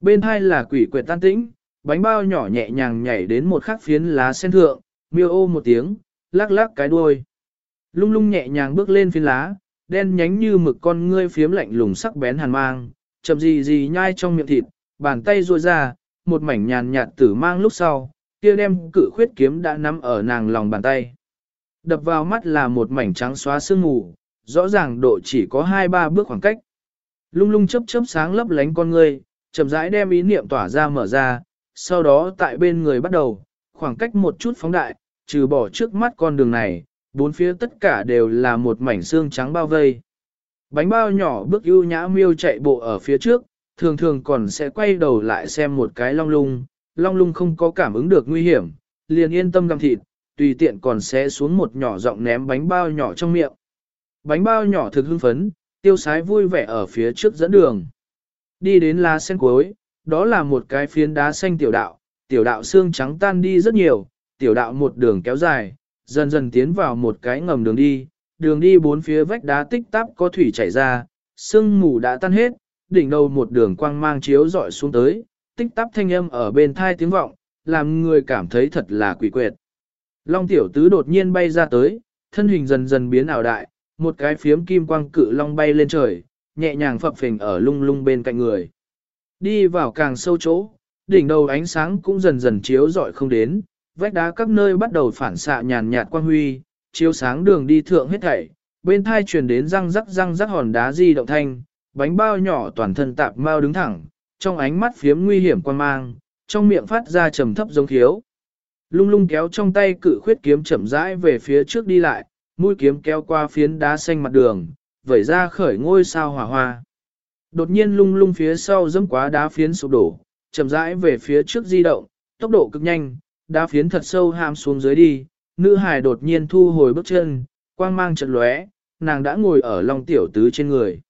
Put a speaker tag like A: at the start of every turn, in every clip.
A: Bên hai là quỷ quyệt tan tĩnh, bánh bao nhỏ nhẹ nhàng nhảy đến một khắc phiến lá sen thượng, miêu ô một tiếng, lắc lắc cái đuôi. Lung lung nhẹ nhàng bước lên phiến lá, đen nhánh như mực con ngươi phiếm lạnh lùng sắc bén hàn mang, chậm gì gì nhai trong miệng thịt, bàn tay ruôi ra, một mảnh nhàn nhạt tử mang lúc sau, kia đem cự khuyết kiếm đã nắm ở nàng lòng bàn tay. Đập vào mắt là một mảnh trắng xóa sương mù, rõ ràng độ chỉ có 2-3 bước khoảng cách. Lung lung chớp chớp sáng lấp lánh con ngươi, chậm rãi đem ý niệm tỏa ra mở ra, sau đó tại bên người bắt đầu, khoảng cách một chút phóng đại, trừ bỏ trước mắt con đường này, bốn phía tất cả đều là một mảnh xương trắng bao vây. Bánh bao nhỏ bước ưu nhã miêu chạy bộ ở phía trước, thường thường còn sẽ quay đầu lại xem một cái long lung, long lung không có cảm ứng được nguy hiểm, liền yên tâm găm thịt, tùy tiện còn sẽ xuống một nhỏ giọng ném bánh bao nhỏ trong miệng. Bánh bao nhỏ thực hưng phấn, tiêu sái vui vẻ ở phía trước dẫn đường. Đi đến lá sen cuối, đó là một cái phiến đá xanh tiểu đạo, tiểu đạo xương trắng tan đi rất nhiều, tiểu đạo một đường kéo dài, dần dần tiến vào một cái ngầm đường đi, đường đi bốn phía vách đá tích tắp có thủy chảy ra, sương mù đã tan hết, đỉnh đầu một đường quang mang chiếu dọi xuống tới, tích tắp thanh âm ở bên thai tiếng vọng, làm người cảm thấy thật là quỷ quyệt. Long tiểu tứ đột nhiên bay ra tới, thân hình dần dần biến ảo đại, một cái phiếm kim quang cự long bay lên trời, nhẹ nhàng phập phình ở lung lung bên cạnh người. Đi vào càng sâu chỗ, đỉnh đầu ánh sáng cũng dần dần chiếu rọi không đến, vách đá các nơi bắt đầu phản xạ nhàn nhạt quang huy, chiếu sáng đường đi thượng hết thảy, bên thai truyền đến răng rắc răng rắc hòn đá di động thanh, bánh bao nhỏ toàn thân tạp mau đứng thẳng, trong ánh mắt phiếm nguy hiểm quan mang, trong miệng phát ra trầm thấp giống thiếu. Lung lung kéo trong tay cự khuyết kiếm chậm rãi về phía trước đi lại, mũi kiếm kéo qua phiến đá xanh mặt đường, vẩy ra khởi ngôi sao hỏa hoa. Đột nhiên lung lung phía sau dẫm quá đá phiến sụp đổ, chậm rãi về phía trước di động, tốc độ cực nhanh, đá phiến thật sâu ham xuống dưới đi, nữ hài đột nhiên thu hồi bước chân, quang mang chợt lóe, nàng đã ngồi ở long tiểu tứ trên người.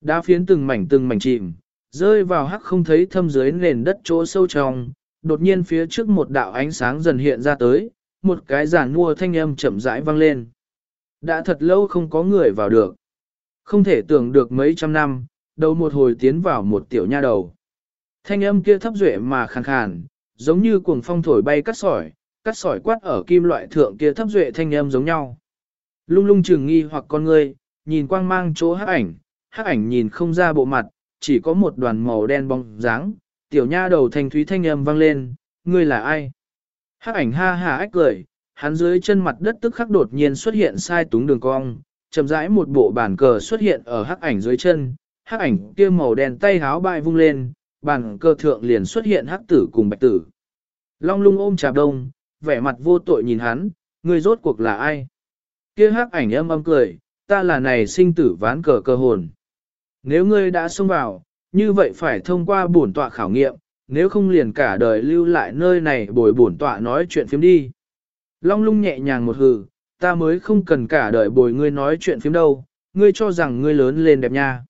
A: Đá phiến từng mảnh từng mảnh chìm, rơi vào hắc không thấy thâm dưới nền đất chỗ sâu trong, đột nhiên phía trước một đạo ánh sáng dần hiện ra tới, một cái giản mua thanh âm chậm rãi vang lên. Đã thật lâu không có người vào được. Không thể tưởng được mấy trăm năm, đầu một hồi tiến vào một tiểu nha đầu. Thanh âm kia thấp duệ mà khàn khàn, giống như cuồng phong thổi bay cắt sỏi, cắt sỏi quát ở kim loại thượng kia thấp duệ thanh âm giống nhau. Lung lung trường nghi hoặc con ngươi, nhìn quang mang chỗ hắc ảnh, hắc ảnh nhìn không ra bộ mặt, chỉ có một đoàn màu đen bóng dáng, tiểu nha đầu thanh thúy thanh âm vang lên, ngươi là ai? Hắc ảnh ha ha ách cười, hắn dưới chân mặt đất tức khắc đột nhiên xuất hiện sai túng đường cong, chậm rãi một bộ bàn cờ xuất hiện ở hắc ảnh dưới chân, hắc ảnh kia màu đen tay háo bại vung lên, bàn cờ thượng liền xuất hiện hắc tử cùng bạch tử. Long lung ôm chạp đông, vẻ mặt vô tội nhìn hắn, ngươi rốt cuộc là ai? Kia hắc ảnh âm âm cười, ta là này sinh tử ván cờ cơ hồn. Nếu ngươi đã xông vào, như vậy phải thông qua bổn tọa khảo nghiệm, nếu không liền cả đời lưu lại nơi này bồi bổn tọa nói chuyện phiếm đi. Long lung nhẹ nhàng một hừ, ta mới không cần cả đời bồi ngươi nói chuyện phím đâu, ngươi cho rằng ngươi lớn lên đẹp nha.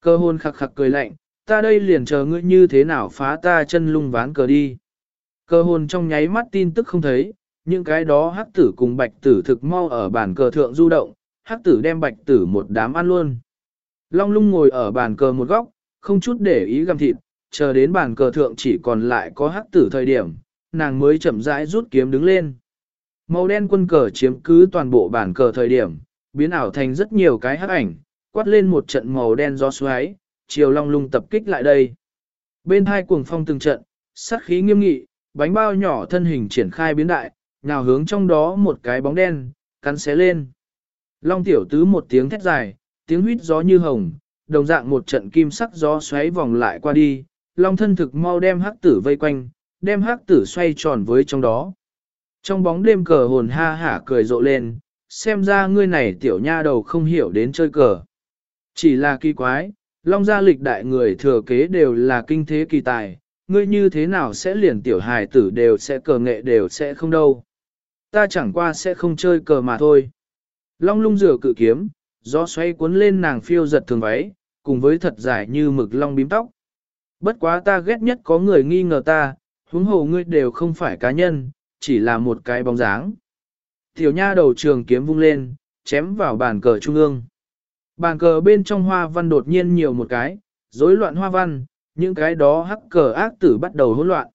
A: Cơ hôn khặc khặc cười lạnh, ta đây liền chờ ngươi như thế nào phá ta chân lung ván cờ đi. Cơ Hôn trong nháy mắt tin tức không thấy, những cái đó hắc tử cùng bạch tử thực mau ở bàn cờ thượng du động, hắc tử đem bạch tử một đám ăn luôn. Long lung ngồi ở bàn cờ một góc, không chút để ý găm thịt, chờ đến bàn cờ thượng chỉ còn lại có hắc tử thời điểm, nàng mới chậm rãi rút kiếm đứng lên. Màu đen quân cờ chiếm cứ toàn bộ bản cờ thời điểm, biến ảo thành rất nhiều cái hắc ảnh, quát lên một trận màu đen gió xoáy, chiều long lung tập kích lại đây. Bên hai cuồng phong từng trận, sát khí nghiêm nghị, bánh bao nhỏ thân hình triển khai biến đại, nào hướng trong đó một cái bóng đen, cắn xé lên. Long tiểu tứ một tiếng thét dài, tiếng huýt gió như hồng, đồng dạng một trận kim sắc gió xoáy vòng lại qua đi, long thân thực mau đem hắc tử vây quanh, đem hắc tử xoay tròn với trong đó. Trong bóng đêm cờ hồn ha hả cười rộ lên, xem ra ngươi này tiểu nha đầu không hiểu đến chơi cờ. Chỉ là kỳ quái, long gia lịch đại người thừa kế đều là kinh thế kỳ tài, ngươi như thế nào sẽ liền tiểu hài tử đều sẽ cờ nghệ đều sẽ không đâu. Ta chẳng qua sẽ không chơi cờ mà thôi. Long lung rửa cự kiếm, gió xoay cuốn lên nàng phiêu giật thường váy, cùng với thật dài như mực long bím tóc. Bất quá ta ghét nhất có người nghi ngờ ta, huống hồ ngươi đều không phải cá nhân, chỉ là một cái bóng dáng. Tiểu nha đầu trường kiếm vung lên, chém vào bàn cờ trung ương. Bàn cờ bên trong hoa văn đột nhiên nhiều một cái, rối loạn hoa văn, Những cái đó hắc cờ ác tử bắt đầu hỗn loạn.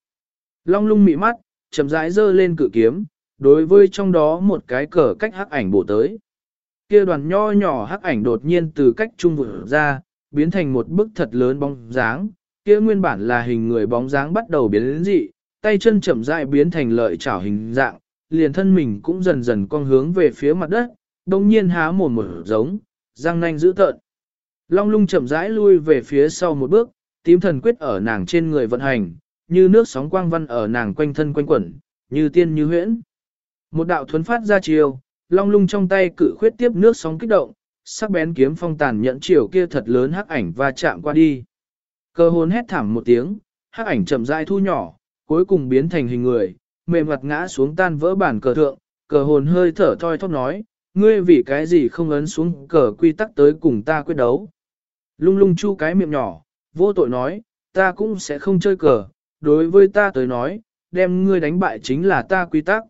A: Long lung mị mắt, chậm rãi giơ lên cự kiếm, đối với trong đó một cái cờ cách hắc ảnh bổ tới. Kia đoàn nho nhỏ hắc ảnh đột nhiên từ cách trung vừa ra, biến thành một bức thật lớn bóng dáng, kia nguyên bản là hình người bóng dáng bắt đầu biến đến dị, tay chân chậm rãi biến thành lợi chảo hình dạng, liền thân mình cũng dần dần cong hướng về phía mặt đất, đồng nhiên há mồm một giống, răng nanh dữ tợn. Long lung chậm rãi lui về phía sau một bước, tím thần quyết ở nàng trên người vận hành, như nước sóng quang văn ở nàng quanh thân quanh quẩn, như tiên như huyễn. Một đạo thuấn phát ra chiều, long lung trong tay cự khuyết tiếp nước sóng kích động, sắc bén kiếm phong tàn nhận chiều kia thật lớn hắc ảnh và chạm qua đi. Cơ hồn hét thảm một tiếng, hắc ảnh chậm rãi thu nhỏ, cuối cùng biến thành hình người, mềm mặt ngã xuống tan vỡ bản cờ thượng, cờ hồn hơi thở thoi thóp nói, ngươi vì cái gì không ấn xuống cờ quy tắc tới cùng ta quyết đấu. Lung lung chu cái miệng nhỏ, vô tội nói, ta cũng sẽ không chơi cờ, đối với ta tới nói, đem ngươi đánh bại chính là ta quy tắc.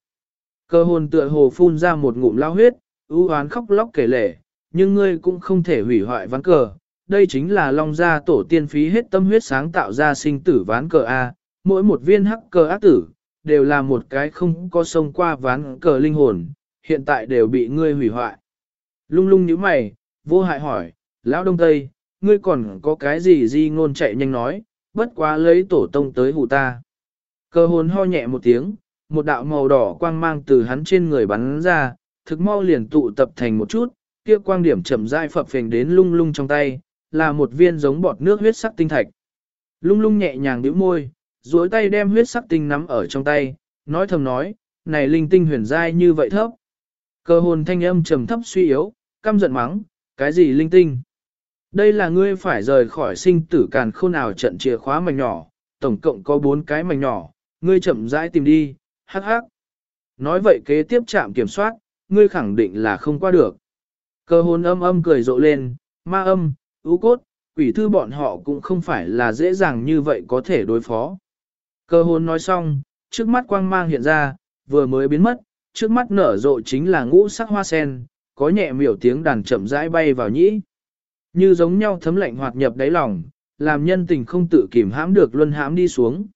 A: Cờ hồn tựa hồ phun ra một ngụm lao huyết, ưu hoán khóc lóc kể lể, nhưng ngươi cũng không thể hủy hoại ván cờ. Đây chính là long gia tổ tiên phí hết tâm huyết sáng tạo ra sinh tử ván cờ A, mỗi một viên hắc cờ ác tử, đều là một cái không có sông qua ván cờ linh hồn, hiện tại đều bị ngươi hủy hoại. Lung lung như mày, vô hại hỏi, lão đông tây, ngươi còn có cái gì di ngôn chạy nhanh nói, bất quá lấy tổ tông tới hù ta. Cờ hồn ho nhẹ một tiếng, một đạo màu đỏ quang mang từ hắn trên người bắn ra, thực mau liền tụ tập thành một chút, kia quang điểm chậm rãi phập phình đến lung lung trong tay, là một viên giống bọt nước huyết sắc tinh thạch. Lung lung nhẹ nhàng nhíu môi, duỗi tay đem huyết sắc tinh nắm ở trong tay, nói thầm nói, này linh tinh huyền giai như vậy thấp. Cơ hồn thanh âm trầm thấp suy yếu, căm giận mắng, cái gì linh tinh? Đây là ngươi phải rời khỏi sinh tử càn khôn nào trận chìa khóa mảnh nhỏ, tổng cộng có bốn cái mảnh nhỏ, ngươi chậm rãi tìm đi, hắc hắc. Nói vậy kế tiếp chạm kiểm soát, ngươi khẳng định là không qua được. Cơ hồn âm âm cười rộ lên, ma âm, ú cốt, quỷ thư bọn họ cũng không phải là dễ dàng như vậy có thể đối phó. Cơ hồn nói xong, trước mắt quang mang hiện ra, vừa mới biến mất, trước mắt nở rộ chính là ngũ sắc hoa sen, có nhẹ miểu tiếng đàn chậm rãi bay vào nhĩ. Như giống nhau thấm lạnh hoạt nhập đáy lòng, làm nhân tình không tự kìm hãm được luân hãm đi xuống.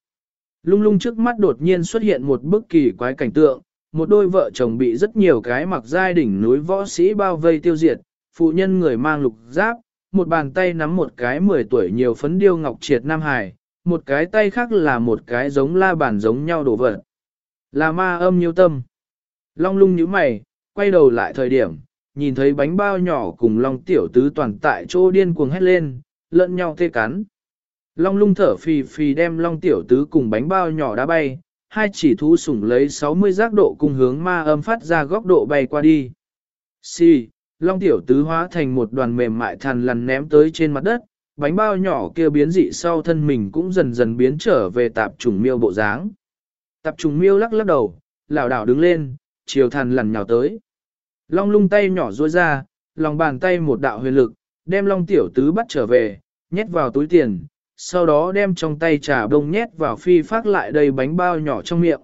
A: Lung lung trước mắt đột nhiên xuất hiện một bức kỳ quái cảnh tượng, một đôi vợ chồng bị rất nhiều cái mặc giai đỉnh núi võ sĩ bao vây tiêu diệt, phụ nhân người mang lục giáp, một bàn tay nắm một cái 10 tuổi nhiều phấn điêu ngọc triệt Nam Hải, một cái tay khác là một cái giống la bàn giống nhau đổ vật. Là ma âm nhiêu tâm. Long lung như mày, quay đầu lại thời điểm, nhìn thấy bánh bao nhỏ cùng long tiểu tứ toàn tại chỗ điên cuồng hét lên, lẫn nhau tê cắn. Long lung thở phì phì đem long tiểu tứ cùng bánh bao nhỏ đá bay, hai chỉ thú sủng lấy 60 giác độ cùng hướng ma âm phát ra góc độ bay qua đi. Xì, long tiểu tứ hóa thành một đoàn mềm mại thằn lằn ném tới trên mặt đất, bánh bao nhỏ kia biến dị sau thân mình cũng dần dần biến trở về tạp trùng miêu bộ dáng. Tạp trùng miêu lắc lắc đầu, lảo đảo đứng lên, chiều thần lằn nhào tới. Long lung tay nhỏ duỗi ra, lòng bàn tay một đạo huyền lực, đem long tiểu tứ bắt trở về, nhét vào túi tiền, sau đó đem trong tay trà bông nhét vào phi phát lại đầy bánh bao nhỏ trong miệng.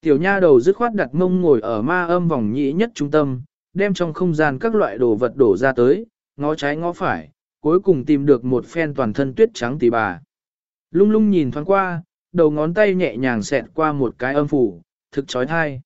A: Tiểu nha đầu dứt khoát đặt mông ngồi ở ma âm vòng nhĩ nhất trung tâm, đem trong không gian các loại đồ vật đổ ra tới, ngó trái ngó phải, cuối cùng tìm được một phen toàn thân tuyết trắng tỷ bà. Lung lung nhìn thoáng qua, đầu ngón tay nhẹ nhàng xẹt qua một cái âm phủ, thực chói thai.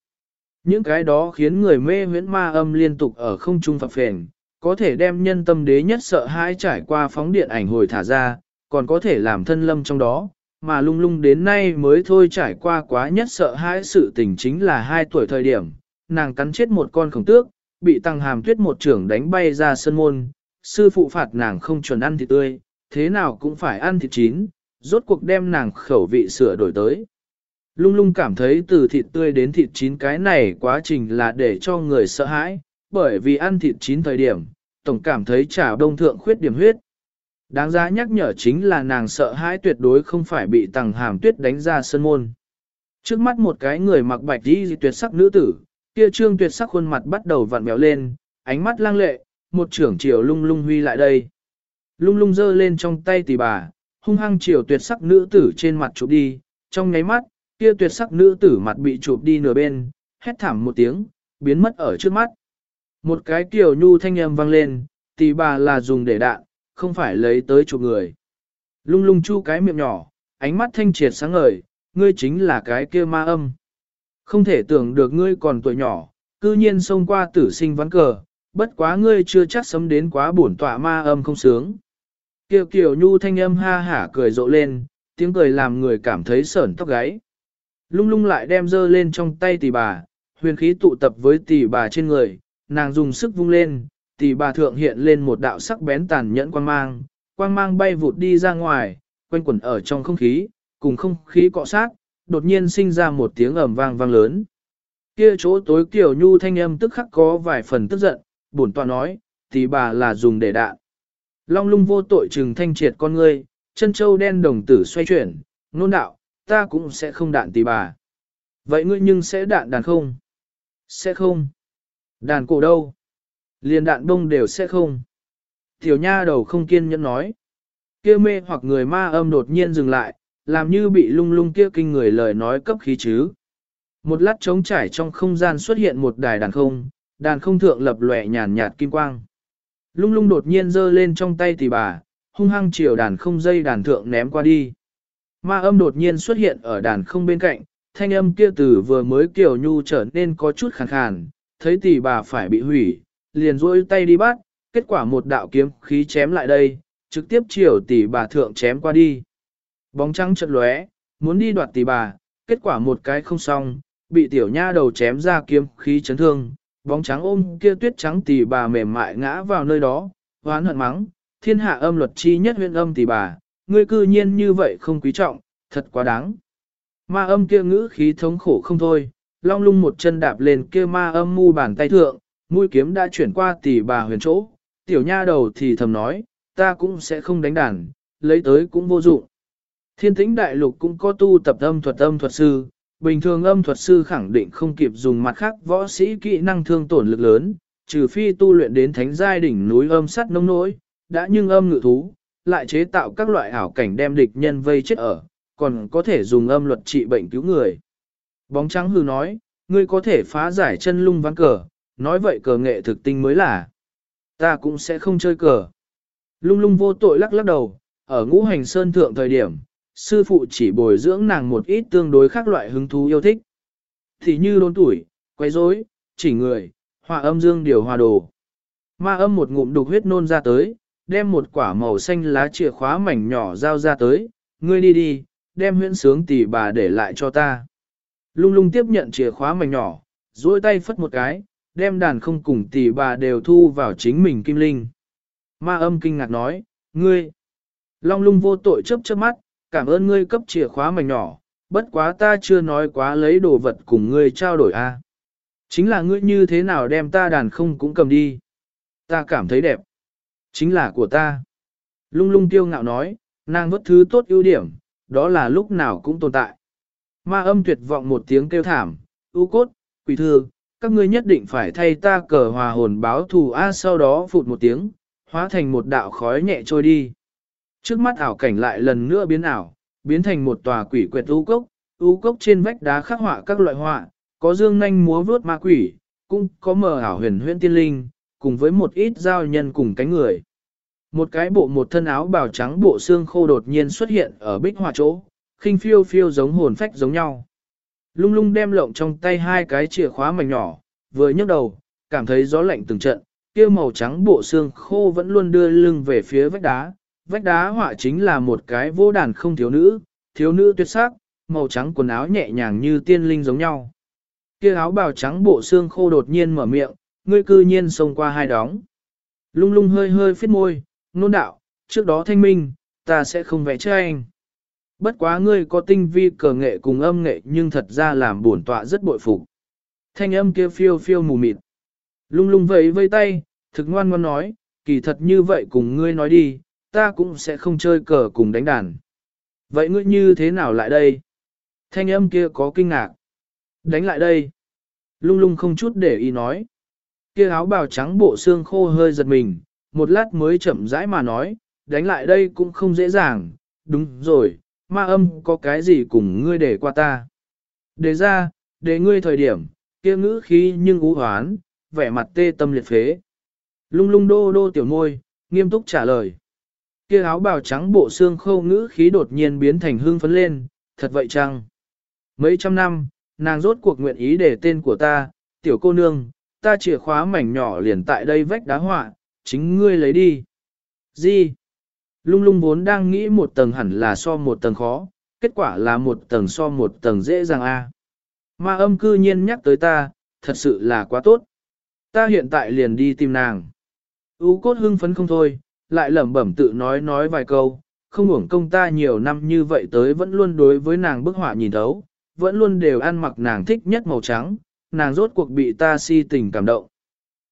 A: Những cái đó khiến người mê huyễn ma âm liên tục ở không trung phập phền, có thể đem nhân tâm đế nhất sợ hãi trải qua phóng điện ảnh hồi thả ra, còn có thể làm thân lâm trong đó, mà lung lung đến nay mới thôi trải qua quá nhất sợ hãi sự tình chính là hai tuổi thời điểm, nàng cắn chết một con khổng tước, bị tăng hàm tuyết một trưởng đánh bay ra sân môn, sư phụ phạt nàng không chuẩn ăn thịt tươi, thế nào cũng phải ăn thịt chín, rốt cuộc đem nàng khẩu vị sửa đổi tới. Lung lung cảm thấy từ thịt tươi đến thịt chín cái này quá trình là để cho người sợ hãi, bởi vì ăn thịt chín thời điểm, tổng cảm thấy trả đông thượng khuyết điểm huyết. Đáng giá nhắc nhở chính là nàng sợ hãi tuyệt đối không phải bị tầng hàm tuyết đánh ra sân môn. Trước mắt một cái người mặc bạch đi tuyệt sắc nữ tử, kia trương tuyệt sắc khuôn mặt bắt đầu vặn béo lên, ánh mắt lang lệ, một trưởng chiều lung lung huy lại đây. Lung lung giơ lên trong tay tỷ bà, hung hăng chiều tuyệt sắc nữ tử trên mặt chụp đi, trong nháy mắt, kia tuyệt sắc nữ tử mặt bị chụp đi nửa bên, hét thảm một tiếng, biến mất ở trước mắt. Một cái kiểu nhu thanh âm vang lên, tỷ bà là dùng để đạn, không phải lấy tới chụp người. Lung lung chu cái miệng nhỏ, ánh mắt thanh triệt sáng ngời, ngươi chính là cái kia ma âm. Không thể tưởng được ngươi còn tuổi nhỏ, cư nhiên xông qua tử sinh ván cờ, bất quá ngươi chưa chắc sấm đến quá bổn tọa ma âm không sướng. Kiều kiều nhu thanh âm ha hả cười rộ lên, tiếng cười làm người cảm thấy sởn tóc gáy. Lung lung lại đem dơ lên trong tay tỷ bà, huyền khí tụ tập với tỷ bà trên người, nàng dùng sức vung lên, tỷ bà thượng hiện lên một đạo sắc bén tàn nhẫn quang mang, quang mang bay vụt đi ra ngoài, quanh quẩn ở trong không khí, cùng không khí cọ sát, đột nhiên sinh ra một tiếng ầm vang vang lớn. Kia chỗ tối kiểu nhu thanh âm tức khắc có vài phần tức giận, bổn tọa nói, tỷ bà là dùng để đạn. Long lung vô tội trừng thanh triệt con ngươi, chân châu đen đồng tử xoay chuyển, nôn đạo, ta cũng sẽ không đạn tỷ bà. Vậy ngươi nhưng sẽ đạn đàn không? Sẽ không. Đàn cổ đâu? Liền đạn đông đều sẽ không. Tiểu nha đầu không kiên nhẫn nói. Kia mê hoặc người ma âm đột nhiên dừng lại, làm như bị lung lung kia kinh người lời nói cấp khí chứ. Một lát trống trải trong không gian xuất hiện một đài đàn không, đàn không thượng lập lòe nhàn nhạt kim quang. Lung lung đột nhiên giơ lên trong tay tỷ bà, hung hăng chiều đàn không dây đàn thượng ném qua đi. Ma âm đột nhiên xuất hiện ở đàn không bên cạnh, thanh âm kia từ vừa mới kiểu nhu trở nên có chút khàn khàn, thấy tỷ bà phải bị hủy, liền rôi tay đi bắt, kết quả một đạo kiếm khí chém lại đây, trực tiếp chiều tỷ bà thượng chém qua đi. Bóng trắng chợt lóe, muốn đi đoạt tỷ bà, kết quả một cái không xong, bị tiểu nha đầu chém ra kiếm khí chấn thương, bóng trắng ôm kia tuyết trắng tỷ bà mềm mại ngã vào nơi đó, hoán hận mắng, thiên hạ âm luật chi nhất huyện âm tỷ bà, ngươi cư nhiên như vậy không quý trọng, thật quá đáng. Ma âm kia ngữ khí thống khổ không thôi, long lung một chân đạp lên kia ma âm mu bàn tay thượng, mũi kiếm đã chuyển qua tỷ bà huyền chỗ, tiểu nha đầu thì thầm nói, ta cũng sẽ không đánh đàn, lấy tới cũng vô dụng. Thiên tĩnh đại lục cũng có tu tập âm thuật âm thuật sư, bình thường âm thuật sư khẳng định không kịp dùng mặt khác võ sĩ kỹ năng thương tổn lực lớn, trừ phi tu luyện đến thánh giai đỉnh núi âm sắt nông nỗi, đã nhưng âm ngự thú, lại chế tạo các loại ảo cảnh đem địch nhân vây chết ở, còn có thể dùng âm luật trị bệnh cứu người. Bóng trắng hư nói, ngươi có thể phá giải chân lung ván cờ, nói vậy cờ nghệ thực tinh mới là. Ta cũng sẽ không chơi cờ. Lung lung vô tội lắc lắc đầu, ở ngũ hành sơn thượng thời điểm, sư phụ chỉ bồi dưỡng nàng một ít tương đối khác loại hứng thú yêu thích. Thì như đôn tuổi, quay rối, chỉ người, hòa âm dương điều hòa đồ. Ma âm một ngụm đục huyết nôn ra tới, đem một quả màu xanh lá chìa khóa mảnh nhỏ giao ra tới, ngươi đi đi, đem huyễn sướng tỷ bà để lại cho ta. Lung lung tiếp nhận chìa khóa mảnh nhỏ, duỗi tay phất một cái, đem đàn không cùng tỷ bà đều thu vào chính mình kim linh. Ma âm kinh ngạc nói, ngươi, long lung vô tội chớp chớp mắt, cảm ơn ngươi cấp chìa khóa mảnh nhỏ, bất quá ta chưa nói quá lấy đồ vật cùng ngươi trao đổi a. Chính là ngươi như thế nào đem ta đàn không cũng cầm đi. Ta cảm thấy đẹp. Chính là của ta. Lung lung tiêu ngạo nói, nàng vất thứ tốt ưu điểm, đó là lúc nào cũng tồn tại. Ma âm tuyệt vọng một tiếng kêu thảm, u cốt, quỷ thư, các ngươi nhất định phải thay ta cờ hòa hồn báo thù A sau đó phụt một tiếng, hóa thành một đạo khói nhẹ trôi đi. Trước mắt ảo cảnh lại lần nữa biến ảo, biến thành một tòa quỷ quyệt u cốc, u cốc trên vách đá khắc họa các loại họa, có dương nanh múa vướt ma quỷ, cũng có mờ ảo huyền huyễn tiên linh, cùng với một ít giao nhân cùng cánh người. Một cái bộ một thân áo bào trắng bộ xương khô đột nhiên xuất hiện ở bích họa chỗ, khinh phiêu phiêu giống hồn phách giống nhau. Lung lung đem lộng trong tay hai cái chìa khóa mảnh nhỏ, vừa nhấc đầu, cảm thấy gió lạnh từng trận, kia màu trắng bộ xương khô vẫn luôn đưa lưng về phía vách đá, vách đá họa chính là một cái vô đàn không thiếu nữ, thiếu nữ tuyệt sắc, màu trắng quần áo nhẹ nhàng như tiên linh giống nhau. Kia áo bào trắng bộ xương khô đột nhiên mở miệng, ngươi cư nhiên xông qua hai đóng. Lung lung hơi hơi phết môi, nôn đạo, trước đó thanh minh, ta sẽ không vẽ cho anh. Bất quá ngươi có tinh vi cờ nghệ cùng âm nghệ nhưng thật ra làm bổn tọa rất bội phục. Thanh âm kia phiêu phiêu mù mịt. Lung lung vẫy vây tay, thực ngoan ngoan nói, kỳ thật như vậy cùng ngươi nói đi, ta cũng sẽ không chơi cờ cùng đánh đàn. Vậy ngươi như thế nào lại đây? Thanh âm kia có kinh ngạc. Đánh lại đây. Lung lung không chút để ý nói. Kia áo bào trắng bộ xương khô hơi giật mình, một lát mới chậm rãi mà nói, đánh lại đây cũng không dễ dàng, đúng rồi, ma âm có cái gì cùng ngươi để qua ta. Để ra, để ngươi thời điểm, kia ngữ khí nhưng ú hoán, vẻ mặt tê tâm liệt phế. Lung lung đô đô tiểu môi, nghiêm túc trả lời kia áo bào trắng bộ xương khâu ngữ khí đột nhiên biến thành hương phấn lên, thật vậy chăng? Mấy trăm năm, nàng rốt cuộc nguyện ý để tên của ta, tiểu cô nương, ta chìa khóa mảnh nhỏ liền tại đây vách đá họa, chính ngươi lấy đi. Gì? Lung lung vốn đang nghĩ một tầng hẳn là so một tầng khó, kết quả là một tầng so một tầng dễ dàng a. Ma âm cư nhiên nhắc tới ta, thật sự là quá tốt. Ta hiện tại liền đi tìm nàng. Ú cốt hưng phấn không thôi, lại lẩm bẩm tự nói nói vài câu, không uổng công ta nhiều năm như vậy tới vẫn luôn đối với nàng bức họa nhìn thấu, vẫn luôn đều ăn mặc nàng thích nhất màu trắng, nàng rốt cuộc bị ta si tình cảm động.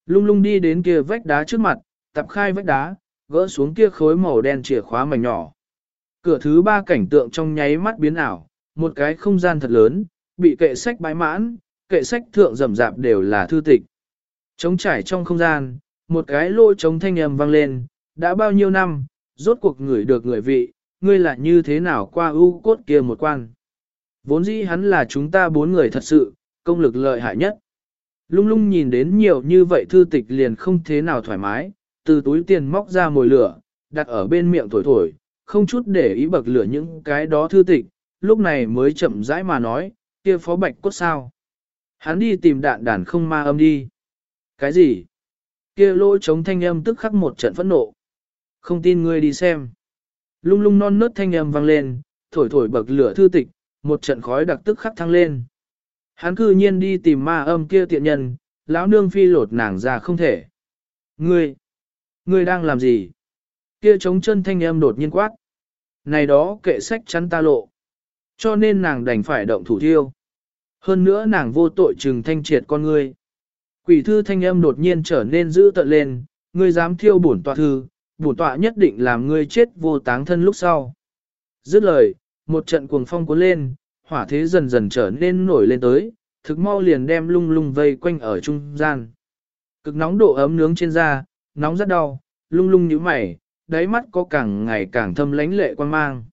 A: Lung lung đi đến kia vách đá trước mặt, tập khai vách đá, gỡ xuống kia khối màu đen chìa khóa mảnh nhỏ. Cửa thứ ba cảnh tượng trong nháy mắt biến ảo, một cái không gian thật lớn, bị kệ sách bãi mãn, kệ sách thượng rầm rạp đều là thư tịch. Trống trải trong không gian, một cái lỗ trống thanh âm vang lên, đã bao nhiêu năm, rốt cuộc người được người vị, ngươi là như thế nào qua ưu cốt kia một quan. Vốn dĩ hắn là chúng ta bốn người thật sự, công lực lợi hại nhất. Lung lung nhìn đến nhiều như vậy thư tịch liền không thế nào thoải mái, từ túi tiền móc ra mồi lửa, đặt ở bên miệng thổi thổi, không chút để ý bậc lửa những cái đó thư tịch, lúc này mới chậm rãi mà nói, kia phó bạch cốt sao. Hắn đi tìm đạn đàn không ma âm đi. Cái gì? Kia lỗ chống thanh âm tức khắc một trận phẫn nộ. Không tin ngươi đi xem. Lung lung non nớt thanh âm vang lên, thổi thổi bậc lửa thư tịch, một trận khói đặc tức khắc thăng lên. Hắn cư nhiên đi tìm ma âm kia tiện nhân, lão nương phi lột nàng ra không thể. Ngươi, ngươi đang làm gì? Kia chống chân thanh âm đột nhiên quát. Này đó kệ sách chắn ta lộ. Cho nên nàng đành phải động thủ thiêu. Hơn nữa nàng vô tội trừng thanh triệt con ngươi. Quỷ thư thanh âm đột nhiên trở nên dữ tợn lên, ngươi dám thiêu bổn tọa thư, bổn tọa nhất định làm ngươi chết vô táng thân lúc sau. Dứt lời, một trận cuồng phong cuốn lên, hỏa thế dần dần trở nên nổi lên tới, thực mau liền đem lung lung vây quanh ở trung gian. Cực nóng độ ấm nướng trên da, nóng rất đau, lung lung như mày, đáy mắt có càng ngày càng thâm lánh lệ quan mang.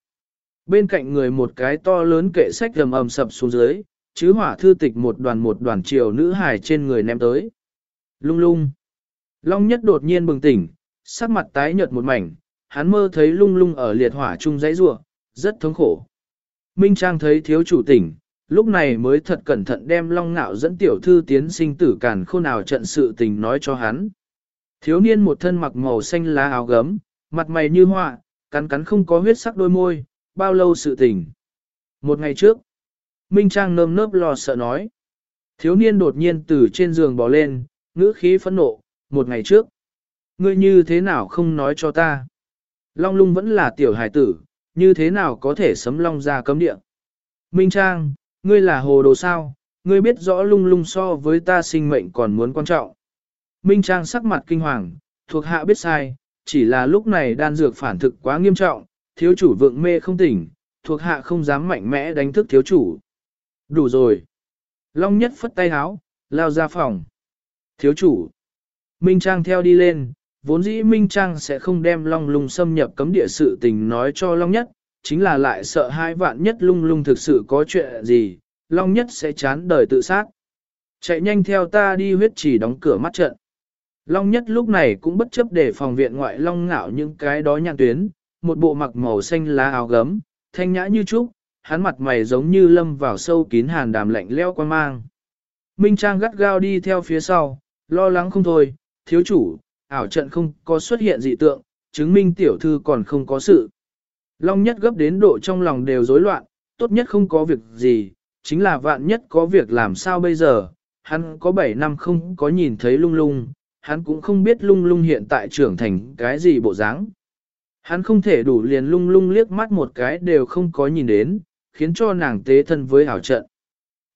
A: Bên cạnh người một cái to lớn kệ sách rầm ầm sập xuống dưới, chứ hỏa thư tịch một đoàn một đoàn triều nữ hài trên người ném tới. Lung lung. Long nhất đột nhiên bừng tỉnh, sắc mặt tái nhợt một mảnh, hắn mơ thấy lung lung ở liệt hỏa chung dãy rua, rất thống khổ. Minh Trang thấy thiếu chủ tỉnh, lúc này mới thật cẩn thận đem long ngạo dẫn tiểu thư tiến sinh tử càn khôn nào trận sự tình nói cho hắn. Thiếu niên một thân mặc màu xanh lá áo gấm, mặt mày như họa, cắn cắn không có huyết sắc đôi môi, bao lâu sự tình. Một ngày trước, Minh Trang nơm nớp lo sợ nói. Thiếu niên đột nhiên từ trên giường bò lên, ngữ khí phẫn nộ, một ngày trước. Ngươi như thế nào không nói cho ta? Long lung vẫn là tiểu hải tử, như thế nào có thể sấm long ra cấm địa? Minh Trang, ngươi là hồ đồ sao? Ngươi biết rõ lung lung so với ta sinh mệnh còn muốn quan trọng. Minh Trang sắc mặt kinh hoàng, thuộc hạ biết sai, chỉ là lúc này đan dược phản thực quá nghiêm trọng, thiếu chủ vượng mê không tỉnh, thuộc hạ không dám mạnh mẽ đánh thức thiếu chủ. Đủ rồi. Long nhất phất tay háo, lao ra phòng. Thiếu chủ. Minh Trang theo đi lên, vốn dĩ Minh Trang sẽ không đem Long lung xâm nhập cấm địa sự tình nói cho Long nhất, chính là lại sợ hai vạn nhất lung lung thực sự có chuyện gì, Long nhất sẽ chán đời tự sát. Chạy nhanh theo ta đi huyết chỉ đóng cửa mắt trận. Long nhất lúc này cũng bất chấp để phòng viện ngoại Long ngạo những cái đó nhàn tuyến, một bộ mặc màu xanh lá áo gấm, thanh nhã như trúc, hắn mặt mày giống như lâm vào sâu kín hàn đàm lạnh leo quan mang. Minh Trang gắt gao đi theo phía sau, lo lắng không thôi, thiếu chủ, ảo trận không có xuất hiện dị tượng, chứng minh tiểu thư còn không có sự. Long nhất gấp đến độ trong lòng đều rối loạn, tốt nhất không có việc gì, chính là vạn nhất có việc làm sao bây giờ, hắn có 7 năm không có nhìn thấy lung lung, hắn cũng không biết lung lung hiện tại trưởng thành cái gì bộ dáng. Hắn không thể đủ liền lung lung liếc mắt một cái đều không có nhìn đến, khiến cho nàng tế thân với hảo trận.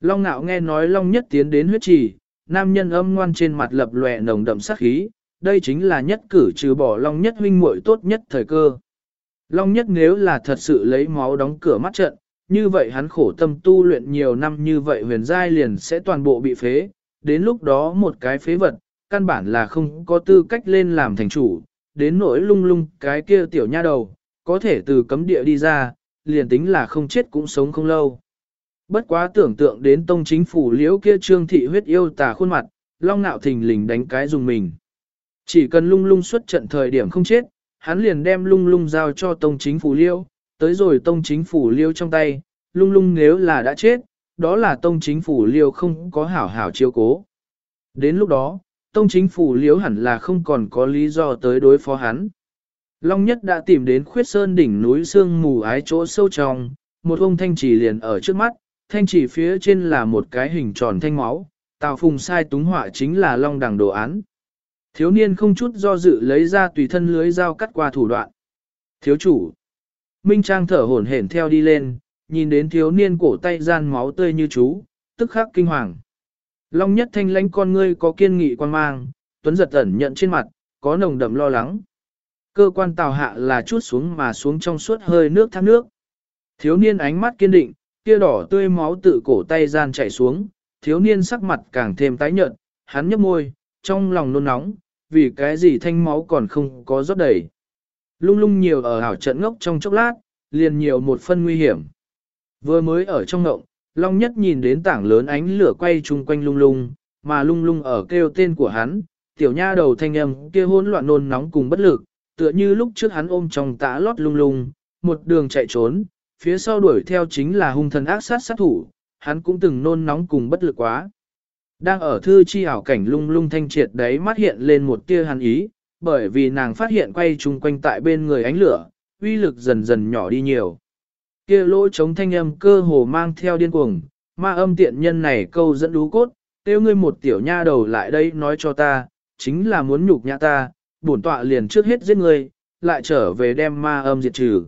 A: Long ngạo nghe nói Long nhất tiến đến huyết trì, nam nhân âm ngoan trên mặt lập lòe nồng đậm sát khí, đây chính là nhất cử trừ bỏ Long nhất huynh muội tốt nhất thời cơ. Long nhất nếu là thật sự lấy máu đóng cửa mắt trận, như vậy hắn khổ tâm tu luyện nhiều năm như vậy huyền giai liền sẽ toàn bộ bị phế, đến lúc đó một cái phế vật, căn bản là không có tư cách lên làm thành chủ, đến nỗi lung lung cái kia tiểu nha đầu, có thể từ cấm địa đi ra, liền tính là không chết cũng sống không lâu. Bất quá tưởng tượng đến tông chính phủ liễu kia trương thị huyết yêu tà khuôn mặt, long nạo thình lình đánh cái dùng mình. Chỉ cần lung lung xuất trận thời điểm không chết, hắn liền đem lung lung giao cho tông chính phủ liêu, tới rồi tông chính phủ liêu trong tay, lung lung nếu là đã chết, đó là tông chính phủ liêu không có hảo hảo chiếu cố. Đến lúc đó, tông chính phủ liêu hẳn là không còn có lý do tới đối phó hắn. Long nhất đã tìm đến khuyết sơn đỉnh núi sương mù ái chỗ sâu trong, một ông thanh chỉ liền ở trước mắt, thanh chỉ phía trên là một cái hình tròn thanh máu, tào phùng sai túng họa chính là long đằng đồ án. Thiếu niên không chút do dự lấy ra tùy thân lưới dao cắt qua thủ đoạn. Thiếu chủ. Minh Trang thở hổn hển theo đi lên, nhìn đến thiếu niên cổ tay gian máu tươi như chú, tức khắc kinh hoàng. Long nhất thanh lãnh con ngươi có kiên nghị quan mang, tuấn giật ẩn nhận trên mặt, có nồng đậm lo lắng. Cơ quan tàu hạ là chút xuống mà xuống trong suốt hơi nước thác nước. Thiếu niên ánh mắt kiên định, kia đỏ tươi máu tự cổ tay gian chảy xuống, thiếu niên sắc mặt càng thêm tái nhợt, hắn nhấp môi, trong lòng nôn nóng, vì cái gì thanh máu còn không có rót đầy. Lung lung nhiều ở hảo trận ngốc trong chốc lát, liền nhiều một phân nguy hiểm. Vừa mới ở trong ngộng, Long Nhất nhìn đến tảng lớn ánh lửa quay chung quanh lung lung, mà lung lung ở kêu tên của hắn, tiểu nha đầu thanh âm kia hỗn loạn nôn nóng cùng bất lực, tựa như lúc trước hắn ôm trong tã lót lung lung, một đường chạy trốn, phía sau đuổi theo chính là hung thần ác sát sát thủ, hắn cũng từng nôn nóng cùng bất lực quá. Đang ở thư chi ảo cảnh lung lung thanh triệt đấy mắt hiện lên một tia hàn ý, bởi vì nàng phát hiện quay chung quanh tại bên người ánh lửa, uy lực dần dần nhỏ đi nhiều. Kia lỗ chống thanh âm cơ hồ mang theo điên cuồng, ma âm tiện nhân này câu dẫn đú cốt, tiêu ngươi một tiểu nha đầu lại đây nói cho ta, chính là muốn nhục nhã ta, bổn tọa liền trước hết giết ngươi, lại trở về đem ma âm diệt trừ.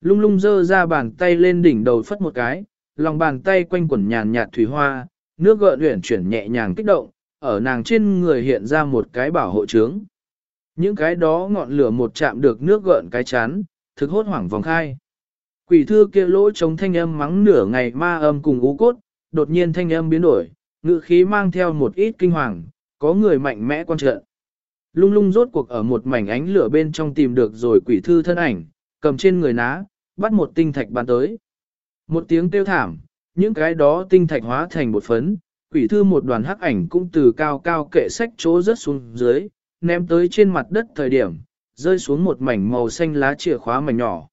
A: Lung lung dơ ra bàn tay lên đỉnh đầu phất một cái, lòng bàn tay quanh quẩn nhàn nhạt thủy hoa, nước gợn uyển chuyển nhẹ nhàng kích động, ở nàng trên người hiện ra một cái bảo hộ trướng. Những cái đó ngọn lửa một chạm được nước gợn cái chán, thực hốt hoảng vòng khai. Quỷ thư kia lỗ chống thanh âm mắng nửa ngày ma âm cùng ú cốt, đột nhiên thanh âm biến đổi, ngự khí mang theo một ít kinh hoàng, có người mạnh mẽ quan trợ. Lung lung rốt cuộc ở một mảnh ánh lửa bên trong tìm được rồi quỷ thư thân ảnh, cầm trên người ná, bắt một tinh thạch bàn tới. Một tiếng kêu thảm, những cái đó tinh thạch hóa thành một phấn, quỷ thư một đoàn hắc ảnh cũng từ cao cao kệ sách chỗ rớt xuống dưới, ném tới trên mặt đất thời điểm, rơi xuống một mảnh màu xanh lá chìa khóa mảnh nhỏ.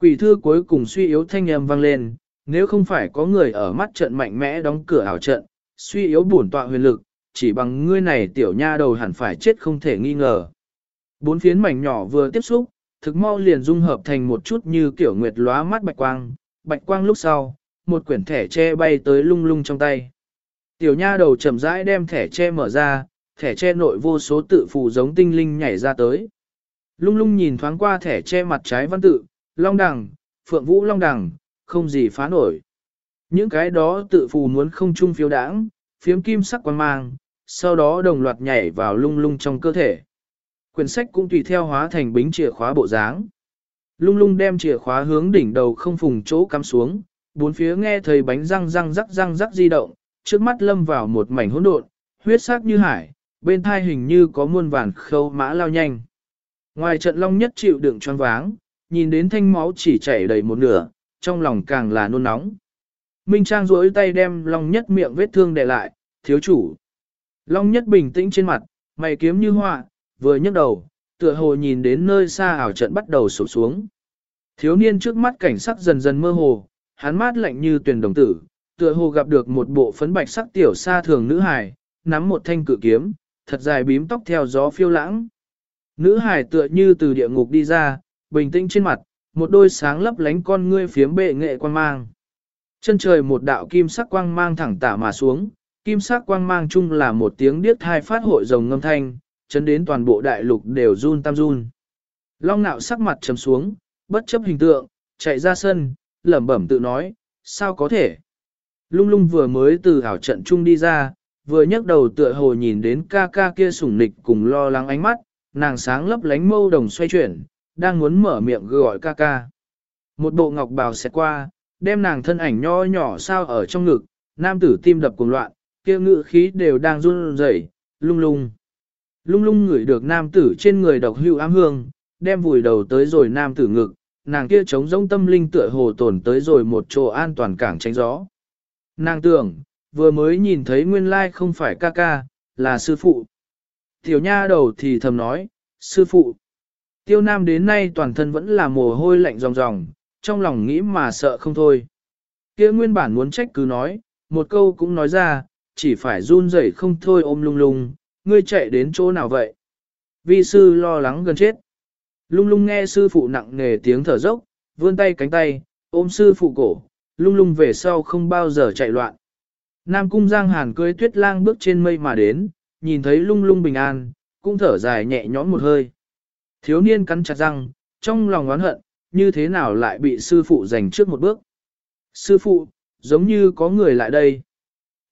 A: Quỷ thư cuối cùng suy yếu thanh âm vang lên, nếu không phải có người ở mắt trận mạnh mẽ đóng cửa ảo trận, suy yếu bổn tọa huyền lực, chỉ bằng ngươi này tiểu nha đầu hẳn phải chết không thể nghi ngờ. Bốn phiến mảnh nhỏ vừa tiếp xúc, thực mau liền dung hợp thành một chút như kiểu nguyệt lóa mắt bạch quang, bạch quang lúc sau, một quyển thẻ tre bay tới lung lung trong tay. Tiểu nha đầu chậm rãi đem thẻ tre mở ra, thẻ tre nội vô số tự phù giống tinh linh nhảy ra tới. Lung lung nhìn thoáng qua thẻ tre mặt trái văn tự, long đằng, phượng vũ long đằng, không gì phá nổi. Những cái đó tự phù muốn không chung phiếu đãng, phiếm kim sắc quan mang, sau đó đồng loạt nhảy vào lung lung trong cơ thể. Quyển sách cũng tùy theo hóa thành bính chìa khóa bộ dáng. Lung lung đem chìa khóa hướng đỉnh đầu không phùng chỗ cắm xuống, bốn phía nghe thấy bánh răng răng rắc răng rắc di động, trước mắt lâm vào một mảnh hỗn độn, huyết sắc như hải, bên thai hình như có muôn vàn khâu mã lao nhanh. Ngoài trận long nhất chịu đựng choáng váng, nhìn đến thanh máu chỉ chảy đầy một nửa, trong lòng càng là nôn nóng. Minh Trang duỗi tay đem long nhất miệng vết thương để lại, thiếu chủ. Long nhất bình tĩnh trên mặt, mày kiếm như họa, vừa nhấc đầu, tựa hồ nhìn đến nơi xa ảo trận bắt đầu sụp xuống. Thiếu niên trước mắt cảnh sắc dần dần mơ hồ, hắn mát lạnh như tuyển đồng tử, tựa hồ gặp được một bộ phấn bạch sắc tiểu sa thường nữ hài, nắm một thanh cự kiếm, thật dài bím tóc theo gió phiêu lãng. Nữ hài tựa như từ địa ngục đi ra, bình tĩnh trên mặt, một đôi sáng lấp lánh con ngươi phiếm bệ nghệ quan mang. Chân trời một đạo kim sắc quang mang thẳng tả mà xuống, kim sắc quang mang chung là một tiếng điếc thai phát hội rồng ngâm thanh, chấn đến toàn bộ đại lục đều run tam run. Long nạo sắc mặt trầm xuống, bất chấp hình tượng, chạy ra sân, lẩm bẩm tự nói, sao có thể. Lung lung vừa mới từ ảo trận chung đi ra, vừa nhấc đầu tựa hồ nhìn đến ca ca kia sủng nịch cùng lo lắng ánh mắt, nàng sáng lấp lánh mâu đồng xoay chuyển, đang muốn mở miệng gọi ca ca. Một bộ ngọc bào xẹt qua, đem nàng thân ảnh nho nhỏ sao ở trong ngực, nam tử tim đập cuồng loạn, kia ngự khí đều đang run rẩy, lung lung. Lung lung ngửi được nam tử trên người độc hữu ám hương, đem vùi đầu tới rồi nam tử ngực, nàng kia trống rỗng tâm linh tựa hồ tồn tới rồi một chỗ an toàn cảng tránh gió. Nàng tưởng, vừa mới nhìn thấy nguyên lai không phải ca ca, là sư phụ. Tiểu nha đầu thì thầm nói, sư phụ. Tiêu Nam đến nay toàn thân vẫn là mồ hôi lạnh ròng ròng, trong lòng nghĩ mà sợ không thôi. kia nguyên bản muốn trách cứ nói, một câu cũng nói ra, chỉ phải run rẩy không thôi ôm lung lung, ngươi chạy đến chỗ nào vậy? Vi sư lo lắng gần chết. Lung lung nghe sư phụ nặng nề tiếng thở dốc, vươn tay cánh tay, ôm sư phụ cổ, lung lung về sau không bao giờ chạy loạn. Nam cung giang hàn cưới tuyết lang bước trên mây mà đến, nhìn thấy lung lung bình an, cũng thở dài nhẹ nhõm một hơi. Thiếu niên cắn chặt răng, trong lòng oán hận, như thế nào lại bị sư phụ giành trước một bước. Sư phụ, giống như có người lại đây.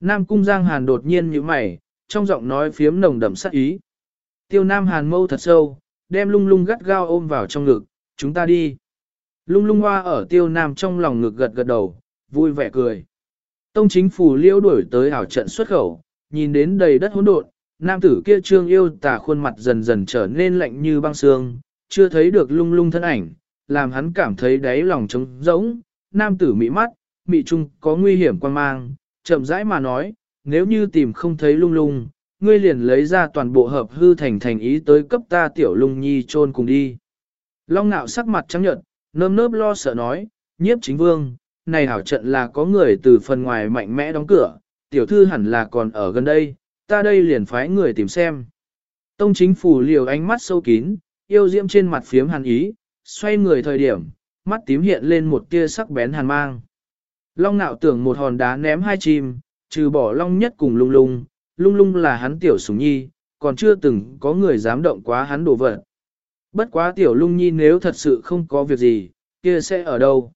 A: Nam cung giang hàn đột nhiên như mày, trong giọng nói phiếm nồng đậm sát ý. Tiêu Nam hàn mâu thật sâu, đem lung lung gắt gao ôm vào trong ngực, chúng ta đi. Lung lung hoa ở tiêu Nam trong lòng ngực gật gật đầu, vui vẻ cười. Tông chính phủ liễu đuổi tới ảo trận xuất khẩu, nhìn đến đầy đất hỗn độn, nam tử kia trương yêu tà khuôn mặt dần dần trở nên lạnh như băng xương, chưa thấy được lung lung thân ảnh, làm hắn cảm thấy đáy lòng trống rỗng, nam tử mị mắt, mị trung có nguy hiểm quan mang, chậm rãi mà nói, nếu như tìm không thấy lung lung, ngươi liền lấy ra toàn bộ hợp hư thành thành ý tới cấp ta tiểu lung nhi chôn cùng đi. Long nạo sắc mặt trắng nhợt, nơm nớp lo sợ nói, nhiếp chính vương, này hảo trận là có người từ phần ngoài mạnh mẽ đóng cửa, tiểu thư hẳn là còn ở gần đây, ta đây liền phái người tìm xem. Tông chính phủ liều ánh mắt sâu kín, yêu diễm trên mặt phiếm hàn ý, xoay người thời điểm, mắt tím hiện lên một tia sắc bén hàn mang. Long nạo tưởng một hòn đá ném hai chim, trừ bỏ long nhất cùng lung lung, lung lung là hắn tiểu sủng nhi, còn chưa từng có người dám động quá hắn đổ vật. Bất quá tiểu lung nhi nếu thật sự không có việc gì, kia sẽ ở đâu?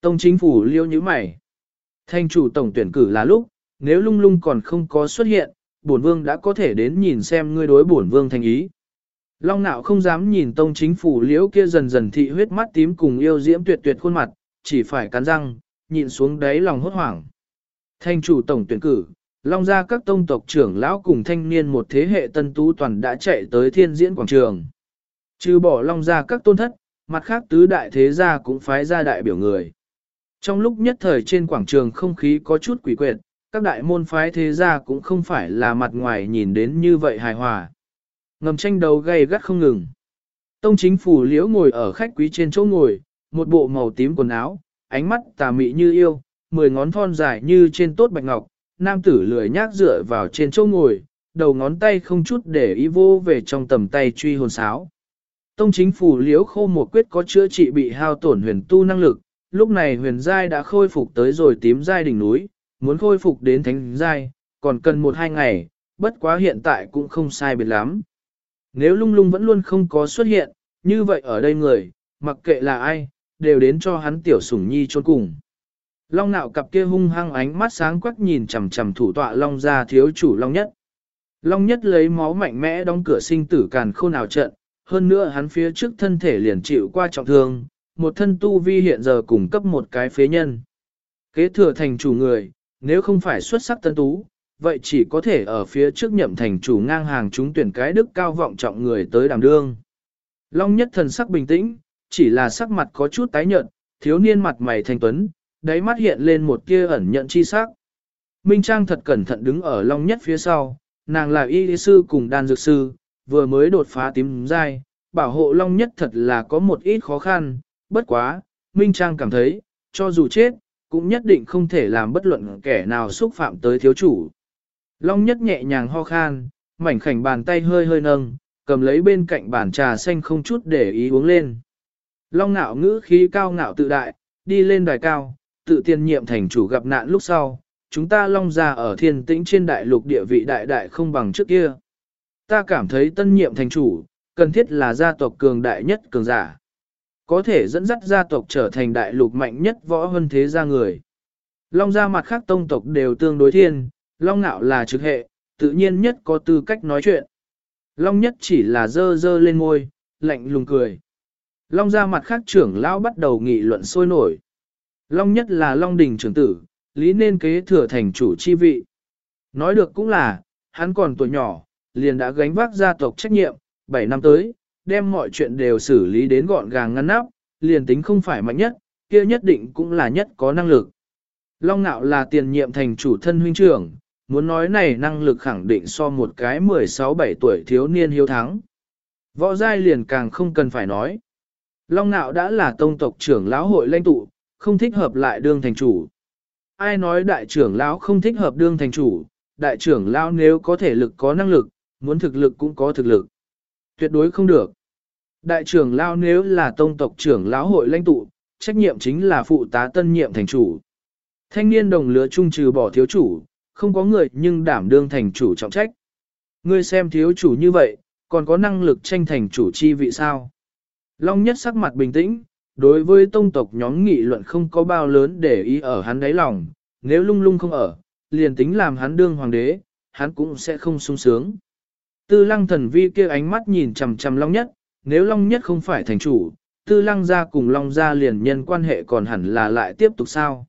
A: Tông chính phủ liêu như mày. Thanh chủ tổng tuyển cử là lúc, nếu lung lung còn không có xuất hiện, bổn vương đã có thể đến nhìn xem ngươi đối bổn vương thành ý. Long nạo không dám nhìn tông chính phủ liễu kia dần dần thị huyết mắt tím cùng yêu diễm tuyệt tuyệt khuôn mặt, chỉ phải cắn răng, nhịn xuống đáy lòng hốt hoảng. Thanh chủ tổng tuyển cử, long gia các tông tộc trưởng lão cùng thanh niên một thế hệ tân tú toàn đã chạy tới thiên diễn quảng trường. Trừ bỏ long gia các tôn thất, mặt khác tứ đại thế gia cũng phái ra đại biểu người. Trong lúc nhất thời trên quảng trường không khí có chút quỷ quyệt, các đại môn phái thế gia cũng không phải là mặt ngoài nhìn đến như vậy hài hòa. Ngầm tranh đấu gay gắt không ngừng. Tông chính phủ liễu ngồi ở khách quý trên chỗ ngồi, một bộ màu tím quần áo, ánh mắt tà mị như yêu, mười ngón thon dài như trên tốt bạch ngọc, nam tử lười nhác dựa vào trên chỗ ngồi, đầu ngón tay không chút để ý vô về trong tầm tay truy hồn sáo. Tông chính phủ liếu khô một quyết có chữa trị bị hao tổn huyền tu năng lực, lúc này huyền giai đã khôi phục tới rồi tím giai đỉnh núi, muốn khôi phục đến thánh giai, còn cần một hai ngày, bất quá hiện tại cũng không sai biệt lắm. Nếu lung lung vẫn luôn không có xuất hiện, như vậy ở đây người, mặc kệ là ai, đều đến cho hắn tiểu sủng nhi chôn cùng. Long nạo cặp kia hung hăng ánh mắt sáng quắc nhìn chằm chằm thủ tọa Long ra thiếu chủ Long nhất. Long nhất lấy máu mạnh mẽ đóng cửa sinh tử càn khôn nào trận, hơn nữa hắn phía trước thân thể liền chịu qua trọng thương, một thân tu vi hiện giờ cung cấp một cái phế nhân. Kế thừa thành chủ người, nếu không phải xuất sắc tân tú, vậy chỉ có thể ở phía trước nhậm thành chủ ngang hàng chúng tuyển cái đức cao vọng trọng người tới đàm đương. Long nhất thần sắc bình tĩnh, chỉ là sắc mặt có chút tái nhợt, thiếu niên mặt mày thanh tuấn, đáy mắt hiện lên một tia ẩn nhận chi sắc. Minh Trang thật cẩn thận đứng ở Long nhất phía sau, nàng là y lý sư cùng đan dược sư, vừa mới đột phá tím dai, bảo hộ Long nhất thật là có một ít khó khăn, bất quá, Minh Trang cảm thấy, cho dù chết, cũng nhất định không thể làm bất luận kẻ nào xúc phạm tới thiếu chủ. Long nhất nhẹ nhàng ho khan, mảnh khảnh bàn tay hơi hơi nâng, cầm lấy bên cạnh bàn trà xanh không chút để ý uống lên. Long ngạo ngữ khí cao ngạo tự đại, đi lên đài cao, tự tiên nhiệm thành chủ gặp nạn lúc sau, chúng ta long ra ở thiên tĩnh trên đại lục địa vị đại đại không bằng trước kia. Ta cảm thấy tân nhiệm thành chủ, cần thiết là gia tộc cường đại nhất cường giả. Có thể dẫn dắt gia tộc trở thành đại lục mạnh nhất võ hơn thế gia người. Long gia mặt khác tông tộc đều tương đối thiên, Long nạo là trực hệ, tự nhiên nhất có tư cách nói chuyện. Long nhất chỉ là dơ dơ lên ngôi, lạnh lùng cười. Long gia mặt khác trưởng lão bắt đầu nghị luận sôi nổi. Long nhất là Long đình trưởng tử, lý nên kế thừa thành chủ chi vị. Nói được cũng là, hắn còn tuổi nhỏ, liền đã gánh vác gia tộc trách nhiệm, 7 năm tới, đem mọi chuyện đều xử lý đến gọn gàng ngăn nắp, liền tính không phải mạnh nhất, kia nhất định cũng là nhất có năng lực. Long Nạo là tiền nhiệm thành chủ thân huynh trưởng, muốn nói này năng lực khẳng định so một cái 16-17 tuổi thiếu niên hiếu thắng. Võ giai liền càng không cần phải nói. Long nạo đã là tông tộc trưởng lão hội lãnh tụ, không thích hợp lại đương thành chủ. Ai nói đại trưởng lão không thích hợp đương thành chủ, đại trưởng lão nếu có thể lực có năng lực, muốn thực lực cũng có thực lực. Tuyệt đối không được. Đại trưởng lão nếu là tông tộc trưởng lão hội lãnh tụ, trách nhiệm chính là phụ tá tân nhiệm thành chủ. Thanh niên đồng lứa chung trừ bỏ thiếu chủ, không có người nhưng đảm đương thành chủ trọng trách. Ngươi xem thiếu chủ như vậy, còn có năng lực tranh thành chủ chi vị sao? Long nhất sắc mặt bình tĩnh, đối với tông tộc nhóm nghị luận không có bao lớn để ý ở hắn đáy lòng, nếu lung lung không ở, liền tính làm hắn đương hoàng đế, hắn cũng sẽ không sung sướng. Tư lăng thần vi kia ánh mắt nhìn chằm chằm long nhất, nếu long nhất không phải thành chủ, tư lăng gia cùng long gia liền nhân quan hệ còn hẳn là lại tiếp tục sao.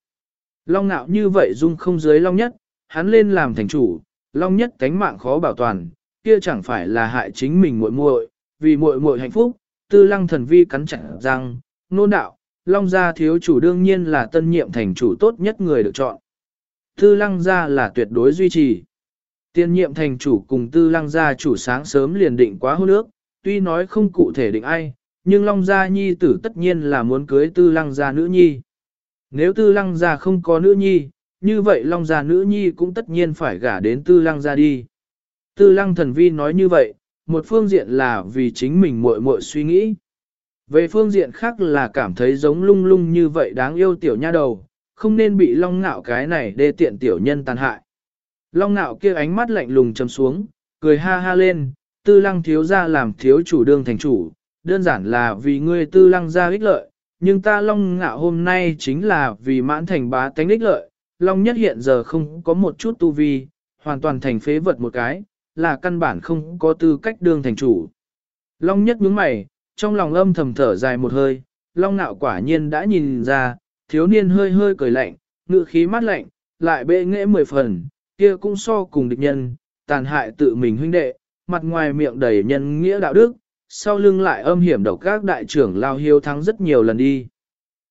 A: Long nạo như vậy dung không dưới long nhất, hắn lên làm thành chủ, long nhất cánh mạng khó bảo toàn, kia chẳng phải là hại chính mình muội muội, vì muội muội hạnh phúc, tư lăng thần vi cắn chặt răng, nôn đạo, long gia thiếu chủ đương nhiên là tân nhiệm thành chủ tốt nhất người được chọn. Tư lăng gia là tuyệt đối duy trì. Tiên nhiệm thành chủ cùng tư lăng gia chủ sáng sớm liền định quá hôn ước, tuy nói không cụ thể định ai, nhưng long gia nhi tử tất nhiên là muốn cưới tư lăng gia nữ nhi. Nếu tư lăng gia không có nữ nhi, như vậy long gia nữ nhi cũng tất nhiên phải gả đến tư lăng gia đi. Tư lăng thần vi nói như vậy, một phương diện là vì chính mình muội muội suy nghĩ. Về phương diện khác là cảm thấy giống lung lung như vậy đáng yêu tiểu nha đầu, không nên bị long ngạo cái này đê tiện tiểu nhân tàn hại. Long ngạo kia ánh mắt lạnh lùng chầm xuống, cười ha ha lên, tư lăng thiếu ra làm thiếu chủ đương thành chủ, đơn giản là vì ngươi tư lăng ra ích lợi, nhưng ta long ngạo hôm nay chính là vì mãn thành bá tánh ích lợi, long nhất hiện giờ không có một chút tu vi, hoàn toàn thành phế vật một cái, là căn bản không có tư cách đương thành chủ. Long nhất nhướng mày, trong lòng âm thầm thở dài một hơi, long nạo quả nhiên đã nhìn ra, thiếu niên hơi hơi cười lạnh, ngự khí mát lạnh, lại bệ nghệ mười phần, kia cũng so cùng địch nhân, tàn hại tự mình huynh đệ, mặt ngoài miệng đầy nhân nghĩa đạo đức, sau lưng lại âm hiểm độc các đại trưởng lao hiếu thắng rất nhiều lần đi.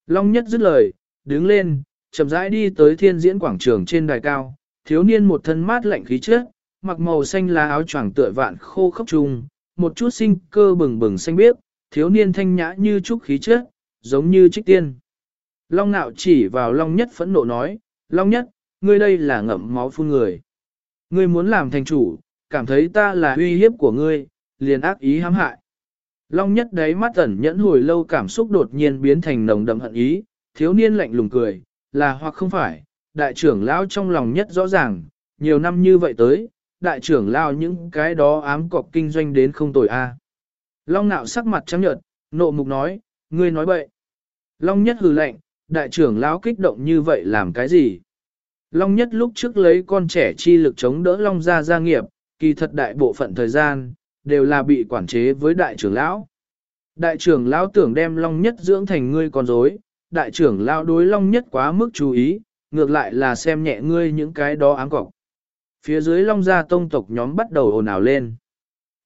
A: Long nhất dứt lời, đứng lên, chậm rãi đi tới thiên diễn quảng trường trên đài cao, thiếu niên một thân mát lạnh khí chất, mặc màu xanh lá áo choàng tựa vạn khô khốc trùng, một chút sinh cơ bừng bừng xanh biếc, thiếu niên thanh nhã như trúc khí chất, giống như trích tiên. Long nạo chỉ vào Long Nhất phẫn nộ nói, Long Nhất, ngươi đây là ngậm máu phun người. Ngươi muốn làm thành chủ, cảm thấy ta là uy hiếp của ngươi, liền ác ý hãm hại. Long Nhất đấy mắt ẩn nhẫn hồi lâu cảm xúc đột nhiên biến thành nồng đậm hận ý, thiếu niên lạnh lùng cười, là hoặc không phải, đại trưởng lão trong lòng nhất rõ ràng, nhiều năm như vậy tới, đại trưởng lao những cái đó ám cọc kinh doanh đến không tồi a. Long nạo sắc mặt trắng nhợt, nộ mục nói, ngươi nói bậy. Long nhất hừ lạnh, đại trưởng lão kích động như vậy làm cái gì? Long nhất lúc trước lấy con trẻ chi lực chống đỡ Long gia gia nghiệp, kỳ thật đại bộ phận thời gian, đều là bị quản chế với đại trưởng lão. Đại trưởng lão tưởng đem Long nhất dưỡng thành ngươi con rối, đại trưởng lão đối Long nhất quá mức chú ý, ngược lại là xem nhẹ ngươi những cái đó áng cọc. Phía dưới Long gia tông tộc nhóm bắt đầu ồn ào lên.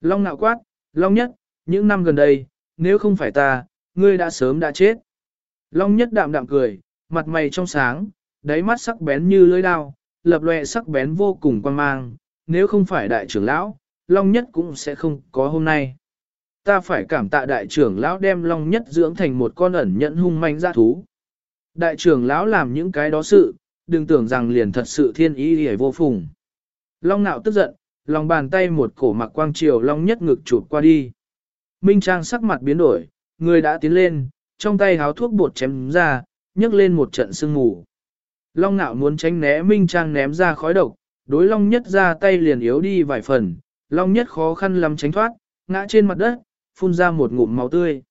A: Long nạo quát, Long nhất, những năm gần đây, nếu không phải ta, ngươi đã sớm đã chết. Long nhất đạm đạm cười, mặt mày trong sáng, đáy mắt sắc bén như lưỡi đao, lập lòe sắc bén vô cùng quan mang, nếu không phải đại trưởng lão, Long nhất cũng sẽ không có hôm nay. Ta phải cảm tạ đại trưởng lão đem Long nhất dưỡng thành một con ẩn nhẫn hung manh ra thú. Đại trưởng lão làm những cái đó sự, đừng tưởng rằng liền thật sự thiên ý hề vô phùng. Long nạo tức giận, lòng bàn tay một cổ mặc quang triều Long nhất ngực chụp qua đi. Minh Trang sắc mặt biến đổi, người đã tiến lên, trong tay háo thuốc bột chém ra, nhấc lên một trận sương mù. Long nạo muốn tránh né Minh Trang ném ra khói độc, đối Long nhất ra tay liền yếu đi vài phần, Long nhất khó khăn lắm tránh thoát, ngã trên mặt đất, phun ra một ngụm máu tươi.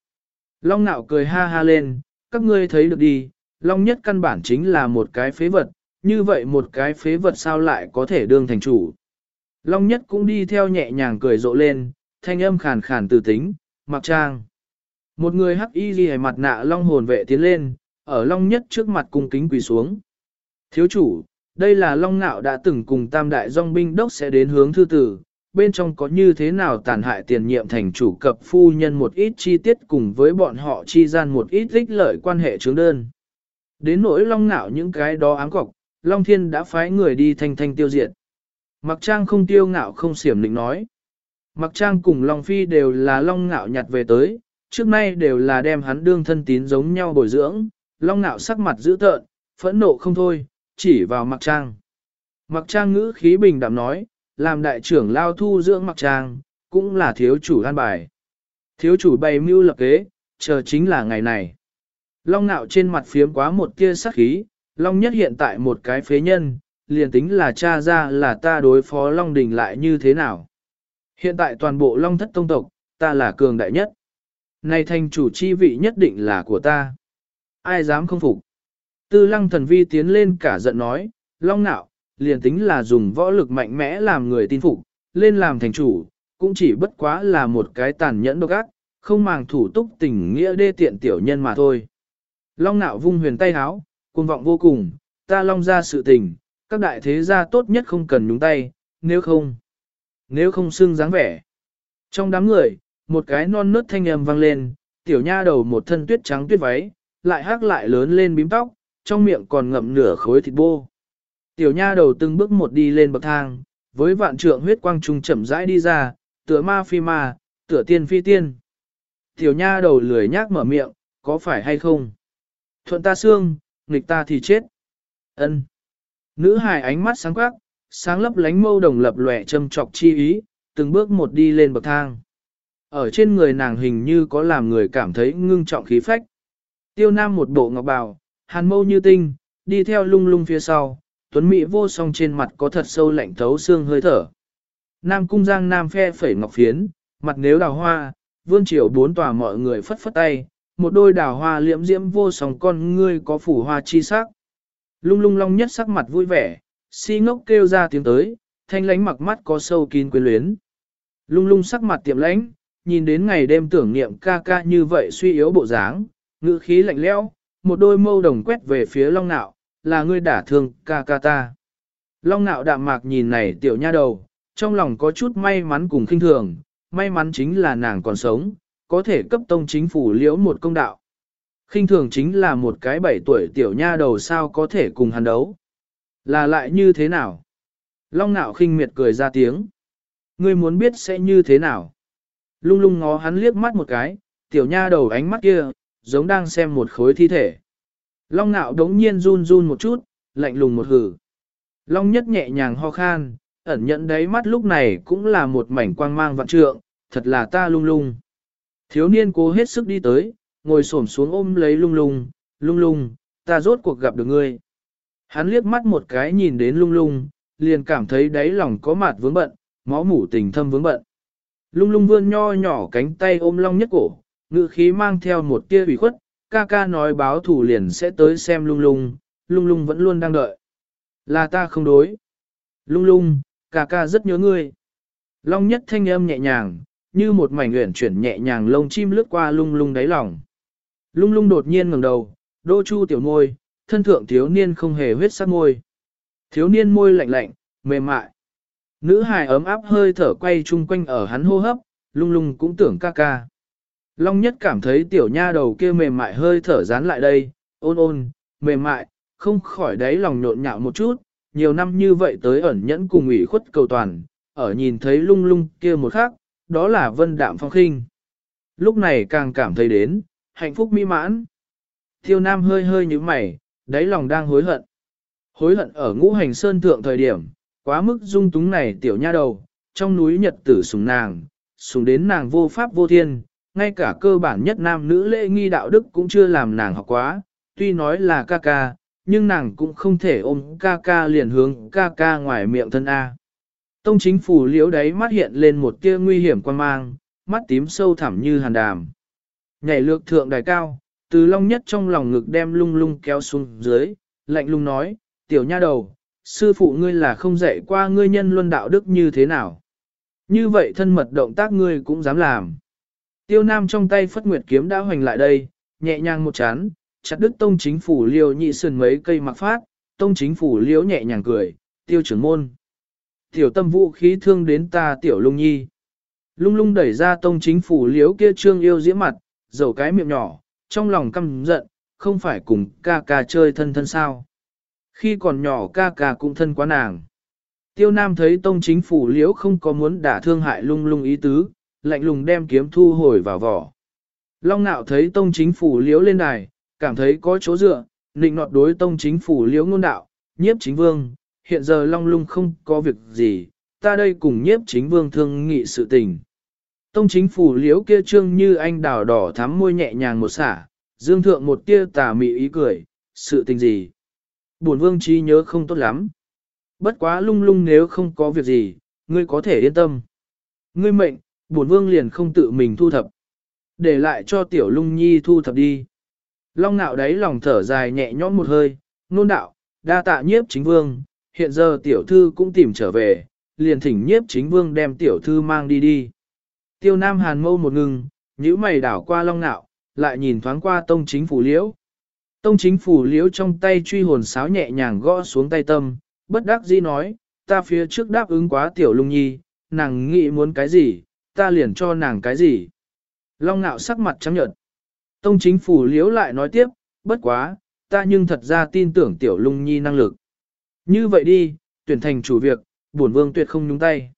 A: Long nạo cười ha ha lên, các ngươi thấy được đi, Long nhất căn bản chính là một cái phế vật, như vậy một cái phế vật sao lại có thể đương thành chủ. Long nhất cũng đi theo nhẹ nhàng cười rộ lên, thanh âm khàn khàn từ tính, mặc trang. Một người hắc y ghi mặt nạ long hồn vệ tiến lên, ở long nhất trước mặt cung kính quỳ xuống. Thiếu chủ, đây là long nạo đã từng cùng tam đại dòng binh đốc sẽ đến hướng thư tử, bên trong có như thế nào tàn hại tiền nhiệm thành chủ cập phu nhân một ít chi tiết cùng với bọn họ chi gian một ít ích lợi quan hệ chứng đơn. Đến nỗi long nạo những cái đó áng cọc, long thiên đã phái người đi thanh thanh tiêu diệt. Mặc trang không tiêu ngạo không xiểm định nói. Mặc trang cùng Long Phi đều là Long Ngạo nhặt về tới, trước nay đều là đem hắn đương thân tín giống nhau bồi dưỡng, Long Ngạo sắc mặt dữ tợn, phẫn nộ không thôi, chỉ vào Mặc trang. Mặc trang ngữ khí bình đạm nói, làm đại trưởng lao thu dưỡng Mặc trang, cũng là thiếu chủ an bài. Thiếu chủ bày mưu lập kế, chờ chính là ngày này. Long Ngạo trên mặt phiếm quá một tia sắc khí, Long nhất hiện tại một cái phế nhân, liền tính là cha ra là ta đối phó Long Đình lại như thế nào. Hiện tại toàn bộ Long thất tông tộc, ta là cường đại nhất. Này thành chủ chi vị nhất định là của ta. Ai dám không phục. Tư lăng thần vi tiến lên cả giận nói, Long Nạo, liền tính là dùng võ lực mạnh mẽ làm người tin phục, lên làm thành chủ, cũng chỉ bất quá là một cái tàn nhẫn độc ác, không màng thủ túc tình nghĩa đê tiện tiểu nhân mà thôi. Long nạo vung huyền tay háo, cuồng vọng vô cùng, ta long ra sự tình, các đại thế gia tốt nhất không cần nhúng tay, nếu không, nếu không xưng dáng vẻ. Trong đám người, một cái non nớt thanh âm vang lên, tiểu nha đầu một thân tuyết trắng tuyết váy, lại hắc lại lớn lên bím tóc, trong miệng còn ngậm nửa khối thịt bô. Tiểu nha đầu từng bước một đi lên bậc thang, với vạn trượng huyết quang trung chậm rãi đi ra, tựa ma phi ma, tựa tiên phi tiên. Tiểu nha đầu lười nhác mở miệng, có phải hay không? Thuận ta xương, nghịch ta thì chết. Ân. Nữ hài ánh mắt sáng quắc, sáng lấp lánh mâu đồng lập lòe châm trọc chi ý, từng bước một đi lên bậc thang. Ở trên người nàng hình như có làm người cảm thấy ngưng trọng khí phách. Tiêu Nam một bộ ngọc bào, hàn mâu như tinh, đi theo lung lung phía sau, tuấn mỹ vô song trên mặt có thật sâu lạnh thấu xương hơi thở. Nam cung giang nam phe phẩy ngọc phiến, mặt nếu đào hoa, vương triều bốn tòa mọi người phất phất tay, một đôi đào hoa liễm diễm vô song con ngươi có phủ hoa chi sắc. Lung lung long nhất sắc mặt vui vẻ, si ngốc kêu ra tiếng tới, thanh lánh mặc mắt có sâu kín quyến luyến. Lung lung sắc mặt tiệm lãnh, nhìn đến ngày đêm tưởng niệm ca ca như vậy suy yếu bộ dáng, ngữ khí lạnh lẽo, một đôi mâu đồng quét về phía long nạo, là ngươi đả thương ca ca ta. Long nạo đạm mạc nhìn này tiểu nha đầu, trong lòng có chút may mắn cùng khinh thường, may mắn chính là nàng còn sống, có thể cấp tông chính phủ liễu một công đạo. khinh thường chính là một cái bảy tuổi tiểu nha đầu sao có thể cùng hắn đấu. Là lại như thế nào? Long nạo khinh miệt cười ra tiếng. Ngươi muốn biết sẽ như thế nào? Lung lung ngó hắn liếc mắt một cái, tiểu nha đầu ánh mắt kia, giống đang xem một khối thi thể. Long nạo đống nhiên run run một chút, lạnh lùng một hử. Long nhất nhẹ nhàng ho khan, ẩn nhận đáy mắt lúc này cũng là một mảnh quang mang vạn trượng, thật là ta lung lung. Thiếu niên cố hết sức đi tới, ngồi xổm xuống ôm lấy lung lung, lung lung, ta rốt cuộc gặp được ngươi. Hắn liếc mắt một cái nhìn đến lung lung, liền cảm thấy đáy lòng có mạt vướng bận, máu mủ tình thâm vướng bận. Lung lung vươn nho nhỏ cánh tay ôm long nhất cổ, ngự khí mang theo một tia ủy khuất, ca ca nói báo thủ liền sẽ tới xem lung lung, lung lung vẫn luôn đang đợi. Là ta không đối. Lung lung, ca ca rất nhớ ngươi. Long nhất thanh âm nhẹ nhàng, như một mảnh nguyện chuyển nhẹ nhàng lông chim lướt qua lung lung đáy lòng. Lung lung đột nhiên ngẩng đầu, đô chu tiểu môi, thân thượng thiếu niên không hề huyết sắc môi. Thiếu niên môi lạnh lạnh, mềm mại. Nữ hài ấm áp hơi thở quay chung quanh ở hắn hô hấp, lung lung cũng tưởng ca ca. Long nhất cảm thấy tiểu nha đầu kia mềm mại hơi thở dán lại đây, ôn ôn, mềm mại, không khỏi đáy lòng nhộn nhạo một chút, nhiều năm như vậy tới ẩn nhẫn cùng ủy khuất cầu toàn, ở nhìn thấy lung lung kia một khắc, đó là vân đạm phong khinh. Lúc này càng cảm thấy đến, hạnh phúc mỹ mãn. Tiêu Nam hơi hơi như mày, đáy lòng đang hối hận. Hối hận ở ngũ hành sơn thượng thời điểm, quá mức dung túng này tiểu nha đầu, trong núi nhật tử sùng nàng, sùng đến nàng vô pháp vô thiên, ngay cả cơ bản nhất nam nữ lễ nghi đạo đức cũng chưa làm nàng học quá, tuy nói là ca ca, nhưng nàng cũng không thể ôm ca ca liền hướng ca ca ngoài miệng thân A. Tông chính phủ liễu đáy mắt hiện lên một tia nguy hiểm quan mang, mắt tím sâu thẳm như hàn đàm. Nhảy lược thượng đài cao, từ long nhất trong lòng ngực đem lung lung kéo xuống dưới, lạnh lung nói, tiểu nha đầu, sư phụ ngươi là không dạy qua ngươi nhân luân đạo đức như thế nào. Như vậy thân mật động tác ngươi cũng dám làm. Tiêu nam trong tay phất nguyệt kiếm đã hoành lại đây, nhẹ nhàng một chán, chặt đứt tông chính phủ liêu nhị sườn mấy cây mặc phát, tông chính phủ liễu nhẹ nhàng cười, tiêu trưởng môn. Tiểu tâm vũ khí thương đến ta tiểu lung nhi. Lung lung đẩy ra tông chính phủ liễu kia trương yêu diễm mặt, dầu cái miệng nhỏ, trong lòng căm giận, không phải cùng ca ca chơi thân thân sao. Khi còn nhỏ ca ca cũng thân quá nàng. Tiêu Nam thấy tông chính phủ liễu không có muốn đả thương hại lung lung ý tứ, lạnh lùng đem kiếm thu hồi vào vỏ. Long nạo thấy tông chính phủ liễu lên đài, cảm thấy có chỗ dựa, nịnh nọt đối tông chính phủ liễu ngôn đạo, nhiếp chính vương, hiện giờ long lung không có việc gì, ta đây cùng nhiếp chính vương thương nghị sự tình. Tông chính phủ liễu kia trương như anh đào đỏ thắm môi nhẹ nhàng một xả, dương thượng một tia tà mị ý cười, sự tình gì. Bổn vương trí nhớ không tốt lắm. Bất quá lung lung nếu không có việc gì, ngươi có thể yên tâm. Ngươi mệnh, bổn vương liền không tự mình thu thập. Để lại cho tiểu lung nhi thu thập đi. Long nạo đấy lòng thở dài nhẹ nhõm một hơi, nôn đạo, đa tạ nhiếp chính vương, hiện giờ tiểu thư cũng tìm trở về, liền thỉnh nhiếp chính vương đem tiểu thư mang đi đi. Tiêu Nam Hàn mâu một ngừng, nhíu mày đảo qua long nạo, lại nhìn thoáng qua tông chính phủ liễu. Tông chính phủ liễu trong tay truy hồn sáo nhẹ nhàng gõ xuống tay tâm, bất đắc dĩ nói, ta phía trước đáp ứng quá tiểu lung nhi, nàng nghĩ muốn cái gì, ta liền cho nàng cái gì. Long nạo sắc mặt trắng nhợt. Tông chính phủ liễu lại nói tiếp, bất quá, ta nhưng thật ra tin tưởng tiểu lung nhi năng lực. Như vậy đi, tuyển thành chủ việc, bổn vương tuyệt không nhúng tay.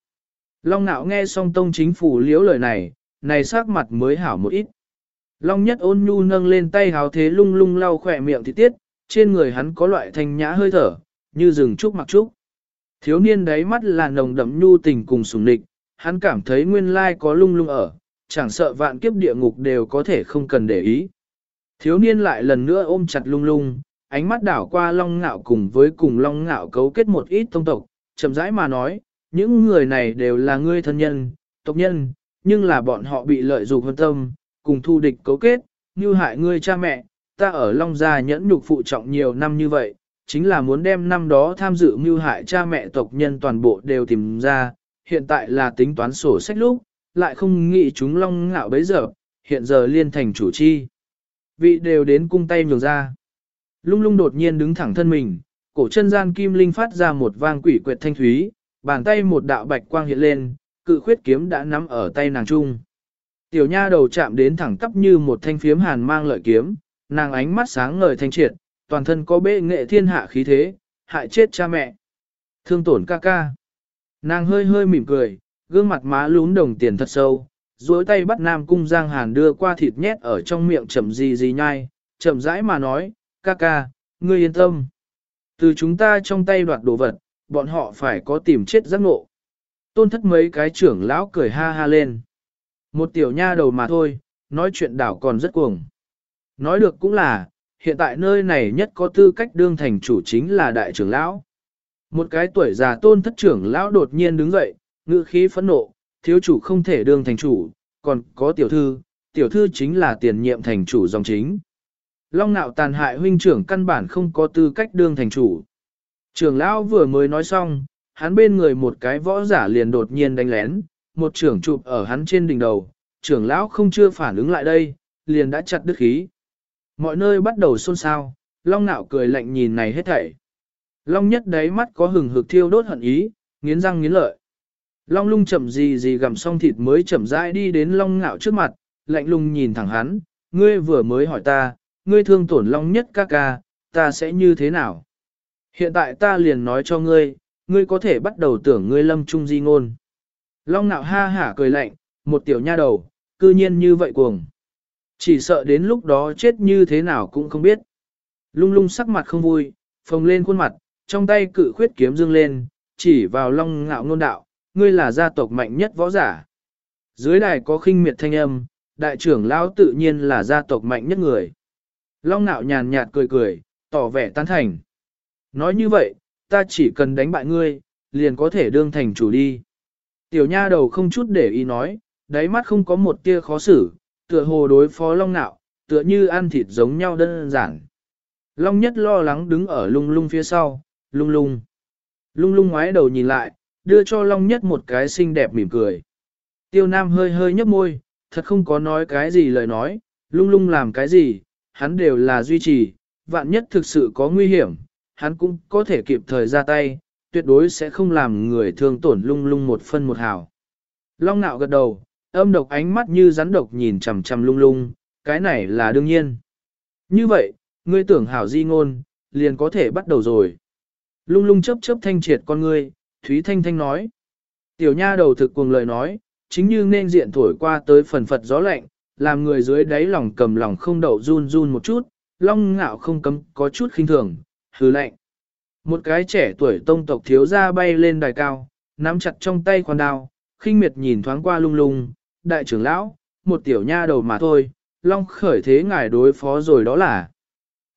A: Long nạo nghe xong tông chính phủ liễu lời này, này sắc mặt mới hảo một ít. Long nhất ôn nhu nâng lên tay háo thế lung lung lau khỏe miệng thì tiết, trên người hắn có loại thanh nhã hơi thở, như rừng trúc mặc trúc. Thiếu niên đáy mắt là nồng đậm nhu tình cùng sùng địch, hắn cảm thấy nguyên lai có lung lung ở, chẳng sợ vạn kiếp địa ngục đều có thể không cần để ý. Thiếu niên lại lần nữa ôm chặt lung lung, ánh mắt đảo qua long ngạo cùng với cùng long ngạo cấu kết một ít thông tộc, chậm rãi mà nói, những người này đều là ngươi thân nhân, tộc nhân, nhưng là bọn họ bị lợi dụng hơn tâm, cùng thu địch cấu kết, như hại ngươi cha mẹ, ta ở Long Gia nhẫn nhục phụ trọng nhiều năm như vậy, chính là muốn đem năm đó tham dự mưu hại cha mẹ tộc nhân toàn bộ đều tìm ra, hiện tại là tính toán sổ sách lúc, lại không nghĩ chúng Long ngạo bấy giờ, hiện giờ liên thành chủ chi. Vị đều đến cung tay nhường ra. Lung lung đột nhiên đứng thẳng thân mình, cổ chân gian kim linh phát ra một vang quỷ quyệt thanh thúy, bàn tay một đạo bạch quang hiện lên, cự khuyết kiếm đã nắm ở tay nàng trung. Tiểu nha đầu chạm đến thẳng tắp như một thanh phiếm hàn mang lợi kiếm, nàng ánh mắt sáng ngời thanh triệt, toàn thân có bệ nghệ thiên hạ khí thế, hại chết cha mẹ. Thương tổn ca ca. Nàng hơi hơi mỉm cười, gương mặt má lún đồng tiền thật sâu, duỗi tay bắt Nam Cung Giang Hàn đưa qua thịt nhét ở trong miệng chậm gì gì nhai, chậm rãi mà nói, ca ca, ngươi yên tâm. Từ chúng ta trong tay đoạt đồ vật, bọn họ phải có tìm chết giác ngộ. Tôn thất mấy cái trưởng lão cười ha ha lên. Một tiểu nha đầu mà thôi, nói chuyện đảo còn rất cuồng. Nói được cũng là, hiện tại nơi này nhất có tư cách đương thành chủ chính là đại trưởng lão. Một cái tuổi già tôn thất trưởng lão đột nhiên đứng dậy, ngữ khí phẫn nộ, thiếu chủ không thể đương thành chủ, còn có tiểu thư, tiểu thư chính là tiền nhiệm thành chủ dòng chính. Long nạo tàn hại huynh trưởng căn bản không có tư cách đương thành chủ. Trưởng lão vừa mới nói xong, hắn bên người một cái võ giả liền đột nhiên đánh lén, một trưởng chụp ở hắn trên đỉnh đầu, trưởng lão không chưa phản ứng lại đây, liền đã chặt đứt khí. Mọi nơi bắt đầu xôn xao, Long nạo cười lạnh nhìn này hết thảy. Long nhất đáy mắt có hừng hực thiêu đốt hận ý, nghiến răng nghiến lợi. Long lung chậm gì gì gặm xong thịt mới chậm rãi đi đến Long ngạo trước mặt, lạnh lùng nhìn thẳng hắn, ngươi vừa mới hỏi ta, ngươi thương tổn Long nhất ca ca, ta sẽ như thế nào? Hiện tại ta liền nói cho ngươi, ngươi có thể bắt đầu tưởng ngươi lâm trung di ngôn. Long nạo ha hả cười lạnh, một tiểu nha đầu, cư nhiên như vậy cuồng. Chỉ sợ đến lúc đó chết như thế nào cũng không biết. Lung lung sắc mặt không vui, phồng lên khuôn mặt, trong tay cự khuyết kiếm dương lên, chỉ vào long ngạo ngôn đạo, ngươi là gia tộc mạnh nhất võ giả. Dưới đài có khinh miệt thanh âm, đại trưởng lão tự nhiên là gia tộc mạnh nhất người. Long nạo nhàn nhạt cười cười, tỏ vẻ tán thành. Nói như vậy, ta chỉ cần đánh bại ngươi, liền có thể đương thành chủ đi. Tiểu nha đầu không chút để ý nói, đáy mắt không có một tia khó xử, tựa hồ đối phó long nạo, tựa như ăn thịt giống nhau đơn giản. Long nhất lo lắng đứng ở lung lung phía sau, lung lung. Lung lung ngoái đầu nhìn lại, đưa cho long nhất một cái xinh đẹp mỉm cười. Tiêu nam hơi hơi nhấp môi, thật không có nói cái gì lời nói, lung lung làm cái gì, hắn đều là duy trì, vạn nhất thực sự có nguy hiểm, hắn cũng có thể kịp thời ra tay, tuyệt đối sẽ không làm người thương tổn lung lung một phân một hào. Long nạo gật đầu, âm độc ánh mắt như rắn độc nhìn chằm chằm lung lung, cái này là đương nhiên. Như vậy, ngươi tưởng hảo di ngôn, liền có thể bắt đầu rồi. Lung lung chớp chớp thanh triệt con ngươi, Thúy Thanh Thanh nói. Tiểu nha đầu thực cuồng lời nói, chính như nên diện thổi qua tới phần phật gió lạnh, làm người dưới đáy lòng cầm lòng không đậu run run một chút, long ngạo không cấm có chút khinh thường, hứ lạnh. Một cái trẻ tuổi tông tộc thiếu ra bay lên đài cao, nắm chặt trong tay khoan đao, khinh miệt nhìn thoáng qua lung lung, đại trưởng lão, một tiểu nha đầu mà thôi, long khởi thế ngài đối phó rồi đó là.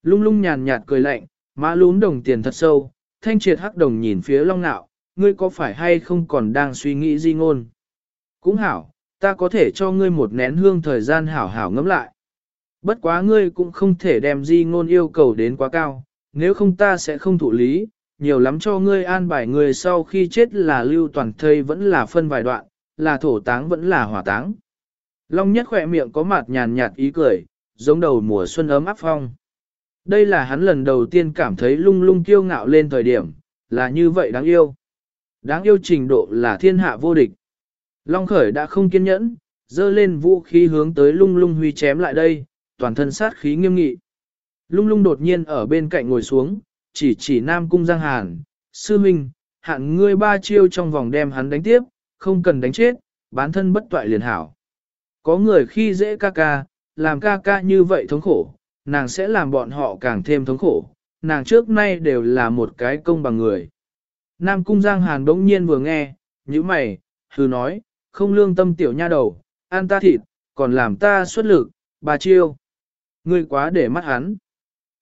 A: Lung lung nhàn nhạt cười lạnh, má lún đồng tiền thật sâu, thanh triệt hắc đồng nhìn phía long nạo, ngươi có phải hay không còn đang suy nghĩ di ngôn? Cũng hảo, ta có thể cho ngươi một nén hương thời gian hảo hảo ngẫm lại. Bất quá ngươi cũng không thể đem di ngôn yêu cầu đến quá cao, nếu không ta sẽ không thụ lý, nhiều lắm cho ngươi an bài người sau khi chết là lưu toàn thây vẫn là phân vài đoạn, là thổ táng vẫn là hỏa táng. Long nhất khỏe miệng có mặt nhàn nhạt ý cười, giống đầu mùa xuân ấm áp phong. Đây là hắn lần đầu tiên cảm thấy lung lung kiêu ngạo lên thời điểm, là như vậy đáng yêu. Đáng yêu trình độ là thiên hạ vô địch. Long khởi đã không kiên nhẫn, dơ lên vũ khí hướng tới lung lung huy chém lại đây, toàn thân sát khí nghiêm nghị. Lung lung đột nhiên ở bên cạnh ngồi xuống, chỉ chỉ Nam Cung Giang Hàn, sư minh, hạn ngươi ba chiêu trong vòng đem hắn đánh tiếp, không cần đánh chết, bán thân bất toại liền hảo. Có người khi dễ ca ca, làm ca ca như vậy thống khổ, nàng sẽ làm bọn họ càng thêm thống khổ, nàng trước nay đều là một cái công bằng người. Nam Cung Giang Hàn bỗng nhiên vừa nghe, như mày, hừ nói, không lương tâm tiểu nha đầu, ăn ta thịt, còn làm ta xuất lực, bà chiêu. Ngươi quá để mắt hắn.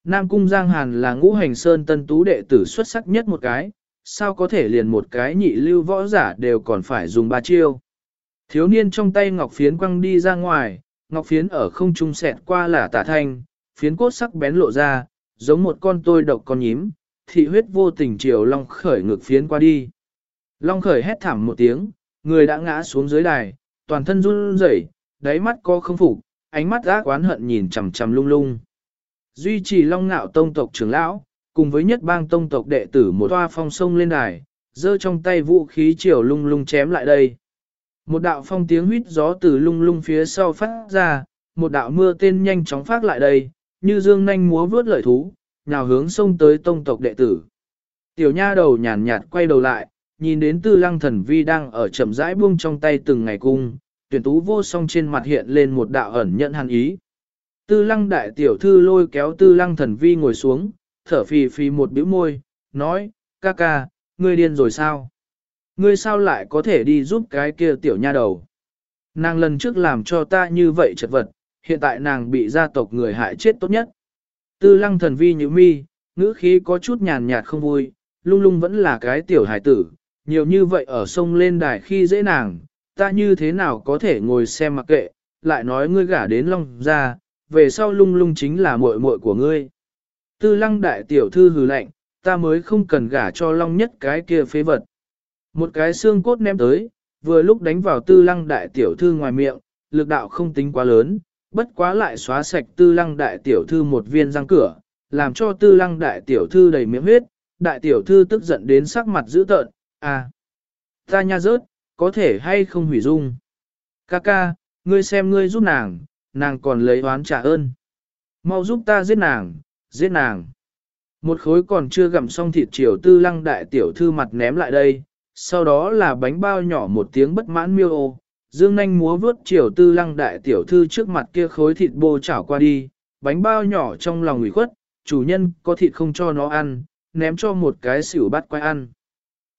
A: Nam Cung Giang Hàn là ngũ hành sơn tân tú đệ tử xuất sắc nhất một cái, sao có thể liền một cái nhị lưu võ giả đều còn phải dùng ba chiêu. Thiếu niên trong tay ngọc phiến quăng đi ra ngoài, ngọc phiến ở không trung sẹt qua là tả thanh, phiến cốt sắc bén lộ ra, giống một con tôi độc con nhím, thị huyết vô tình chiều Long Khởi ngược phiến qua đi. Long Khởi hét thảm một tiếng, người đã ngã xuống dưới đài, toàn thân run rẩy, đáy mắt co không phục, ánh mắt ác oán hận nhìn chằm chằm lung lung. Duy trì Long Ngạo tông tộc trưởng lão, cùng với nhất bang tông tộc đệ tử một toa phong sông lên đài, giơ trong tay vũ khí chiều lung lung chém lại đây. Một đạo phong tiếng huýt gió từ lung lung phía sau phát ra, một đạo mưa tên nhanh chóng phát lại đây, như dương nhanh múa vướt lợi thú, nào hướng sông tới tông tộc đệ tử. Tiểu nha đầu nhàn nhạt quay đầu lại, nhìn đến tư lăng thần vi đang ở chậm rãi buông trong tay từng ngày cung, tuyển tú vô song trên mặt hiện lên một đạo ẩn nhận hàn ý. Tư lăng đại tiểu thư lôi kéo tư lăng thần vi ngồi xuống, thở phì phì một bĩu môi, nói, ca ca, ngươi điên rồi sao? Ngươi sao lại có thể đi giúp cái kia tiểu nha đầu? Nàng lần trước làm cho ta như vậy chật vật, hiện tại nàng bị gia tộc người hại chết tốt nhất. Tư lăng thần vi như mi, ngữ khí có chút nhàn nhạt không vui, lung lung vẫn là cái tiểu hải tử, nhiều như vậy ở sông lên đài khi dễ nàng, ta như thế nào có thể ngồi xem mặc kệ, lại nói ngươi gả đến long ra, về sau lung lung chính là muội muội của ngươi. Tư lăng đại tiểu thư hừ lạnh, ta mới không cần gả cho long nhất cái kia phế vật. Một cái xương cốt ném tới, vừa lúc đánh vào tư lăng đại tiểu thư ngoài miệng, lực đạo không tính quá lớn, bất quá lại xóa sạch tư lăng đại tiểu thư một viên răng cửa, làm cho tư lăng đại tiểu thư đầy miệng huyết, đại tiểu thư tức giận đến sắc mặt dữ tợn, à, ta nha rớt, có thể hay không hủy dung. Ca ca, ngươi xem ngươi giúp nàng, nàng còn lấy oán trả ơn. Mau giúp ta giết nàng, giết nàng. Một khối còn chưa gặm xong thịt chiều tư lăng đại tiểu thư mặt ném lại đây, sau đó là bánh bao nhỏ một tiếng bất mãn miêu ô, dương nanh múa vớt chiều tư lăng đại tiểu thư trước mặt kia khối thịt bô chảo qua đi, bánh bao nhỏ trong lòng ủy khuất, chủ nhân có thịt không cho nó ăn, ném cho một cái xỉu bắt quay ăn.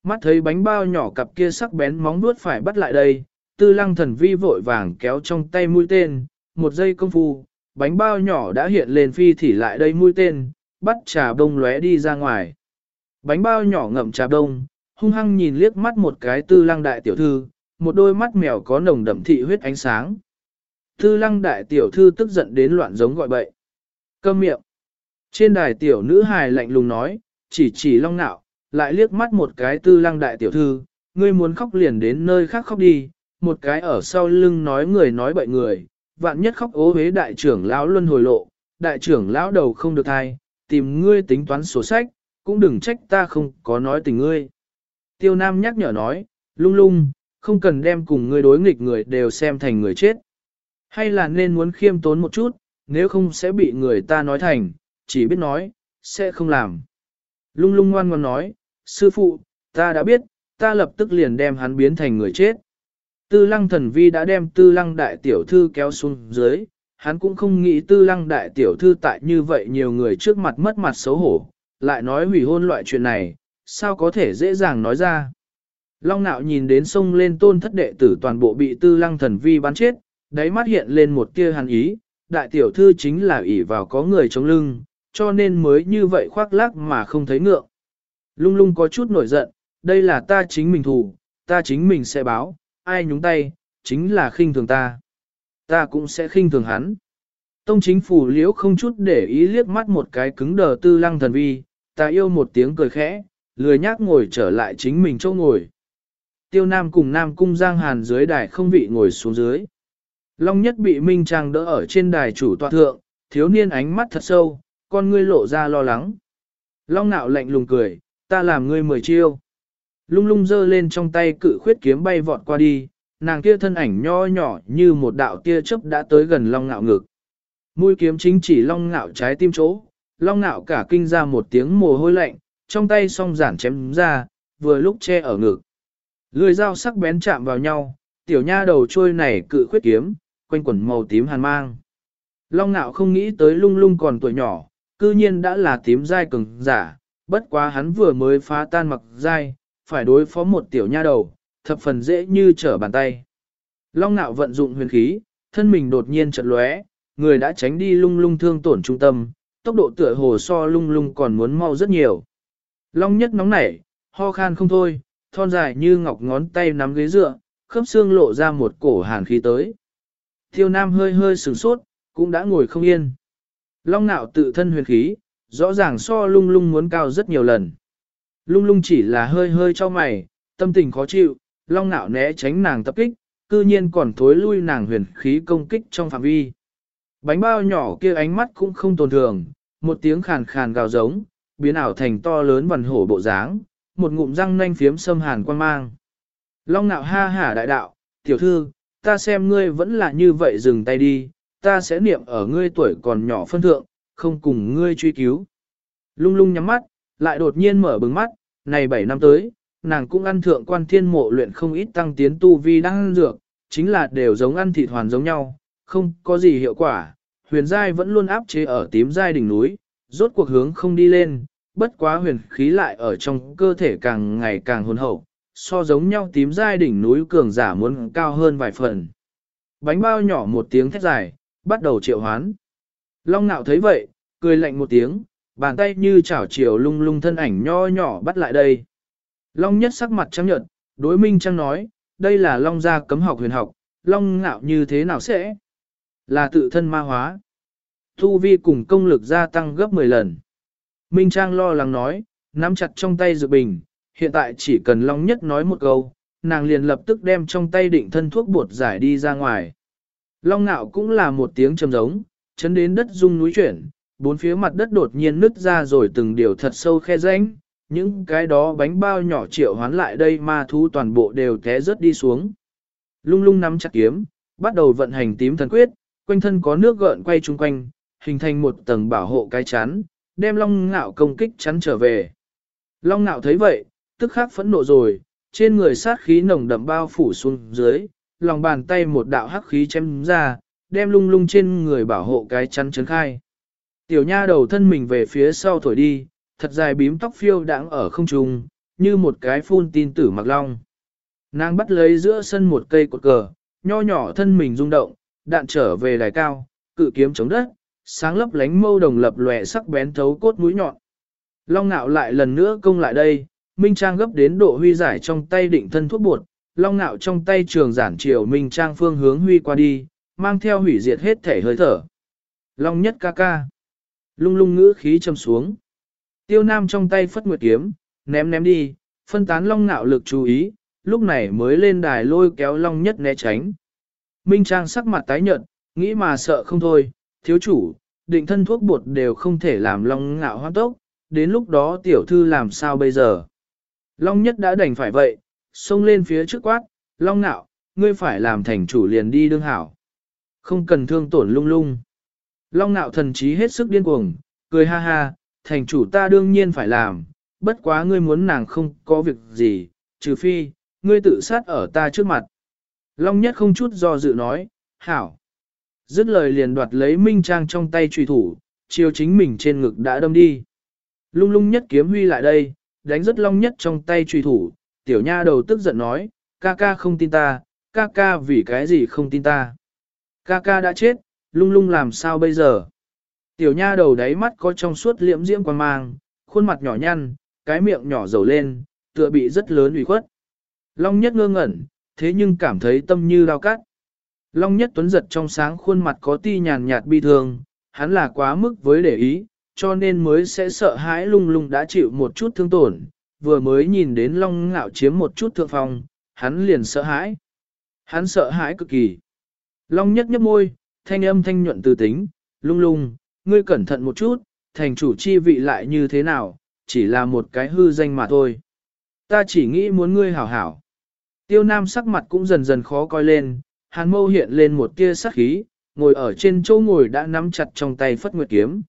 A: Mắt thấy bánh bao nhỏ cặp kia sắc bén móng vuốt phải bắt lại đây, tư lăng thần vi vội vàng kéo trong tay mũi tên, một giây công phu, bánh bao nhỏ đã hiện lên phi thỉ lại đây mũi tên, bắt trà đông lóe đi ra ngoài. Bánh bao nhỏ ngậm trà đông, hung hăng nhìn liếc mắt một cái tư lăng đại tiểu thư, một đôi mắt mèo có nồng đậm thị huyết ánh sáng. Tư lăng đại tiểu thư tức giận đến loạn giống gọi bậy. Câm miệng. Trên đài tiểu nữ hài lạnh lùng nói, chỉ chỉ long nạo, lại liếc mắt một cái tư lăng đại tiểu thư, ngươi muốn khóc liền đến nơi khác khóc đi, một cái ở sau lưng nói người nói bậy người, vạn nhất khóc ố hế đại trưởng lão luân hồi lộ, đại trưởng lão đầu không được thai, tìm ngươi tính toán sổ sách, cũng đừng trách ta không có nói tình ngươi. Tiêu Nam nhắc nhở nói, lung lung, không cần đem cùng ngươi đối nghịch người đều xem thành người chết. Hay là nên muốn khiêm tốn một chút, nếu không sẽ bị người ta nói thành, chỉ biết nói, sẽ không làm. Lung lung ngoan ngoan nói, sư phụ, ta đã biết, ta lập tức liền đem hắn biến thành người chết. Tư lăng thần vi đã đem tư lăng đại tiểu thư kéo xuống dưới, hắn cũng không nghĩ tư lăng đại tiểu thư tại như vậy nhiều người trước mặt mất mặt xấu hổ, lại nói hủy hôn loại chuyện này, sao có thể dễ dàng nói ra. Long nạo nhìn đến sông lên tôn thất đệ tử toàn bộ bị tư lăng thần vi bắn chết, đáy mắt hiện lên một tia hàn ý, đại tiểu thư chính là ỷ vào có người chống lưng, cho nên mới như vậy khoác lác mà không thấy ngượng. Lung lung có chút nổi giận, đây là ta chính mình thủ, ta chính mình sẽ báo, ai nhúng tay, chính là khinh thường ta. Ta cũng sẽ khinh thường hắn. Tông chính phủ liễu không chút để ý liếc mắt một cái cứng đờ tư lăng thần vi, ta yêu một tiếng cười khẽ, lười nhác ngồi trở lại chính mình chỗ ngồi. Tiêu Nam cùng Nam Cung Giang Hàn dưới đài không vị ngồi xuống dưới. Long nhất bị Minh Trang đỡ ở trên đài chủ tọa thượng, thiếu niên ánh mắt thật sâu, con ngươi lộ ra lo lắng. Long nạo lạnh lùng cười, ta làm ngươi mười chiêu. Lung lung dơ lên trong tay cự khuyết kiếm bay vọt qua đi, nàng kia thân ảnh nho nhỏ như một đạo tia chớp đã tới gần long ngạo ngực. Mũi kiếm chính chỉ long ngạo trái tim chỗ, long ngạo cả kinh ra một tiếng mồ hôi lạnh, trong tay song giản chém ra, vừa lúc che ở ngực. Lưỡi dao sắc bén chạm vào nhau, tiểu nha đầu trôi này cự khuyết kiếm, quanh quẩn màu tím hàn mang. Long ngạo không nghĩ tới lung lung còn tuổi nhỏ, cư nhiên đã là tím dai cứng giả, bất quá hắn vừa mới phá tan mặc dai, phải đối phó một tiểu nha đầu, thập phần dễ như trở bàn tay. Long nạo vận dụng huyền khí, thân mình đột nhiên chợt lóe, người đã tránh đi lung lung thương tổn trung tâm, tốc độ tựa hồ so lung lung còn muốn mau rất nhiều. Long nhất nóng nảy, ho khan không thôi, thon dài như ngọc ngón tay nắm ghế dựa, khớp xương lộ ra một cổ hàn khí tới. Thiêu nam hơi hơi sửng sốt, cũng đã ngồi không yên. Long nạo tự thân huyền khí, rõ ràng so lung lung muốn cao rất nhiều lần. Lung lung chỉ là hơi hơi cho mày, tâm tình khó chịu, long nạo né tránh nàng tập kích, cư nhiên còn thối lui nàng huyền khí công kích trong phạm vi. Bánh bao nhỏ kia ánh mắt cũng không tồn thường, một tiếng khàn khàn gào giống, biến ảo thành to lớn vằn hổ bộ dáng, một ngụm răng nanh phiếm sâm hàn quan mang. Long nạo ha hả đại đạo, tiểu thư, ta xem ngươi vẫn là như vậy dừng tay đi, ta sẽ niệm ở ngươi tuổi còn nhỏ phân thượng, không cùng ngươi truy cứu. Lung lung nhắm mắt, lại đột nhiên mở bừng mắt, này 7 năm tới, nàng cũng ăn thượng quan thiên mộ luyện không ít tăng tiến tu vi đang ăn dược, chính là đều giống ăn thịt hoàn giống nhau, không có gì hiệu quả. Huyền giai vẫn luôn áp chế ở tím giai đỉnh núi, rốt cuộc hướng không đi lên, bất quá huyền khí lại ở trong cơ thể càng ngày càng hồn hậu, so giống nhau tím giai đỉnh núi cường giả muốn cao hơn vài phần. Bánh bao nhỏ một tiếng thét dài, bắt đầu triệu hoán. Long nạo thấy vậy, cười lạnh một tiếng, bàn tay như chảo chiều lung lung thân ảnh nho nhỏ bắt lại đây. Long nhất sắc mặt trắng nhợt, đối minh trăng nói, đây là long gia cấm học huyền học, long ngạo như thế nào sẽ? Là tự thân ma hóa. Thu vi cùng công lực gia tăng gấp 10 lần. Minh Trang lo lắng nói, nắm chặt trong tay dược bình, hiện tại chỉ cần long nhất nói một câu, nàng liền lập tức đem trong tay định thân thuốc bột giải đi ra ngoài. Long Nạo cũng là một tiếng trầm giống, chấn đến đất rung núi chuyển, bốn phía mặt đất đột nhiên nứt ra rồi từng điều thật sâu khe rãnh, những cái đó bánh bao nhỏ triệu hoán lại đây ma thú toàn bộ đều té rớt đi xuống. Lung lung nắm chặt kiếm, bắt đầu vận hành tím thần quyết, quanh thân có nước gợn quay chung quanh, hình thành một tầng bảo hộ cái chắn, đem long ngạo công kích chắn trở về. Long ngạo thấy vậy, tức khắc phẫn nộ rồi, trên người sát khí nồng đậm bao phủ xuống dưới, lòng bàn tay một đạo hắc khí chém ra, đem lung lung trên người bảo hộ cái chắn chấn khai. Tiểu nha đầu thân mình về phía sau thổi đi, thật dài bím tóc phiêu đãng ở không trung, như một cái phun tin tử mặc long. Nàng bắt lấy giữa sân một cây cột cờ, nho nhỏ thân mình rung động, đạn trở về đài cao, cự kiếm chống đất, sáng lấp lánh mâu đồng lập lòe sắc bén thấu cốt mũi nhọn. Long ngạo lại lần nữa công lại đây, Minh Trang gấp đến độ huy giải trong tay định thân thuốc bột, long ngạo trong tay trường giản chiều Minh Trang phương hướng huy qua đi, mang theo hủy diệt hết thể hơi thở. Long nhất ca ca. Lung lung ngữ khí châm xuống. Tiêu Nam trong tay phất nguyệt kiếm, ném ném đi, phân tán long ngạo lực chú ý, lúc này mới lên đài lôi kéo long nhất né tránh. Minh Trang sắc mặt tái nhợt, nghĩ mà sợ không thôi, thiếu chủ, định thân thuốc bột đều không thể làm long ngạo hoan tốc, đến lúc đó tiểu thư làm sao bây giờ. Long nhất đã đành phải vậy, xông lên phía trước quát, long ngạo, ngươi phải làm thành chủ liền đi đương hảo. Không cần thương tổn lung lung. Long nạo thần trí hết sức điên cuồng, cười ha ha, thành chủ ta đương nhiên phải làm, bất quá ngươi muốn nàng không có việc gì, trừ phi, ngươi tự sát ở ta trước mặt. Long nhất không chút do dự nói, hảo. Dứt lời liền đoạt lấy minh trang trong tay trùy thủ, chiều chính mình trên ngực đã đâm đi. Lung lung nhất kiếm huy lại đây, đánh rất long nhất trong tay trùy thủ, tiểu nha đầu tức giận nói, ca ca không tin ta, ca ca vì cái gì không tin ta. Ca ca đã chết, lung lung làm sao bây giờ? Tiểu nha đầu đáy mắt có trong suốt liễm diễm quan mang, khuôn mặt nhỏ nhăn, cái miệng nhỏ dầu lên, tựa bị rất lớn ủy khuất. Long nhất ngơ ngẩn, thế nhưng cảm thấy tâm như đau cắt. Long nhất tuấn giật trong sáng khuôn mặt có ti nhàn nhạt bi thương, hắn là quá mức với để ý, cho nên mới sẽ sợ hãi lung lung đã chịu một chút thương tổn, vừa mới nhìn đến long ngạo chiếm một chút thượng phong, hắn liền sợ hãi. Hắn sợ hãi cực kỳ. Long nhất nhấp môi, thanh âm thanh nhuận từ tính, lung lung, ngươi cẩn thận một chút, thành chủ chi vị lại như thế nào, chỉ là một cái hư danh mà thôi. Ta chỉ nghĩ muốn ngươi hảo hảo. Tiêu Nam sắc mặt cũng dần dần khó coi lên, hàn mâu hiện lên một tia sắc khí, ngồi ở trên chỗ ngồi đã nắm chặt trong tay phất nguyệt kiếm.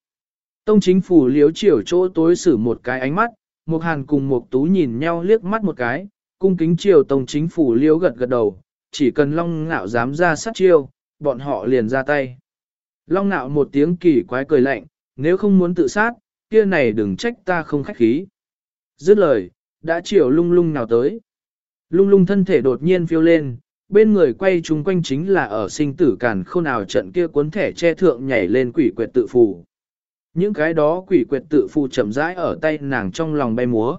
A: Tông chính phủ liếu chiều chỗ tối xử một cái ánh mắt, một hàn cùng một tú nhìn nhau liếc mắt một cái, cung kính chiều tông chính phủ liếu gật gật đầu, chỉ cần long ngạo dám ra sát chiêu, bọn họ liền ra tay. Long Nạo một tiếng kỳ quái cười lạnh, nếu không muốn tự sát, kia này đừng trách ta không khách khí. Dứt lời, đã chiều lung lung nào tới. Lung lung thân thể đột nhiên phiêu lên, bên người quay chung quanh chính là ở sinh tử càn khôn nào trận kia cuốn thẻ che thượng nhảy lên quỷ quyệt tự phù. Những cái đó quỷ quyệt tự phù chậm rãi ở tay nàng trong lòng bay múa.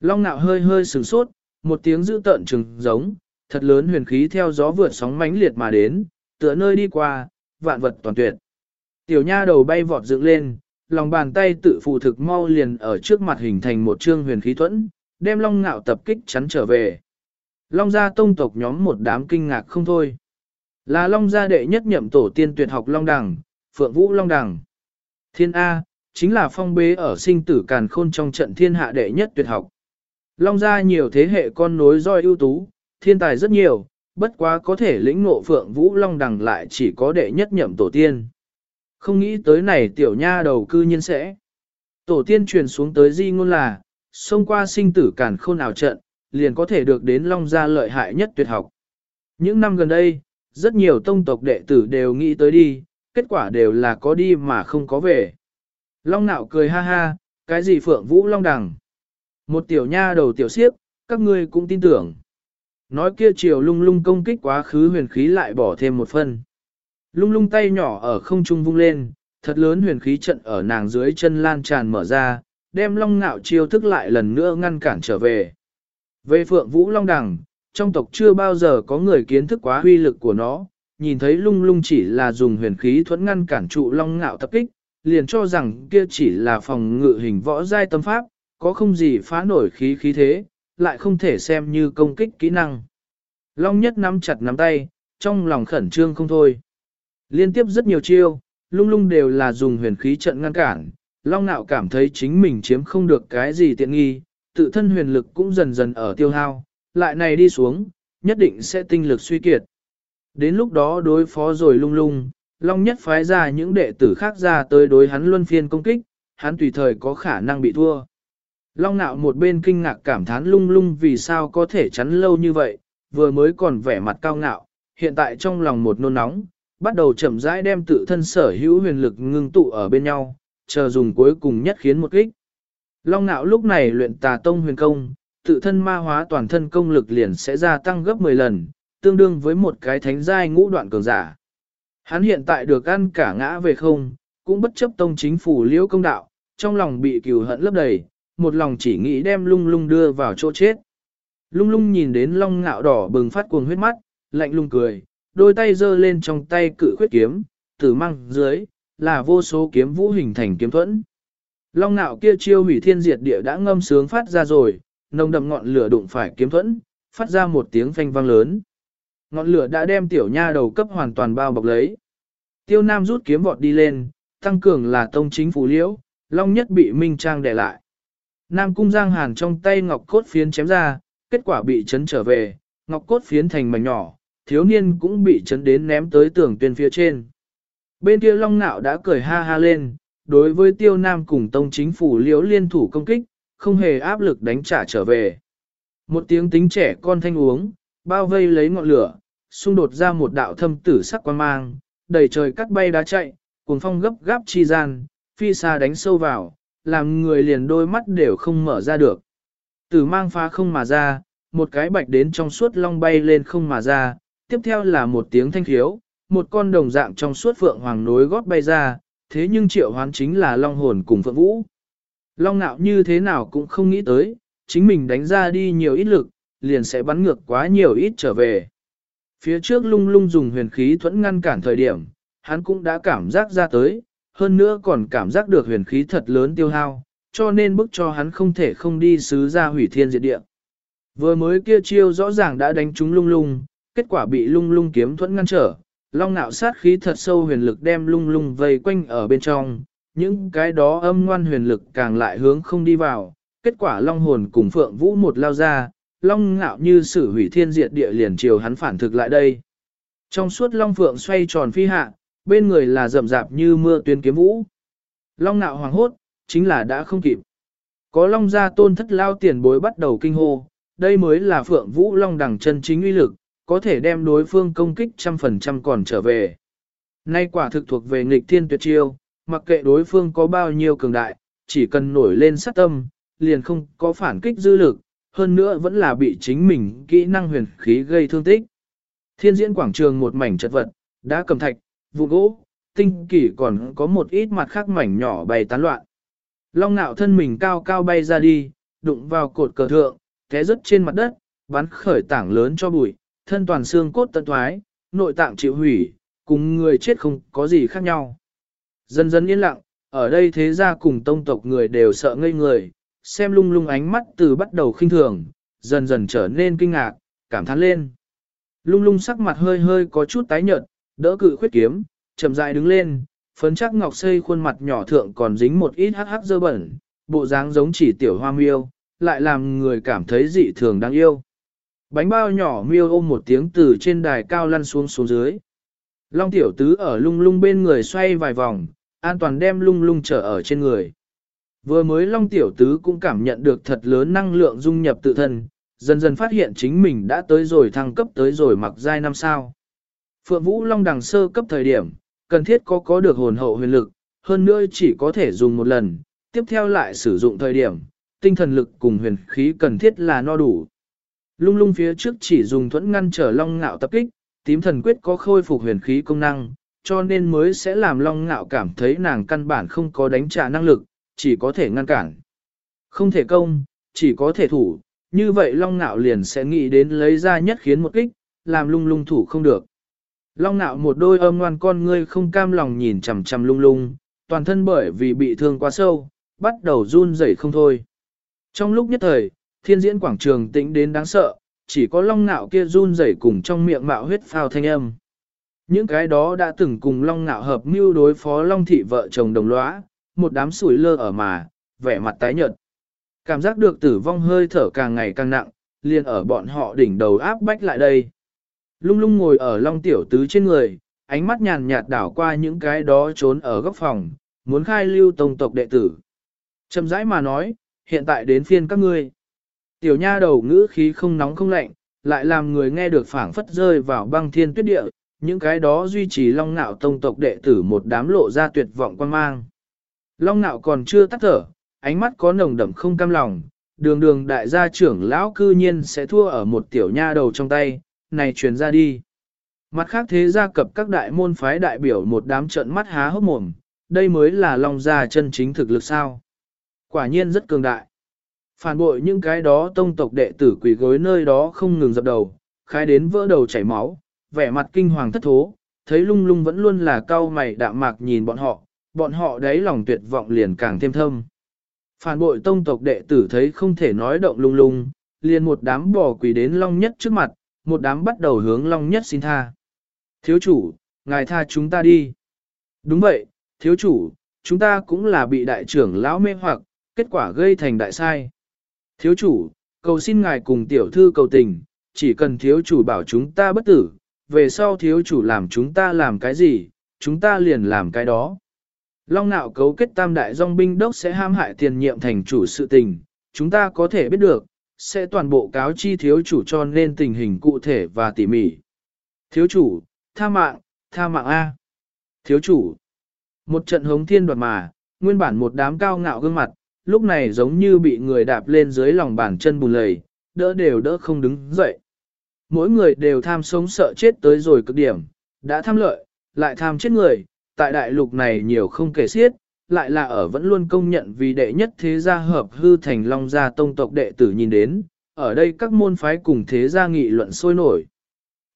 A: Long nạo hơi hơi sừng sốt, một tiếng dữ tợn trừng giống, thật lớn huyền khí theo gió vượt sóng mãnh liệt mà đến, tựa nơi đi qua, vạn vật toàn tuyệt. Tiểu nha đầu bay vọt dựng lên, lòng bàn tay tự phụ thực mau liền ở trước mặt hình thành một trương huyền khí thuẫn, đem long ngạo tập kích chắn trở về. Long gia tông tộc nhóm một đám kinh ngạc không thôi. Là Long gia đệ nhất nhậm tổ tiên tuyệt học Long Đằng, Phượng Vũ Long Đằng. Thiên A, chính là phong bế ở sinh tử càn khôn trong trận thiên hạ đệ nhất tuyệt học. Long gia nhiều thế hệ con nối roi ưu tú, thiên tài rất nhiều, bất quá có thể lĩnh ngộ Phượng Vũ Long Đằng lại chỉ có đệ nhất nhậm tổ tiên. Không nghĩ tới này tiểu nha đầu cư nhiên sẽ. Tổ tiên truyền xuống tới di ngôn là, xông qua sinh tử cản khôn ảo trận, liền có thể được đến Long Gia lợi hại nhất tuyệt học. Những năm gần đây, rất nhiều tông tộc đệ tử đều nghĩ tới đi, kết quả đều là có đi mà không có về. Long nạo cười ha ha, cái gì phượng vũ long đằng. Một tiểu nha đầu tiểu siếp, các ngươi cũng tin tưởng. Nói kia chiều lung lung công kích quá khứ huyền khí lại bỏ thêm một phân. Lung lung tay nhỏ ở không trung vung lên, thật lớn huyền khí trận ở nàng dưới chân lan tràn mở ra, đem long ngạo chiêu thức lại lần nữa ngăn cản trở về. Về Phượng Vũ Long Đằng, trong tộc chưa bao giờ có người kiến thức quá huy lực của nó, nhìn thấy lung lung chỉ là dùng huyền khí thuẫn ngăn cản trụ Long Ngạo tập kích, liền cho rằng kia chỉ là phòng ngự hình võ giai tâm pháp, có không gì phá nổi khí khí thế, lại không thể xem như công kích kỹ năng. Long nhất nắm chặt nắm tay, trong lòng khẩn trương không thôi. Liên tiếp rất nhiều chiêu, lung lung đều là dùng huyền khí trận ngăn cản, Long Nạo cảm thấy chính mình chiếm không được cái gì tiện nghi, tự thân huyền lực cũng dần dần ở tiêu hao, lại này đi xuống, nhất định sẽ tinh lực suy kiệt. Đến lúc đó đối phó rồi lung lung, Long nhất phái ra những đệ tử khác ra tới đối hắn luân phiên công kích, hắn tùy thời có khả năng bị thua. Long nạo một bên kinh ngạc cảm thán lung lung vì sao có thể chắn lâu như vậy, vừa mới còn vẻ mặt cao ngạo, hiện tại trong lòng một nôn nóng, bắt đầu chậm rãi đem tự thân sở hữu huyền lực ngưng tụ ở bên nhau, chờ dùng cuối cùng nhất khiến một kích. Long nạo lúc này luyện tà tông huyền công, tự thân ma hóa toàn thân công lực liền sẽ gia tăng gấp 10 lần, tương đương với một cái thánh giai ngũ đoạn cường giả. Hắn hiện tại được ăn cả ngã về không, cũng bất chấp tông chính phủ liễu công đạo, trong lòng bị cừu hận lấp đầy, một lòng chỉ nghĩ đem lung lung đưa vào chỗ chết. Lung lung nhìn đến long ngạo đỏ bừng phát cuồng huyết mắt, lạnh lung cười, đôi tay giơ lên trong tay cự khuyết kiếm, tử măng dưới, là vô số kiếm vũ hình thành kiếm thuẫn. Long Ngạo kia chiêu hủy thiên diệt địa đã ngâm sướng phát ra rồi, nồng đậm ngọn lửa đụng phải kiếm thuẫn, phát ra một tiếng phanh vang lớn. Ngọn lửa đã đem tiểu nha đầu cấp hoàn toàn bao bọc lấy. Tiêu Nam rút kiếm vọt đi lên, tăng cường là tông chính phủ liễu, Long nhất bị Minh Trang đè lại. Nam cung giang hàn trong tay ngọc cốt phiến chém ra, kết quả bị chấn trở về, ngọc cốt phiến thành mảnh nhỏ, thiếu niên cũng bị chấn đến ném tới tường tuyên phía trên. Bên kia Long Nạo đã cười ha ha lên, đối với tiêu nam cùng tông chính phủ liễu liên thủ công kích, không hề áp lực đánh trả trở về. Một tiếng tính trẻ con thanh uống, bao vây lấy ngọn lửa, xung đột ra một đạo thâm tử sắc quan mang, đầy trời cắt bay đá chạy, cuồng phong gấp gáp chi gian, phi xa đánh sâu vào, làm người liền đôi mắt đều không mở ra được. Tử mang phá không mà ra, một cái bạch đến trong suốt long bay lên không mà ra, tiếp theo là một tiếng thanh khiếu, một con đồng dạng trong suốt phượng hoàng nối gót bay ra, thế nhưng triệu hoán chính là long hồn cùng phượng vũ. Long nạo như thế nào cũng không nghĩ tới, chính mình đánh ra đi nhiều ít lực, liền sẽ bắn ngược quá nhiều ít trở về. Phía trước lung lung dùng huyền khí thuẫn ngăn cản thời điểm, hắn cũng đã cảm giác ra tới, hơn nữa còn cảm giác được huyền khí thật lớn tiêu hao, cho nên bức cho hắn không thể không đi xứ ra hủy thiên diệt địa. Vừa mới kia chiêu rõ ràng đã đánh trúng lung lung, kết quả bị lung lung kiếm thuẫn ngăn trở, long nạo sát khí thật sâu huyền lực đem lung lung vây quanh ở bên trong, những cái đó âm ngoan huyền lực càng lại hướng không đi vào, kết quả long hồn cùng phượng vũ một lao ra, long ngạo như sử hủy thiên diệt địa liền chiều hắn phản thực lại đây. Trong suốt long phượng xoay tròn phi hạ, bên người là rậm rạp như mưa tuyến kiếm vũ. Long nạo hoàng hốt, chính là đã không kịp. Có long gia tôn thất lao tiền bối bắt đầu kinh hô, đây mới là phượng vũ long đẳng chân chính uy lực, có thể đem đối phương công kích trăm phần trăm còn trở về. Nay quả thực thuộc về nghịch thiên tuyệt chiêu, mặc kệ đối phương có bao nhiêu cường đại, chỉ cần nổi lên sát tâm, liền không có phản kích dư lực, hơn nữa vẫn là bị chính mình kỹ năng huyền khí gây thương tích. Thiên diễn quảng trường một mảnh chất vật, đã cầm thạch, vụ gỗ, tinh kỷ còn có một ít mặt khác mảnh nhỏ bay tán loạn. Long nạo thân mình cao cao bay ra đi, đụng vào cột cờ thượng, té rớt trên mặt đất, bắn khởi tảng lớn cho bụi, thân toàn xương cốt tận thoái, nội tạng chịu hủy, cùng người chết không có gì khác nhau. Dần dần yên lặng, ở đây thế gia cùng tông tộc người đều sợ ngây người, xem lung lung ánh mắt từ bắt đầu khinh thường, dần dần trở nên kinh ngạc, cảm thán lên. Lung lung sắc mặt hơi hơi có chút tái nhợt, đỡ cự khuyết kiếm, chậm rãi đứng lên, phấn chắc ngọc xây khuôn mặt nhỏ thượng còn dính một ít hắc hắc dơ bẩn, bộ dáng giống chỉ tiểu hoa miêu, lại làm người cảm thấy dị thường đáng yêu. Bánh bao nhỏ miêu ôm một tiếng từ trên đài cao lăn xuống xuống dưới. Long tiểu tứ ở lung lung bên người xoay vài vòng, an toàn đem lung lung trở ở trên người. Vừa mới Long tiểu tứ cũng cảm nhận được thật lớn năng lượng dung nhập tự thân, dần dần phát hiện chính mình đã tới rồi thăng cấp tới rồi mặc giai năm sao. Phượng Vũ Long đằng sơ cấp thời điểm, cần thiết có có được hồn hậu huyền lực, hơn nữa chỉ có thể dùng một lần, tiếp theo lại sử dụng thời điểm, tinh thần lực cùng huyền khí cần thiết là no đủ. Lung lung phía trước chỉ dùng thuẫn ngăn trở long ngạo tập kích, tím thần quyết có khôi phục huyền khí công năng, cho nên mới sẽ làm long ngạo cảm thấy nàng căn bản không có đánh trả năng lực, chỉ có thể ngăn cản. Không thể công, chỉ có thể thủ, như vậy long ngạo liền sẽ nghĩ đến lấy ra nhất khiến một kích, làm lung lung thủ không được. Long nạo một đôi âm ngoan con ngươi không cam lòng nhìn chằm chằm lung lung, toàn thân bởi vì bị thương quá sâu, bắt đầu run rẩy không thôi. Trong lúc nhất thời, thiên diễn quảng trường tĩnh đến đáng sợ, chỉ có long nạo kia run rẩy cùng trong miệng mạo huyết phao thanh âm. Những cái đó đã từng cùng long nạo hợp mưu đối phó long thị vợ chồng đồng lõa, một đám sủi lơ ở mà, vẻ mặt tái nhợt. Cảm giác được tử vong hơi thở càng ngày càng nặng, liền ở bọn họ đỉnh đầu áp bách lại đây. Lung lung ngồi ở long tiểu tứ trên người, ánh mắt nhàn nhạt đảo qua những cái đó trốn ở góc phòng, muốn khai lưu tông tộc đệ tử. Chậm rãi mà nói, hiện tại đến phiên các ngươi. Tiểu nha đầu ngữ khí không nóng không lạnh, lại làm người nghe được phảng phất rơi vào băng thiên tuyết địa, những cái đó duy trì long nạo tông tộc đệ tử một đám lộ ra tuyệt vọng quan mang. Long nạo còn chưa tắt thở, ánh mắt có nồng đậm không cam lòng, đường đường đại gia trưởng lão cư nhiên sẽ thua ở một tiểu nha đầu trong tay, này truyền ra đi. Mặt khác thế gia cập các đại môn phái đại biểu một đám trận mắt há hốc mồm, đây mới là long gia chân chính thực lực sao. Quả nhiên rất cường đại. Phản bội những cái đó tông tộc đệ tử quỷ gối nơi đó không ngừng dập đầu, khai đến vỡ đầu chảy máu, vẻ mặt kinh hoàng thất thố, thấy lung lung vẫn luôn là cao mày đạm mạc nhìn bọn họ, bọn họ đấy lòng tuyệt vọng liền càng thêm thâm. Phản bội tông tộc đệ tử thấy không thể nói động lung lung, liền một đám bò quỷ đến long nhất trước mặt, một đám bắt đầu hướng long nhất xin tha. Thiếu chủ, ngài tha chúng ta đi. Đúng vậy, thiếu chủ, chúng ta cũng là bị đại trưởng lão mê hoặc, kết quả gây thành đại sai. Thiếu chủ, cầu xin ngài cùng tiểu thư cầu tình, chỉ cần thiếu chủ bảo chúng ta bất tử, về sau thiếu chủ làm chúng ta làm cái gì, chúng ta liền làm cái đó. Long nạo cấu kết tam đại dòng binh đốc sẽ ham hại tiền nhiệm thành chủ sự tình, chúng ta có thể biết được, sẽ toàn bộ cáo chi thiếu chủ cho nên tình hình cụ thể và tỉ mỉ. Thiếu chủ, tha mạng, tha mạng A. Thiếu chủ, một trận hống thiên đoạt mà, nguyên bản một đám cao ngạo gương mặt, lúc này giống như bị người đạp lên dưới lòng bàn chân bùn lầy, đỡ đều đỡ không đứng dậy. Mỗi người đều tham sống sợ chết tới rồi cực điểm, đã tham lợi, lại tham chết người, tại đại lục này nhiều không kể xiết, lại là ở vẫn luôn công nhận vì đệ nhất thế gia hợp hư thành long gia tông tộc đệ tử nhìn đến, ở đây các môn phái cùng thế gia nghị luận sôi nổi.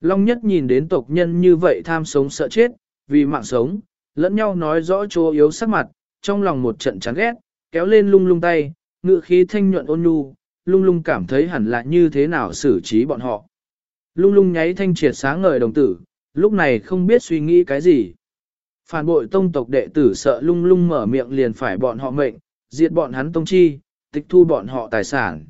A: Long nhất nhìn đến tộc nhân như vậy tham sống sợ chết, vì mạng sống, lẫn nhau nói rõ chỗ yếu sắc mặt, trong lòng một trận chán ghét, kéo lên lung lung tay, ngựa khí thanh nhuận ôn nhu, lung lung cảm thấy hẳn là như thế nào xử trí bọn họ. Lung lung nháy thanh triệt sáng ngời đồng tử, lúc này không biết suy nghĩ cái gì. Phản bội tông tộc đệ tử sợ lung lung mở miệng liền phải bọn họ mệnh, diệt bọn hắn tông chi, tịch thu bọn họ tài sản.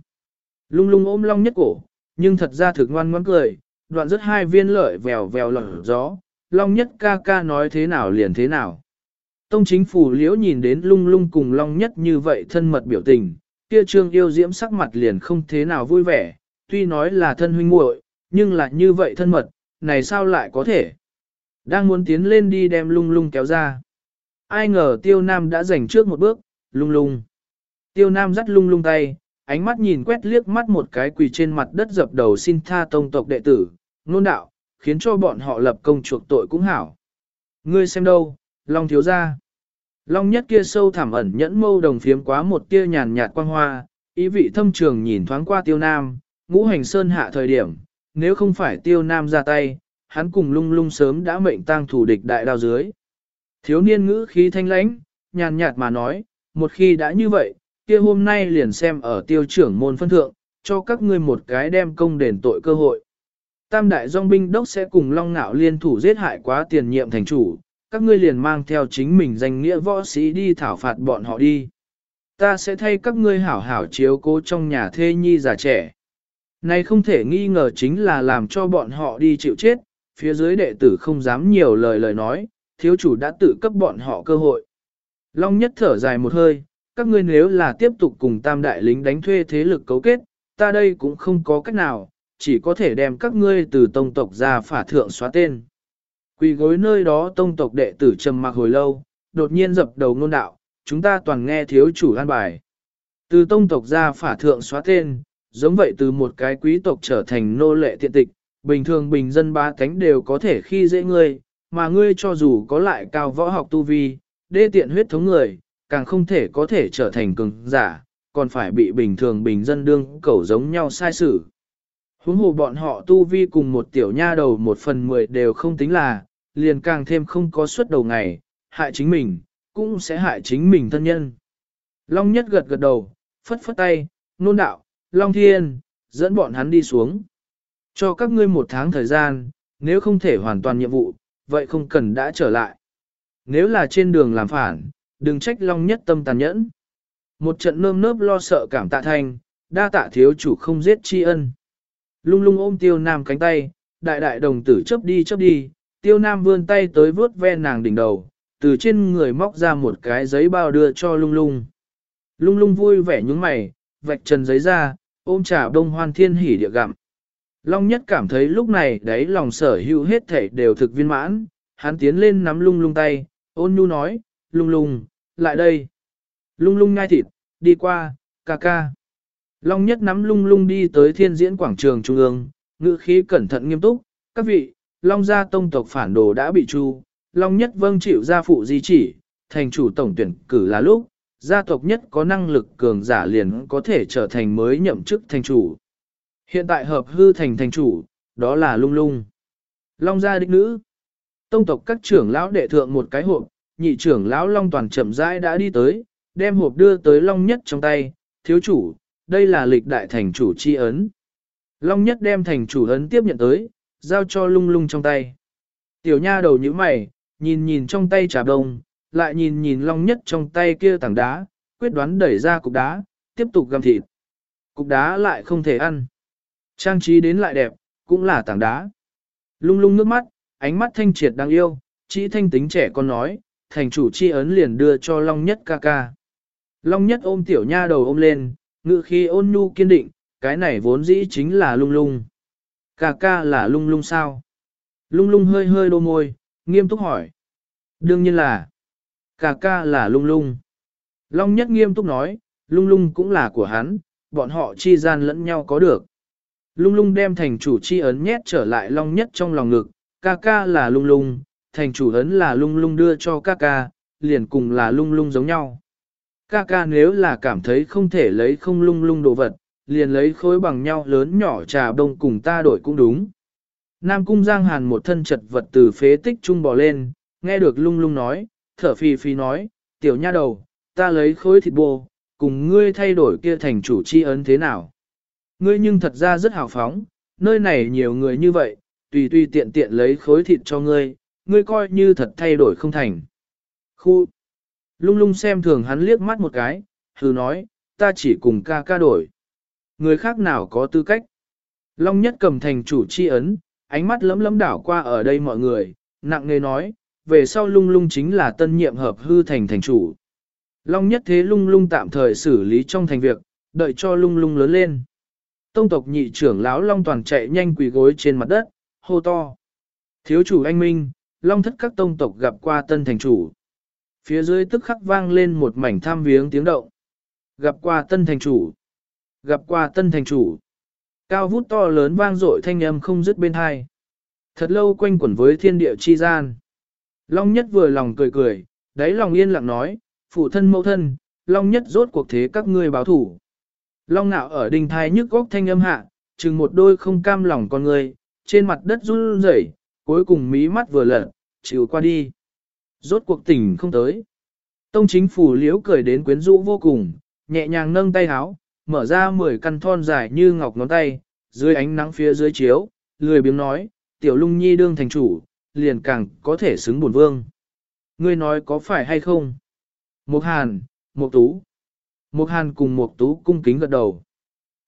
A: Lung lung ôm long nhất cổ, nhưng thật ra thực ngoan ngoãn cười, đoạn rất hai viên lợi vèo vèo lở gió, long nhất ca ca nói thế nào liền thế nào. Tông chính phủ liễu nhìn đến lung lung cùng long nhất như vậy thân mật biểu tình, kia trương yêu diễm sắc mặt liền không thế nào vui vẻ, tuy nói là thân huynh muội, nhưng là như vậy thân mật, này sao lại có thể. Đang muốn tiến lên đi đem lung lung kéo ra. Ai ngờ tiêu nam đã giành trước một bước, lung lung. Tiêu nam dắt lung lung tay, ánh mắt nhìn quét liếc mắt một cái quỳ trên mặt đất dập đầu xin tha tông tộc đệ tử, nôn đạo, khiến cho bọn họ lập công chuộc tội cũng hảo. Ngươi xem đâu, Long thiếu ra. Long nhất kia sâu thẳm ẩn nhẫn mâu đồng phiếm quá một tia nhàn nhạt quang hoa, ý vị thâm trường nhìn thoáng qua tiêu nam, ngũ hành sơn hạ thời điểm, nếu không phải tiêu nam ra tay, hắn cùng lung lung sớm đã mệnh tang thủ địch đại đao dưới. Thiếu niên ngữ khí thanh lãnh, nhàn nhạt mà nói, một khi đã như vậy, kia hôm nay liền xem ở tiêu trưởng môn phân thượng, cho các ngươi một cái đem công đền tội cơ hội. Tam đại dòng binh đốc sẽ cùng Long ngạo liên thủ giết hại quá tiền nhiệm thành chủ, các ngươi liền mang theo chính mình danh nghĩa võ sĩ đi thảo phạt bọn họ đi. Ta sẽ thay các ngươi hảo hảo chiếu cố trong nhà thê nhi già trẻ. Này không thể nghi ngờ chính là làm cho bọn họ đi chịu chết, phía dưới đệ tử không dám nhiều lời lời nói, thiếu chủ đã tự cấp bọn họ cơ hội. Long nhất thở dài một hơi, các ngươi nếu là tiếp tục cùng tam đại lính đánh thuê thế lực cấu kết, ta đây cũng không có cách nào, chỉ có thể đem các ngươi từ tông tộc ra phả thượng xóa tên. Quỳ gối nơi đó tông tộc đệ tử trầm mặc hồi lâu, đột nhiên dập đầu ngôn đạo, chúng ta toàn nghe thiếu chủ an bài. Từ tông tộc ra phả thượng xóa tên, giống vậy từ một cái quý tộc trở thành nô lệ tiện tịch, bình thường bình dân ba cánh đều có thể khi dễ ngươi, mà ngươi cho dù có lại cao võ học tu vi, đê tiện huyết thống người, càng không thể có thể trở thành cường giả, còn phải bị bình thường bình dân đương cẩu giống nhau sai xử. Huống hồ bọn họ tu vi cùng một tiểu nha đầu một phần mười đều không tính là, liền càng thêm không có suất đầu ngày, hại chính mình, cũng sẽ hại chính mình thân nhân. Long nhất gật gật đầu, phất phất tay, nôn đạo, Long thiên, dẫn bọn hắn đi xuống. Cho các ngươi một tháng thời gian, nếu không thể hoàn toàn nhiệm vụ, vậy không cần đã trở lại. Nếu là trên đường làm phản, đừng trách Long nhất tâm tàn nhẫn. Một trận nơm nớp lo sợ cảm tạ thanh, đa tạ thiếu chủ không giết tri ân. Lung lung ôm tiêu nam cánh tay, đại đại đồng tử chấp đi chấp đi, tiêu nam vươn tay tới vớt ve nàng đỉnh đầu, từ trên người móc ra một cái giấy bao đưa cho lung lung. Lung lung vui vẻ nhúng mày, vạch trần giấy ra, ôm trà đông hoan thiên hỉ địa gặm. Long nhất cảm thấy lúc này đấy lòng sở hữu hết thể đều thực viên mãn, hắn tiến lên nắm lung lung tay, ôn nhu nói, lung lung, lại đây. Lung lung ngai thịt, đi qua, ca ca. Long nhất nắm lung lung đi tới thiên diễn quảng trường trung ương, ngữ khí cẩn thận nghiêm túc, các vị, Long gia tông tộc phản đồ đã bị tru, Long nhất vâng chịu gia phụ di chỉ, thành chủ tổng tuyển cử là lúc, gia tộc nhất có năng lực cường giả liền có thể trở thành mới nhậm chức thành chủ. Hiện tại hợp hư thành thành chủ, đó là lung lung. Long gia đích nữ. Tông tộc các trưởng lão đệ thượng một cái hộp, nhị trưởng lão Long toàn chậm rãi đã đi tới, đem hộp đưa tới Long nhất trong tay, thiếu chủ, đây là lịch đại thành chủ chi ấn. Long nhất đem thành chủ ấn tiếp nhận tới, giao cho lung lung trong tay. Tiểu nha đầu nhíu mày, nhìn nhìn trong tay trà đông, lại nhìn nhìn long nhất trong tay kia tảng đá, quyết đoán đẩy ra cục đá, tiếp tục găm thịt. Cục đá lại không thể ăn. Trang trí đến lại đẹp, cũng là tảng đá. Lung lung nước mắt, ánh mắt thanh triệt đáng yêu, chỉ thanh tính trẻ con nói, thành chủ chi ấn liền đưa cho Long Nhất ca ca. Long Nhất ôm tiểu nha đầu ôm lên, ngự khi ôn nhu kiên định, cái này vốn dĩ chính là lung lung. Ca ca là lung lung sao? Lung lung hơi hơi đô môi, nghiêm túc hỏi. Đương nhiên là, ca ca là lung lung. Long nhất nghiêm túc nói, lung lung cũng là của hắn, bọn họ chi gian lẫn nhau có được. Lung lung đem thành chủ chi ấn nhét trở lại long nhất trong lòng ngực, ca ca là lung lung, thành chủ ấn là lung lung đưa cho ca ca, liền cùng là lung lung giống nhau. Ca ca nếu là cảm thấy không thể lấy không lung lung đồ vật, liền lấy khối bằng nhau lớn nhỏ trà đông cùng ta đổi cũng đúng. Nam cung giang hàn một thân chật vật từ phế tích trung bò lên, nghe được lung lung nói, thở phì phì nói, tiểu nha đầu, ta lấy khối thịt bồ, cùng ngươi thay đổi kia thành chủ chi ấn thế nào. Ngươi nhưng thật ra rất hào phóng, nơi này nhiều người như vậy, tùy tùy tiện tiện lấy khối thịt cho ngươi, ngươi coi như thật thay đổi không thành. Khu! Lung lung xem thường hắn liếc mắt một cái, hừ nói, ta chỉ cùng ca ca đổi. Người khác nào có tư cách? Long nhất cầm thành chủ chi ấn, ánh mắt lấm lấm đảo qua ở đây mọi người, nặng nề nói, về sau lung lung chính là tân nhiệm hợp hư thành thành chủ. Long nhất thế lung lung tạm thời xử lý trong thành việc, đợi cho lung lung lớn lên. Tông tộc nhị trưởng lão Long toàn chạy nhanh quỳ gối trên mặt đất, hô to. Thiếu chủ anh Minh, Long thất các tông tộc gặp qua tân thành chủ. Phía dưới tức khắc vang lên một mảnh tham viếng tiếng động. Gặp qua tân thành chủ. Gặp qua tân thành chủ. Cao vút to lớn vang dội thanh âm không dứt bên hai. Thật lâu quanh quẩn với thiên địa chi gian. Long nhất vừa lòng cười cười, đáy lòng yên lặng nói, phụ thân mẫu thân, Long nhất rốt cuộc thế các ngươi báo thủ. Long nạo ở đình thai nhức góc thanh âm hạ, chừng một đôi không cam lòng con người, trên mặt đất run rẩy, cuối cùng mí mắt vừa lật, chịu qua đi. Rốt cuộc tỉnh không tới. Tông chính phủ liễu cười đến quyến rũ vô cùng, nhẹ nhàng nâng tay háo, mở ra 10 căn thon dài như ngọc ngón tay, dưới ánh nắng phía dưới chiếu, lười biếng nói, tiểu lung nhi đương thành chủ, liền càng có thể xứng bổn vương. Ngươi nói có phải hay không? Mục hàn, mục tú. Mục hàn cùng mục tú cung kính gật đầu.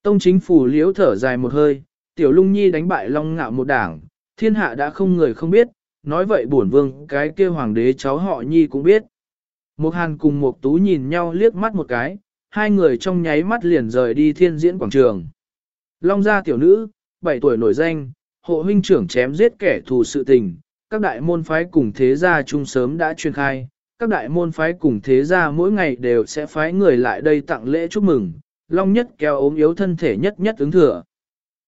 A: Tông chính phủ liễu thở dài một hơi, tiểu lung nhi đánh bại long ngạo một đảng, thiên hạ đã không người không biết, nói vậy bổn vương cái kia hoàng đế cháu họ nhi cũng biết. Mục hàn cùng mục tú nhìn nhau liếc mắt một cái, hai người trong nháy mắt liền rời đi thiên diễn quảng trường. Long gia tiểu nữ, 7 tuổi nổi danh, hộ huynh trưởng chém giết kẻ thù sự tình, các đại môn phái cùng thế gia chung sớm đã truyền khai, các đại môn phái cùng thế gia mỗi ngày đều sẽ phái người lại đây tặng lễ chúc mừng, Long nhất kéo ốm yếu thân thể nhất nhất ứng thừa.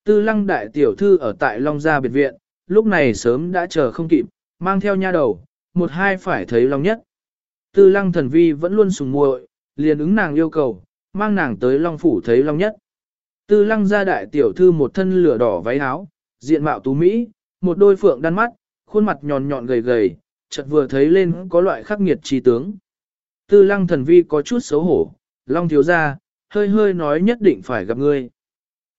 A: Tư lăng đại tiểu thư ở tại Long gia biệt viện, lúc này sớm đã chờ không kịp, mang theo nha đầu, một hai phải thấy Long nhất. Tư lăng thần vi vẫn luôn sùng muội, liền ứng nàng yêu cầu, mang nàng tới Long Phủ thấy Long nhất. Tư lăng gia đại tiểu thư một thân lửa đỏ váy áo, diện mạo tú Mỹ, một đôi phượng đan mắt, khuôn mặt nhọn nhọn gầy gầy, chợt vừa thấy lên có loại khắc nghiệt trí tướng. Tư lăng thần vi có chút xấu hổ, Long thiếu gia, hơi hơi nói nhất định phải gặp ngươi.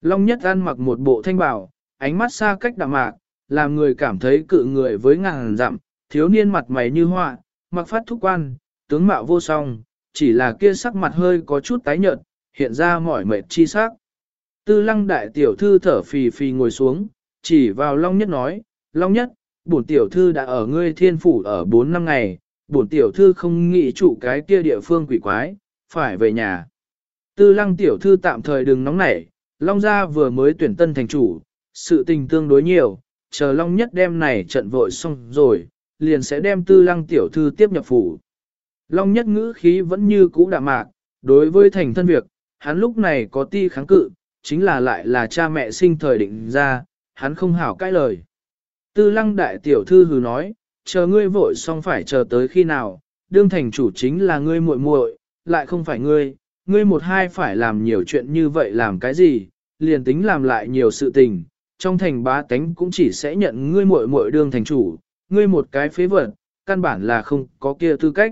A: Long nhất ăn mặc một bộ thanh bảo, ánh mắt xa cách đạm mạc, làm người cảm thấy cự người với ngàn dặm, thiếu niên mặt mày như họa, mặc phát thúc quan, tướng mạo vô song, chỉ là kia sắc mặt hơi có chút tái nhợt, hiện ra mỏi mệt chi sắc. Tư lăng đại tiểu thư thở phì phì ngồi xuống, chỉ vào Long Nhất nói, Long Nhất, bổn tiểu thư đã ở ngươi thiên phủ ở 4 năm ngày, bổn tiểu thư không nghĩ chủ cái kia địa phương quỷ quái, phải về nhà. Tư lăng tiểu thư tạm thời đừng nóng nảy, Long gia vừa mới tuyển tân thành chủ, sự tình tương đối nhiều, chờ Long Nhất đem này trận vội xong rồi, liền sẽ đem tư lăng tiểu thư tiếp nhập phủ. Long Nhất ngữ khí vẫn như cũ đạm mạc, đối với thành thân việc, hắn lúc này có ti kháng cự, chính là lại là cha mẹ sinh thời định ra, hắn không hảo cãi lời. Tư lăng đại tiểu thư hừ nói, chờ ngươi vội xong phải chờ tới khi nào, đương thành chủ chính là ngươi muội muội, lại không phải ngươi, ngươi một hai phải làm nhiều chuyện như vậy làm cái gì, liền tính làm lại nhiều sự tình, trong thành bá tánh cũng chỉ sẽ nhận ngươi muội muội đương thành chủ, ngươi một cái phế vật, căn bản là không có kia tư cách.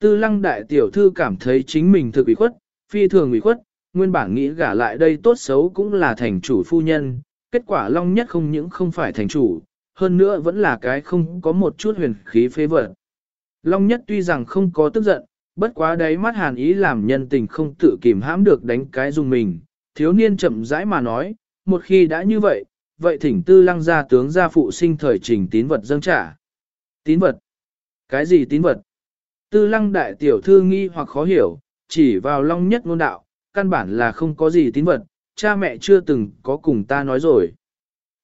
A: Tư lăng đại tiểu thư cảm thấy chính mình thực ủy khuất, phi thường ủy khuất, nguyên bản nghĩ gả lại đây tốt xấu cũng là thành chủ phu nhân, kết quả long nhất không những không phải thành chủ, hơn nữa vẫn là cái không có một chút huyền khí phế vật. Long nhất tuy rằng không có tức giận, bất quá đáy mắt hàn ý làm nhân tình không tự kìm hãm được đánh cái dùng mình, thiếu niên chậm rãi mà nói, một khi đã như vậy, vậy thỉnh tư lăng gia tướng gia phụ sinh thời trình tín vật dâng trả. Tín vật? Cái gì tín vật? Tư lăng đại tiểu thư nghi hoặc khó hiểu, chỉ vào long nhất ngôn đạo, căn bản là không có gì tín vật, cha mẹ chưa từng có cùng ta nói rồi.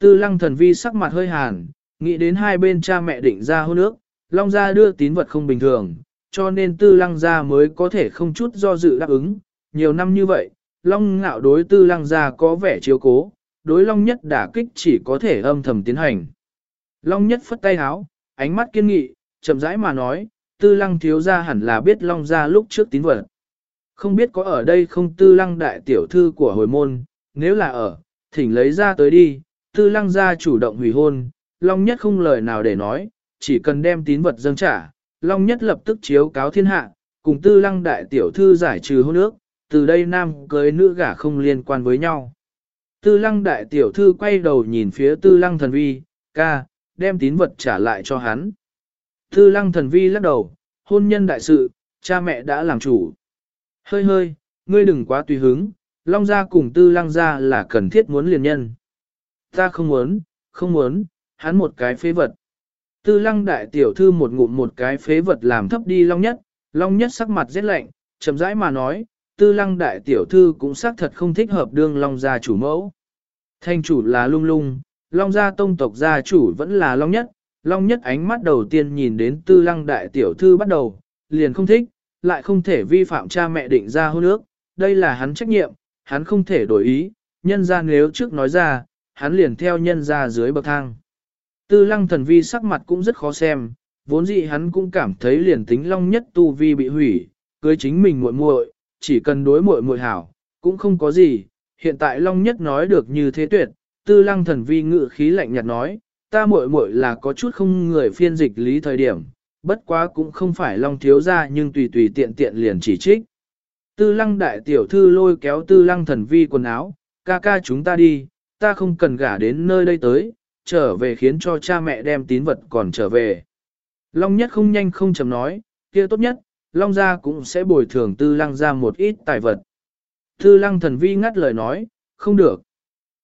A: Tư lăng thần vi sắc mặt hơi hàn, nghĩ đến hai bên cha mẹ định ra hôn ước, Long Gia đưa tín vật không bình thường, cho nên tư lăng gia mới có thể không chút do dự đáp ứng. Nhiều năm như vậy, Long ngạo đối tư lăng gia có vẻ chiếu cố, đối Long nhất đả kích chỉ có thể âm thầm tiến hành. Long nhất phất tay háo, ánh mắt kiên nghị, chậm rãi mà nói, tư lăng thiếu gia hẳn là biết Long gia lúc trước tín vật. Không biết có ở đây không tư lăng đại tiểu thư của hồi môn, nếu là ở, thỉnh lấy ra tới đi, tư lăng gia chủ động hủy hôn, Long nhất không lời nào để nói, chỉ cần đem tín vật dâng trả, Long nhất lập tức chiếu cáo thiên hạ, cùng tư lăng đại tiểu thư giải trừ hôn ước, từ đây nam cưới nữ gả không liên quan với nhau. Tư lăng đại tiểu thư quay đầu nhìn phía tư lăng thần vi, ca, đem tín vật trả lại cho hắn. Tư lăng thần vi lắc đầu, hôn nhân đại sự, cha mẹ đã làm chủ. Hơi hơi, ngươi đừng quá tùy hứng, long gia cùng tư lăng gia là cần thiết muốn liền nhân. Ta không muốn, không muốn, hắn một cái phế vật. Tư lăng đại tiểu thư một ngụm một cái phế vật làm thấp đi long nhất, long nhất sắc mặt rất lạnh, chậm rãi mà nói, tư lăng đại tiểu thư cũng xác thật không thích hợp đương long gia chủ mẫu. Thanh chủ là lung lung, long gia tông tộc gia chủ vẫn là long nhất, long nhất ánh mắt đầu tiên nhìn đến tư lăng đại tiểu thư bắt đầu, liền không thích, lại không thể vi phạm cha mẹ định ra hôn ước, đây là hắn trách nhiệm, hắn không thể đổi ý, nhân ra nếu trước nói ra, hắn liền theo nhân ra dưới bậc thang. Tư lăng thần vi sắc mặt cũng rất khó xem, vốn dĩ hắn cũng cảm thấy liền tính long nhất tu vi bị hủy, cưới chính mình muội muội, chỉ cần đối muội muội hảo, cũng không có gì. Hiện tại long nhất nói được như thế tuyệt, tư lăng thần vi ngự khí lạnh nhạt nói, ta muội muội là có chút không người phiên dịch lý thời điểm, bất quá cũng không phải long thiếu ra nhưng tùy tùy tiện tiện liền chỉ trích. Tư lăng đại tiểu thư lôi kéo tư lăng thần vi quần áo, ca ca chúng ta đi, ta không cần gả đến nơi đây tới, trở về khiến cho cha mẹ đem tín vật còn trở về. Long nhất không nhanh không chậm nói, kia tốt nhất, Long gia cũng sẽ bồi thường tư lăng ra một ít tài vật. Tư lăng thần vi ngắt lời nói, không được,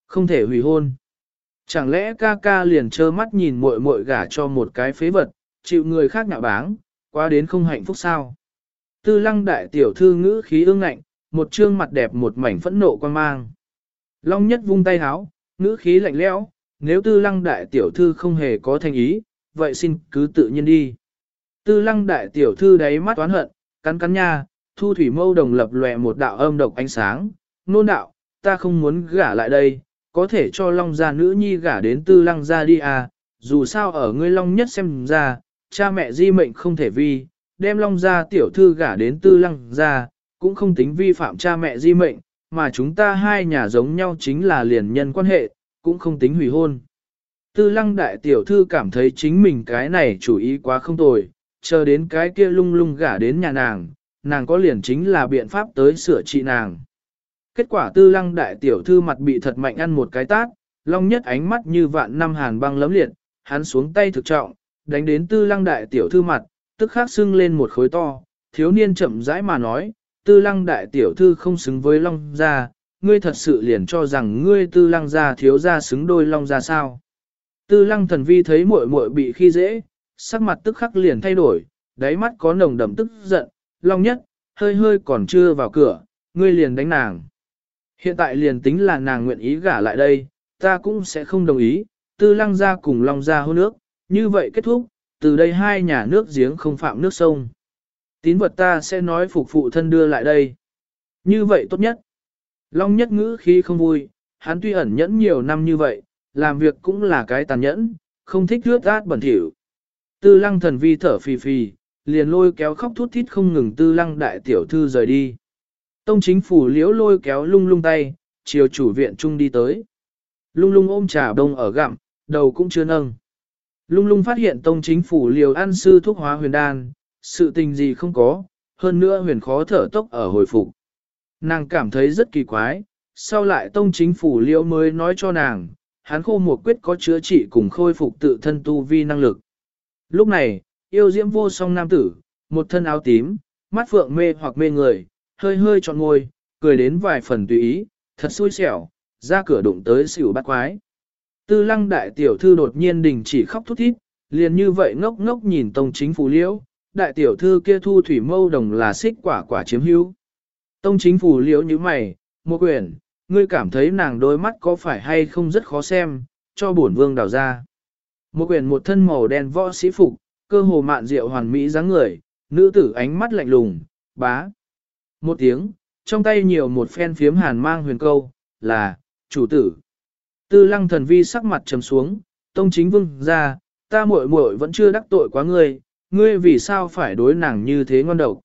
A: không thể hủy hôn. Chẳng lẽ ca ca liền trơ mắt nhìn muội muội gả cho một cái phế vật, chịu người khác nhạ báng, quá đến không hạnh phúc sao? Tư lăng đại tiểu thư ngữ khí ương ngạnh, một trương mặt đẹp một mảnh phẫn nộ quan mang. Long nhất vung tay háo, ngữ khí lạnh lẽo, nếu tư lăng đại tiểu thư không hề có thành ý, vậy xin cứ tự nhiên đi. Tư lăng đại tiểu thư đáy mắt toán hận, cắn cắn nha, thu thủy mâu đồng lập lòe một đạo âm độc ánh sáng, nôn đạo, ta không muốn gả lại đây, có thể cho long gia nữ nhi gả đến tư lăng gia đi à, dù sao ở ngươi long nhất xem ra, cha mẹ di mệnh không thể vi, đem long gia tiểu thư gả đến tư lăng gia, cũng không tính vi phạm cha mẹ di mệnh, mà chúng ta hai nhà giống nhau chính là liền nhân quan hệ, cũng không tính hủy hôn. Tư lăng đại tiểu thư cảm thấy chính mình cái này chủ ý quá không tồi, chờ đến cái kia lung lung gả đến nhà nàng, nàng có liền chính là biện pháp tới sửa trị nàng. Kết quả tư lăng đại tiểu thư mặt bị thật mạnh ăn một cái tát, long nhất ánh mắt như vạn năm hàn băng lấm liệt, hắn xuống tay thực trọng, đánh đến tư lăng đại tiểu thư mặt, tức khắc sưng lên một khối to, thiếu niên chậm rãi mà nói, tư lăng đại tiểu thư không xứng với long gia, ngươi thật sự liền cho rằng ngươi tư lăng gia thiếu gia xứng đôi long gia sao. Tư lăng thần vi thấy muội muội bị khi dễ, sắc mặt tức khắc liền thay đổi, đáy mắt có nồng đậm tức giận, long nhất, hơi hơi còn chưa vào cửa, ngươi liền đánh nàng. Hiện tại liền tính là nàng nguyện ý gả lại đây, ta cũng sẽ không đồng ý, tư lăng gia cùng long gia hôn nước, như vậy kết thúc, từ đây hai nhà nước giếng không phạm nước sông. Tín vật ta sẽ nói phục phụ thân đưa lại đây. Như vậy tốt nhất. Long nhất ngữ khi không vui, hắn tuy ẩn nhẫn nhiều năm như vậy, làm việc cũng là cái tàn nhẫn, không thích rước át bẩn thỉu. Tư lăng thần vi thở phì phì, liền lôi kéo khóc thút thít không ngừng tư lăng đại tiểu thư rời đi. Tông chính phủ liễu lôi kéo lung lung tay, chiều chủ viện trung đi tới. Lung lung ôm trà đông ở gặm, đầu cũng chưa nâng. Lung lung phát hiện tông chính phủ liều ăn sư thuốc hóa huyền đan, sự tình gì không có, hơn nữa huyền khó thở tốc ở hồi phục. Nàng cảm thấy rất kỳ quái, sau lại tông chính phủ liễu mới nói cho nàng, hắn khô một quyết có chữa trị cùng khôi phục tự thân tu vi năng lực. Lúc này, yêu diễm vô song nam tử, một thân áo tím, mắt phượng mê hoặc mê người, hơi hơi trọn ngôi, cười đến vài phần tùy ý, thật xui xẻo, ra cửa đụng tới xỉu bắt quái. Tư lăng đại tiểu thư đột nhiên đình chỉ khóc thút thít, liền như vậy ngốc ngốc nhìn tông chính phủ liễu, đại tiểu thư kia thu thủy mâu đồng là xích quả quả chiếm hữu. Tông chính phủ liễu như mày, một quyển, ngươi cảm thấy nàng đôi mắt có phải hay không rất khó xem, cho bổn vương đào ra. Một quyển một thân màu đen võ sĩ phục, cơ hồ mạn diệu hoàn mỹ dáng người, nữ tử ánh mắt lạnh lùng, bá. Một tiếng, trong tay nhiều một phen phiếm hàn mang huyền câu, là, chủ tử. Tư lăng thần vi sắc mặt trầm xuống, tông chính vương ra, ta muội muội vẫn chưa đắc tội quá ngươi, ngươi vì sao phải đối nàng như thế ngon độc.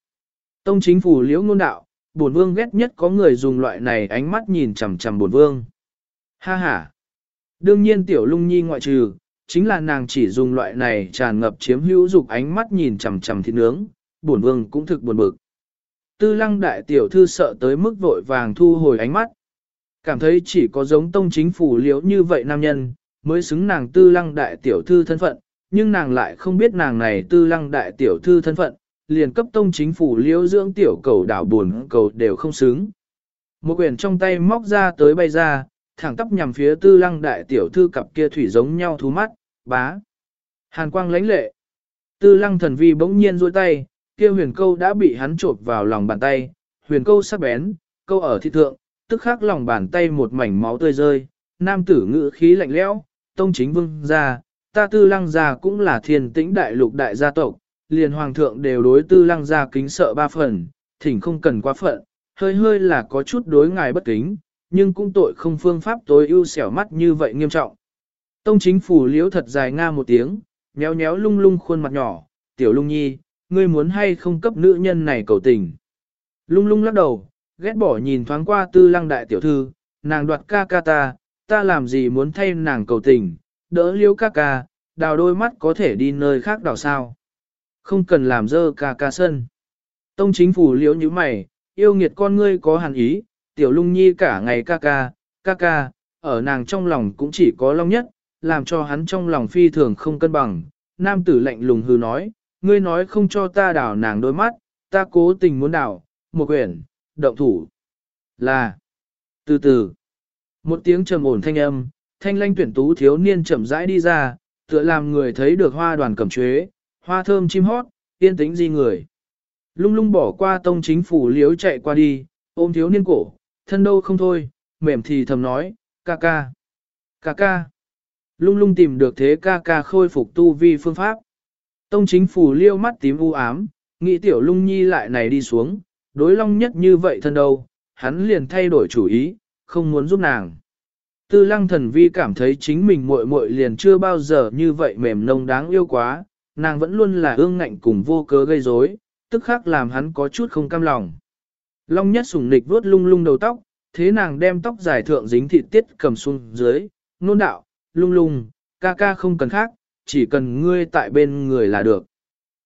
A: Tông chính phủ liễu ngôn đạo, bổn vương ghét nhất có người dùng loại này ánh mắt nhìn chằm chằm bổn vương. Ha ha. Đương nhiên tiểu lung nhi ngoại trừ, chính là nàng chỉ dùng loại này tràn ngập chiếm hữu dục ánh mắt nhìn chằm chằm thịt nướng, bổn vương cũng thực buồn bực. Tư lăng đại tiểu thư sợ tới mức vội vàng thu hồi ánh mắt. Cảm thấy chỉ có giống tông chính phủ liễu như vậy nam nhân, mới xứng nàng tư lăng đại tiểu thư thân phận, nhưng nàng lại không biết nàng này tư lăng đại tiểu thư thân phận, liền cấp tông chính phủ liễu dưỡng tiểu cầu đảo buồn cầu đều không xứng. Một quyển trong tay móc ra tới bay ra, thẳng tắp nhằm phía tư lăng đại tiểu thư cặp kia thủy giống nhau thú mắt, bá. Hàn quang lãnh lệ. Tư lăng thần vi bỗng nhiên duỗi tay, kia huyền câu đã bị hắn trộn vào lòng bàn tay, huyền câu sắc bén, câu ở thị thượng, tức khắc lòng bàn tay một mảnh máu tươi rơi, nam tử ngữ khí lạnh lẽo, tông chính vương ra, ta tư lăng gia cũng là thiên tĩnh đại lục đại gia tộc, liền hoàng thượng đều đối tư lăng gia kính sợ ba phần, thỉnh không cần quá phận, hơi hơi là có chút đối ngài bất kính, nhưng cũng tội không phương pháp tối ưu xẻo mắt như vậy nghiêm trọng. Tông chính phủ liễu thật dài nga một tiếng, nhéo nhéo lung lung khuôn mặt nhỏ, tiểu lung nhi, ngươi muốn hay không cấp nữ nhân này cầu tình. Lung lung lắc đầu, ghét bỏ nhìn thoáng qua tư lăng đại tiểu thư, nàng đoạt ca ca ta, ta làm gì muốn thay nàng cầu tình, đỡ liêu ca ca, đào đôi mắt có thể đi nơi khác đào sao. Không cần làm dơ ca ca sân. Tông chính phủ liễu như mày, yêu nghiệt con ngươi có hàn ý, tiểu lung nhi cả ngày ca ca, ca ca, ở nàng trong lòng cũng chỉ có long nhất, làm cho hắn trong lòng phi thường không cân bằng. Nam tử lạnh lùng hư nói, ngươi nói không cho ta đảo nàng đôi mắt, ta cố tình muốn đảo, một quyển, động thủ. Là, từ từ, một tiếng trầm ổn thanh âm, thanh lanh tuyển tú thiếu niên chậm rãi đi ra, tựa làm người thấy được hoa đoàn cẩm chuế, hoa thơm chim hót, yên tĩnh di người. Lung lung bỏ qua tông chính phủ liếu chạy qua đi, ôm thiếu niên cổ, thân đâu không thôi, mềm thì thầm nói, ca ca, ca ca. Lung lung tìm được thế ca ca khôi phục tu vi phương pháp. Tông chính phủ liêu mắt tím u ám, nghĩ tiểu lung nhi lại này đi xuống, đối long nhất như vậy thân đâu, hắn liền thay đổi chủ ý, không muốn giúp nàng. Tư lăng thần vi cảm thấy chính mình muội muội liền chưa bao giờ như vậy mềm nông đáng yêu quá, nàng vẫn luôn là ương ngạnh cùng vô cớ gây rối, tức khắc làm hắn có chút không cam lòng. Long nhất sủng nịch vuốt lung lung đầu tóc, thế nàng đem tóc dài thượng dính thịt tiết cầm xuống dưới, nôn đạo, lung lung, ca ca không cần khác, chỉ cần ngươi tại bên người là được.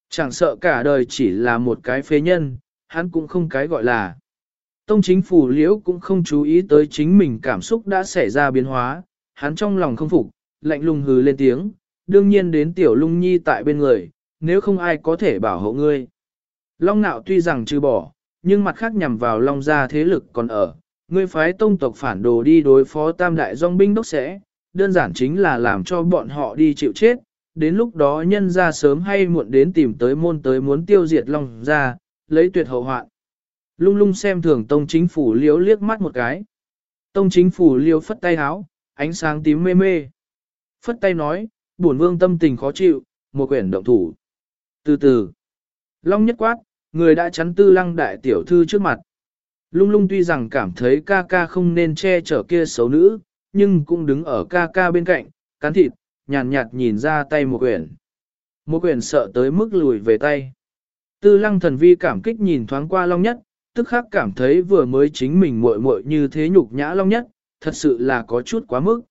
A: Chẳng sợ cả đời chỉ là một cái phế nhân, hắn cũng không cái gọi là. Tông chính phủ liễu cũng không chú ý tới chính mình cảm xúc đã xảy ra biến hóa, hắn trong lòng không phục, lạnh lùng hừ lên tiếng, đương nhiên đến tiểu lung nhi tại bên người, nếu không ai có thể bảo hộ ngươi. Long nạo tuy rằng trừ bỏ, nhưng mặt khác nhằm vào long gia thế lực còn ở, ngươi phái tông tộc phản đồ đi đối phó tam đại dòng binh đốc sẽ, đơn giản chính là làm cho bọn họ đi chịu chết, đến lúc đó nhân ra sớm hay muộn đến tìm tới môn tới muốn tiêu diệt long gia, lấy tuyệt hậu hoạn. Lung lung xem thường tông chính phủ liếu liếc mắt một cái. Tông chính phủ liếu phất tay háo, ánh sáng tím mê mê. Phất tay nói, buồn vương tâm tình khó chịu, một quyển động thủ. Từ từ, long nhất quát, người đã chắn tư lăng đại tiểu thư trước mặt. Lung lung tuy rằng cảm thấy ca ca không nên che chở kia xấu nữ, nhưng cũng đứng ở ca ca bên cạnh, cán thịt, nhàn nhạt, nhạt nhìn ra tay một quyển. Một quyển sợ tới mức lùi về tay. Tư lăng thần vi cảm kích nhìn thoáng qua long nhất, tức khắc cảm thấy vừa mới chính mình muội muội như thế nhục nhã long nhất, thật sự là có chút quá mức.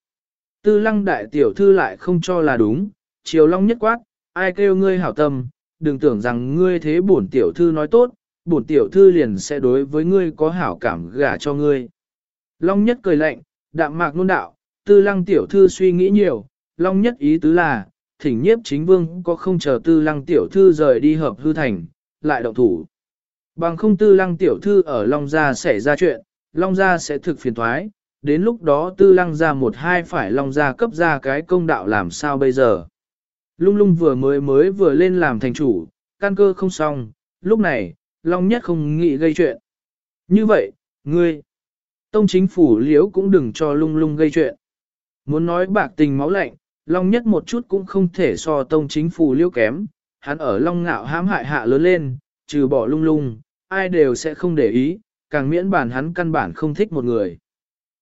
A: Tư lăng đại tiểu thư lại không cho là đúng, chiều long nhất quát, ai kêu ngươi hảo tâm, đừng tưởng rằng ngươi thế bổn tiểu thư nói tốt, bổn tiểu thư liền sẽ đối với ngươi có hảo cảm gả cho ngươi. Long nhất cười lạnh, đạm mạc nôn đạo, tư lăng tiểu thư suy nghĩ nhiều, long nhất ý tứ là, thỉnh nhiếp chính vương có không chờ tư lăng tiểu thư rời đi hợp hư thành, lại động thủ. Bằng không tư lăng tiểu thư ở Long Gia sẽ ra chuyện, Long Gia sẽ thực phiền thoái, đến lúc đó tư lăng ra một hai phải Long Gia cấp ra cái công đạo làm sao bây giờ. Lung lung vừa mới mới vừa lên làm thành chủ, căn cơ không xong, lúc này, Long Nhất không nghĩ gây chuyện. Như vậy, ngươi, Tông chính phủ liễu cũng đừng cho lung lung gây chuyện. Muốn nói bạc tình máu lạnh, Long nhất một chút cũng không thể so tông chính phủ liễu kém, hắn ở Long ngạo hãm hại hạ lớn lên, trừ bỏ lung lung, ai đều sẽ không để ý, càng miễn bản hắn căn bản không thích một người.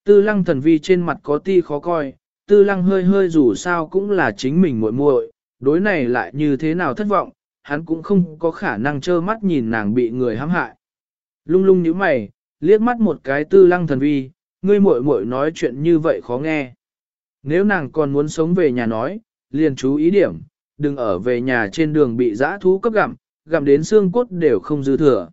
A: Tư lăng thần vi trên mặt có ti khó coi, tư lăng hơi hơi dù sao cũng là chính mình muội muội, đối này lại như thế nào thất vọng, hắn cũng không có khả năng trơ mắt nhìn nàng bị người hãm hại. Lung lung nhíu mày, liếc mắt một cái tư lăng thần vi, ngươi muội muội nói chuyện như vậy khó nghe. Nếu nàng còn muốn sống về nhà nói, liền chú ý điểm, đừng ở về nhà trên đường bị dã thú cấp gặm, gặm đến xương cốt đều không dư thừa.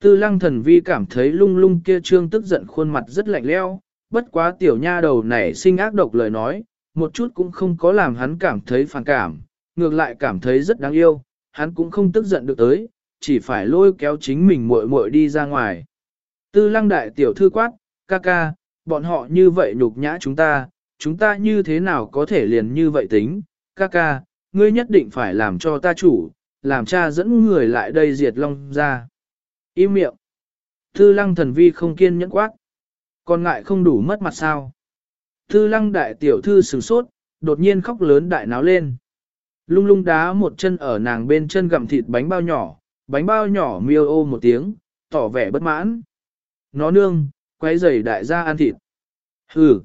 A: Tư lăng thần vi cảm thấy lung lung kia trương tức giận khuôn mặt rất lạnh leo, bất quá tiểu nha đầu này sinh ác độc lời nói, một chút cũng không có làm hắn cảm thấy phản cảm, ngược lại cảm thấy rất đáng yêu, hắn cũng không tức giận được tới, chỉ phải lôi kéo chính mình muội muội đi ra ngoài. Tư lăng đại tiểu thư quát, ca ca, bọn họ như vậy nhục nhã chúng ta, chúng ta như thế nào có thể liền như vậy tính, ca ca, ngươi nhất định phải làm cho ta chủ, làm cha dẫn người lại đây diệt long ra. Im miệng. Tư lăng thần vi không kiên nhẫn quát. Còn ngại không đủ mất mặt sao. Tư lăng đại tiểu thư sửng sốt, đột nhiên khóc lớn đại náo lên. Lung lung đá một chân ở nàng bên chân gặm thịt bánh bao nhỏ, bánh bao nhỏ miêu ô một tiếng, tỏ vẻ bất mãn. Nó nương, quay giày đại gia ăn thịt. Hừ.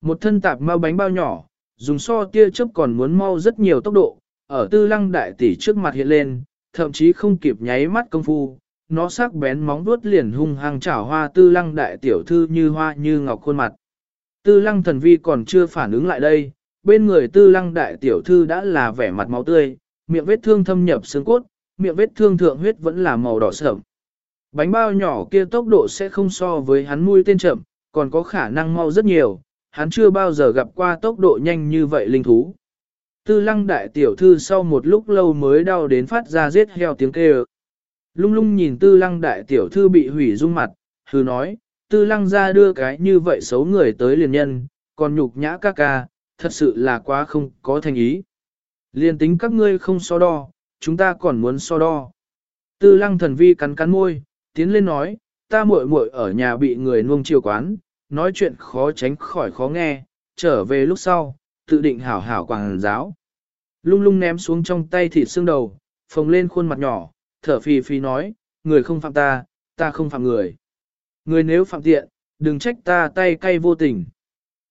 A: Một thân tạp mau bánh bao nhỏ, dùng so tia chớp còn muốn mau rất nhiều tốc độ, ở tư lăng đại tỷ trước mặt hiện lên, thậm chí không kịp nháy mắt công phu, nó sắc bén móng vuốt liền hung hăng chảo hoa tư lăng đại tiểu thư như hoa như ngọc khuôn mặt. Tư lăng thần vi còn chưa phản ứng lại đây, bên người tư lăng đại tiểu thư đã là vẻ mặt máu tươi, miệng vết thương thâm nhập xương cốt, miệng vết thương thượng huyết vẫn là màu đỏ sẫm. Bánh bao nhỏ kia tốc độ sẽ không so với hắn nuôi tên chậm, còn có khả năng mau rất nhiều, hắn chưa bao giờ gặp qua tốc độ nhanh như vậy linh thú. Tư lăng đại tiểu thư sau một lúc lâu mới đau đến phát ra giết heo tiếng kêu. Lung lung nhìn tư lăng đại tiểu thư bị hủy dung mặt, hư nói, tư lăng ra đưa cái như vậy xấu người tới liền nhân, còn nhục nhã ca ca, thật sự là quá không có thành ý. Liên tính các ngươi không so đo, chúng ta còn muốn so đo. Tư lăng thần vi cắn cắn môi, tiến lên nói, ta muội muội ở nhà bị người nuông chiều quán, nói chuyện khó tránh khỏi khó nghe, trở về lúc sau, tự định hảo hảo quảng giáo. Lung lung ném xuống trong tay thịt xương đầu, phồng lên khuôn mặt nhỏ, thở phì phì nói, người không phạm ta, ta không phạm người. Người nếu phạm tiện, đừng trách ta tay cay vô tình.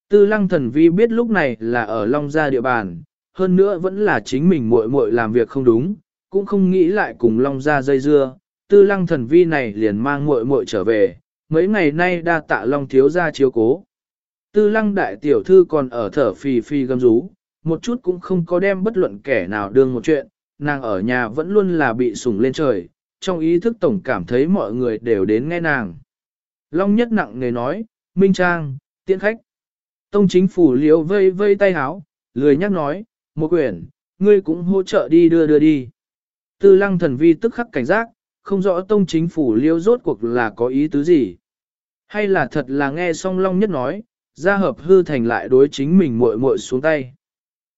A: Tư lăng thần vi biết lúc này là ở Long Gia địa bàn, hơn nữa vẫn là chính mình muội muội làm việc không đúng, cũng không nghĩ lại cùng Long Gia dây dưa. Tư lăng thần vi này liền mang muội muội trở về, mấy ngày nay đa tạ Long thiếu gia chiếu cố. Tư lăng đại tiểu thư còn ở thở phì phì gầm rú, một chút cũng không có đem bất luận kẻ nào đương một chuyện, nàng ở nhà vẫn luôn là bị sủng lên trời, trong ý thức tổng cảm thấy mọi người đều đến nghe nàng. Long nhất nặng nề nói, Minh Trang, tiễn khách. Tông chính phủ liếu vây vây tay háo, lười nhắc nói, một quyển, ngươi cũng hỗ trợ đi đưa đưa đi. Tư lăng thần vi tức khắc cảnh giác, không rõ tông chính phủ liêu rốt cuộc là có ý tứ gì. Hay là thật là nghe song long nhất nói, gia hợp hư thành lại đối chính mình muội muội xuống tay.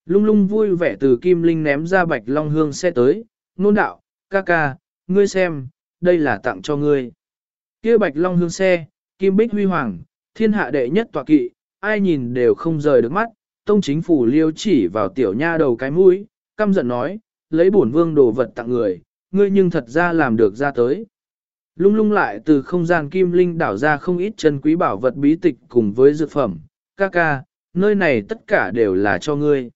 A: Lung lung vui vẻ từ kim linh ném ra bạch long hương xe tới, nôn đạo, ca ca, ngươi xem, đây là tặng cho ngươi. kia bạch long hương xe, kim bích huy hoàng, thiên hạ đệ nhất tọa kỵ, ai nhìn đều không rời được mắt, tông chính phủ liêu chỉ vào tiểu nha đầu cái mũi, căm giận nói, lấy bổn vương đồ vật tặng người, ngươi nhưng thật ra làm được ra tới. Lung lung lại từ không gian kim linh đảo ra không ít chân quý bảo vật bí tịch cùng với dược phẩm, ca ca, nơi này tất cả đều là cho ngươi.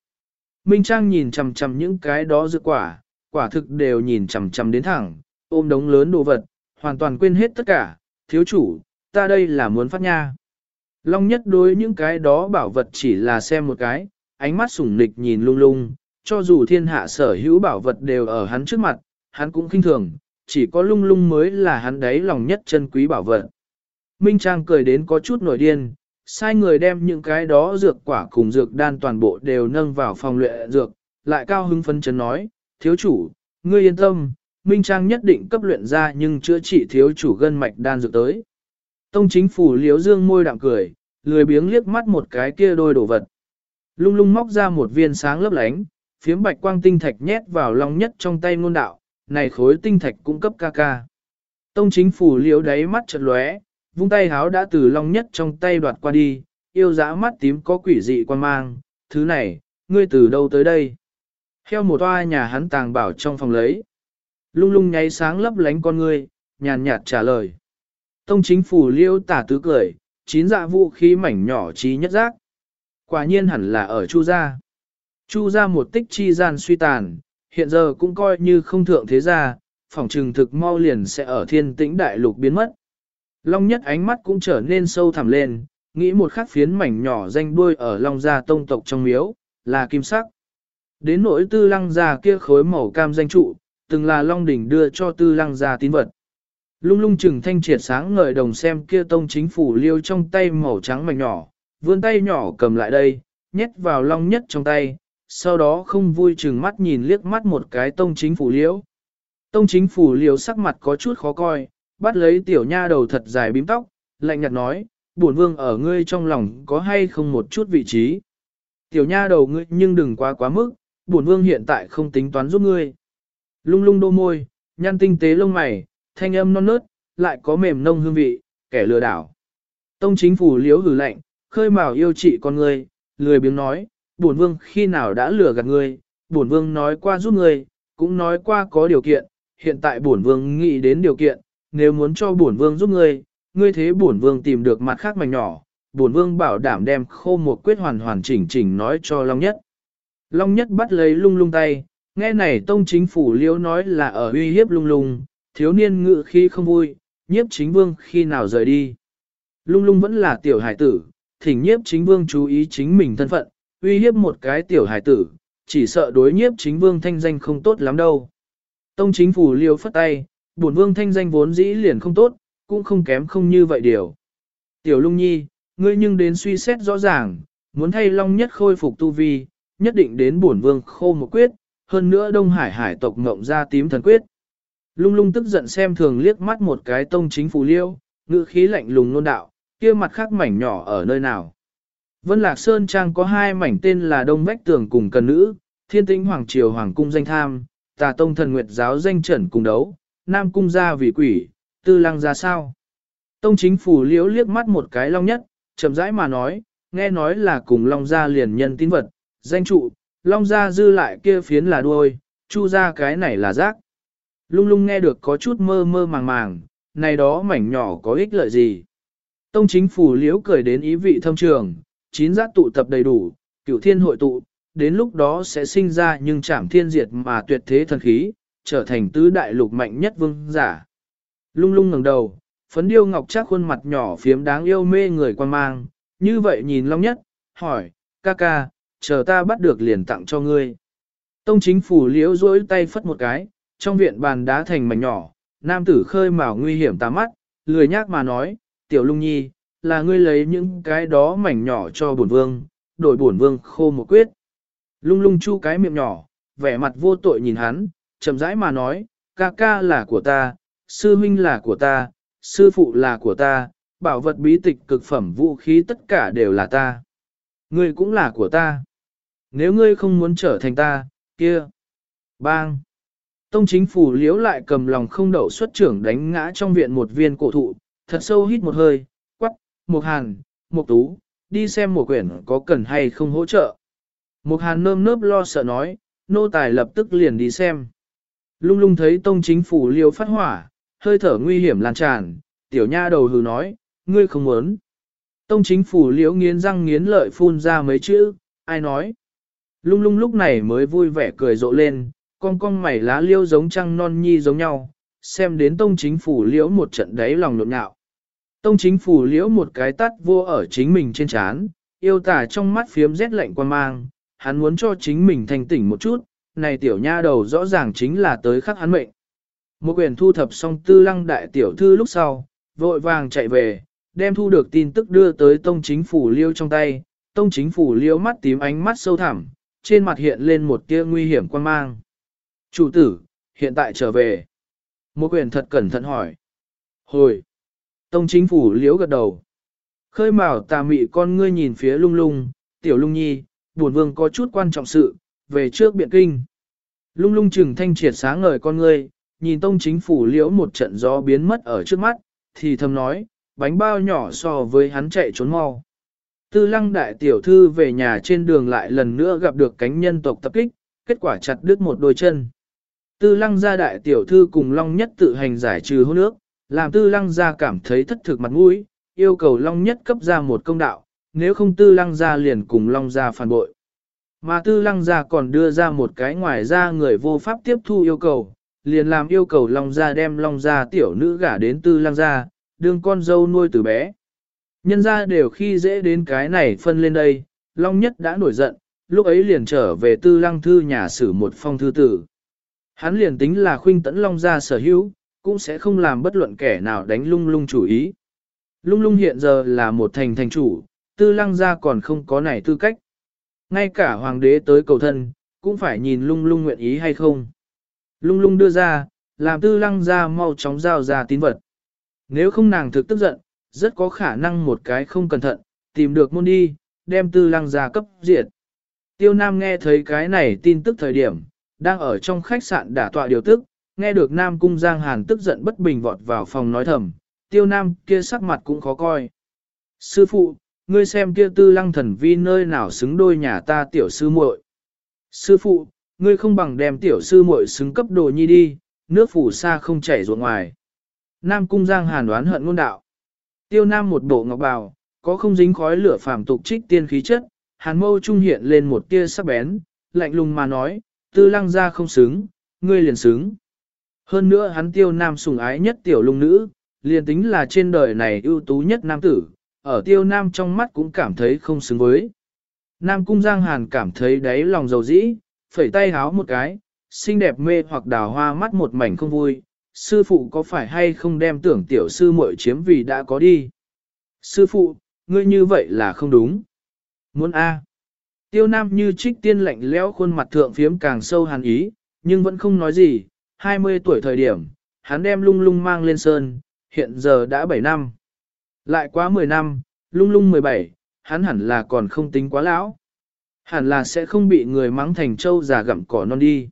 A: Minh Trang nhìn chằm chằm những cái đó dược quả, quả thực đều nhìn chằm chằm đến thẳng, ôm đống lớn đồ vật, hoàn toàn quên hết tất cả, thiếu chủ, ta đây là muốn phát nha. Long nhất đối những cái đó bảo vật chỉ là xem một cái, ánh mắt sủng nịch nhìn lung lung, cho dù thiên hạ sở hữu bảo vật đều ở hắn trước mặt, hắn cũng khinh thường, chỉ có lung lung mới là hắn đấy lòng nhất chân quý bảo vật. Minh Trang cười đến có chút nổi điên, sai người đem những cái đó dược quả cùng dược đan toàn bộ đều nâng vào phòng luyện dược, lại cao hứng phấn chấn nói, thiếu chủ, ngươi yên tâm, Minh Trang nhất định cấp luyện ra nhưng chữa trị thiếu chủ gân mạch đan dược tới. Tông chính phủ liếu dương môi đạm cười, lười biếng liếc mắt một cái kia đôi đồ vật. Lung lung móc ra một viên sáng lấp lánh, phiếm bạch quang tinh thạch nhét vào lòng nhất trong tay ngôn đạo, này khối tinh thạch cung cấp ca ca. Tông chính phủ liếu đáy mắt chật lóe, vung tay háo đã từ long nhất trong tay đoạt qua đi, yêu dã mắt tím có quỷ dị quan mang, thứ này, ngươi từ đâu tới đây? Heo một toa nhà hắn tàng bảo trong phòng lấy. Lung lung nháy sáng lấp lánh con ngươi, nhàn nhạt trả lời. Tông chính phủ liêu tả tứ cười, chín dạ vũ khí mảnh nhỏ trí nhất giác. Quả nhiên hẳn là ở Chu gia. Chu gia một tích chi gian suy tàn, hiện giờ cũng coi như không thượng thế gia, phòng trừng thực mau liền sẽ ở thiên tĩnh đại lục biến mất. Long nhất ánh mắt cũng trở nên sâu thẳm lên, nghĩ một khắc phiến mảnh nhỏ danh đuôi ở Long gia tông tộc trong miếu, là kim sắc. Đến nỗi tư lăng gia kia khối màu cam danh trụ, từng là Long đỉnh đưa cho tư lăng gia tín vật. Lung lung chừng thanh triệt sáng ngời đồng xem kia tông chính phủ liêu trong tay màu trắng mảnh nhỏ, vươn tay nhỏ cầm lại đây, nhét vào Long nhất trong tay, sau đó không vui chừng mắt nhìn liếc mắt một cái tông chính phủ liễu. Tông chính phủ liễu sắc mặt có chút khó coi, bắt lấy tiểu nha đầu thật dài bím tóc, lạnh nhạt nói, buồn vương ở ngươi trong lòng có hay không một chút vị trí. Tiểu nha đầu ngươi nhưng đừng quá quá mức, buồn vương hiện tại không tính toán giúp ngươi. Lung lung đô môi, nhăn tinh tế lông mày, thanh âm non nớt, lại có mềm nông hương vị, kẻ lừa đảo. Tông chính phủ liễu hử lạnh, khơi mào yêu trị con ngươi, lười biếng nói, bổn vương khi nào đã lừa gạt ngươi, bổn vương nói qua giúp ngươi, cũng nói qua có điều kiện, hiện tại bổn vương nghĩ đến điều kiện, nếu muốn cho bổn vương giúp ngươi, ngươi thế bổn vương tìm được mặt khác mảnh nhỏ, bổn vương bảo đảm đem khô một quyết hoàn hoàn chỉnh chỉnh nói cho Long Nhất. Long Nhất bắt lấy lung lung tay, nghe này tông chính phủ liễu nói là ở uy hiếp lung lung, thiếu niên ngự khi không vui, nhiếp chính vương khi nào rời đi. Lung lung vẫn là tiểu hải tử, thỉnh nhiếp chính vương chú ý chính mình thân phận, uy hiếp một cái tiểu hải tử, chỉ sợ đối nhiếp chính vương thanh danh không tốt lắm đâu. Tông chính phủ liêu phất tay, bổn vương thanh danh vốn dĩ liền không tốt, cũng không kém không như vậy điều. Tiểu lung nhi, ngươi nhưng đến suy xét rõ ràng, muốn thay long nhất khôi phục tu vi, nhất định đến bổn vương khô một quyết, hơn nữa đông hải hải tộc ngộng ra tím thần quyết. Lung lung tức giận xem thường liếc mắt một cái tông chính phủ liêu, ngữ khí lạnh lùng nôn đạo, kia mặt khác mảnh nhỏ ở nơi nào. Vân Lạc Sơn Trang có hai mảnh tên là Đông Vách Tường cùng Cần Nữ, Thiên Tĩnh Hoàng Triều Hoàng Cung danh tham, Tà Tông Thần Nguyệt Giáo danh trần cùng đấu, Nam Cung gia vì quỷ, Tư Lăng ra sao. Tông chính phủ liễu liếc mắt một cái long nhất, chậm rãi mà nói, nghe nói là cùng long gia liền nhân tín vật, danh trụ, long gia dư lại kia phiến là đuôi, chu ra cái này là rác. Lung lung nghe được có chút mơ mơ màng màng, này đó mảnh nhỏ có ích lợi gì. Tông chính phủ liễu cười đến ý vị thâm trường, chín giác tụ tập đầy đủ, cửu thiên hội tụ, đến lúc đó sẽ sinh ra nhưng chảm thiên diệt mà tuyệt thế thần khí, trở thành tứ đại lục mạnh nhất vương giả. Lung lung ngẩng đầu, phấn điêu ngọc chắc khuôn mặt nhỏ phiếm đáng yêu mê người quan mang, như vậy nhìn long nhất, hỏi, ca ca, chờ ta bắt được liền tặng cho ngươi. Tông chính phủ liễu rỗi tay phất một cái, trong viện bàn đá thành mảnh nhỏ, nam tử khơi mào nguy hiểm tà mắt, lười nhác mà nói, tiểu lung nhi, là ngươi lấy những cái đó mảnh nhỏ cho bổn vương, đổi bổn vương khô một quyết. Lung lung chu cái miệng nhỏ, vẻ mặt vô tội nhìn hắn, chậm rãi mà nói, ca ca là của ta, sư huynh là của ta, sư phụ là của ta, bảo vật bí tịch cực phẩm vũ khí tất cả đều là ta. Ngươi cũng là của ta. Nếu ngươi không muốn trở thành ta, kia. Bang. Tông chính phủ liếu lại cầm lòng không đậu xuất trưởng đánh ngã trong viện một viên cổ thụ, thật sâu hít một hơi, Mục Hàn, Mục Tú, đi xem mùa quyển có cần hay không hỗ trợ. Mục Hàn nơm nớp lo sợ nói, nô tài lập tức liền đi xem. Lung lung thấy tông chính phủ liêu phát hỏa, hơi thở nguy hiểm lan tràn, tiểu nha đầu hừ nói, ngươi không muốn. Tông chính phủ liễu nghiến răng nghiến lợi phun ra mấy chữ, ai nói. Lung lung lúc này mới vui vẻ cười rộ lên, con con mày lá liêu giống trăng non nhi giống nhau, xem đến tông chính phủ liễu một trận đáy lòng nộn nhạo. Tông chính phủ liễu một cái tắt vô ở chính mình trên chán, yêu tả trong mắt phiếm rét lạnh quan mang, hắn muốn cho chính mình thành tỉnh một chút, này tiểu nha đầu rõ ràng chính là tới khắc hắn mệnh. Một quyền thu thập xong tư lăng đại tiểu thư lúc sau, vội vàng chạy về, đem thu được tin tức đưa tới tông chính phủ liêu trong tay, tông chính phủ liêu mắt tím ánh mắt sâu thẳm, trên mặt hiện lên một tia nguy hiểm quan mang. Chủ tử, hiện tại trở về. Một quyền thật cẩn thận hỏi. Hồi. Tông chính phủ liễu gật đầu. Khơi mào tà mị con ngươi nhìn phía lung lung, tiểu lung nhi, buồn vương có chút quan trọng sự, về trước biện kinh. Lung lung trừng thanh triệt sáng ngời con ngươi, nhìn tông chính phủ liễu một trận gió biến mất ở trước mắt, thì thầm nói, bánh bao nhỏ so với hắn chạy trốn mau. Tư lăng đại tiểu thư về nhà trên đường lại lần nữa gặp được cánh nhân tộc tập kích, kết quả chặt đứt một đôi chân. Tư lăng gia đại tiểu thư cùng Long Nhất tự hành giải trừ hôn nước, làm tư lăng gia cảm thấy thất thực mặt mũi, yêu cầu Long Nhất cấp ra một công đạo, nếu không tư lăng gia liền cùng Long gia phản bội. Mà tư lăng gia còn đưa ra một cái ngoài ra người vô pháp tiếp thu yêu cầu, liền làm yêu cầu Long gia đem Long gia tiểu nữ gả đến tư lăng gia, đương con dâu nuôi từ bé. Nhân gia đều khi dễ đến cái này phân lên đây, Long Nhất đã nổi giận, lúc ấy liền trở về tư lăng thư nhà xử một phong thư tử. Hắn liền tính là khuynh tẫn Long gia sở hữu, cũng sẽ không làm bất luận kẻ nào đánh lung lung chủ ý. Lung lung hiện giờ là một thành thành chủ, tư lăng gia còn không có này tư cách. Ngay cả hoàng đế tới cầu thân, cũng phải nhìn lung lung nguyện ý hay không. Lung lung đưa ra, làm tư lăng gia mau chóng giao ra tín vật. Nếu không nàng thực tức giận, rất có khả năng một cái không cẩn thận, tìm được môn đi, đem tư lăng gia cấp diệt. Tiêu Nam nghe thấy cái này tin tức thời điểm, đang ở trong khách sạn đả tọa điều tức, nghe được Nam Cung Giang Hàn tức giận bất bình vọt vào phòng nói thầm, tiêu Nam kia sắc mặt cũng khó coi. Sư phụ, ngươi xem kia tư lăng thần vi nơi nào xứng đôi nhà ta tiểu sư muội. Sư phụ, ngươi không bằng đem tiểu sư muội xứng cấp đồ nhi đi, nước phủ xa không chảy ruộng ngoài. Nam Cung Giang Hàn đoán hận ngôn đạo. Tiêu Nam một bộ ngọc bào, có không dính khói lửa phàm tục trích tiên khí chất, hàn mâu trung hiện lên một tia sắc bén, lạnh lùng mà nói, tư lăng ra không xứng, ngươi liền xứng. Hơn nữa hắn tiêu nam sùng ái nhất tiểu lung nữ, liền tính là trên đời này ưu tú nhất nam tử, ở tiêu nam trong mắt cũng cảm thấy không xứng với. Nam cung giang hàn cảm thấy đáy lòng dầu dĩ, phẩy tay háo một cái, xinh đẹp mê hoặc đào hoa mắt một mảnh không vui, sư phụ có phải hay không đem tưởng tiểu sư muội chiếm vì đã có đi. Sư phụ, ngươi như vậy là không đúng. Muốn A. Tiêu nam như trích tiên lạnh lẽo khuôn mặt thượng phiếm càng sâu hàn ý, nhưng vẫn không nói gì, 20 tuổi thời điểm, hắn đem lung lung mang lên sơn, hiện giờ đã 7 năm. Lại quá 10 năm, lung lung 17, hắn hẳn là còn không tính quá lão. Hẳn là sẽ không bị người mắng thành trâu già gặm cỏ non đi.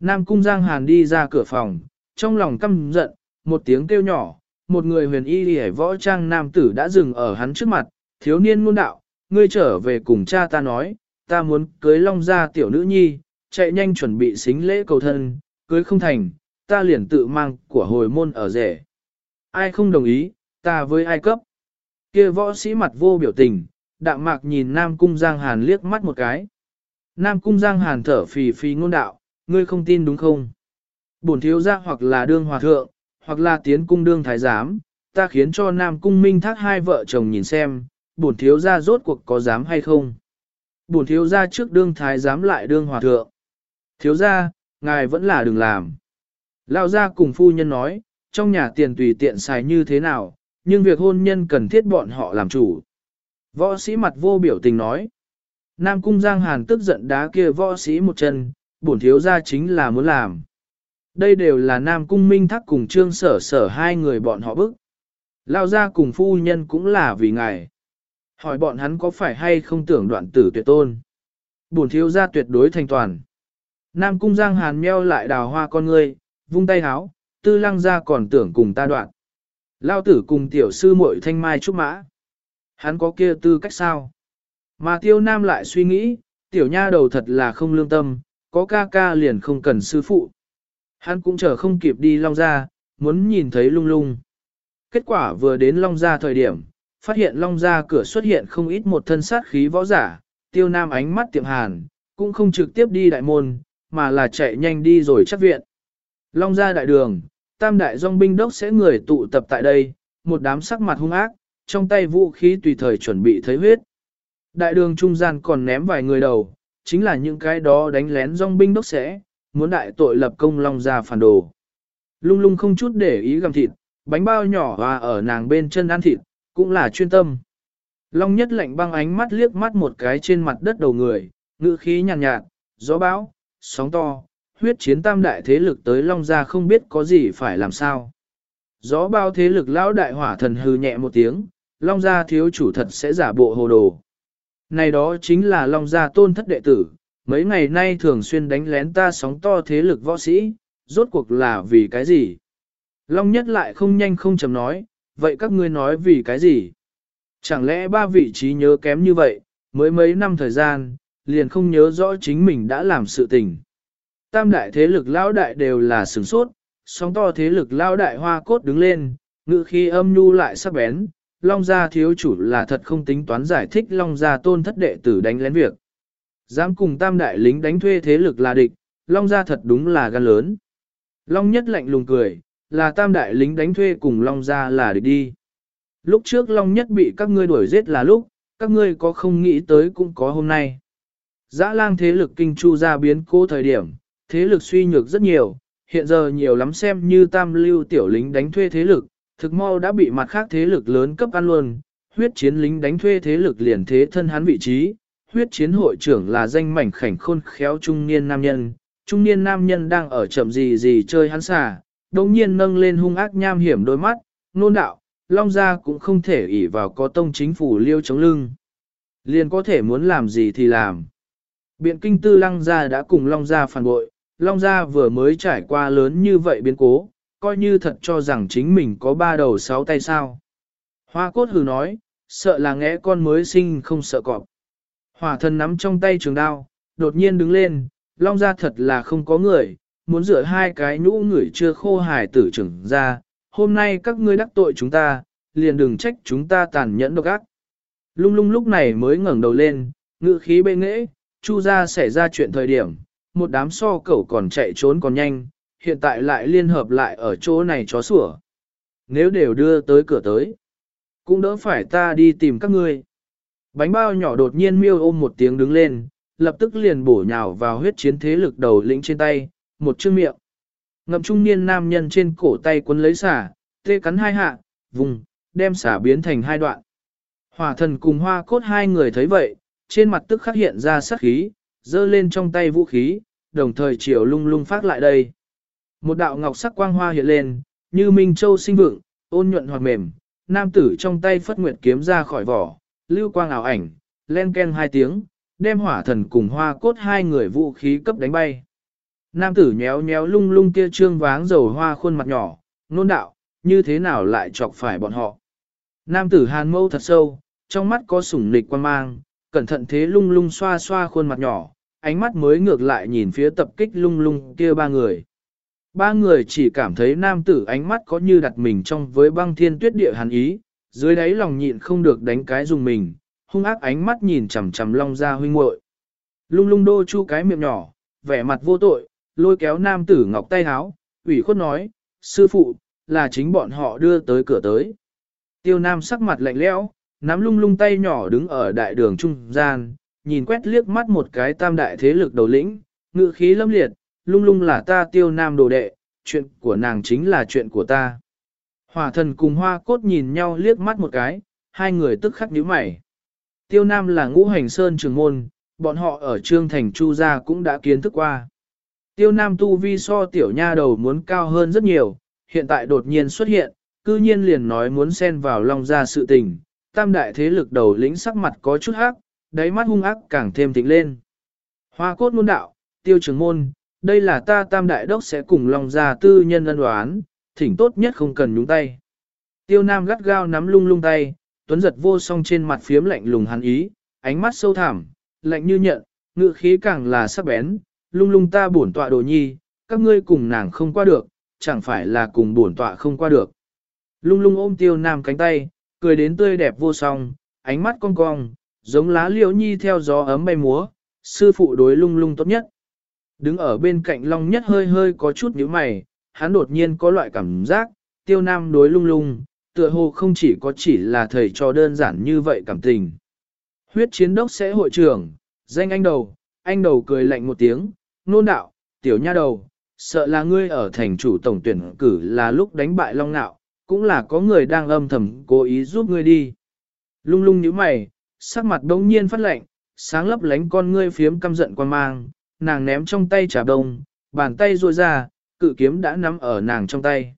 A: Nam Cung Giang Hàn đi ra cửa phòng, trong lòng căm giận, một tiếng kêu nhỏ, một người huyền y hề võ trang nam tử đã dừng ở hắn trước mặt, thiếu niên ngôn đạo, ngươi trở về cùng cha ta nói, ta muốn cưới long gia tiểu nữ nhi, chạy nhanh chuẩn bị xính lễ cầu thân, cưới không thành, ta liền tự mang của hồi môn ở rể. Ai không đồng ý, ta với ai cấp. kia võ sĩ mặt vô biểu tình, đạm mạc nhìn Nam Cung Giang Hàn liếc mắt một cái. Nam Cung Giang Hàn thở phì phì ngôn đạo, ngươi không tin đúng không? Bổn thiếu gia hoặc là đương hòa thượng, hoặc là tiến cung đương thái giám, ta khiến cho Nam Cung Minh thác hai vợ chồng nhìn xem, bổn thiếu gia rốt cuộc có dám hay không? Bổn thiếu gia trước đương thái giám lại đương hòa thượng. Thiếu gia, ngài vẫn là đừng làm. Lão gia cùng phu nhân nói, trong nhà tiền tùy tiện xài như thế nào, nhưng việc hôn nhân cần thiết bọn họ làm chủ. Võ sĩ mặt vô biểu tình nói. Nam cung Giang Hàn tức giận đá kia võ sĩ một chân, bổn thiếu gia chính là muốn làm. Đây đều là Nam cung Minh Thắc cùng Trương Sở Sở hai người bọn họ bức. Lao gia cùng phu nhân cũng là vì ngài. Hỏi bọn hắn có phải hay không tưởng đoạn tử tuyệt tôn. Bổn thiếu gia tuyệt đối thành toàn. Nam cung giang hàn meo lại đào hoa con ngươi, vung tay háo, tư lăng ra còn tưởng cùng ta đoạn. Lao tử cùng tiểu sư muội thanh mai trúc mã. Hắn có kia tư cách sao? Mà tiêu nam lại suy nghĩ, tiểu nha đầu thật là không lương tâm, có ca ca liền không cần sư phụ. Hắn cũng chờ không kịp đi long ra, muốn nhìn thấy lung lung. Kết quả vừa đến long ra thời điểm, phát hiện long ra cửa xuất hiện không ít một thân sát khí võ giả, tiêu nam ánh mắt tiệm hàn, cũng không trực tiếp đi đại môn, mà là chạy nhanh đi rồi chắc viện. Long ra đại đường, tam đại dòng binh đốc sẽ người tụ tập tại đây, một đám sắc mặt hung ác, trong tay vũ khí tùy thời chuẩn bị thấy huyết. Đại đường trung gian còn ném vài người đầu, chính là những cái đó đánh lén dòng binh đốc sẽ, muốn đại tội lập công long ra phản đồ. Lung lung không chút để ý gầm thịt, bánh bao nhỏ và ở nàng bên chân ăn thịt, cũng là chuyên tâm. Long nhất lạnh băng ánh mắt liếc mắt một cái trên mặt đất đầu người, ngữ khí nhàn nhạt, nhạt, gió bão, sóng to, huyết chiến tam đại thế lực tới Long Gia không biết có gì phải làm sao. Gió bao thế lực lão đại hỏa thần hư nhẹ một tiếng, Long Gia thiếu chủ thật sẽ giả bộ hồ đồ. Này đó chính là Long Gia tôn thất đệ tử, mấy ngày nay thường xuyên đánh lén ta sóng to thế lực võ sĩ, rốt cuộc là vì cái gì? Long nhất lại không nhanh không chầm nói, vậy các ngươi nói vì cái gì? Chẳng lẽ ba vị trí nhớ kém như vậy, mới mấy năm thời gian, liền không nhớ rõ chính mình đã làm sự tình. Tam đại thế lực lão đại đều là sửng sốt, sóng to thế lực lão đại hoa cốt đứng lên, ngự khi âm nhu lại sắc bén, Long gia thiếu chủ là thật không tính toán giải thích Long gia tôn thất đệ tử đánh lén việc. Dám cùng tam đại lính đánh thuê thế lực là địch, Long gia thật đúng là gan lớn. Long nhất lạnh lùng cười, là tam đại lính đánh thuê cùng Long gia là địch đi. Lúc trước Long nhất bị các ngươi đuổi giết là lúc, các ngươi có không nghĩ tới cũng có hôm nay. Dã lang thế lực kinh chu ra biến cố thời điểm, thế lực suy nhược rất nhiều, hiện giờ nhiều lắm xem như tam lưu tiểu lính đánh thuê thế lực, thực mau đã bị mặt khác thế lực lớn cấp ăn luôn, huyết chiến lính đánh thuê thế lực liền thế thân hắn vị trí, huyết chiến hội trưởng là danh mảnh khảnh khôn khéo trung niên nam nhân, trung niên nam nhân đang ở chậm gì gì chơi hắn xà, đồng nhiên nâng lên hung ác nham hiểm đôi mắt, nôn đạo, long gia cũng không thể ỷ vào có tông chính phủ liêu chống lưng. Liền có thể muốn làm gì thì làm. Biện kinh tư lăng gia đã cùng long gia phản bội, long gia vừa mới trải qua lớn như vậy biến cố, coi như thật cho rằng chính mình có ba đầu sáu tay sao. Hoa cốt hừ nói, sợ là ngẽ con mới sinh không sợ cọp. Hỏa thần nắm trong tay trường đao, đột nhiên đứng lên, long Gia thật là không có người, muốn rửa hai cái nhũ người chưa khô hài tử trưởng ra, hôm nay các ngươi đắc tội chúng ta, liền đừng trách chúng ta tàn nhẫn độc ác. Lung lung lúc này mới ngẩng đầu lên, ngự khí bê nghễ, chu gia xảy ra chuyện thời điểm, một đám so cẩu còn chạy trốn còn nhanh, hiện tại lại liên hợp lại ở chỗ này chó sủa. Nếu đều đưa tới cửa tới, cũng đỡ phải ta đi tìm các ngươi. Bánh bao nhỏ đột nhiên miêu ôm một tiếng đứng lên, lập tức liền bổ nhào vào huyết chiến thế lực đầu lĩnh trên tay, một chương miệng. Ngậm trung niên nam nhân trên cổ tay quấn lấy xả, tê cắn hai hạ, vùng, đem xả biến thành hai đoạn. Hỏa thần cùng hoa cốt hai người thấy vậy, trên mặt tức khắc hiện ra sát khí, giơ lên trong tay vũ khí, đồng thời chiều lung lung phát lại đây. Một đạo ngọc sắc quang hoa hiện lên, như minh châu sinh vượng, ôn nhuận hoặc mềm, nam tử trong tay phất nguyệt kiếm ra khỏi vỏ, lưu quang ảo ảnh, len ken hai tiếng, đem hỏa thần cùng hoa cốt hai người vũ khí cấp đánh bay. Nam tử nhéo nhéo lung lung kia trương váng dầu hoa khuôn mặt nhỏ, nôn đạo, như thế nào lại chọc phải bọn họ. Nam tử hàn mâu thật sâu, trong mắt có sủng nịch quan mang, cẩn thận thế lung lung xoa xoa khuôn mặt nhỏ, ánh mắt mới ngược lại nhìn phía tập kích lung lung kia ba người. Ba người chỉ cảm thấy nam tử ánh mắt có như đặt mình trong với băng thiên tuyết địa hàn ý, dưới đáy lòng nhịn không được đánh cái dùng mình, hung ác ánh mắt nhìn chằm chằm long ra huynh muội. Lung lung đô chu cái miệng nhỏ, vẻ mặt vô tội, lôi kéo nam tử ngọc tay háo, ủy khuất nói, sư phụ, là chính bọn họ đưa tới cửa tới. Tiêu nam sắc mặt lạnh lẽo, nắm lung lung tay nhỏ đứng ở đại đường trung gian, nhìn quét liếc mắt một cái tam đại thế lực đầu lĩnh, ngự khí lâm liệt, lung lung là ta tiêu nam đồ đệ, chuyện của nàng chính là chuyện của ta. Hỏa thần cùng hoa cốt nhìn nhau liếc mắt một cái, hai người tức khắc nhíu mày. Tiêu nam là ngũ hành sơn trường môn, bọn họ ở trương thành chu gia cũng đã kiến thức qua. Tiêu nam tu vi so tiểu nha đầu muốn cao hơn rất nhiều, hiện tại đột nhiên xuất hiện, cư nhiên liền nói muốn xen vào long gia sự tình, tam đại thế lực đầu lĩnh sắc mặt có chút hắc, đáy mắt hung ác càng thêm thịnh lên. Hoa cốt môn đạo, tiêu trường môn, đây là ta tam đại đốc sẽ cùng lòng gia tư nhân ân đoán, thỉnh tốt nhất không cần nhúng tay. Tiêu nam gắt gao nắm lung lung tay, tuấn giật vô song trên mặt phiếm lạnh lùng hắn ý, ánh mắt sâu thẳm, lạnh như nhận, ngựa khí càng là sắc bén, lung lung ta bổn tọa đồ nhi, các ngươi cùng nàng không qua được, chẳng phải là cùng bổn tọa không qua được. Lung lung ôm tiêu nam cánh tay, cười đến tươi đẹp vô song, ánh mắt cong cong, giống lá liễu nhi theo gió ấm bay múa, sư phụ đối lung lung tốt nhất. Đứng ở bên cạnh Long Nhất hơi hơi có chút nhíu mày, hắn đột nhiên có loại cảm giác, tiêu nam đối lung lung, tựa hồ không chỉ có chỉ là thầy cho đơn giản như vậy cảm tình. Huyết chiến đốc sẽ hội trưởng, danh anh đầu, anh đầu cười lạnh một tiếng, nôn đạo, tiểu nha đầu, sợ là ngươi ở thành chủ tổng tuyển cử là lúc đánh bại Long Nạo, cũng là có người đang âm thầm cố ý giúp ngươi đi. Lung lung như mày, sắc mặt đông nhiên phát lạnh, sáng lấp lánh con ngươi phiếm căm giận quan mang, nàng ném trong tay trà đông, bàn tay ruôi ra, cự kiếm đã nắm ở nàng trong tay.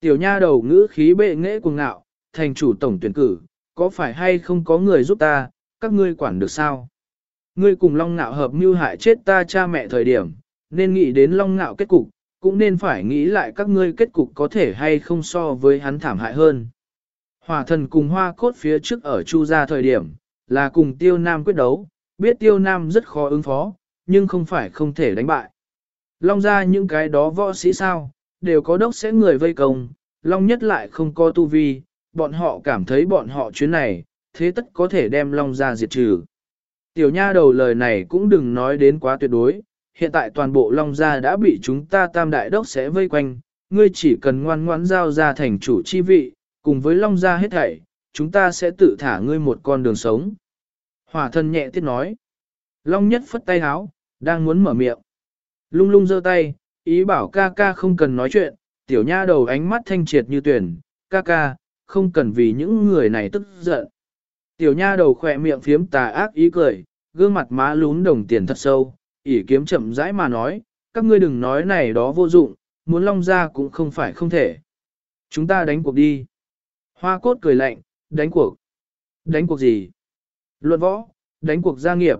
A: Tiểu nha đầu ngữ khí bệ nghệ cuồng ngạo, thành chủ tổng tuyển cử, có phải hay không có người giúp ta, các ngươi quản được sao? Ngươi cùng long ngạo hợp mưu hại chết ta cha mẹ thời điểm, nên nghĩ đến long ngạo kết cục, cũng nên phải nghĩ lại các ngươi kết cục có thể hay không so với hắn thảm hại hơn. Hỏa thần cùng hoa cốt phía trước ở chu gia thời điểm, là cùng tiêu nam quyết đấu, biết tiêu nam rất khó ứng phó, nhưng không phải không thể đánh bại. Long ra những cái đó võ sĩ sao, đều có đốc sẽ người vây công, Long nhất lại không có tu vi, bọn họ cảm thấy bọn họ chuyến này, thế tất có thể đem Long ra diệt trừ. Tiểu nha đầu lời này cũng đừng nói đến quá tuyệt đối, hiện tại toàn bộ Long gia đã bị chúng ta tam đại đốc sẽ vây quanh, ngươi chỉ cần ngoan ngoãn giao ra thành chủ chi vị, cùng với Long gia hết thảy, chúng ta sẽ tự thả ngươi một con đường sống. Hỏa thân nhẹ tiết nói. Long nhất phất tay háo, đang muốn mở miệng. Lung lung giơ tay, ý bảo ca ca không cần nói chuyện, tiểu nha đầu ánh mắt thanh triệt như tuyển, ca ca, không cần vì những người này tức giận. Tiểu nha đầu khỏe miệng phiếm tà ác ý cười, gương mặt má lún đồng tiền thật sâu, ỉ kiếm chậm rãi mà nói, các ngươi đừng nói này đó vô dụng, muốn long ra cũng không phải không thể. Chúng ta đánh cuộc đi. Hoa cốt cười lạnh, đánh cuộc. Đánh cuộc gì? Luận võ, đánh cuộc gia nghiệp.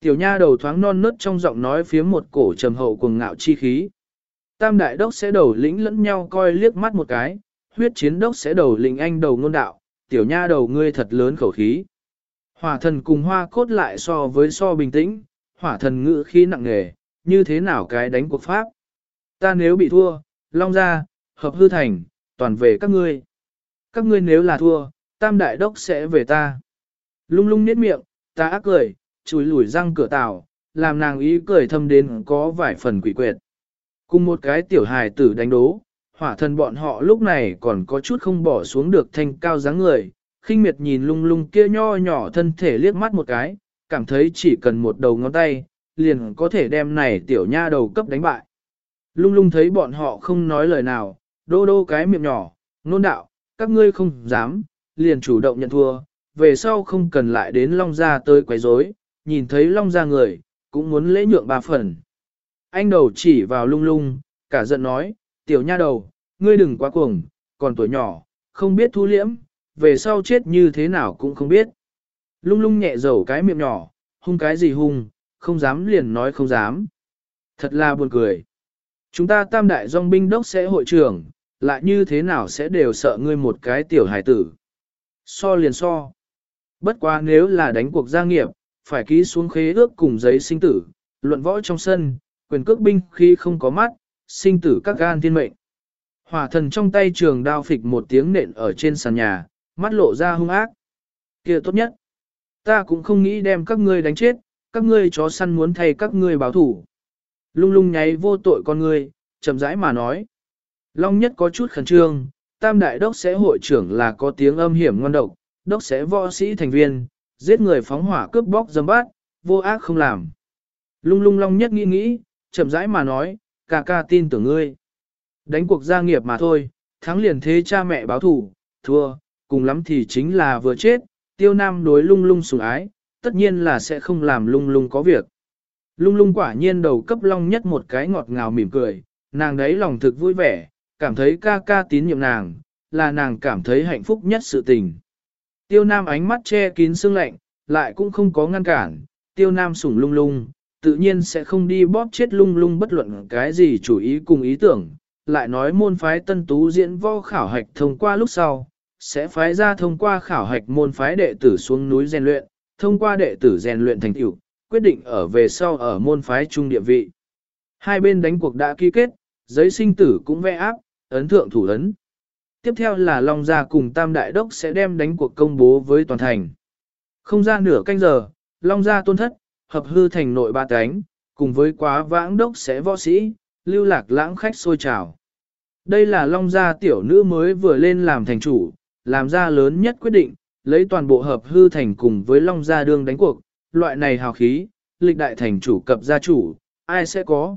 A: Tiểu nha đầu thoáng non nớt trong giọng nói phía một cổ trầm hậu cuồng ngạo chi khí. Tam đại đốc sẽ đầu lĩnh lẫn nhau coi liếc mắt một cái, huyết chiến đốc sẽ đầu lĩnh anh đầu ngôn đạo, tiểu nha đầu ngươi thật lớn khẩu khí. Hòa thần cùng hoa cốt lại so với so bình tĩnh, hỏa thần ngữ khí nặng nề, như thế nào cái đánh cuộc pháp. Ta nếu bị thua, long ra, hợp hư thành, toàn về các ngươi. Các ngươi nếu là thua, tam đại đốc sẽ về ta. Lung lung niết miệng, ta ác cười, chùi lủi răng cửa tảo, làm nàng ý cười thâm đến có vài phần quỷ quyệt. Cùng một cái tiểu hài tử đánh đố, hỏa thần bọn họ lúc này còn có chút không bỏ xuống được thanh cao dáng người, khinh miệt nhìn lung lung kia nho nhỏ thân thể liếc mắt một cái, cảm thấy chỉ cần một đầu ngón tay, liền có thể đem này tiểu nha đầu cấp đánh bại. Lung lung thấy bọn họ không nói lời nào, đô đô cái miệng nhỏ, nôn đạo, các ngươi không dám, liền chủ động nhận thua, về sau không cần lại đến Long Gia tới quấy rối, nhìn thấy Long Gia người, cũng muốn lễ nhượng ba phần. Anh đầu chỉ vào lung lung, cả giận nói, tiểu nha đầu, ngươi đừng quá cuồng, còn tuổi nhỏ, không biết thu liễm, về sau chết như thế nào cũng không biết. Lung lung nhẹ dầu cái miệng nhỏ, hung cái gì hung, không dám liền nói không dám. Thật là buồn cười. Chúng ta tam đại dòng binh đốc sẽ hội trưởng, lại như thế nào sẽ đều sợ ngươi một cái tiểu hải tử. So liền so. Bất quá nếu là đánh cuộc gia nghiệp, phải ký xuống khế ước cùng giấy sinh tử, luận võ trong sân, quyền cước binh khi không có mắt, sinh tử các gan thiên mệnh. Hỏa thần trong tay trường đao phịch một tiếng nện ở trên sàn nhà, mắt lộ ra hung ác. kia tốt nhất. Ta cũng không nghĩ đem các ngươi đánh chết, các ngươi chó săn muốn thay các ngươi báo thủ. Lung lung nháy vô tội con ngươi, chậm rãi mà nói. Long nhất có chút khẩn trương, tam đại đốc sẽ hội trưởng là có tiếng âm hiểm ngon độc, đốc sẽ võ sĩ thành viên, giết người phóng hỏa cướp bóc dâm bát, vô ác không làm. Lung lung long nhất nghĩ nghĩ, chậm rãi mà nói, ca ca tin tưởng ngươi. Đánh cuộc gia nghiệp mà thôi, thắng liền thế cha mẹ báo thủ, thua, cùng lắm thì chính là vừa chết, tiêu nam đối lung lung sủng ái, tất nhiên là sẽ không làm lung lung có việc. Lung lung quả nhiên đầu cấp long nhất một cái ngọt ngào mỉm cười, nàng đấy lòng thực vui vẻ, cảm thấy ca ca tín nhiệm nàng, là nàng cảm thấy hạnh phúc nhất sự tình. Tiêu nam ánh mắt che kín sương lạnh, lại cũng không có ngăn cản, tiêu nam sủng lung lung, tự nhiên sẽ không đi bóp chết lung lung bất luận cái gì chủ ý cùng ý tưởng, lại nói môn phái tân tú diễn võ khảo hạch thông qua lúc sau, sẽ phái ra thông qua khảo hạch môn phái đệ tử xuống núi rèn luyện, thông qua đệ tử rèn luyện thành tựu, quyết định ở về sau ở môn phái trung địa vị. Hai bên đánh cuộc đã ký kết, giấy sinh tử cũng vẽ áp, ấn thượng thủ ấn. Tiếp theo là Long Gia cùng Tam Đại Đốc sẽ đem đánh cuộc công bố với toàn thành. Không ra nửa canh giờ, Long Gia tôn thất, hợp hư thành nội ba cánh, cùng với quá vãng đốc sẽ võ sĩ, lưu lạc lãng khách xôi trào. Đây là Long Gia tiểu nữ mới vừa lên làm thành chủ, làm ra lớn nhất quyết định, lấy toàn bộ hợp hư thành cùng với Long Gia đương đánh cuộc, loại này hào khí, lịch đại thành chủ cập gia chủ, ai sẽ có.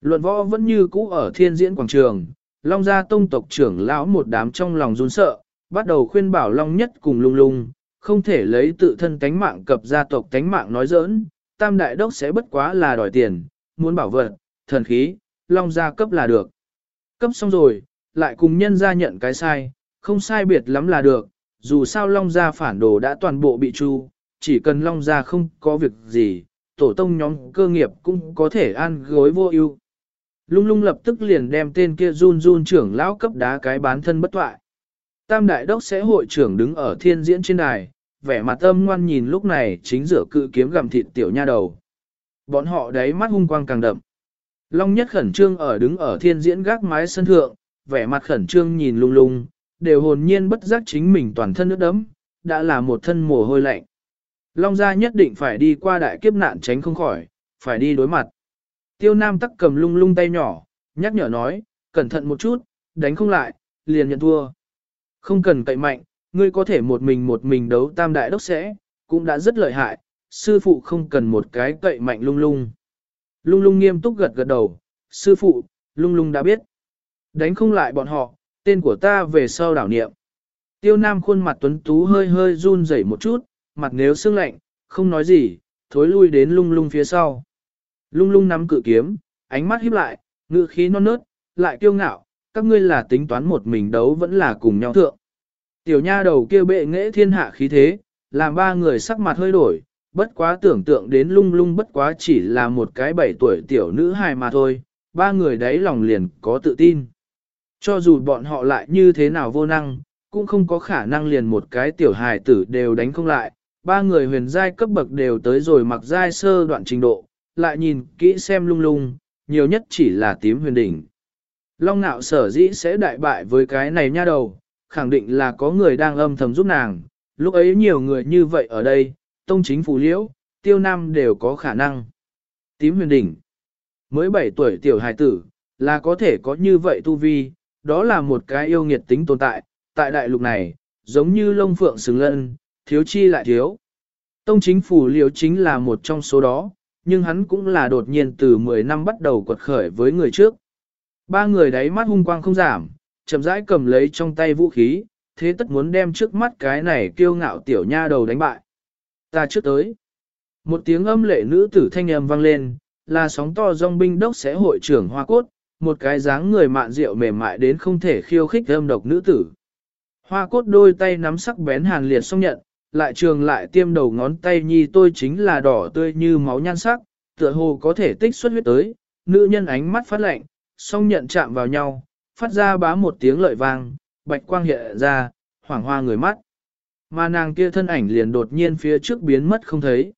A: Luận võ vẫn như cũ ở thiên diễn quảng trường, Long Gia tông tộc trưởng lão một đám trong lòng run sợ, bắt đầu khuyên bảo Long nhất cùng lung lung, không thể lấy tự thân tánh mạng cập gia tộc tánh mạng nói giỡn, tam đại đốc sẽ bất quá là đòi tiền, muốn bảo vật, thần khí, Long Gia cấp là được. Cấp xong rồi, lại cùng nhân gia nhận cái sai, không sai biệt lắm là được, dù sao Long Gia phản đồ đã toàn bộ bị tru, chỉ cần Long Gia không có việc gì, tổ tông nhóm cơ nghiệp cũng có thể an gối vô ưu. Lung lung lập tức liền đem tên kia run run trưởng lão cấp đá cái bán thân bất toại. Tam đại đốc sẽ hội trưởng đứng ở thiên diễn trên đài, vẻ mặt âm ngoan nhìn lúc này chính rửa cự kiếm gặm thịt tiểu nha đầu. Bọn họ đáy mắt hung quang càng đậm. Long nhất khẩn trương ở đứng ở thiên diễn gác mái sân thượng, vẻ mặt khẩn trương nhìn lung lung, đều hồn nhiên bất giác chính mình toàn thân nước đấm, đã là một thân mồ hôi lạnh. Long gia nhất định phải đi qua đại kiếp nạn tránh không khỏi, phải đi đối mặt. Tiêu Nam tắc cầm lung lung tay nhỏ, nhắc nhở nói, cẩn thận một chút, đánh không lại, liền nhận thua. Không cần cậy mạnh, ngươi có thể một mình một mình đấu tam đại đốc sẽ, cũng đã rất lợi hại, sư phụ không cần một cái cậy mạnh lung lung. Lung lung nghiêm túc gật gật đầu, sư phụ, lung lung đã biết. Đánh không lại bọn họ, tên của ta về sau đảo niệm. Tiêu Nam khuôn mặt tuấn tú hơi hơi run rẩy một chút, mặt nếu sương lạnh, không nói gì, thối lui đến lung lung phía sau. Lung lung nắm cự kiếm, ánh mắt híp lại, ngự khí non nớt, lại kiêu ngạo, các ngươi là tính toán một mình đấu vẫn là cùng nhau thượng. Tiểu nha đầu kia bệ nghệ thiên hạ khí thế, làm ba người sắc mặt hơi đổi, bất quá tưởng tượng đến lung lung bất quá chỉ là một cái bảy tuổi tiểu nữ hài mà thôi, ba người đấy lòng liền có tự tin. Cho dù bọn họ lại như thế nào vô năng, cũng không có khả năng liền một cái tiểu hài tử đều đánh không lại, ba người huyền giai cấp bậc đều tới rồi mặc giai sơ đoạn trình độ, lại nhìn kỹ xem lung lung, nhiều nhất chỉ là tím huyền đỉnh. Long nạo sở dĩ sẽ đại bại với cái này nha đầu, khẳng định là có người đang âm thầm giúp nàng, lúc ấy nhiều người như vậy ở đây, tông chính phủ liễu, tiêu nam đều có khả năng. Tím huyền đỉnh, mới 7 tuổi tiểu hài tử, là có thể có như vậy tu vi, đó là một cái yêu nghiệt tính tồn tại, tại đại lục này, giống như lông phượng xứng lân, thiếu chi lại thiếu. Tông chính phủ liễu chính là một trong số đó, nhưng hắn cũng là đột nhiên từ 10 năm bắt đầu quật khởi với người trước. Ba người đáy mắt hung quang không giảm, chậm rãi cầm lấy trong tay vũ khí, thế tất muốn đem trước mắt cái này kiêu ngạo tiểu nha đầu đánh bại. Ta trước tới. Một tiếng âm lệ nữ tử thanh âm vang lên, là sóng to dòng binh đốc sẽ hội trưởng hoa cốt, một cái dáng người mạn rượu mềm mại đến không thể khiêu khích âm độc nữ tử. Hoa cốt đôi tay nắm sắc bén hàn liệt xong nhận, lại trường lại tiêm đầu ngón tay nhi tôi chính là đỏ tươi như máu nhan sắc, tựa hồ có thể tích xuất huyết tới, nữ nhân ánh mắt phát lạnh, song nhận chạm vào nhau, phát ra bá một tiếng lợi vang, bạch quang hiện ra, hoảng hoa người mắt. Mà nàng kia thân ảnh liền đột nhiên phía trước biến mất không thấy.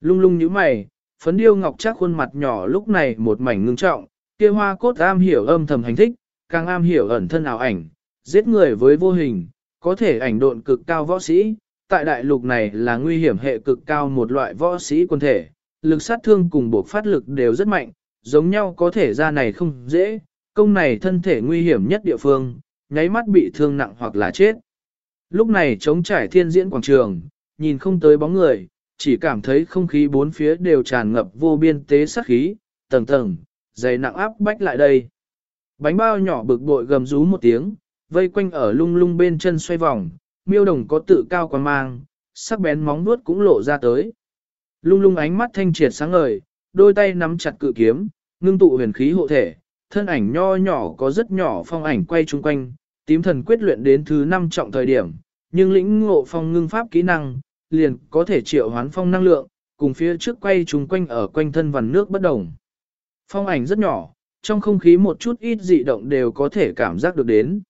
A: Lung lung như mày, phấn điêu ngọc chắc khuôn mặt nhỏ lúc này một mảnh ngưng trọng, kia hoa cốt am hiểu âm thầm hành thích, càng am hiểu ẩn thân ảo ảnh, giết người với vô hình, có thể ảnh độn cực cao võ sĩ, tại đại lục này là nguy hiểm hệ cực cao một loại võ sĩ quân thể, lực sát thương cùng buộc phát lực đều rất mạnh, giống nhau có thể ra này không dễ, công này thân thể nguy hiểm nhất địa phương, nháy mắt bị thương nặng hoặc là chết. Lúc này chống trải thiên diễn quảng trường, nhìn không tới bóng người, chỉ cảm thấy không khí bốn phía đều tràn ngập vô biên tế sát khí, tầng tầng, dày nặng áp bách lại đây. Bánh bao nhỏ bực bội gầm rú một tiếng, vây quanh ở lung lung bên chân xoay vòng, miêu đồng có tự cao quan mang, sắc bén móng vuốt cũng lộ ra tới. Lung lung ánh mắt thanh triệt sáng ngời, đôi tay nắm chặt cự kiếm, ngưng tụ huyền khí hộ thể, thân ảnh nho nhỏ có rất nhỏ phong ảnh quay chung quanh, tím thần quyết luyện đến thứ năm trọng thời điểm, nhưng lĩnh ngộ phong ngưng pháp kỹ năng, liền có thể triệu hoán phong năng lượng, cùng phía trước quay chung quanh ở quanh thân vằn nước bất đồng. Phong ảnh rất nhỏ, trong không khí một chút ít dị động đều có thể cảm giác được đến.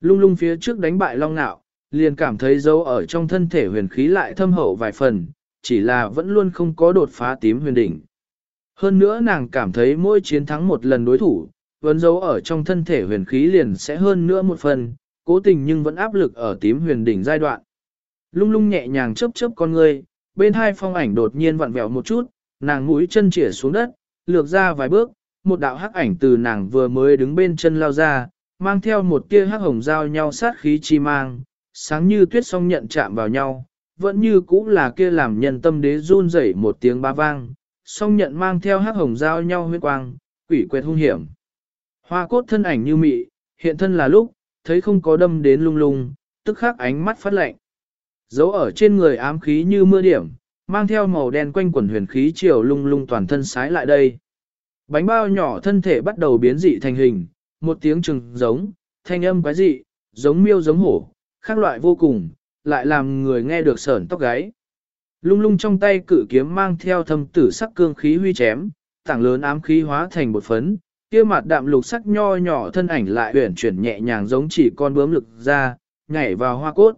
A: Lung lung phía trước đánh bại long nạo, liền cảm thấy dấu ở trong thân thể huyền khí lại thâm hậu vài phần, chỉ là vẫn luôn không có đột phá tím huyền đỉnh. Hơn nữa nàng cảm thấy mỗi chiến thắng một lần đối thủ, vẫn dấu ở trong thân thể huyền khí liền sẽ hơn nữa một phần, cố tình nhưng vẫn áp lực ở tím huyền đỉnh giai đoạn. Lung lung nhẹ nhàng chớp chớp con người, bên hai phong ảnh đột nhiên vặn vẹo một chút, nàng mũi chân chỉa xuống đất, lược ra vài bước, một đạo hắc ảnh từ nàng vừa mới đứng bên chân lao ra, mang theo một tia hắc hồng giao nhau sát khí chi mang, sáng như tuyết song nhận chạm vào nhau, vẫn như cũ là kia làm nhân tâm đế run rẩy một tiếng ba vang, song nhận mang theo hắc hồng giao nhau huyết quang, quỷ quệt hung hiểm. Hoa cốt thân ảnh như mị, hiện thân là lúc, thấy không có đâm đến lung lung, tức khắc ánh mắt phát lạnh. Dấu ở trên người ám khí như mưa điểm, mang theo màu đen quanh quần huyền khí chiều lung lung toàn thân sái lại đây. Bánh bao nhỏ thân thể bắt đầu biến dị thành hình, một tiếng trừng giống, thanh âm quái dị, giống miêu giống hổ, khác loại vô cùng, lại làm người nghe được sởn tóc gáy. Lung lung trong tay cử kiếm mang theo thâm tử sắc cương khí huy chém, tảng lớn ám khí hóa thành một phấn, kia mặt đạm lục sắc nho nhỏ thân ảnh lại uyển chuyển nhẹ nhàng giống chỉ con bướm lực ra, nhảy vào hoa cốt.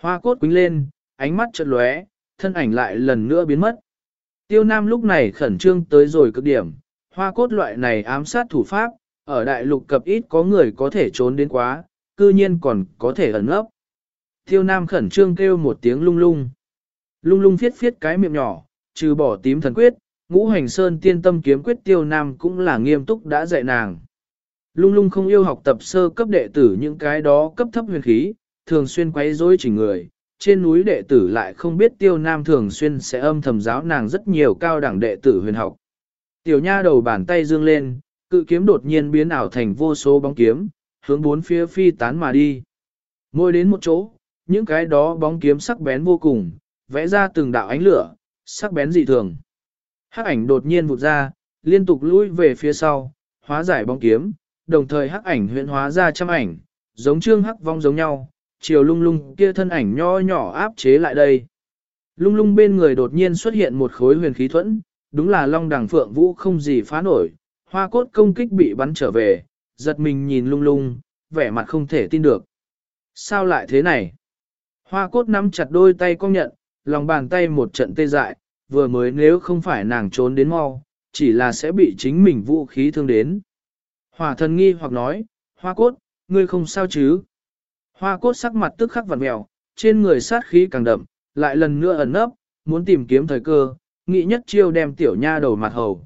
A: Hoa cốt quính lên, ánh mắt chợt lóe, thân ảnh lại lần nữa biến mất. Tiêu Nam lúc này khẩn trương tới rồi cực điểm, hoa cốt loại này ám sát thủ pháp, ở đại lục cập ít có người có thể trốn đến quá, cư nhiên còn có thể ẩn ấp. Tiêu Nam khẩn trương kêu một tiếng lung lung. Lung lung phiết phiết cái miệng nhỏ, trừ bỏ tím thần quyết, ngũ hành sơn tiên tâm kiếm quyết Tiêu Nam cũng là nghiêm túc đã dạy nàng. Lung lung không yêu học tập sơ cấp đệ tử những cái đó cấp thấp huyền khí, thường xuyên quấy rối chỉnh người. Trên núi đệ tử lại không biết tiêu nam thường xuyên sẽ âm thầm giáo nàng rất nhiều cao đẳng đệ tử huyền học. Tiểu nha đầu bàn tay dương lên, cự kiếm đột nhiên biến ảo thành vô số bóng kiếm, hướng bốn phía phi tán mà đi. Ngồi đến một chỗ, những cái đó bóng kiếm sắc bén vô cùng, vẽ ra từng đạo ánh lửa, sắc bén dị thường. Hắc ảnh đột nhiên vụt ra, liên tục lui về phía sau, hóa giải bóng kiếm, đồng thời hắc ảnh huyễn hóa ra trăm ảnh, giống trương hắc vong giống nhau, chiều lung lung kia thân ảnh nho nhỏ áp chế lại đây. Lung lung bên người đột nhiên xuất hiện một khối huyền khí thuẫn, đúng là long đằng phượng vũ không gì phá nổi, hoa cốt công kích bị bắn trở về, giật mình nhìn lung lung, vẻ mặt không thể tin được. Sao lại thế này? Hoa cốt nắm chặt đôi tay công nhận, lòng bàn tay một trận tê dại, vừa mới nếu không phải nàng trốn đến mau, chỉ là sẽ bị chính mình vũ khí thương đến. Hỏa thần nghi hoặc nói, hoa cốt, ngươi không sao chứ? Hoa cốt sắc mặt tức khắc vặn mèo, trên người sát khí càng đậm, lại lần nữa ẩn nấp, muốn tìm kiếm thời cơ, nghĩ nhất chiêu đem tiểu nha đầu mặt hầu.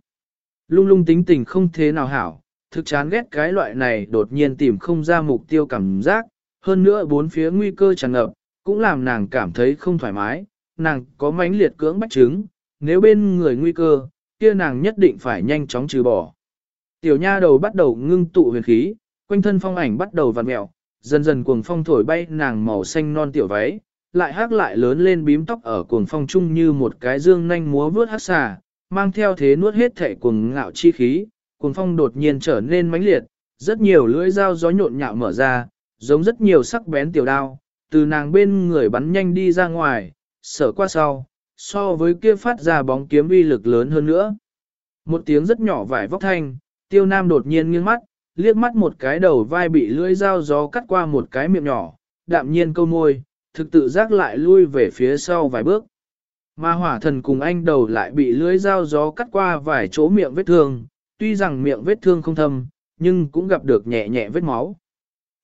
A: Lung lung tính tình không thế nào hảo, thực chán ghét cái loại này đột nhiên tìm không ra mục tiêu cảm giác, hơn nữa bốn phía nguy cơ tràn ngập, cũng làm nàng cảm thấy không thoải mái, nàng có mãnh liệt cưỡng bách chứng, nếu bên người nguy cơ, kia nàng nhất định phải nhanh chóng trừ bỏ. Tiểu nha đầu bắt đầu ngưng tụ huyền khí, quanh thân phong ảnh bắt đầu vặn mẹo, dần dần cuồng phong thổi bay nàng màu xanh non tiểu váy, lại hát lại lớn lên bím tóc ở cuồng phong chung như một cái dương nanh múa vướt hát xà, mang theo thế nuốt hết thể cuồng ngạo chi khí, cuồng phong đột nhiên trở nên mãnh liệt, rất nhiều lưỡi dao gió nhộn nhạo mở ra, giống rất nhiều sắc bén tiểu đao, từ nàng bên người bắn nhanh đi ra ngoài, sở qua sau, so với kia phát ra bóng kiếm uy lực lớn hơn nữa. Một tiếng rất nhỏ vải vóc thanh, tiêu nam đột nhiên nghiêng mắt, liếc mắt một cái đầu vai bị lưỡi dao gió cắt qua một cái miệng nhỏ, đạm nhiên câu môi, thực tự giác lại lui về phía sau vài bước. Ma hỏa thần cùng anh đầu lại bị lưỡi dao gió cắt qua vài chỗ miệng vết thương, tuy rằng miệng vết thương không thâm, nhưng cũng gặp được nhẹ nhẹ vết máu.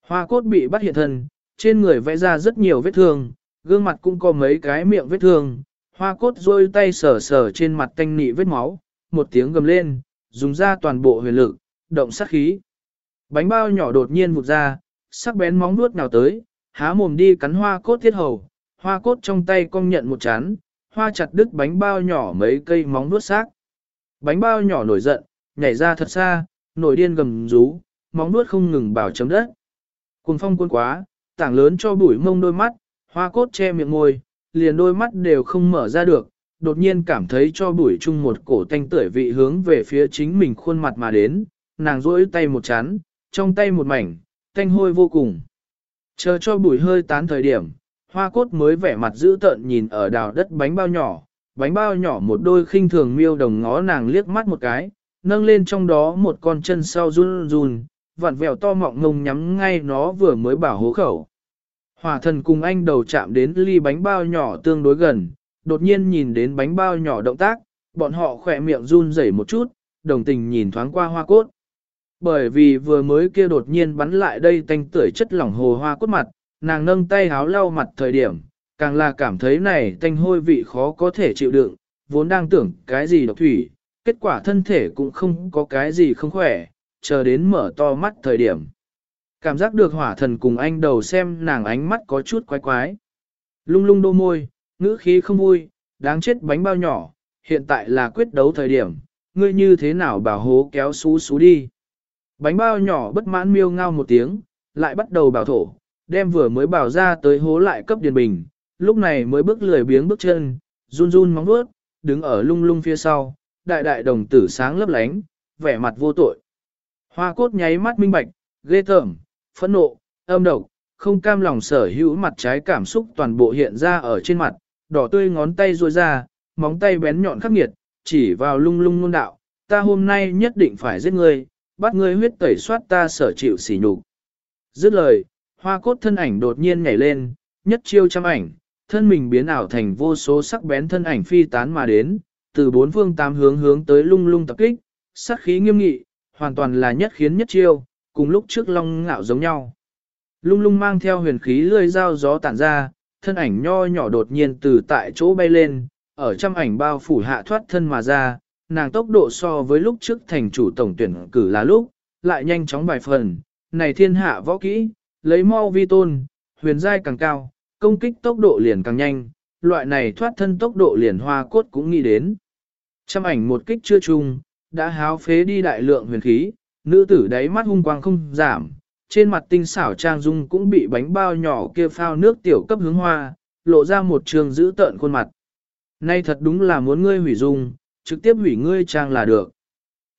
A: Hoa cốt bị bắt hiện thân, trên người vẽ ra rất nhiều vết thương, gương mặt cũng có mấy cái miệng vết thương. Hoa cốt rôi tay sờ sờ trên mặt tanh nị vết máu, một tiếng gầm lên, dùng ra toàn bộ huyền lực, động sát khí. Bánh bao nhỏ đột nhiên vụt ra, sắc bén móng nuốt nào tới, há mồm đi cắn hoa cốt thiết hầu, hoa cốt trong tay cong nhận một chán, hoa chặt đứt bánh bao nhỏ mấy cây móng nuốt xác. Bánh bao nhỏ nổi giận, nhảy ra thật xa, nổi điên gầm rú, móng nuốt không ngừng bảo chấm đất. Cùng phong quân quá, tảng lớn cho bụi mông đôi mắt, hoa cốt che miệng môi, liền đôi mắt đều không mở ra được, đột nhiên cảm thấy cho bụi chung một cổ tanh tưởi vị hướng về phía chính mình khuôn mặt mà đến, nàng rỗi tay một chán, trong tay một mảnh, thanh hôi vô cùng. Chờ cho bụi hơi tán thời điểm, hoa cốt mới vẻ mặt dữ tợn nhìn ở đào đất bánh bao nhỏ, bánh bao nhỏ một đôi khinh thường miêu đồng ngó nàng liếc mắt một cái, nâng lên trong đó một con chân sau run run, vặn vẹo to mọng ngông nhắm ngay nó vừa mới bảo hố khẩu. Hỏa thần cùng anh đầu chạm đến ly bánh bao nhỏ tương đối gần, đột nhiên nhìn đến bánh bao nhỏ động tác, bọn họ khỏe miệng run rẩy một chút, đồng tình nhìn thoáng qua hoa cốt. Bởi vì vừa mới kia đột nhiên bắn lại đây tanh tưởi chất lỏng hồ hoa cốt mặt, nàng nâng tay háo lau mặt thời điểm, càng là cảm thấy này tanh hôi vị khó có thể chịu đựng, vốn đang tưởng cái gì độc thủy, kết quả thân thể cũng không có cái gì không khỏe, chờ đến mở to mắt thời điểm. Cảm giác được hỏa thần cùng anh đầu xem nàng ánh mắt có chút quái quái. Lung lung đô môi, ngữ khí không vui, đáng chết bánh bao nhỏ, hiện tại là quyết đấu thời điểm, ngươi như thế nào bảo hố kéo xú xú đi. Bánh bao nhỏ bất mãn miêu ngao một tiếng, lại bắt đầu bảo thổ, đem vừa mới bảo ra tới hố lại cấp điền bình, lúc này mới bước lười biếng bước chân, run run móng vuốt, đứng ở lung lung phía sau, đại đại đồng tử sáng lấp lánh, vẻ mặt vô tội. Hoa cốt nháy mắt minh bạch, ghê tởm, phẫn nộ, âm độc, không cam lòng sở hữu mặt trái cảm xúc toàn bộ hiện ra ở trên mặt, đỏ tươi ngón tay ruôi ra, móng tay bén nhọn khắc nghiệt, chỉ vào lung lung nôn đạo, ta hôm nay nhất định phải giết ngươi, bắt ngươi huyết tẩy soát ta sở chịu sỉ nhục. Dứt lời, Hoa cốt thân ảnh đột nhiên nhảy lên, nhất chiêu trăm ảnh, thân mình biến ảo thành vô số sắc bén thân ảnh phi tán mà đến, từ bốn phương tám hướng hướng tới lung lung tập kích, sát khí nghiêm nghị, hoàn toàn là nhất khiến nhất chiêu, cùng lúc trước long ngạo giống nhau. Lung lung mang theo huyền khí lươi dao gió tản ra, thân ảnh nho nhỏ đột nhiên từ tại chỗ bay lên, ở trăm ảnh bao phủ hạ thoát thân mà ra, nàng tốc độ so với lúc trước thành chủ tổng tuyển cử là lúc, lại nhanh chóng bài phần, này thiên hạ võ kỹ, lấy mau vi tôn, huyền giai càng cao, công kích tốc độ liền càng nhanh, loại này thoát thân tốc độ liền hoa cốt cũng nghĩ đến. Trăm ảnh một kích chưa chung, đã háo phế đi đại lượng huyền khí, nữ tử đáy mắt hung quang không giảm, trên mặt tinh xảo trang dung cũng bị bánh bao nhỏ kia phao nước tiểu cấp hướng hoa, lộ ra một trường giữ tợn khuôn mặt. Nay thật đúng là muốn ngươi hủy dung, trực tiếp hủy ngươi trang là được.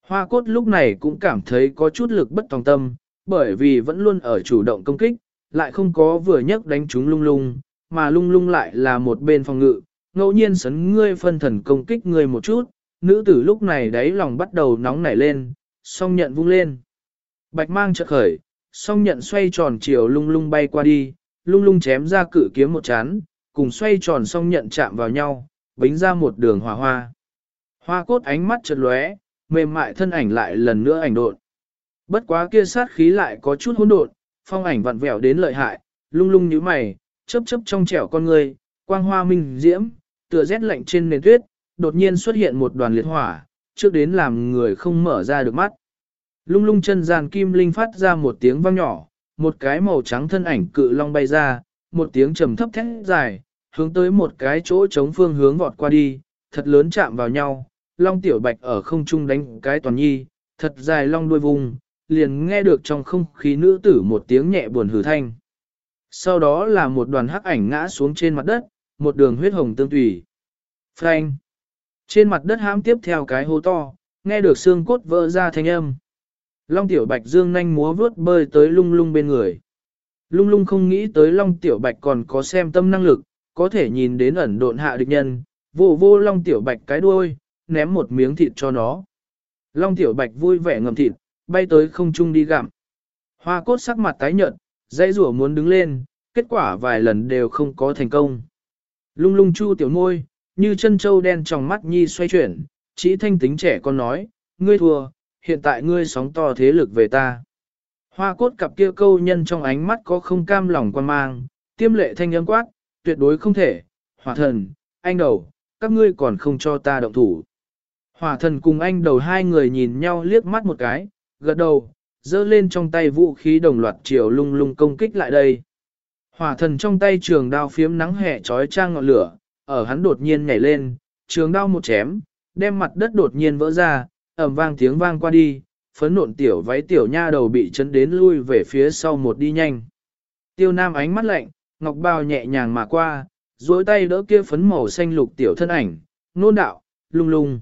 A: Hoa cốt lúc này cũng cảm thấy có chút lực bất tòng tâm, bởi vì vẫn luôn ở chủ động công kích, lại không có vừa nhấc đánh chúng lung lung, mà lung lung lại là một bên phòng ngự, ngẫu nhiên sấn ngươi phân thần công kích ngươi một chút, nữ tử lúc này đáy lòng bắt đầu nóng nảy lên, song nhận vung lên. Bạch mang chợt khởi, song nhận xoay tròn chiều lung lung bay qua đi, lung lung chém ra cử kiếm một chán, cùng xoay tròn song nhận chạm vào nhau, bính ra một đường hòa hoa. Hoa cốt ánh mắt chợt lóe, mềm mại thân ảnh lại lần nữa ảnh độn. Bất quá kia sát khí lại có chút hỗn độn, phong ảnh vặn vẹo đến lợi hại, lung lung như mày, chớp chớp trong trẻo con người, quang hoa minh diễm, tựa rét lạnh trên nền tuyết, đột nhiên xuất hiện một đoàn liệt hỏa, trước đến làm người không mở ra được mắt. Lung lung chân giàn kim linh phát ra một tiếng vang nhỏ, một cái màu trắng thân ảnh cự long bay ra, một tiếng trầm thấp thét dài, hướng tới một cái chỗ chống phương hướng vọt qua đi, thật lớn chạm vào nhau, long tiểu bạch ở không trung đánh cái toàn nhi, thật dài long đuôi vùng, liền nghe được trong không khí nữ tử một tiếng nhẹ buồn hử thanh. Sau đó là một đoàn hắc ảnh ngã xuống trên mặt đất, một đường huyết hồng tương tùy. Frank! Trên mặt đất hãm tiếp theo cái hố to, nghe được xương cốt vỡ ra thanh âm. Long tiểu bạch dương nhanh múa vướt bơi tới lung lung bên người. Lung lung không nghĩ tới long tiểu bạch còn có xem tâm năng lực, có thể nhìn đến ẩn độn hạ địch nhân, vô vô long tiểu bạch cái đuôi, ném một miếng thịt cho nó. Long tiểu bạch vui vẻ ngầm thịt, bay tới không trung đi gặm. Hoa cốt sắc mặt tái nhợt, dãy rủa muốn đứng lên, kết quả vài lần đều không có thành công. Lung lung chu tiểu môi, như chân trâu đen trong mắt nhi xoay chuyển, chỉ thanh tính trẻ con nói, ngươi thua, hiện tại ngươi sóng to thế lực về ta. Hoa cốt cặp kia câu nhân trong ánh mắt có không cam lòng quan mang, tiêm lệ thanh âm quát, tuyệt đối không thể, hỏa thần, anh đầu, các ngươi còn không cho ta động thủ. Hỏa thần cùng anh đầu hai người nhìn nhau liếc mắt một cái, gật đầu, giơ lên trong tay vũ khí đồng loạt chiều lung lung công kích lại đây. Hỏa thần trong tay trường đao phiếm nắng hẹ trói trang ngọn lửa, ở hắn đột nhiên nhảy lên, trường đao một chém, đem mặt đất đột nhiên vỡ ra, ầm vang tiếng vang qua đi, phấn nộn tiểu váy tiểu nha đầu bị chấn đến lui về phía sau một đi nhanh. Tiêu nam ánh mắt lạnh, ngọc bào nhẹ nhàng mà qua, duỗi tay đỡ kia phấn màu xanh lục tiểu thân ảnh, nôn đạo, lung lung.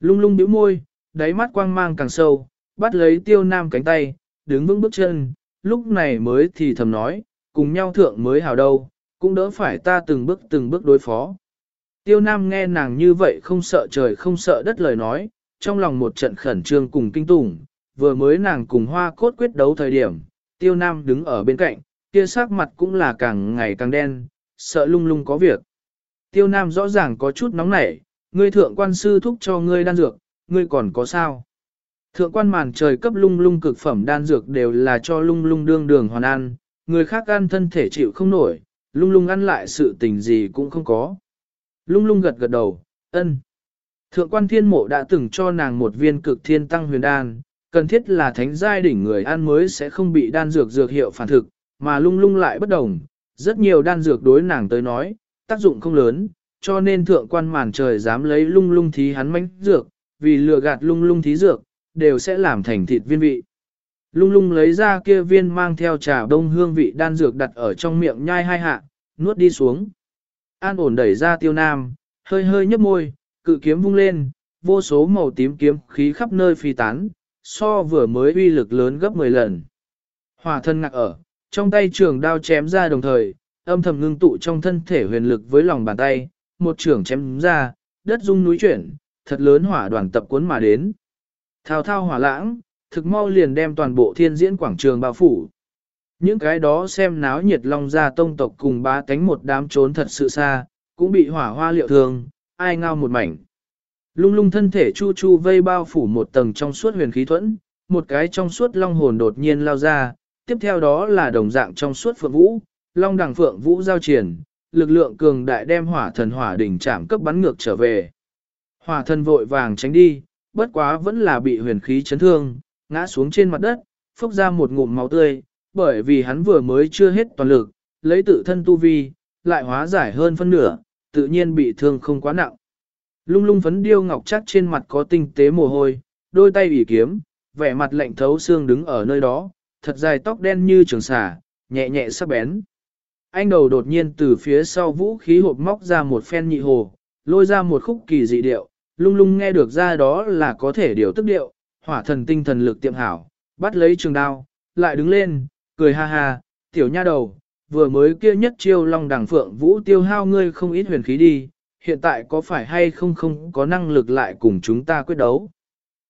A: Lung lung bĩu môi, đáy mắt quang mang càng sâu, bắt lấy tiêu nam cánh tay, đứng vững bước chân, lúc này mới thì thầm nói, cùng nhau thượng mới hào đâu, cũng đỡ phải ta từng bước từng bước đối phó. Tiêu nam nghe nàng như vậy không sợ trời không sợ đất lời nói, trong lòng một trận khẩn trương cùng kinh tủng, vừa mới nàng cùng hoa cốt quyết đấu thời điểm, tiêu nam đứng ở bên cạnh, kia sắc mặt cũng là càng ngày càng đen, sợ lung lung có việc. Tiêu nam rõ ràng có chút nóng nảy, ngươi thượng quan sư thúc cho ngươi đan dược, ngươi còn có sao? Thượng quan màn trời cấp lung lung cực phẩm đan dược đều là cho lung lung đương đường hoàn ăn, người khác ăn thân thể chịu không nổi, lung lung ăn lại sự tình gì cũng không có. Lung lung gật gật đầu, ân. Thượng quan thiên mộ đã từng cho nàng một viên cực thiên tăng huyền đan, cần thiết là thánh giai đỉnh người ăn mới sẽ không bị đan dược dược hiệu phản thực, mà lung lung lại bất đồng, rất nhiều đan dược đối nàng tới nói, tác dụng không lớn, cho nên thượng quan màn trời dám lấy lung lung thí hắn mánh dược, vì lừa gạt lung lung thí dược, đều sẽ làm thành thịt viên vị. Lung lung lấy ra kia viên mang theo trà đông hương vị đan dược đặt ở trong miệng nhai hai hạ, nuốt đi xuống. An ổn đẩy ra tiêu nam, hơi hơi nhấp môi, cự kiếm vung lên, vô số màu tím kiếm khí khắp nơi phi tán, so vừa mới uy lực lớn gấp 10 lần. Hỏa thân ngạc ở, trong tay trường đao chém ra đồng thời, âm thầm ngưng tụ trong thân thể huyền lực với lòng bàn tay, một trường chém ra, đất rung núi chuyển, thật lớn hỏa đoàn tập cuốn mà đến. Thao thao hỏa lãng, thực mau liền đem toàn bộ thiên diễn quảng trường bao phủ. Những cái đó xem náo nhiệt long ra tông tộc cùng bá cánh một đám trốn thật sự xa, cũng bị hỏa hoa liệu thường, ai ngao một mảnh. Lung lung thân thể chu chu vây bao phủ một tầng trong suốt huyền khí thuẫn, một cái trong suốt long hồn đột nhiên lao ra, tiếp theo đó là đồng dạng trong suốt phượng vũ, long đằng phượng vũ giao triển, lực lượng cường đại đem hỏa thần hỏa đỉnh chạm cấp bắn ngược trở về. Hỏa thần vội vàng tránh đi, bất quá vẫn là bị huyền khí chấn thương, ngã xuống trên mặt đất, phốc ra một ngụm máu tươi, bởi vì hắn vừa mới chưa hết toàn lực, lấy tự thân tu vi, lại hóa giải hơn phân nửa, tự nhiên bị thương không quá nặng. Lung lung phấn điêu ngọc chắc trên mặt có tinh tế mồ hôi, đôi tay ủy kiếm, vẻ mặt lạnh thấu xương đứng ở nơi đó, thật dài tóc đen như trường xà, nhẹ nhẹ sắc bén. Anh đầu đột nhiên từ phía sau vũ khí hộp móc ra một phen nhị hồ, lôi ra một khúc kỳ dị điệu, lung lung nghe được ra đó là có thể điều tức điệu, hỏa thần tinh thần lực tiệm hảo, bắt lấy trường đao, lại đứng lên, cười ha ha, tiểu nha đầu, vừa mới kia nhất chiêu long đằng phượng vũ tiêu hao ngươi không ít huyền khí đi, hiện tại có phải hay không không có năng lực lại cùng chúng ta quyết đấu.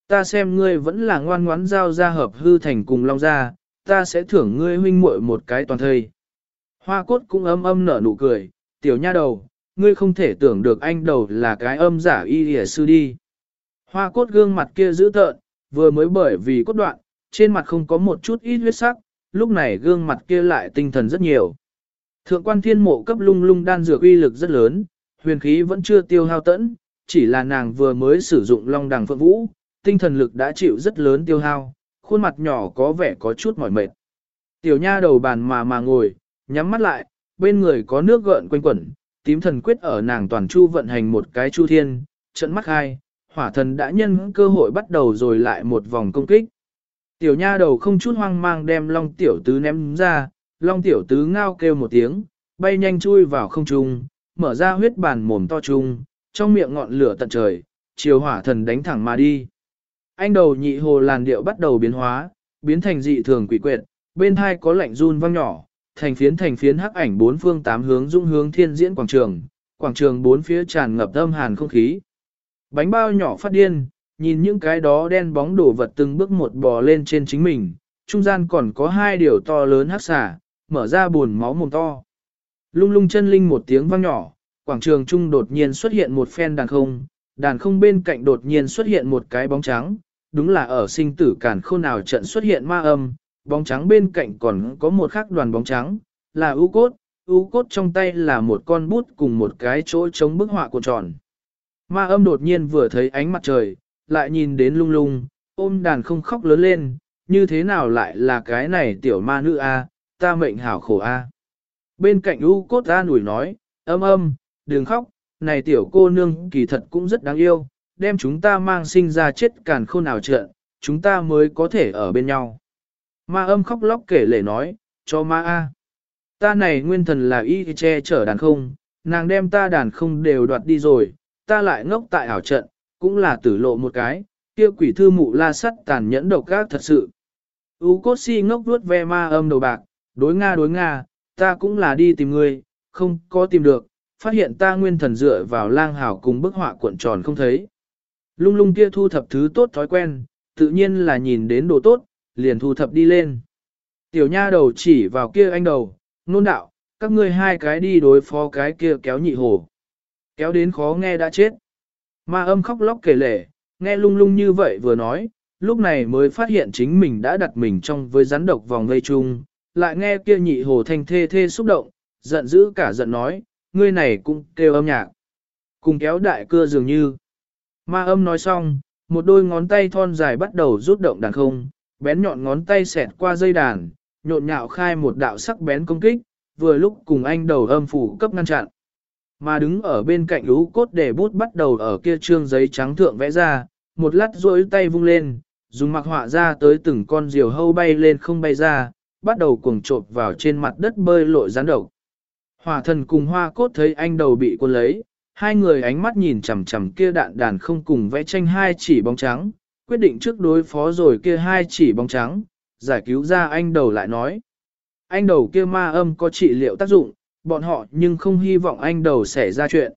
A: Ta xem ngươi vẫn là ngoan ngoãn giao ra hợp hư thành cùng long gia, ta sẽ thưởng ngươi huynh muội một cái toàn thây. Hoa cốt cũng âm âm nở nụ cười, tiểu nha đầu, ngươi không thể tưởng được anh đầu là cái âm giả y hề sư đi. Hoa cốt gương mặt kia dữ tợn, vừa mới bởi vì cốt đoạn, trên mặt không có một chút ít huyết sắc, lúc này gương mặt kia lại tinh thần rất nhiều. Thượng quan thiên mộ cấp lung lung đan dược uy lực rất lớn, huyền khí vẫn chưa tiêu hao tẫn, chỉ là nàng vừa mới sử dụng long đằng phượng vũ, tinh thần lực đã chịu rất lớn tiêu hao, khuôn mặt nhỏ có vẻ có chút mỏi mệt. Tiểu nha đầu bàn mà mà ngồi, nhắm mắt lại, bên người có nước gợn quanh quẩn, tím thần quyết ở nàng toàn chu vận hành một cái chu thiên, trận mắt hai, hỏa thần đã nhân cơ hội bắt đầu rồi lại một vòng công kích. Tiểu nha đầu không chút hoang mang đem long tiểu tứ ném ra, long tiểu tứ ngao kêu một tiếng, bay nhanh chui vào không trung, mở ra huyết bàn mồm to trung, trong miệng ngọn lửa tận trời, chiều hỏa thần đánh thẳng mà đi. Anh đầu nhị hồ làn điệu bắt đầu biến hóa, biến thành dị thường quỷ quyệt, bên hai có lạnh run vang nhỏ, thành phiến thành phiến hắc ảnh bốn phương tám hướng dung hướng thiên diễn quảng trường, quảng trường bốn phía tràn ngập âm hàn không khí. Bánh bao nhỏ phát điên, nhìn những cái đó đen bóng đổ vật từng bước một bò lên trên chính mình, trung gian còn có hai điều to lớn hắc xả, mở ra buồn máu mồm to. Lung lung chân linh một tiếng vang nhỏ, quảng trường trung đột nhiên xuất hiện một phen đàn không, đàn không bên cạnh đột nhiên xuất hiện một cái bóng trắng, đúng là ở sinh tử cản khôn nào trận xuất hiện ma âm, bóng trắng bên cạnh còn có một khác đoàn bóng trắng, là ưu cốt, ưu cốt trong tay là một con bút cùng một cái chỗ chống bức họa cuộn tròn. Ma âm đột nhiên vừa thấy ánh mặt trời, lại nhìn đến lung lung, ôm đàn không khóc lớn lên, như thế nào lại là cái này tiểu ma nữ a, ta mệnh hảo khổ a. Bên cạnh u cốt ra nủi nói, âm âm, đừng khóc, này tiểu cô nương kỳ thật cũng rất đáng yêu, đem chúng ta mang sinh ra chết càn khôn nào trợn, chúng ta mới có thể ở bên nhau. Ma âm khóc lóc kể lể nói, cho ma A. Ta này nguyên thần là y che chở đàn không, nàng đem ta đàn không đều đoạt đi rồi, ta lại ngốc tại ảo trận, cũng là tử lộ một cái, kia quỷ thư mụ la sắt tàn nhẫn độc ác thật sự. U cốt si ngốc vuốt ve ma âm đầu bạc, đối Nga đối Nga, ta cũng là đi tìm ngươi, không có tìm được, phát hiện ta nguyên thần dựa vào lang hảo cùng bức họa cuộn tròn không thấy. Lung lung kia thu thập thứ tốt thói quen, tự nhiên là nhìn đến đồ tốt, liền thu thập đi lên. Tiểu nha đầu chỉ vào kia anh đầu, nôn đạo, các ngươi hai cái đi đối phó cái kia kéo nhị hồ. Kéo đến khó nghe đã chết. Ma âm khóc lóc kể lể, nghe lung lung như vậy vừa nói, lúc này mới phát hiện chính mình đã đặt mình trong với rắn độc vòng gây chung, lại nghe kia nhị hồ thanh thê thê xúc động, giận dữ cả giận nói, ngươi này cũng kêu âm nhạc. Cùng kéo đại cưa dường như. Ma âm nói xong, một đôi ngón tay thon dài bắt đầu rút động đàn không, bén nhọn ngón tay xẹt qua dây đàn, nhộn nhạo khai một đạo sắc bén công kích, vừa lúc cùng anh đầu âm phủ cấp ngăn chặn. Mà đứng ở bên cạnh lũ cốt để bút bắt đầu ở kia trương giấy trắng thượng vẽ ra, một lát rỗi tay vung lên, dùng mặc họa ra tới từng con diều hâu bay lên không bay ra, bắt đầu cuồng trộp vào trên mặt đất bơi lội gián độc. Hỏa thần cùng hoa cốt thấy anh đầu bị quân lấy, hai người ánh mắt nhìn chằm chằm kia đạn đàn không cùng vẽ tranh hai chỉ bóng trắng, quyết định trước đối phó rồi kia hai chỉ bóng trắng, giải cứu ra anh đầu lại nói. Anh đầu kia ma âm có trị liệu tác dụng, bọn họ nhưng không hy vọng anh đầu xảy ra chuyện.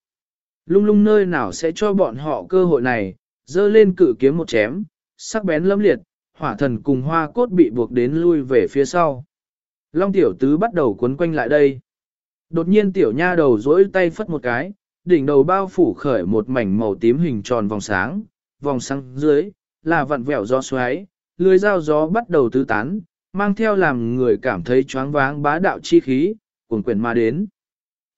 A: Lung lung nơi nào sẽ cho bọn họ cơ hội này, dơ lên cử kiếm một chém, sắc bén lâm liệt, hỏa thần cùng hoa cốt bị buộc đến lui về phía sau. Long tiểu tứ bắt đầu cuốn quanh lại đây. Đột nhiên tiểu nha đầu dỗi tay phất một cái, đỉnh đầu bao phủ khởi một mảnh màu tím hình tròn vòng sáng, vòng sáng dưới, là vặn vẹo gió xoáy, lưới dao gió bắt đầu tứ tán, mang theo làm người cảm thấy choáng váng bá đạo chi khí, cuồn quyển mà đến.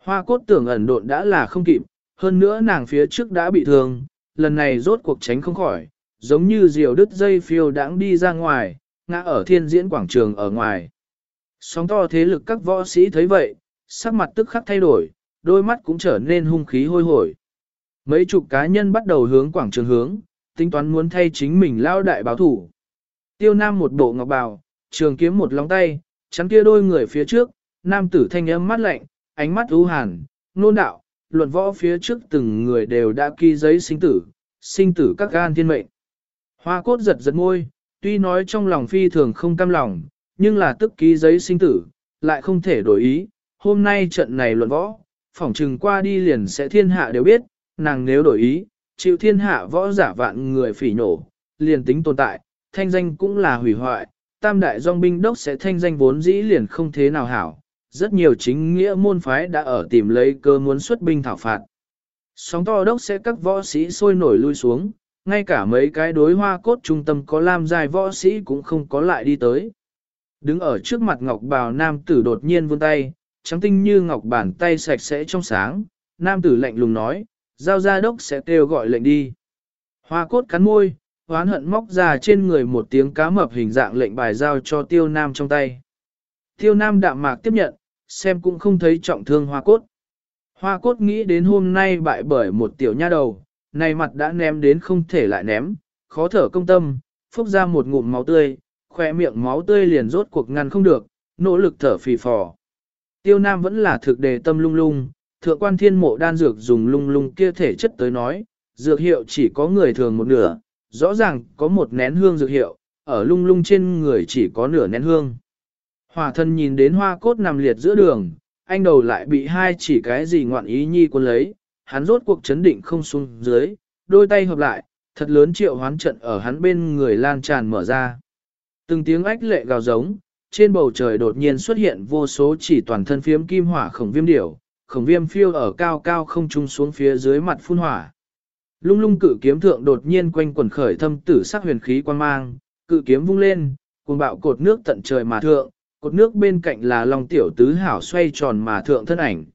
A: Hoa cốt tưởng ẩn độn đã là không kịp, hơn nữa nàng phía trước đã bị thương, lần này rốt cuộc tránh không khỏi, giống như diều đứt dây phiêu đãng đi ra ngoài, ngã ở thiên diễn quảng trường ở ngoài. Sóng to thế lực các võ sĩ thấy vậy, sắc mặt tức khắc thay đổi, đôi mắt cũng trở nên hung khí hôi hổi. Mấy chục cá nhân bắt đầu hướng quảng trường hướng, tính toán muốn thay chính mình lao đại báo thủ. Tiêu Nam một bộ ngọc bào, trường kiếm một lóng tay, chắn kia đôi người phía trước, nam tử thanh âm mắt lạnh, ánh mắt u hàn, nôn đạo, luận võ phía trước từng người đều đã ký giấy sinh tử, sinh tử các gan thiên mệnh. Hoa cốt giật giật môi, tuy nói trong lòng phi thường không cam lòng, nhưng là tức ký giấy sinh tử, lại không thể đổi ý, hôm nay trận này luận võ, phỏng trừng qua đi liền sẽ thiên hạ đều biết, nàng nếu đổi ý, chịu thiên hạ võ giả vạn người phỉ nổ, liền tính tồn tại, thanh danh cũng là hủy hoại, tam đại dòng binh đốc sẽ thanh danh vốn dĩ liền không thế nào hảo, rất nhiều chính nghĩa môn phái đã ở tìm lấy cơ muốn xuất binh thảo phạt. Sóng to đốc sẽ các võ sĩ sôi nổi lui xuống, ngay cả mấy cái đối hoa cốt trung tâm có lam dài võ sĩ cũng không có lại đi tới. Đứng ở trước mặt ngọc bào nam tử đột nhiên vươn tay, trắng tinh như ngọc bàn tay sạch sẽ trong sáng, nam tử lạnh lùng nói, giao gia đốc sẽ kêu gọi lệnh đi. Hoa cốt cắn môi, hoán hận móc ra trên người một tiếng cá mập hình dạng lệnh bài giao cho tiêu nam trong tay. Tiêu nam đạm mạc tiếp nhận, xem cũng không thấy trọng thương hoa cốt. Hoa cốt nghĩ đến hôm nay bại bởi một tiểu nha đầu, này mặt đã ném đến không thể lại ném, khó thở công tâm, phốc ra một ngụm máu tươi, khoe miệng máu tươi liền rốt cuộc ngăn không được, nỗ lực thở phì phò. Tiêu Nam vẫn là thực đề tâm lung lung, thượng quan thiên mộ đan dược dùng lung lung kia thể chất tới nói, dược hiệu chỉ có người thường một nửa, rõ ràng có một nén hương dược hiệu, ở lung lung trên người chỉ có nửa nén hương. Hòa thân nhìn đến hoa cốt nằm liệt giữa đường, anh đầu lại bị hai chỉ cái gì ngoạn ý nhi quân lấy, hắn rốt cuộc chấn định không xuống dưới, đôi tay hợp lại, thật lớn triệu hoán trận ở hắn bên người lan tràn mở ra. Từng tiếng ách lệ gào giống, trên bầu trời đột nhiên xuất hiện vô số chỉ toàn thân phiếm kim hỏa khổng viêm điểu, khổng viêm phiêu ở cao cao không trung xuống phía dưới mặt phun hỏa. Lung lung cự kiếm thượng đột nhiên quanh quần khởi thâm tử sắc huyền khí quan mang, cự kiếm vung lên, cuồng bạo cột nước tận trời mà thượng, cột nước bên cạnh là Long tiểu tứ hảo xoay tròn mà thượng thân ảnh.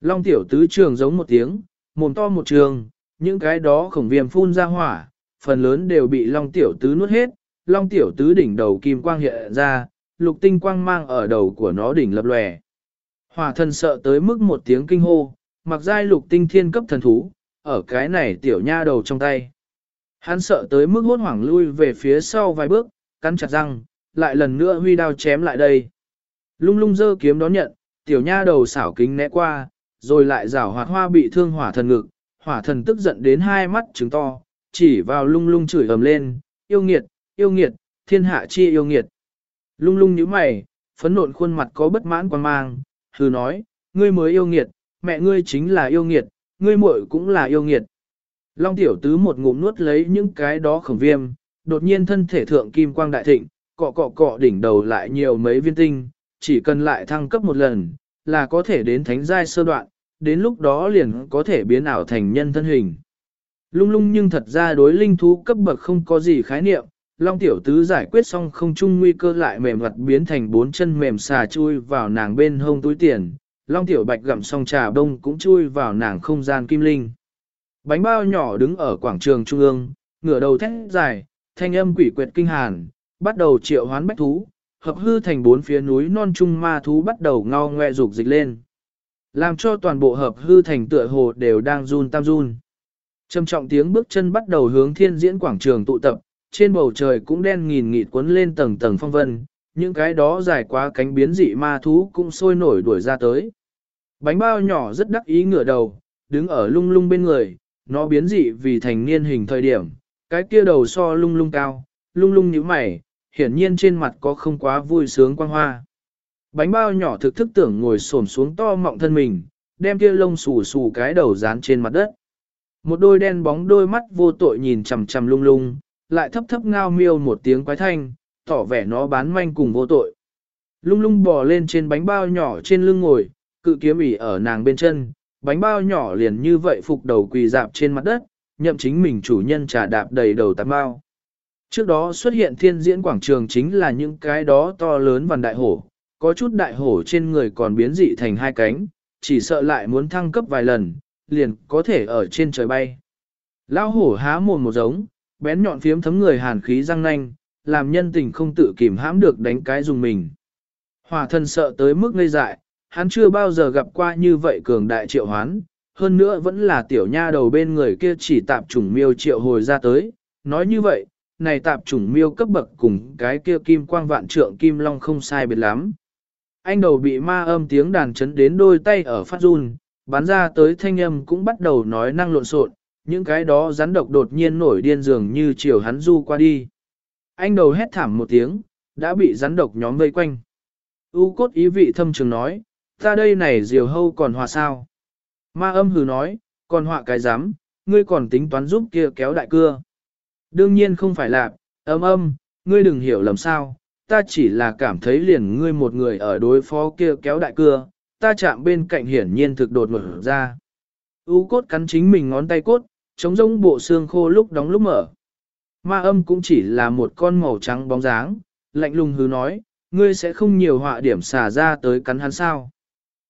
A: Long tiểu tứ trường giống một tiếng, mồm to một trường, những cái đó khổng viêm phun ra hỏa, phần lớn đều bị Long tiểu tứ nuốt hết, Long tiểu tứ đỉnh đầu kim quang hiện ra, lục tinh quang mang ở đầu của nó đỉnh lập lòe. Hỏa thần sợ tới mức một tiếng kinh hô, mặc giai lục tinh thiên cấp thần thú, ở cái này tiểu nha đầu trong tay. Hắn sợ tới mức hốt hoảng lui về phía sau vài bước, cắn chặt răng, lại lần nữa huy đao chém lại đây. Lung lung dơ kiếm đón nhận, tiểu nha đầu xảo kính né qua, rồi lại rảo hoạt hoa bị thương hỏa thần ngực, hỏa thần tức giận đến hai mắt trứng to, chỉ vào lung lung chửi ầm lên, yêu nghiệt, yêu nghiệt, thiên hạ chi yêu nghiệt. Lung lung như mày, phấn nộn khuôn mặt có bất mãn quan mang, hư nói, ngươi mới yêu nghiệt, mẹ ngươi chính là yêu nghiệt, ngươi muội cũng là yêu nghiệt. Long tiểu tứ một ngụm nuốt lấy những cái đó khổng viêm, đột nhiên thân thể thượng kim quang đại thịnh, cọ cọ cọ đỉnh đầu lại nhiều mấy viên tinh, chỉ cần lại thăng cấp một lần, là có thể đến thánh giai sơ đoạn, đến lúc đó liền có thể biến ảo thành nhân thân hình. Lung lung nhưng thật ra đối linh thú cấp bậc không có gì khái niệm, Long tiểu tứ giải quyết xong không chung nguy cơ lại mềm mặt biến thành bốn chân mềm xà chui vào nàng bên hông túi tiền. Long tiểu bạch gặm xong trà đông cũng chui vào nàng không gian kim linh. Bánh bao nhỏ đứng ở quảng trường trung ương, ngửa đầu thét dài, thanh âm quỷ quyệt kinh hàn, bắt đầu triệu hoán bách thú, hợp hư thành bốn phía núi non trung ma thú bắt đầu ngao ngoe rục dịch lên. Làm cho toàn bộ hợp hư thành tựa hồ đều đang run tam run. Trầm trọng tiếng bước chân bắt đầu hướng thiên diễn quảng trường tụ tập, trên bầu trời cũng đen nghìn nghịt cuốn lên tầng tầng phong vân, những cái đó dài quá cánh biến dị ma thú cũng sôi nổi đuổi ra tới. Bánh bao nhỏ rất đắc ý ngửa đầu, đứng ở lung lung bên người, nó biến dị vì thành niên hình thời điểm, cái kia đầu so lung lung cao, lung lung như mày, hiển nhiên trên mặt có không quá vui sướng quang hoa. Bánh bao nhỏ thực thức tưởng ngồi xổm xuống to mọng thân mình, đem kia lông xù xù cái đầu dán trên mặt đất. Một đôi đen bóng đôi mắt vô tội nhìn chằm chằm lung lung, lại thấp thấp ngao miêu một tiếng quái thanh, tỏ vẻ nó bán manh cùng vô tội. Lung lung bò lên trên bánh bao nhỏ trên lưng ngồi, cự kiếm ỉ ở nàng bên chân, bánh bao nhỏ liền như vậy phục đầu quỳ dạp trên mặt đất, nhậm chính mình chủ nhân trà đạp đầy đầu tạp bao. Trước đó xuất hiện thiên diễn quảng trường chính là những cái đó to lớn vằn đại hổ, có chút đại hổ trên người còn biến dị thành hai cánh, chỉ sợ lại muốn thăng cấp vài lần, liền có thể ở trên trời bay. Lao hổ há mồm một giống, bén nhọn phiếm thấm người hàn khí răng nanh, làm nhân tình không tự kìm hãm được đánh cái dùng mình. Hỏa thần sợ tới mức ngây dại, hắn chưa bao giờ gặp qua như vậy cường đại triệu hoán, hơn nữa vẫn là tiểu nha đầu bên người kia chỉ tạp chủng miêu triệu hồi ra tới. Nói như vậy, này tạp chủng miêu cấp bậc cùng cái kia kim quang vạn trượng kim long không sai biệt lắm. Anh đầu bị ma âm tiếng đàn chấn đến đôi tay ở phát run, bắn ra tới thanh âm cũng bắt đầu nói năng lộn xộn, những cái đó rắn độc đột nhiên nổi điên dường như chiều hắn du qua đi. Anh đầu hét thảm một tiếng, đã bị rắn độc nhóm vây quanh. U cốt ý vị thâm trường nói, ta đây này diều hâu còn hòa sao. Ma âm hừ nói, còn họa cái dám, ngươi còn tính toán giúp kia kéo đại cưa. Đương nhiên không phải là, âm âm, ngươi đừng hiểu lầm sao, ta chỉ là cảm thấy liền ngươi một người ở đối phó kia kéo đại cưa, ta chạm bên cạnh hiển nhiên thực đột mở ra. U cốt cắn chính mình ngón tay cốt, chống rông bộ xương khô lúc đóng lúc mở. Ma âm cũng chỉ là một con màu trắng bóng dáng, lạnh lùng hứ nói, ngươi sẽ không nhiều họa điểm xả ra tới cắn hắn sao.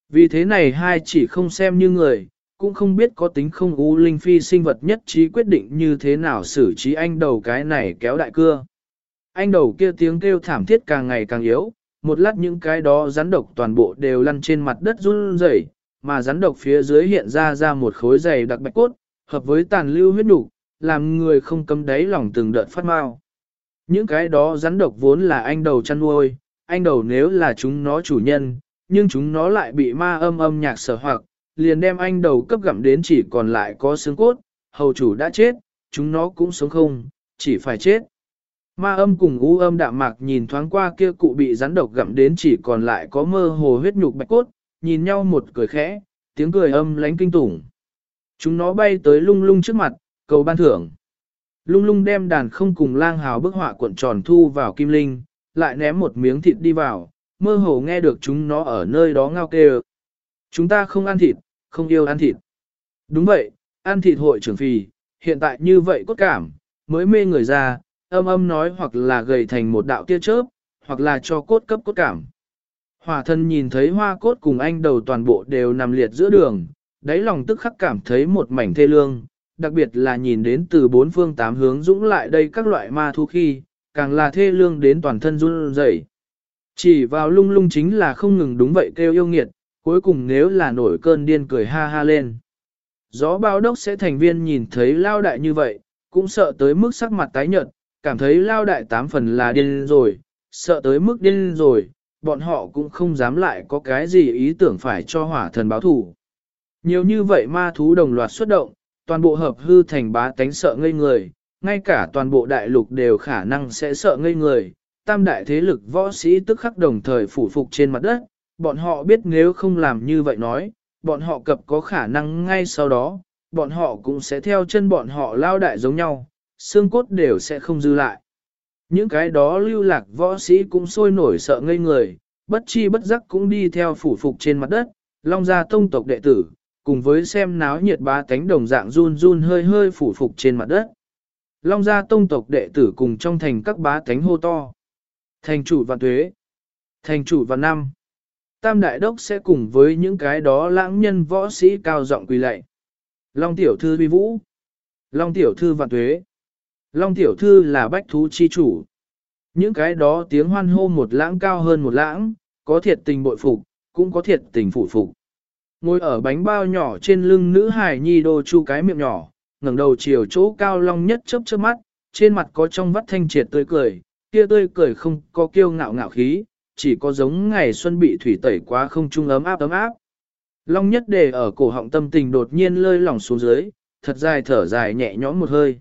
A: Vì thế này hai chỉ không xem như người, cũng không biết có tính không u linh phi sinh vật nhất trí quyết định như thế nào xử trí anh đầu cái này kéo đại cưa. Anh đầu kia tiếng kêu thảm thiết càng ngày càng yếu, một lát những cái đó rắn độc toàn bộ đều lăn trên mặt đất run rẩy, mà rắn độc phía dưới hiện ra ra một khối dày đặc bạch cốt, hợp với tàn lưu huyết đủ, làm người không cấm đáy lòng từng đợt phát mau. Những cái đó rắn độc vốn là anh đầu chăn nuôi, anh đầu nếu là chúng nó chủ nhân, nhưng chúng nó lại bị ma âm âm nhạc sở hoặc, liền đem anh đầu cấp gặm đến chỉ còn lại có xương cốt, hầu chủ đã chết, chúng nó cũng sống không, chỉ phải chết. Ma âm cùng u âm đạm mạc nhìn thoáng qua kia cụ bị rắn độc gặm đến chỉ còn lại có mơ hồ huyết nhục bạch cốt, nhìn nhau một cười khẽ, tiếng cười âm lánh kinh tủng. Chúng nó bay tới lung lung trước mặt, cầu ban thưởng. Lung lung đem đàn không cùng lang hào bức họa cuộn tròn thu vào kim linh, lại ném một miếng thịt đi vào, mơ hồ nghe được chúng nó ở nơi đó ngao kêu. Chúng ta không ăn thịt, không yêu ăn thịt. Đúng vậy, ăn thịt hội trưởng phì, hiện tại như vậy cốt cảm, mới mê người ra, âm âm nói hoặc là gầy thành một đạo tia chớp, hoặc là cho cốt cấp cốt cảm. Hòa thân nhìn thấy hoa cốt cùng anh đầu toàn bộ đều nằm liệt giữa đường, đáy lòng tức khắc cảm thấy một mảnh thê lương, đặc biệt là nhìn đến từ bốn phương tám hướng dũng lại đây các loại ma thu khi, càng là thê lương đến toàn thân run rẩy. Chỉ vào lung lung chính là không ngừng đúng vậy kêu yêu nghiệt, cuối cùng nếu là nổi cơn điên cười ha ha lên. Gió bao đốc sẽ thành viên nhìn thấy lao đại như vậy, cũng sợ tới mức sắc mặt tái nhợt, cảm thấy lao đại tám phần là điên rồi, sợ tới mức điên rồi, bọn họ cũng không dám lại có cái gì ý tưởng phải cho hỏa thần báo thủ. Nhiều như vậy ma thú đồng loạt xuất động, toàn bộ hợp hư thành bá tánh sợ ngây người, ngay cả toàn bộ đại lục đều khả năng sẽ sợ ngây người. Tam đại thế lực võ sĩ tức khắc đồng thời phủ phục trên mặt đất, bọn họ biết nếu không làm như vậy nói, bọn họ cập có khả năng ngay sau đó, bọn họ cũng sẽ theo chân bọn họ lao đại giống nhau, xương cốt đều sẽ không dư lại. Những cái đó lưu lạc võ sĩ cũng sôi nổi sợ ngây người, bất chi bất giác cũng đi theo phủ phục trên mặt đất, long gia tông tộc đệ tử, cùng với xem náo nhiệt bá tánh đồng dạng run run hơi hơi phủ phục trên mặt đất. Long gia tông tộc đệ tử cùng trong thành các bá tánh hô to. Thành chủ và tuế. Thành chủ và năm. Tam đại đốc sẽ cùng với những cái đó lãng nhân võ sĩ cao giọng quỳ lạy. Long tiểu thư vi vũ. Long tiểu thư và tuế. Long tiểu thư là bách thú chi chủ. Những cái đó tiếng hoan hô một lãng cao hơn một lãng, có thiệt tình bội phục, cũng có thiệt tình phụ phục. Ngồi ở bánh bao nhỏ trên lưng nữ hài nhi đô chu cái miệng nhỏ, ngẩng đầu chiều chỗ cao long nhất chớp chớp mắt, trên mặt có trong vắt thanh triệt tươi cười, kia tươi cười không có kiêu ngạo ngạo khí, chỉ có giống ngày xuân bị thủy tẩy quá không trung ấm áp ấm áp. Long nhất đề ở cổ họng tâm tình đột nhiên lơi lỏng xuống dưới, thật dài thở dài nhẹ nhõm một hơi.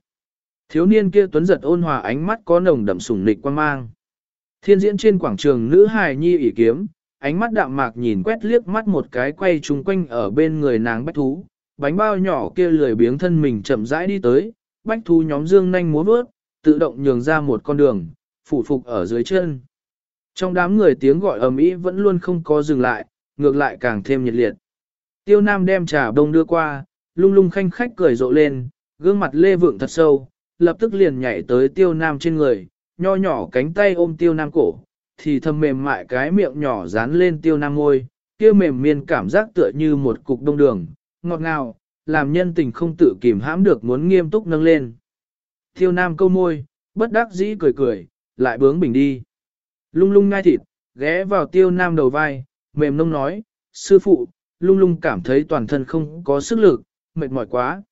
A: Thiếu niên kia tuấn giật ôn hòa ánh mắt có nồng đậm sủng nịch quan mang. Thiên diễn trên quảng trường nữ hài nhi ỉ kiếm, ánh mắt đạm mạc nhìn quét liếc mắt một cái quay chung quanh ở bên người nàng bách thú, bánh bao nhỏ kia lười biếng thân mình chậm rãi đi tới, bách thú nhóm dương nhanh múa bước, tự động nhường ra một con đường, phủ phục ở dưới chân. Trong đám người tiếng gọi ầm ĩ vẫn luôn không có dừng lại, ngược lại càng thêm nhiệt liệt. Tiêu Nam đem trà đông đưa qua, lung lung khanh khách cười rộ lên, gương mặt lê vượng thật sâu, lập tức liền nhảy tới Tiêu Nam trên người, nho nhỏ cánh tay ôm Tiêu Nam cổ, thì thầm mềm mại cái miệng nhỏ dán lên Tiêu Nam ngôi, kia mềm miên cảm giác tựa như một cục đông đường, ngọt ngào, làm nhân tình không tự kìm hãm được muốn nghiêm túc nâng lên. Tiêu Nam câu môi, bất đắc dĩ cười cười, lại bướng bình đi. Lung lung ngai thịt, ghé vào Tiêu Nam đầu vai, mềm nông nói, sư phụ, lung lung cảm thấy toàn thân không có sức lực, mệt mỏi quá.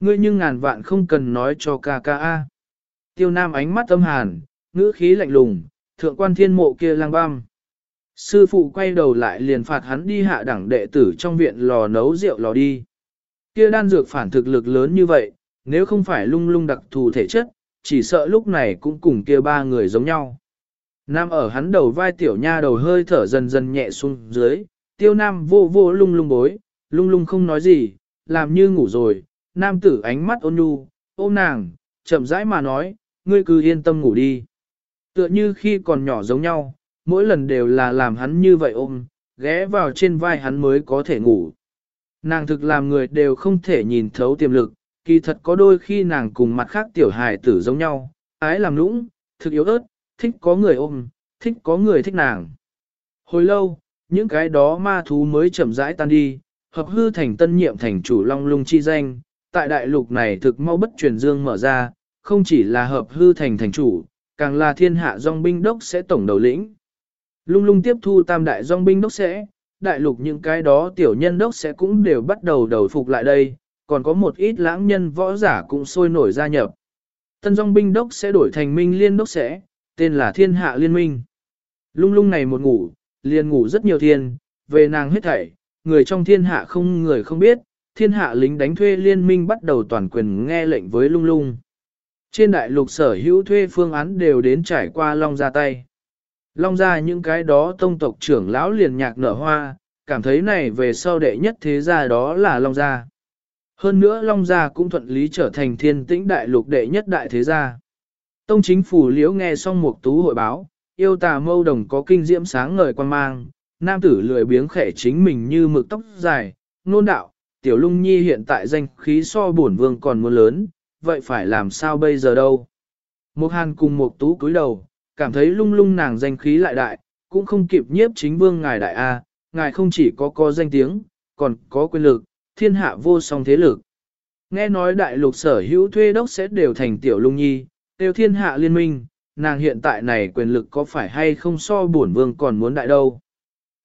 A: Ngươi nhưng ngàn vạn không cần nói cho ca ca a. Tiêu Nam ánh mắt âm hàn, ngữ khí lạnh lùng, thượng quan thiên mộ kia lang băm. Sư phụ quay đầu lại liền phạt hắn đi hạ đẳng đệ tử trong viện lò nấu rượu lò đi. Kia đan dược phản thực lực lớn như vậy, nếu không phải lung lung đặc thù thể chất, chỉ sợ lúc này cũng cùng kia ba người giống nhau. Nam ở hắn đầu vai tiểu nha đầu hơi thở dần dần nhẹ xuống dưới, tiêu nam vô vô lung lung bối, lung lung không nói gì, làm như ngủ rồi, nam tử ánh mắt ôn nhu, ôm nàng, chậm rãi mà nói, ngươi cứ yên tâm ngủ đi. Tựa như khi còn nhỏ giống nhau, mỗi lần đều là làm hắn như vậy ôm, ghé vào trên vai hắn mới có thể ngủ. Nàng thực làm người đều không thể nhìn thấu tiềm lực, kỳ thật có đôi khi nàng cùng mặt khác tiểu hài tử giống nhau, ái làm lũng, thực yếu ớt, thích có người ôm, thích có người thích nàng. Hồi lâu, những cái đó ma thú mới chậm rãi tan đi, hợp hư thành tân nhiệm thành chủ long lung chi danh, tại đại lục này thực mau bất truyền dương mở ra, không chỉ là hợp hư thành thành chủ, càng là thiên hạ dòng binh đốc sẽ tổng đầu lĩnh. Lung lung tiếp thu tam đại dòng binh đốc sẽ, đại lục những cái đó tiểu nhân đốc sẽ cũng đều bắt đầu đầu phục lại đây, còn có một ít lãng nhân võ giả cũng sôi nổi gia nhập. Tân dòng binh đốc sẽ đổi thành minh liên đốc sẽ, tên là thiên hạ liên minh. Lung lung này một ngủ, liền ngủ rất nhiều thiên, về nàng hết thảy, người trong thiên hạ không người không biết, thiên hạ lính đánh thuê liên minh bắt đầu toàn quyền nghe lệnh với lung lung. Trên đại lục sở hữu thuê phương án đều đến trải qua Long ra tay. Long ra những cái đó tông tộc trưởng lão liền nhạc nở hoa, cảm thấy này về sau đệ nhất thế gia đó là Long gia. Hơn nữa Long gia cũng thuận lý trở thành thiên tĩnh đại lục đệ nhất đại thế gia. Tông chính phủ liễu nghe xong một tú hội báo, yêu tà mâu đồng có kinh diễm sáng ngời quan mang, nam tử lười biếng khẽ chính mình như mực tóc dài, nôn đạo, tiểu lung nhi hiện tại danh khí so bổn vương còn muốn lớn, vậy phải làm sao bây giờ đâu. Một hàn cùng một tú cúi đầu, cảm thấy lung lung nàng danh khí lại đại, cũng không kịp nhiếp chính vương ngài đại A, ngài không chỉ có có danh tiếng, còn có quyền lực, thiên hạ vô song thế lực. Nghe nói đại lục sở hữu thuê đốc sẽ đều thành tiểu lung nhi, tiêu thiên hạ liên minh, nàng hiện tại này quyền lực có phải hay không so bổn vương còn muốn đại đâu.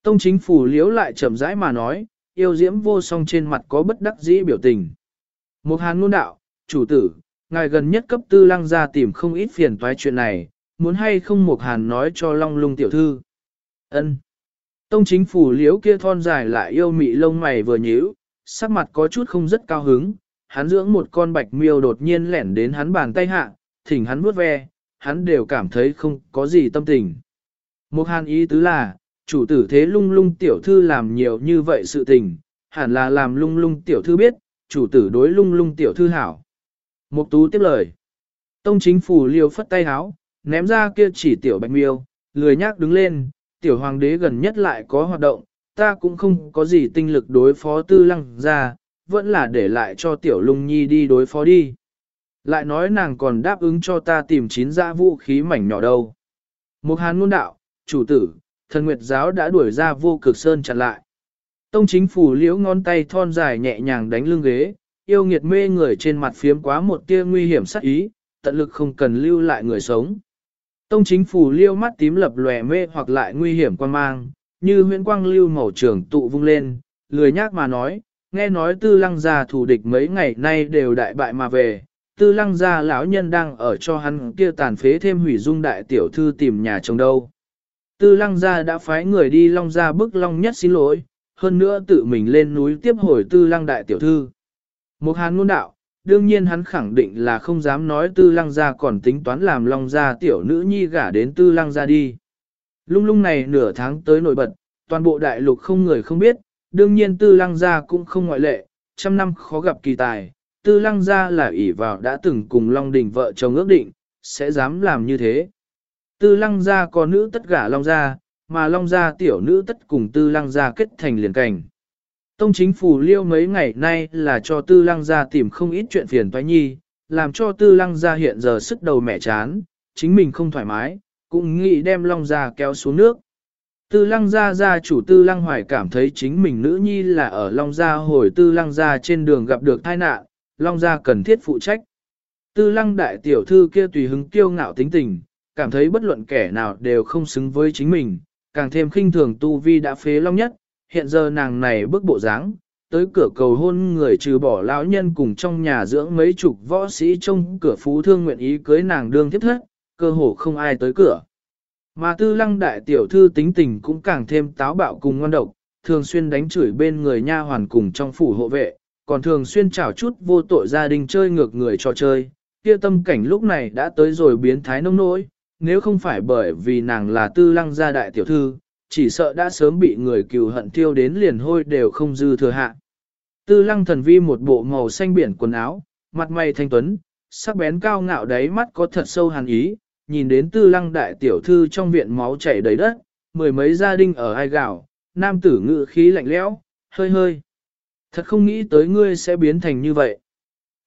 A: Tông chính phủ liếu lại chậm rãi mà nói, yêu diễm vô song trên mặt có bất đắc dĩ biểu tình. Một hàn ngôn đạo, chủ tử, ngài gần nhất cấp tư lăng ra tìm không ít phiền toái chuyện này, muốn hay không một hàn nói cho long lung tiểu thư. ân Tông chính phủ liếu kia thon dài lại yêu mị lông mày vừa nhíu, sắc mặt có chút không rất cao hứng, hắn dưỡng một con bạch miêu đột nhiên lẻn đến hắn bàn tay hạ, thỉnh hắn vuốt ve, hắn đều cảm thấy không có gì tâm tình. Một hàn ý tứ là, chủ tử thế lung lung tiểu thư làm nhiều như vậy sự tình, hẳn là làm lung lung tiểu thư biết, chủ tử đối lung lung tiểu thư hảo. Mục tú tiếp lời. Tông chính phủ liêu phất tay háo, ném ra kia chỉ tiểu bạch miêu, lười nhác đứng lên, tiểu hoàng đế gần nhất lại có hoạt động, ta cũng không có gì tinh lực đối phó tư lăng ra, vẫn là để lại cho tiểu lung nhi đi đối phó đi. Lại nói nàng còn đáp ứng cho ta tìm chín dã vũ khí mảnh nhỏ đâu. Mục hàn ngôn đạo, chủ tử, thần nguyệt giáo đã đuổi ra vô cực sơn chặn lại. Tông chính phủ liễu ngón tay thon dài nhẹ nhàng đánh lưng ghế, yêu nghiệt mê người trên mặt phiếm quá một tia nguy hiểm sắc ý, tận lực không cần lưu lại người sống. Tông chính phủ liêu mắt tím lập lòe mê hoặc lại nguy hiểm quan mang, như huyễn quang lưu màu trưởng tụ vung lên, lười nhác mà nói, nghe nói tư lăng gia thủ địch mấy ngày nay đều đại bại mà về, tư lăng gia lão nhân đang ở cho hắn kia tàn phế thêm hủy dung đại tiểu thư tìm nhà chồng đâu. Tư lăng gia đã phái người đi long gia bức long nhất xin lỗi, hơn nữa tự mình lên núi tiếp hồi tư lăng đại tiểu thư. Một hàn ngôn đạo, đương nhiên hắn khẳng định là không dám nói tư lăng gia còn tính toán làm long gia tiểu nữ nhi gả đến tư lăng gia đi. Lung lung này nửa tháng tới nổi bật, toàn bộ đại lục không người không biết, đương nhiên tư lăng gia cũng không ngoại lệ, trăm năm khó gặp kỳ tài, tư lăng gia là ỷ vào đã từng cùng Long Đình vợ chồng ước định, sẽ dám làm như thế. Tư lăng gia có nữ tất gả long gia, mà long gia tiểu nữ tất cùng tư lăng gia kết thành liền cảnh. Tông chính phủ liêu mấy ngày nay là cho tư lăng ra tìm không ít chuyện phiền toái nhi, làm cho tư lăng gia hiện giờ sức đầu mẹ chán, chính mình không thoải mái, cũng nghĩ đem long gia kéo xuống nước. Tư lăng gia gia chủ tư lăng hoài cảm thấy chính mình nữ nhi là ở long gia hồi tư lăng gia trên đường gặp được tai nạn, long gia cần thiết phụ trách. Tư lăng đại tiểu thư kia tùy hứng kiêu ngạo tính tình, cảm thấy bất luận kẻ nào đều không xứng với chính mình, càng thêm khinh thường tu vi đã phế long nhất, hiện giờ nàng này bước bộ dáng, tới cửa cầu hôn người trừ bỏ lão nhân cùng trong nhà dưỡng mấy chục võ sĩ trông cửa phú thương nguyện ý cưới nàng đương thiết thất, cơ hồ không ai tới cửa. Mà tư lăng đại tiểu thư tính tình cũng càng thêm táo bạo cùng ngon độc, thường xuyên đánh chửi bên người nha hoàn cùng trong phủ hộ vệ, còn thường xuyên chảo chút vô tội gia đình chơi ngược người cho chơi. Kia tâm cảnh lúc này đã tới rồi biến thái nông nỗi, nếu không phải bởi vì nàng là tư lăng gia đại tiểu thư, chỉ sợ đã sớm bị người cừu hận tiêu đến liền hôi đều không dư thừa hạ. Tư lăng thần vi một bộ màu xanh biển quần áo, mặt mày thanh tuấn, sắc bén cao ngạo đáy mắt có thật sâu hàn ý, nhìn đến tư lăng đại tiểu thư trong viện máu chảy đầy đất, mười mấy gia đình ở ai gạo, nam tử ngự khí lạnh lẽo, hơi hơi. Thật không nghĩ tới ngươi sẽ biến thành như vậy.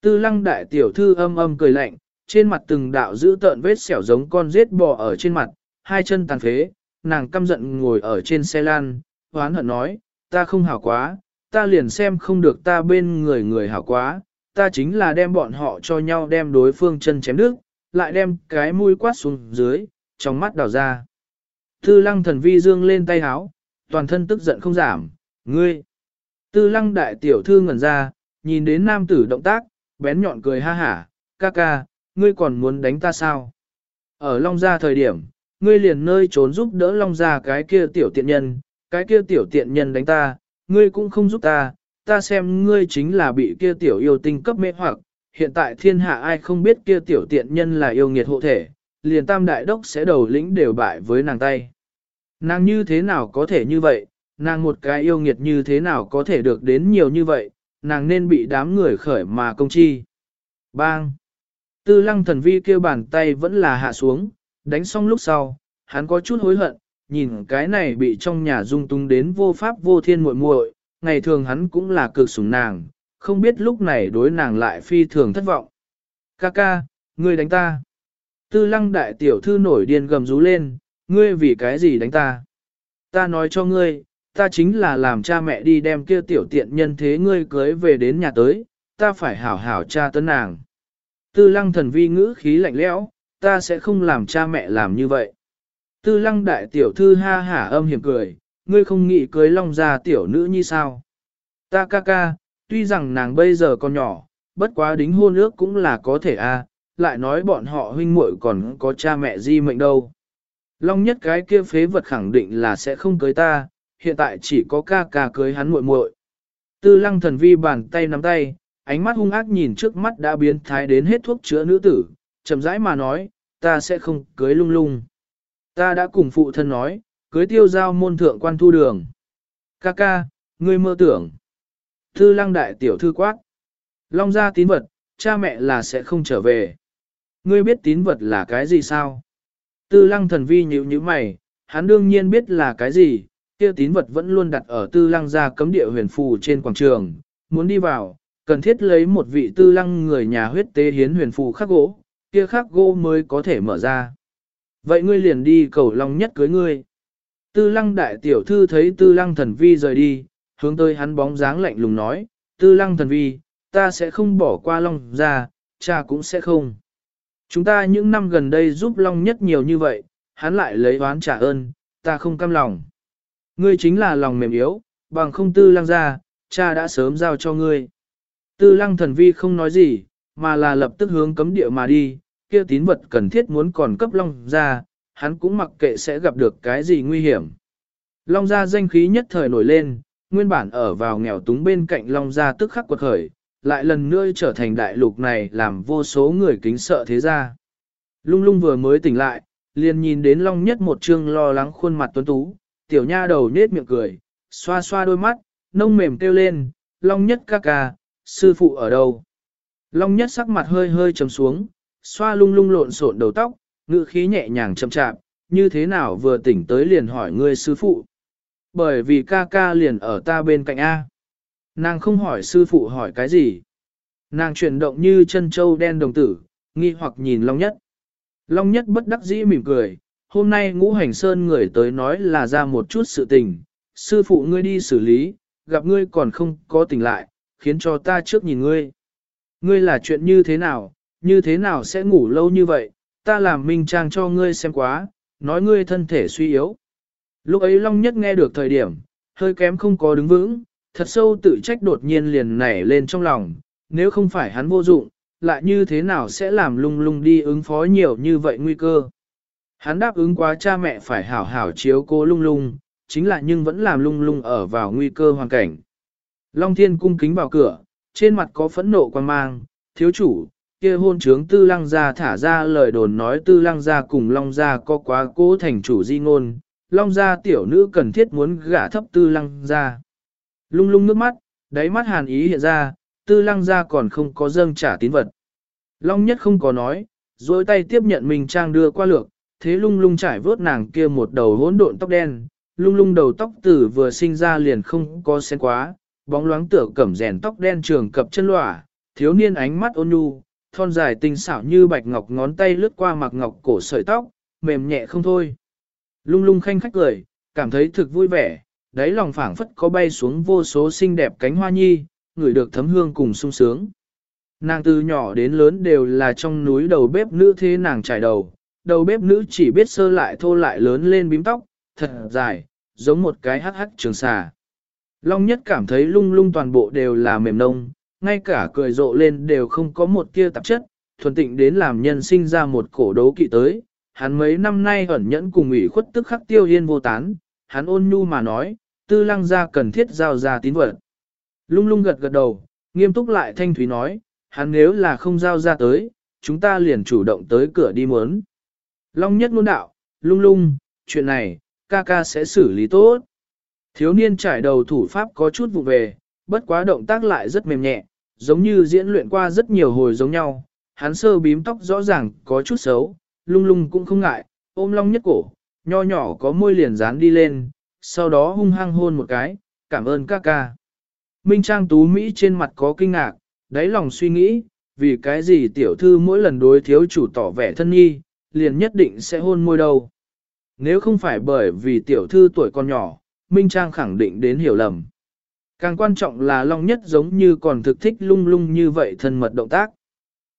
A: Tư lăng đại tiểu thư âm âm cười lạnh, trên mặt từng đạo giữ tợn vết xẻo giống con rết bò ở trên mặt, hai chân tàn phế, nàng căm giận ngồi ở trên xe lan, hoán hận nói, ta không hảo quá, ta liền xem không được ta bên người người hảo quá, ta chính là đem bọn họ cho nhau đem đối phương chân chém nước, lại đem cái mũi quát xuống dưới, trong mắt đào ra. Tư lăng thần vi dương lên tay háo, toàn thân tức giận không giảm, ngươi. Tư lăng đại tiểu thư ngẩn ra, nhìn đến nam tử động tác, bén nhọn cười ha hả, ca ca, ngươi còn muốn đánh ta sao? Ở Long Gia thời điểm, ngươi liền nơi trốn giúp đỡ Long Gia cái kia tiểu tiện nhân, cái kia tiểu tiện nhân đánh ta, ngươi cũng không giúp ta, ta xem ngươi chính là bị kia tiểu yêu tinh cấp mê hoặc, hiện tại thiên hạ ai không biết kia tiểu tiện nhân là yêu nghiệt hộ thể, liền tam đại đốc sẽ đầu lĩnh đều bại với nàng tay. Nàng như thế nào có thể như vậy, nàng một cái yêu nghiệt như thế nào có thể được đến nhiều như vậy, nàng nên bị đám người khởi mà công chi. Bang! Tư lăng thần vi kêu bàn tay vẫn là hạ xuống, đánh xong lúc sau, hắn có chút hối hận, nhìn cái này bị trong nhà dung tung đến vô pháp vô thiên muội muội, ngày thường hắn cũng là cực sủng nàng, không biết lúc này đối nàng lại phi thường thất vọng. Ca ca, ngươi đánh ta. Tư lăng đại tiểu thư nổi điên gầm rú lên, ngươi vì cái gì đánh ta? Ta nói cho ngươi, ta chính là làm cha mẹ đi đem kia tiểu tiện nhân thế ngươi cưới về đến nhà tới, ta phải hảo hảo cha tấn nàng. Tư lăng thần vi ngữ khí lạnh lẽo, ta sẽ không làm cha mẹ làm như vậy. Tư lăng đại tiểu thư ha hả âm hiểm cười, ngươi không nghĩ cưới long gia tiểu nữ như sao. Ta ca ca, tuy rằng nàng bây giờ còn nhỏ, bất quá đính hôn ước cũng là có thể a, lại nói bọn họ huynh muội còn có cha mẹ di mệnh đâu. Long nhất cái kia phế vật khẳng định là sẽ không cưới ta, hiện tại chỉ có ca ca cưới hắn muội muội. Tư lăng thần vi bàn tay nắm tay, ánh mắt hung ác nhìn trước mắt đã biến thái đến hết thuốc chữa nữ tử, chậm rãi mà nói, ta sẽ không cưới lung lung. Ta đã cùng phụ thân nói, cưới tiêu giao môn thượng quan thu đường. Ca ca, ngươi mơ tưởng. Thư lăng đại tiểu thư quát. Long ra tín vật, cha mẹ là sẽ không trở về. Ngươi biết tín vật là cái gì sao? Tư lăng thần vi nhíu nhíu mày, hắn đương nhiên biết là cái gì, kia tín vật vẫn luôn đặt ở tư lăng gia cấm địa huyền phù trên quảng trường, muốn đi vào, cần thiết lấy một vị tư lăng người nhà huyết tế hiến huyền phù khắc gỗ, kia khắc gỗ mới có thể mở ra. Vậy ngươi liền đi cầu long nhất cưới ngươi. Tư lăng đại tiểu thư thấy tư lăng thần vi rời đi, hướng tới hắn bóng dáng lạnh lùng nói, tư lăng thần vi, ta sẽ không bỏ qua long ra, cha cũng sẽ không. Chúng ta những năm gần đây giúp long nhất nhiều như vậy, hắn lại lấy oán trả ơn, ta không cam lòng. Ngươi chính là lòng mềm yếu, bằng không tư lăng ra, cha đã sớm giao cho ngươi. Tư lăng thần vi không nói gì, mà là lập tức hướng cấm địa mà đi, kia tín vật cần thiết muốn còn cấp long ra, hắn cũng mặc kệ sẽ gặp được cái gì nguy hiểm. Long gia danh khí nhất thời nổi lên, nguyên bản ở vào nghèo túng bên cạnh Long gia tức khắc quật khởi, lại lần nữa trở thành đại lục này làm vô số người kính sợ thế gia. Lung lung vừa mới tỉnh lại, liền nhìn đến Long nhất một trương lo lắng khuôn mặt tuấn tú, tiểu nha đầu nết miệng cười, xoa xoa đôi mắt, nông mềm kêu lên, Long nhất ca ca, sư phụ ở đâu? Long nhất sắc mặt hơi hơi trầm xuống, xoa lung lung lộn xộn đầu tóc, ngữ khí nhẹ nhàng chậm chạp, như thế nào vừa tỉnh tới liền hỏi ngươi sư phụ. Bởi vì ca ca liền ở ta bên cạnh A. Nàng không hỏi sư phụ hỏi cái gì. Nàng chuyển động như chân châu đen đồng tử, nghi hoặc nhìn Long Nhất. Long Nhất bất đắc dĩ mỉm cười, hôm nay ngũ hành sơn người tới nói là ra một chút sự tình, sư phụ ngươi đi xử lý, gặp ngươi còn không có tỉnh lại, khiến cho ta trước nhìn ngươi. Ngươi là chuyện như thế nào, như thế nào sẽ ngủ lâu như vậy, ta làm minh trang cho ngươi xem quá, nói ngươi thân thể suy yếu. Lúc ấy Long Nhất nghe được thời điểm, hơi kém không có đứng vững, thật sâu tự trách đột nhiên liền nảy lên trong lòng, nếu không phải hắn vô dụng, lại như thế nào sẽ làm lung lung đi ứng phó nhiều như vậy nguy cơ. Hắn đáp ứng quá cha mẹ phải hảo hảo chiếu cố lung lung, chính là nhưng vẫn làm lung lung ở vào nguy cơ hoàn cảnh. Long Thiên cung kính vào cửa, trên mặt có phẫn nộ quan mang, thiếu chủ, kia hôn trướng tư lăng gia thả ra lời đồn nói tư lăng gia cùng long gia có quá cố thành chủ di ngôn, long gia tiểu nữ cần thiết muốn gả thấp tư lăng gia. Lung lung nước mắt, đáy mắt hàn ý hiện ra, tư lăng gia còn không có dâng trả tín vật. Long nhất không có nói, dối tay tiếp nhận mình trang đưa qua lược, thế lung lung trải vớt nàng kia một đầu hỗn độn tóc đen, lung lung đầu tóc tử vừa sinh ra liền không có sen quá, bóng loáng tựa cẩm rèn tóc đen trường cập chân lỏa, thiếu niên ánh mắt ôn nhu, thon dài tinh xảo như bạch ngọc ngón tay lướt qua mặc ngọc cổ sợi tóc, mềm nhẹ không thôi. Lung lung khanh khách cười, cảm thấy thực vui vẻ, đáy lòng phảng phất có bay xuống vô số xinh đẹp cánh hoa nhi, người được thấm hương cùng sung sướng. Nàng từ nhỏ đến lớn đều là trong núi đầu bếp nữ thế nàng trải đầu, đầu bếp nữ chỉ biết sơ lại thô lại lớn lên bím tóc, thật dài, giống một cái hắc hắc trường xà. Long nhất cảm thấy lung lung toàn bộ đều là mềm nông, ngay cả cười rộ lên đều không có một tia tạp chất, thuần tịnh đến làm nhân sinh ra một cổ đấu kỵ tới. Hắn mấy năm nay ẩn nhẫn cùng ủy khuất tức khắc tiêu yên vô tán, hắn ôn nhu mà nói, tư lăng ra cần thiết giao ra tín vật. Lung lung gật gật đầu, nghiêm túc lại thanh thúy nói, hắn nếu là không giao ra tới, chúng ta liền chủ động tới cửa đi muốn. Long nhất ngôn đạo, lung lung, chuyện này, ca ca sẽ xử lý tốt. Thiếu niên trải đầu thủ pháp có chút vụ về, bất quá động tác lại rất mềm nhẹ, giống như diễn luyện qua rất nhiều hồi giống nhau. Hắn sơ bím tóc rõ ràng có chút xấu, lung lung cũng không ngại, ôm long nhất cổ, nho nhỏ có môi liền dán đi lên, sau đó hung hăng hôn một cái, cảm ơn ca ca. Minh Trang Tú Mỹ trên mặt có kinh ngạc, đáy lòng suy nghĩ, vì cái gì tiểu thư mỗi lần đối thiếu chủ tỏ vẻ thân nhi, liền nhất định sẽ hôn môi đâu. Nếu không phải bởi vì tiểu thư tuổi còn nhỏ, Minh Trang khẳng định đến hiểu lầm. Càng quan trọng là Long Nhất giống như còn thực thích lung lung như vậy thân mật động tác.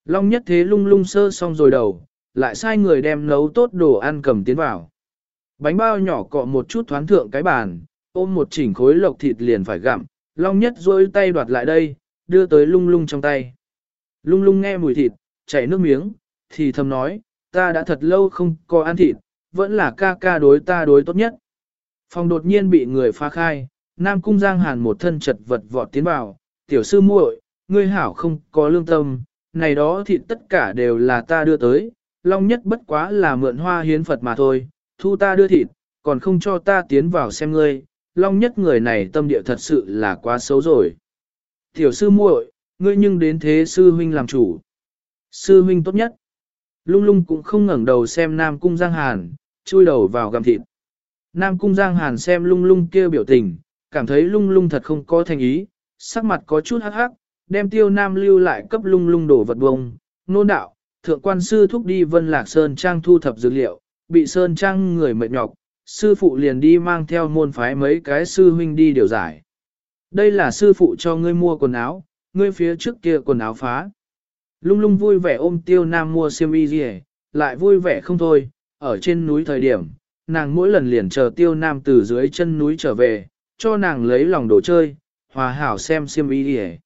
A: Long Nhất thế lung lung sơ xong rồi đầu, lại sai người đem nấu tốt đồ ăn cầm tiến vào. Bánh bao nhỏ cọ một chút thoáng thượng cái bàn, ôm một chỉnh khối lộc thịt liền phải gặm, Long Nhất rôi tay đoạt lại đây, đưa tới lung lung trong tay. Lung lung nghe mùi thịt, chảy nước miếng, thì thầm nói, ta đã thật lâu không có ăn thịt, vẫn là ca ca đối ta đối tốt nhất. Phòng đột nhiên bị người phá khai, Nam Cung Giang Hàn một thân chật vật vọt tiến vào, tiểu sư muội, ngươi hảo không có lương tâm, này đó thịt tất cả đều là ta đưa tới, long nhất bất quá là mượn hoa hiến Phật mà thôi, thu ta đưa thịt, còn không cho ta tiến vào xem ngươi, long nhất người này tâm địa thật sự là quá xấu rồi. Tiểu sư muội, ngươi nhưng đến thế sư huynh làm chủ. Sư huynh tốt nhất. Lung lung cũng không ngẩng đầu xem Nam Cung Giang Hàn, chui đầu vào gặm thịt. Nam Cung Giang Hàn xem lung lung kia biểu tình, cảm thấy lung lung thật không có thành ý, sắc mặt có chút hắc hắc, đem tiêu nam lưu lại cấp lung lung đổ vật bông, nôn đạo, thượng quan sư thúc đi vân lạc sơn trang thu thập dữ liệu, bị sơn trang người mệt nhọc, sư phụ liền đi mang theo môn phái mấy cái sư huynh đi điều giải. Đây là sư phụ cho ngươi mua quần áo, ngươi phía trước kia quần áo phá. Lung lung vui vẻ ôm tiêu nam mua xiêm y gì, lại vui vẻ không thôi, ở trên núi thời điểm, nàng mỗi lần liền chờ tiêu nam từ dưới chân núi trở về, cho nàng lấy lòng đồ chơi, hòa hảo xem xiêm y đi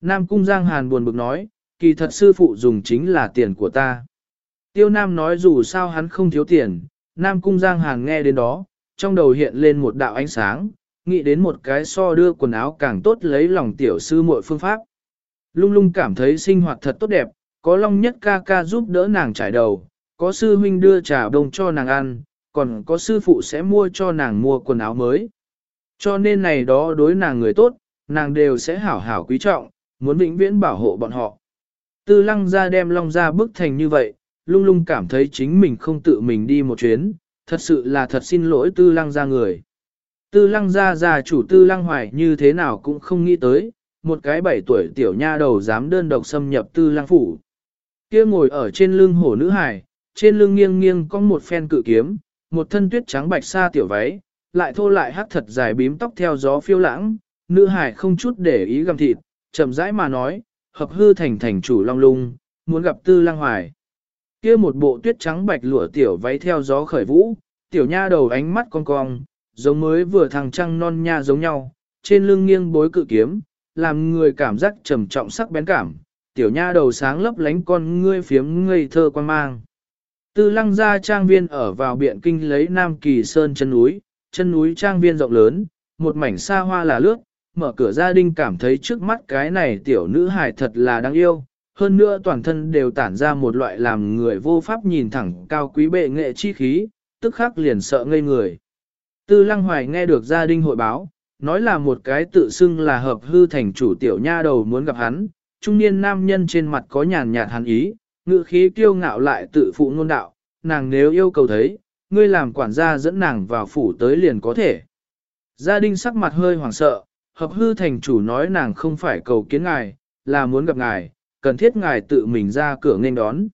A: Nam Cung Giang Hàn buồn bực nói, kỳ thật sư phụ dùng chính là tiền của ta. Tiêu Nam nói dù sao hắn không thiếu tiền, Nam Cung Giang Hàn nghe đến đó, trong đầu hiện lên một đạo ánh sáng, nghĩ đến một cái so đưa quần áo càng tốt lấy lòng tiểu sư muội phương pháp. Lung lung cảm thấy sinh hoạt thật tốt đẹp, có Long Nhất ca ca giúp đỡ nàng trải đầu, có sư huynh đưa trà đồng cho nàng ăn, còn có sư phụ sẽ mua cho nàng mua quần áo mới. Cho nên này đó đối nàng người tốt, nàng đều sẽ hảo hảo quý trọng, muốn vĩnh viễn bảo hộ bọn họ. Tư lăng ra đem long ra bức thành như vậy, lung lung cảm thấy chính mình không tự mình đi một chuyến, thật sự là thật xin lỗi tư lăng ra người. Tư lăng ra già chủ tư lăng hoài như thế nào cũng không nghĩ tới, một cái bảy tuổi tiểu nha đầu dám đơn độc xâm nhập tư lăng phủ. kia ngồi ở trên lưng hổ nữ hải, trên lưng nghiêng nghiêng có một phen cự kiếm, một thân tuyết trắng bạch sa tiểu váy, lại thô lại hắc thật dài bím tóc theo gió phiêu lãng, nữ hải không chút để ý gầm thịt, chậm rãi mà nói, hợp hư thành thành chủ long lung, muốn gặp tư lang hoài. kia một bộ tuyết trắng bạch lụa tiểu váy theo gió khởi vũ, tiểu nha đầu ánh mắt cong cong, giống mới vừa thằng trăng non nha giống nhau, trên lưng nghiêng bối cự kiếm, làm người cảm giác trầm trọng sắc bén cảm, tiểu nha đầu sáng lấp lánh con ngươi phiếm ngây thơ quan mang. Tư lăng ra trang viên ở vào biện kinh lấy Nam Kỳ Sơn chân núi, chân núi trang viên rộng lớn, một mảnh xa hoa là lướt, mở cửa gia đình cảm thấy trước mắt cái này tiểu nữ hài thật là đáng yêu, hơn nữa toàn thân đều tản ra một loại làm người vô pháp nhìn thẳng cao quý bệ nghệ chi khí, tức khắc liền sợ ngây người. Tư lăng hoài nghe được gia đình hội báo, nói là một cái tự xưng là hợp hư thành chủ tiểu nha đầu muốn gặp hắn, trung niên nam nhân trên mặt có nhàn nhạt hắn ý, ngự khí kiêu ngạo lại tự phụ ngôn đạo, nàng nếu yêu cầu thấy, ngươi làm quản gia dẫn nàng vào phủ tới liền có thể. Gia đình sắc mặt hơi hoảng sợ, hợp hư thành chủ nói nàng không phải cầu kiến ngài, là muốn gặp ngài, cần thiết ngài tự mình ra cửa nghênh đón.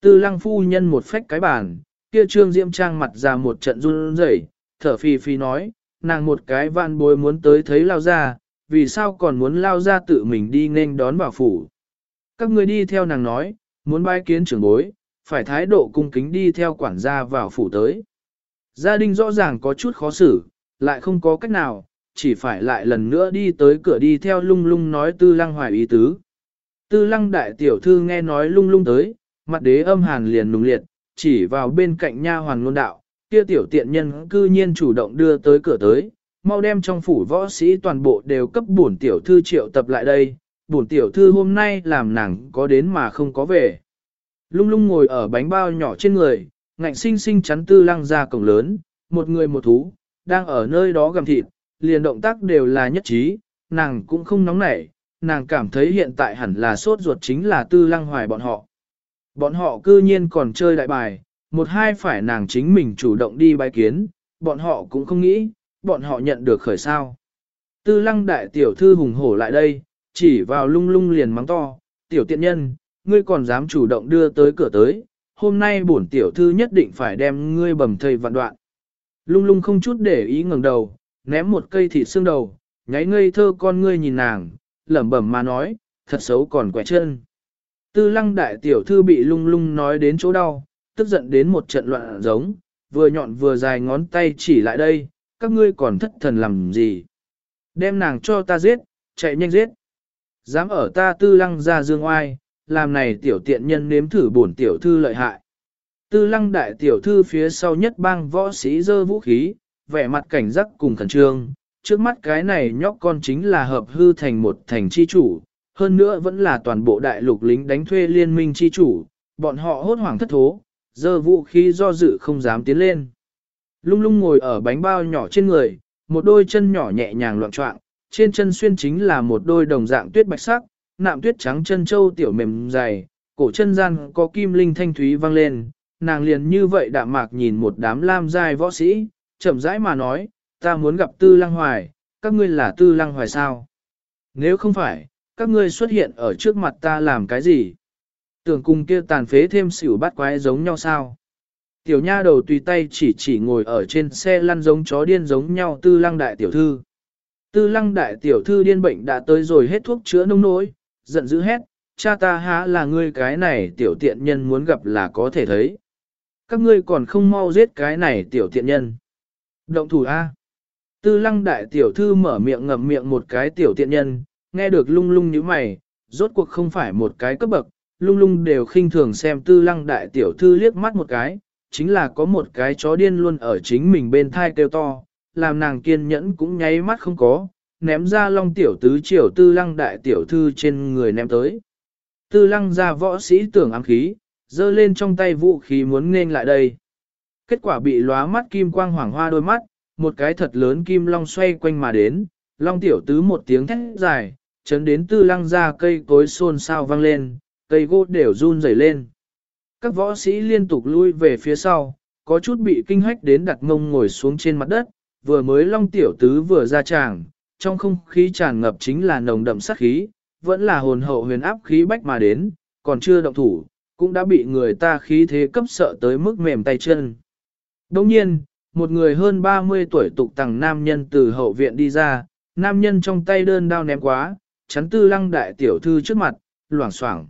A: Tư lăng phu nhân một phách cái bàn, kia trương diễm trang mặt ra một trận run rẩy, thở phi phi nói, nàng một cái van bối muốn tới thấy lao ra, vì sao còn muốn lao ra tự mình đi nghênh đón vào phủ. Các người đi theo nàng nói, muốn bái kiến trưởng bối, phải thái độ cung kính đi theo quản gia vào phủ tới. Gia đình rõ ràng có chút khó xử, lại không có cách nào, chỉ phải lại lần nữa đi tới cửa đi theo lung lung nói tư lăng hoài ý tứ. Tư lăng đại tiểu thư nghe nói lung lung tới, mặt đế âm hàn liền nùng liệt, chỉ vào bên cạnh nha hoàn ngôn đạo, kia tiểu tiện nhân cư nhiên chủ động đưa tới cửa tới, mau đem trong phủ võ sĩ toàn bộ đều cấp bổn tiểu thư triệu tập lại đây, bổn tiểu thư hôm nay làm nàng có đến mà không có về. Lung lung ngồi ở bánh bao nhỏ trên người, ngạnh sinh sinh chắn tư lăng ra cổng lớn, một người một thú, đang ở nơi đó gầm thịt, liền động tác đều là nhất trí, nàng cũng không nóng nảy, nàng cảm thấy hiện tại hẳn là sốt ruột chính là tư lăng hoài bọn họ. Bọn họ cư nhiên còn chơi đại bài, một hai phải nàng chính mình chủ động đi bài kiến, bọn họ cũng không nghĩ, bọn họ nhận được khởi sao. Tư lăng đại tiểu thư hùng hổ lại đây, chỉ vào lung lung liền mắng to, tiểu tiện nhân, ngươi còn dám chủ động đưa tới cửa tới, hôm nay bổn tiểu thư nhất định phải đem ngươi bầm thây vạn đoạn. Lung lung không chút để ý ngẩng đầu, ném một cây thịt xương đầu, nháy ngây thơ con ngươi nhìn nàng, lẩm bẩm mà nói, thật xấu còn quẻ chân. Tư lăng đại tiểu thư bị lung lung nói đến chỗ đau, tức giận đến một trận loạn giống, vừa nhọn vừa dài ngón tay chỉ lại đây, các ngươi còn thất thần làm gì. Đem nàng cho ta giết, chạy nhanh giết. Dám ở ta tư lăng ra dương oai, làm này tiểu tiện nhân nếm thử bổn tiểu thư lợi hại. Tư lăng đại tiểu thư phía sau nhất bang võ sĩ dơ vũ khí, vẻ mặt cảnh giác cùng khẩn trương, trước mắt cái này nhóc con chính là hợp hư thành một thành chi chủ, hơn nữa vẫn là toàn bộ đại lục lính đánh thuê liên minh chi chủ, bọn họ hốt hoảng thất thố, dơ vũ khí do dự không dám tiến lên. Lung lung ngồi ở bánh bao nhỏ trên người, một đôi chân nhỏ nhẹ nhàng loạn trọng, trên chân xuyên chính là một đôi đồng dạng tuyết bạch sắc, nạm tuyết trắng chân châu tiểu mềm dày, cổ chân gian có kim linh thanh thúy vang lên, nàng liền như vậy đạm mạc nhìn một đám lam giai võ sĩ, chậm rãi mà nói, ta muốn gặp tư lăng hoài, các ngươi là tư lăng hoài sao? Nếu không phải, các ngươi xuất hiện ở trước mặt ta làm cái gì? Tưởng cùng kia tàn phế thêm xỉu bắt quái giống nhau sao? Tiểu nha đầu tùy tay chỉ chỉ ngồi ở trên xe lăn giống chó điên giống nhau tư lăng đại tiểu thư. Tư lăng đại tiểu thư điên bệnh đã tới rồi hết thuốc chữa nông nỗi, giận dữ hét, cha ta há là ngươi cái này tiểu tiện nhân muốn gặp là có thể thấy. Các ngươi còn không mau giết cái này tiểu tiện nhân. Động thủ A. Tư lăng đại tiểu thư mở miệng ngậm miệng một cái tiểu tiện nhân, nghe được lung lung như mày, rốt cuộc không phải một cái cấp bậc, lung lung đều khinh thường xem tư lăng đại tiểu thư liếc mắt một cái, chính là có một cái chó điên luôn ở chính mình bên thai kêu to, làm nàng kiên nhẫn cũng nháy mắt không có, ném ra long tiểu tứ triều tư lăng đại tiểu thư trên người ném tới. Tư lăng ra võ sĩ tưởng ám khí, giơ lên trong tay vũ khí muốn nên lại đây. Kết quả bị lóa mắt kim quang hoàng hoa đôi mắt, một cái thật lớn kim long xoay quanh mà đến, long tiểu tứ một tiếng thét dài, chấn đến tư lăng ra cây cối xôn xao vang lên, cây gỗ đều run rẩy lên. các võ sĩ liên tục lui về phía sau, có chút bị kinh hách đến đặt ngông ngồi xuống trên mặt đất, vừa mới long tiểu tứ vừa ra tràng, trong không khí tràn ngập chính là nồng đậm sát khí, vẫn là hồn hậu huyền áp khí bách mà đến, còn chưa động thủ, cũng đã bị người ta khí thế cấp sợ tới mức mềm tay chân. Đồng nhiên, một người hơn 30 tuổi tục tằng nam nhân từ hậu viện đi ra, nam nhân trong tay đơn đao ném quá, chắn tư lăng đại tiểu thư trước mặt, loảng xoảng.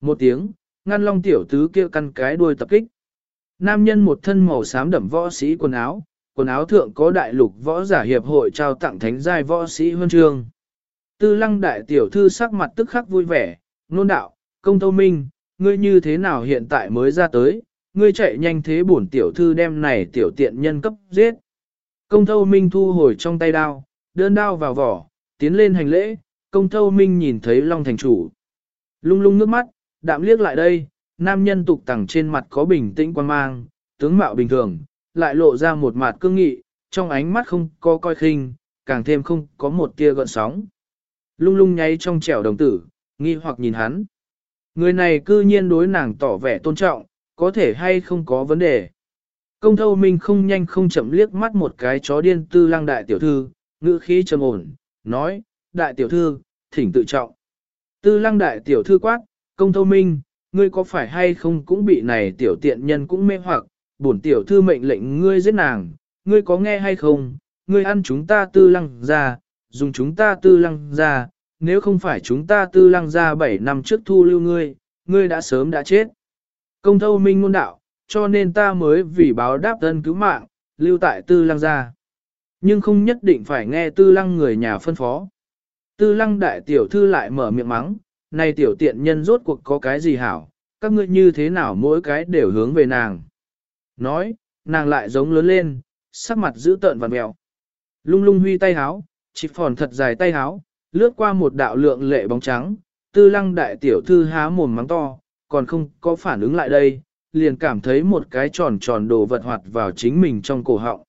A: Một tiếng, ngăn long tiểu tứ kia căn cái đuôi tập kích. Nam nhân một thân màu xám đậm võ sĩ quần áo, quần áo thượng có đại lục võ giả hiệp hội trao tặng thánh giai võ sĩ huân chương. Tư lăng đại tiểu thư sắc mặt tức khắc vui vẻ, nôn đạo, công thâu minh, ngươi như thế nào hiện tại mới ra tới, ngươi chạy nhanh thế bổn tiểu thư đem này tiểu tiện nhân cấp giết. Công thâu minh thu hồi trong tay đao, đơn đao vào vỏ, tiến lên hành lễ, công thâu minh nhìn thấy Long thành chủ. Lung lung nước mắt, đạm liếc lại đây, nam nhân tục tẳng trên mặt có bình tĩnh quan mang, tướng mạo bình thường, lại lộ ra một mặt cương nghị, trong ánh mắt không có coi khinh, càng thêm không có một tia gợn sóng. Lung lung nháy trong trẻo đồng tử, nghi hoặc nhìn hắn. Người này cư nhiên đối nàng tỏ vẻ tôn trọng, có thể hay không có vấn đề. Công thâu minh không nhanh không chậm liếc mắt một cái chó điên tư lang đại tiểu thư, ngữ khí trầm ổn, nói, đại tiểu thư, thỉnh tự trọng. Tư lăng đại tiểu thư quát, công thâu minh, ngươi có phải hay không cũng bị này tiểu tiện nhân cũng mê hoặc, bổn tiểu thư mệnh lệnh ngươi giết nàng, ngươi có nghe hay không, ngươi ăn chúng ta tư lăng ra, dùng chúng ta tư lăng ra, nếu không phải chúng ta tư lăng ra 7 năm trước thu lưu ngươi, ngươi đã sớm đã chết. Công thâu minh ngôn đạo, cho nên ta mới vì báo đáp thân cứu mạng, lưu tại tư lăng ra. Nhưng không nhất định phải nghe tư lăng người nhà phân phó. Tư lăng đại tiểu thư lại mở miệng mắng, này tiểu tiện nhân rốt cuộc có cái gì hảo, các ngươi như thế nào mỗi cái đều hướng về nàng. Nói, nàng lại giống lớn lên, sắc mặt giữ tợn và mèo. Lung lung huy tay háo, chỉ phòn thật dài tay háo, lướt qua một đạo lượng lệ bóng trắng, tư lăng đại tiểu thư há mồm mắng to, còn không có phản ứng lại đây, liền cảm thấy một cái tròn tròn đồ vật hoạt vào chính mình trong cổ họng.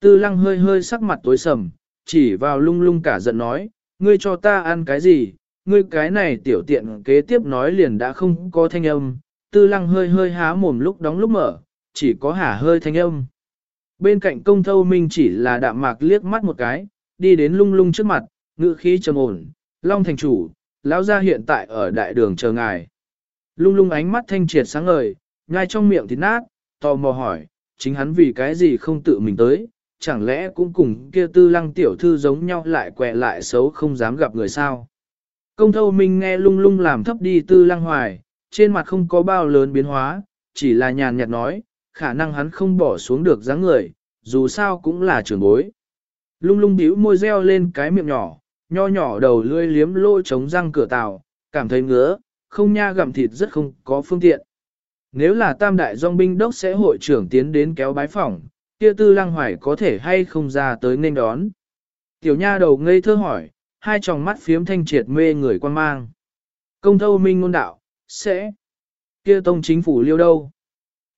A: Tư lăng hơi hơi sắc mặt tối sầm, chỉ vào lung lung cả giận nói, ngươi cho ta ăn cái gì, ngươi cái này tiểu tiện kế tiếp nói liền đã không có thanh âm, tư lăng hơi hơi há mồm lúc đóng lúc mở, chỉ có hả hơi thanh âm. Bên cạnh công thâu minh chỉ là đạm mạc liếc mắt một cái, đi đến lung lung trước mặt, ngự khí trầm ổn, long thành chủ, lão gia hiện tại ở đại đường chờ ngài. Lung lung ánh mắt thanh triệt sáng ngời, nhai trong miệng thịt nát, tò mò hỏi, chính hắn vì cái gì không tự mình tới, chẳng lẽ cũng cùng kia tư lăng tiểu thư giống nhau lại quẹ lại xấu không dám gặp người sao. Công thâu minh nghe lung lung làm thấp đi tư lăng hoài, trên mặt không có bao lớn biến hóa, chỉ là nhàn nhạt nói, khả năng hắn không bỏ xuống được dáng người, dù sao cũng là trưởng bối. Lung lung bĩu môi reo lên cái miệng nhỏ, nho nhỏ đầu lươi liếm lôi chống răng cửa tàu, cảm thấy ngứa, không nha gặm thịt rất không có phương tiện. Nếu là tam đại dòng binh đốc sẽ hội trưởng tiến đến kéo bái phỏng, kia tư lăng hoài có thể hay không ra tới nên đón. Tiểu nha đầu ngây thơ hỏi, hai tròng mắt phiếm thanh triệt mê người quan mang. Công thâu minh ngôn đạo, sẽ. Kia tông chính phủ liêu đâu?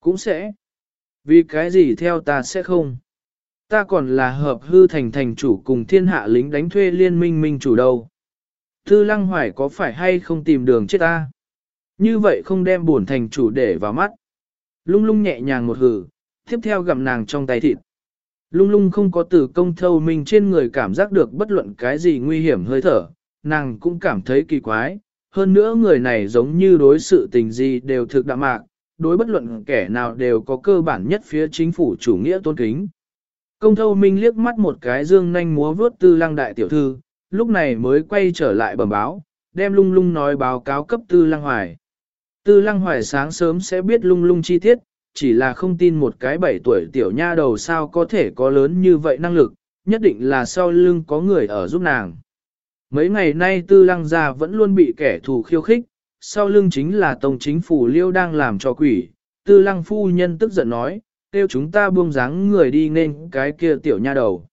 A: Cũng sẽ. Vì cái gì theo ta sẽ không? Ta còn là hợp hư thành thành chủ cùng thiên hạ lính đánh thuê liên minh minh chủ đâu. Tư lăng hoài có phải hay không tìm đường chết ta? Như vậy không đem buồn thành chủ để vào mắt. Lung lung nhẹ nhàng một hử, tiếp theo gặm nàng trong tay thịt. Lung lung không có từ công thâu mình trên người cảm giác được bất luận cái gì nguy hiểm hơi thở, nàng cũng cảm thấy kỳ quái. Hơn nữa người này giống như đối sự tình gì đều thực đạm mạc, đối bất luận kẻ nào đều có cơ bản nhất phía chính phủ chủ nghĩa tôn kính. Công thâu minh liếc mắt một cái dương nanh múa vướt tư lăng đại tiểu thư, lúc này mới quay trở lại bẩm báo, đem lung lung nói báo cáo cấp tư lăng hoài. Tư lăng hoài sáng sớm sẽ biết lung lung chi tiết, chỉ là không tin một cái bảy tuổi tiểu nha đầu sao có thể có lớn như vậy năng lực, nhất định là sau lưng có người ở giúp nàng. Mấy ngày nay tư lăng gia vẫn luôn bị kẻ thù khiêu khích, sau lưng chính là tổng chính phủ liêu đang làm cho quỷ. Tư lăng phu nhân tức giận nói, kêu chúng ta buông dáng người đi nên cái kia tiểu nha đầu.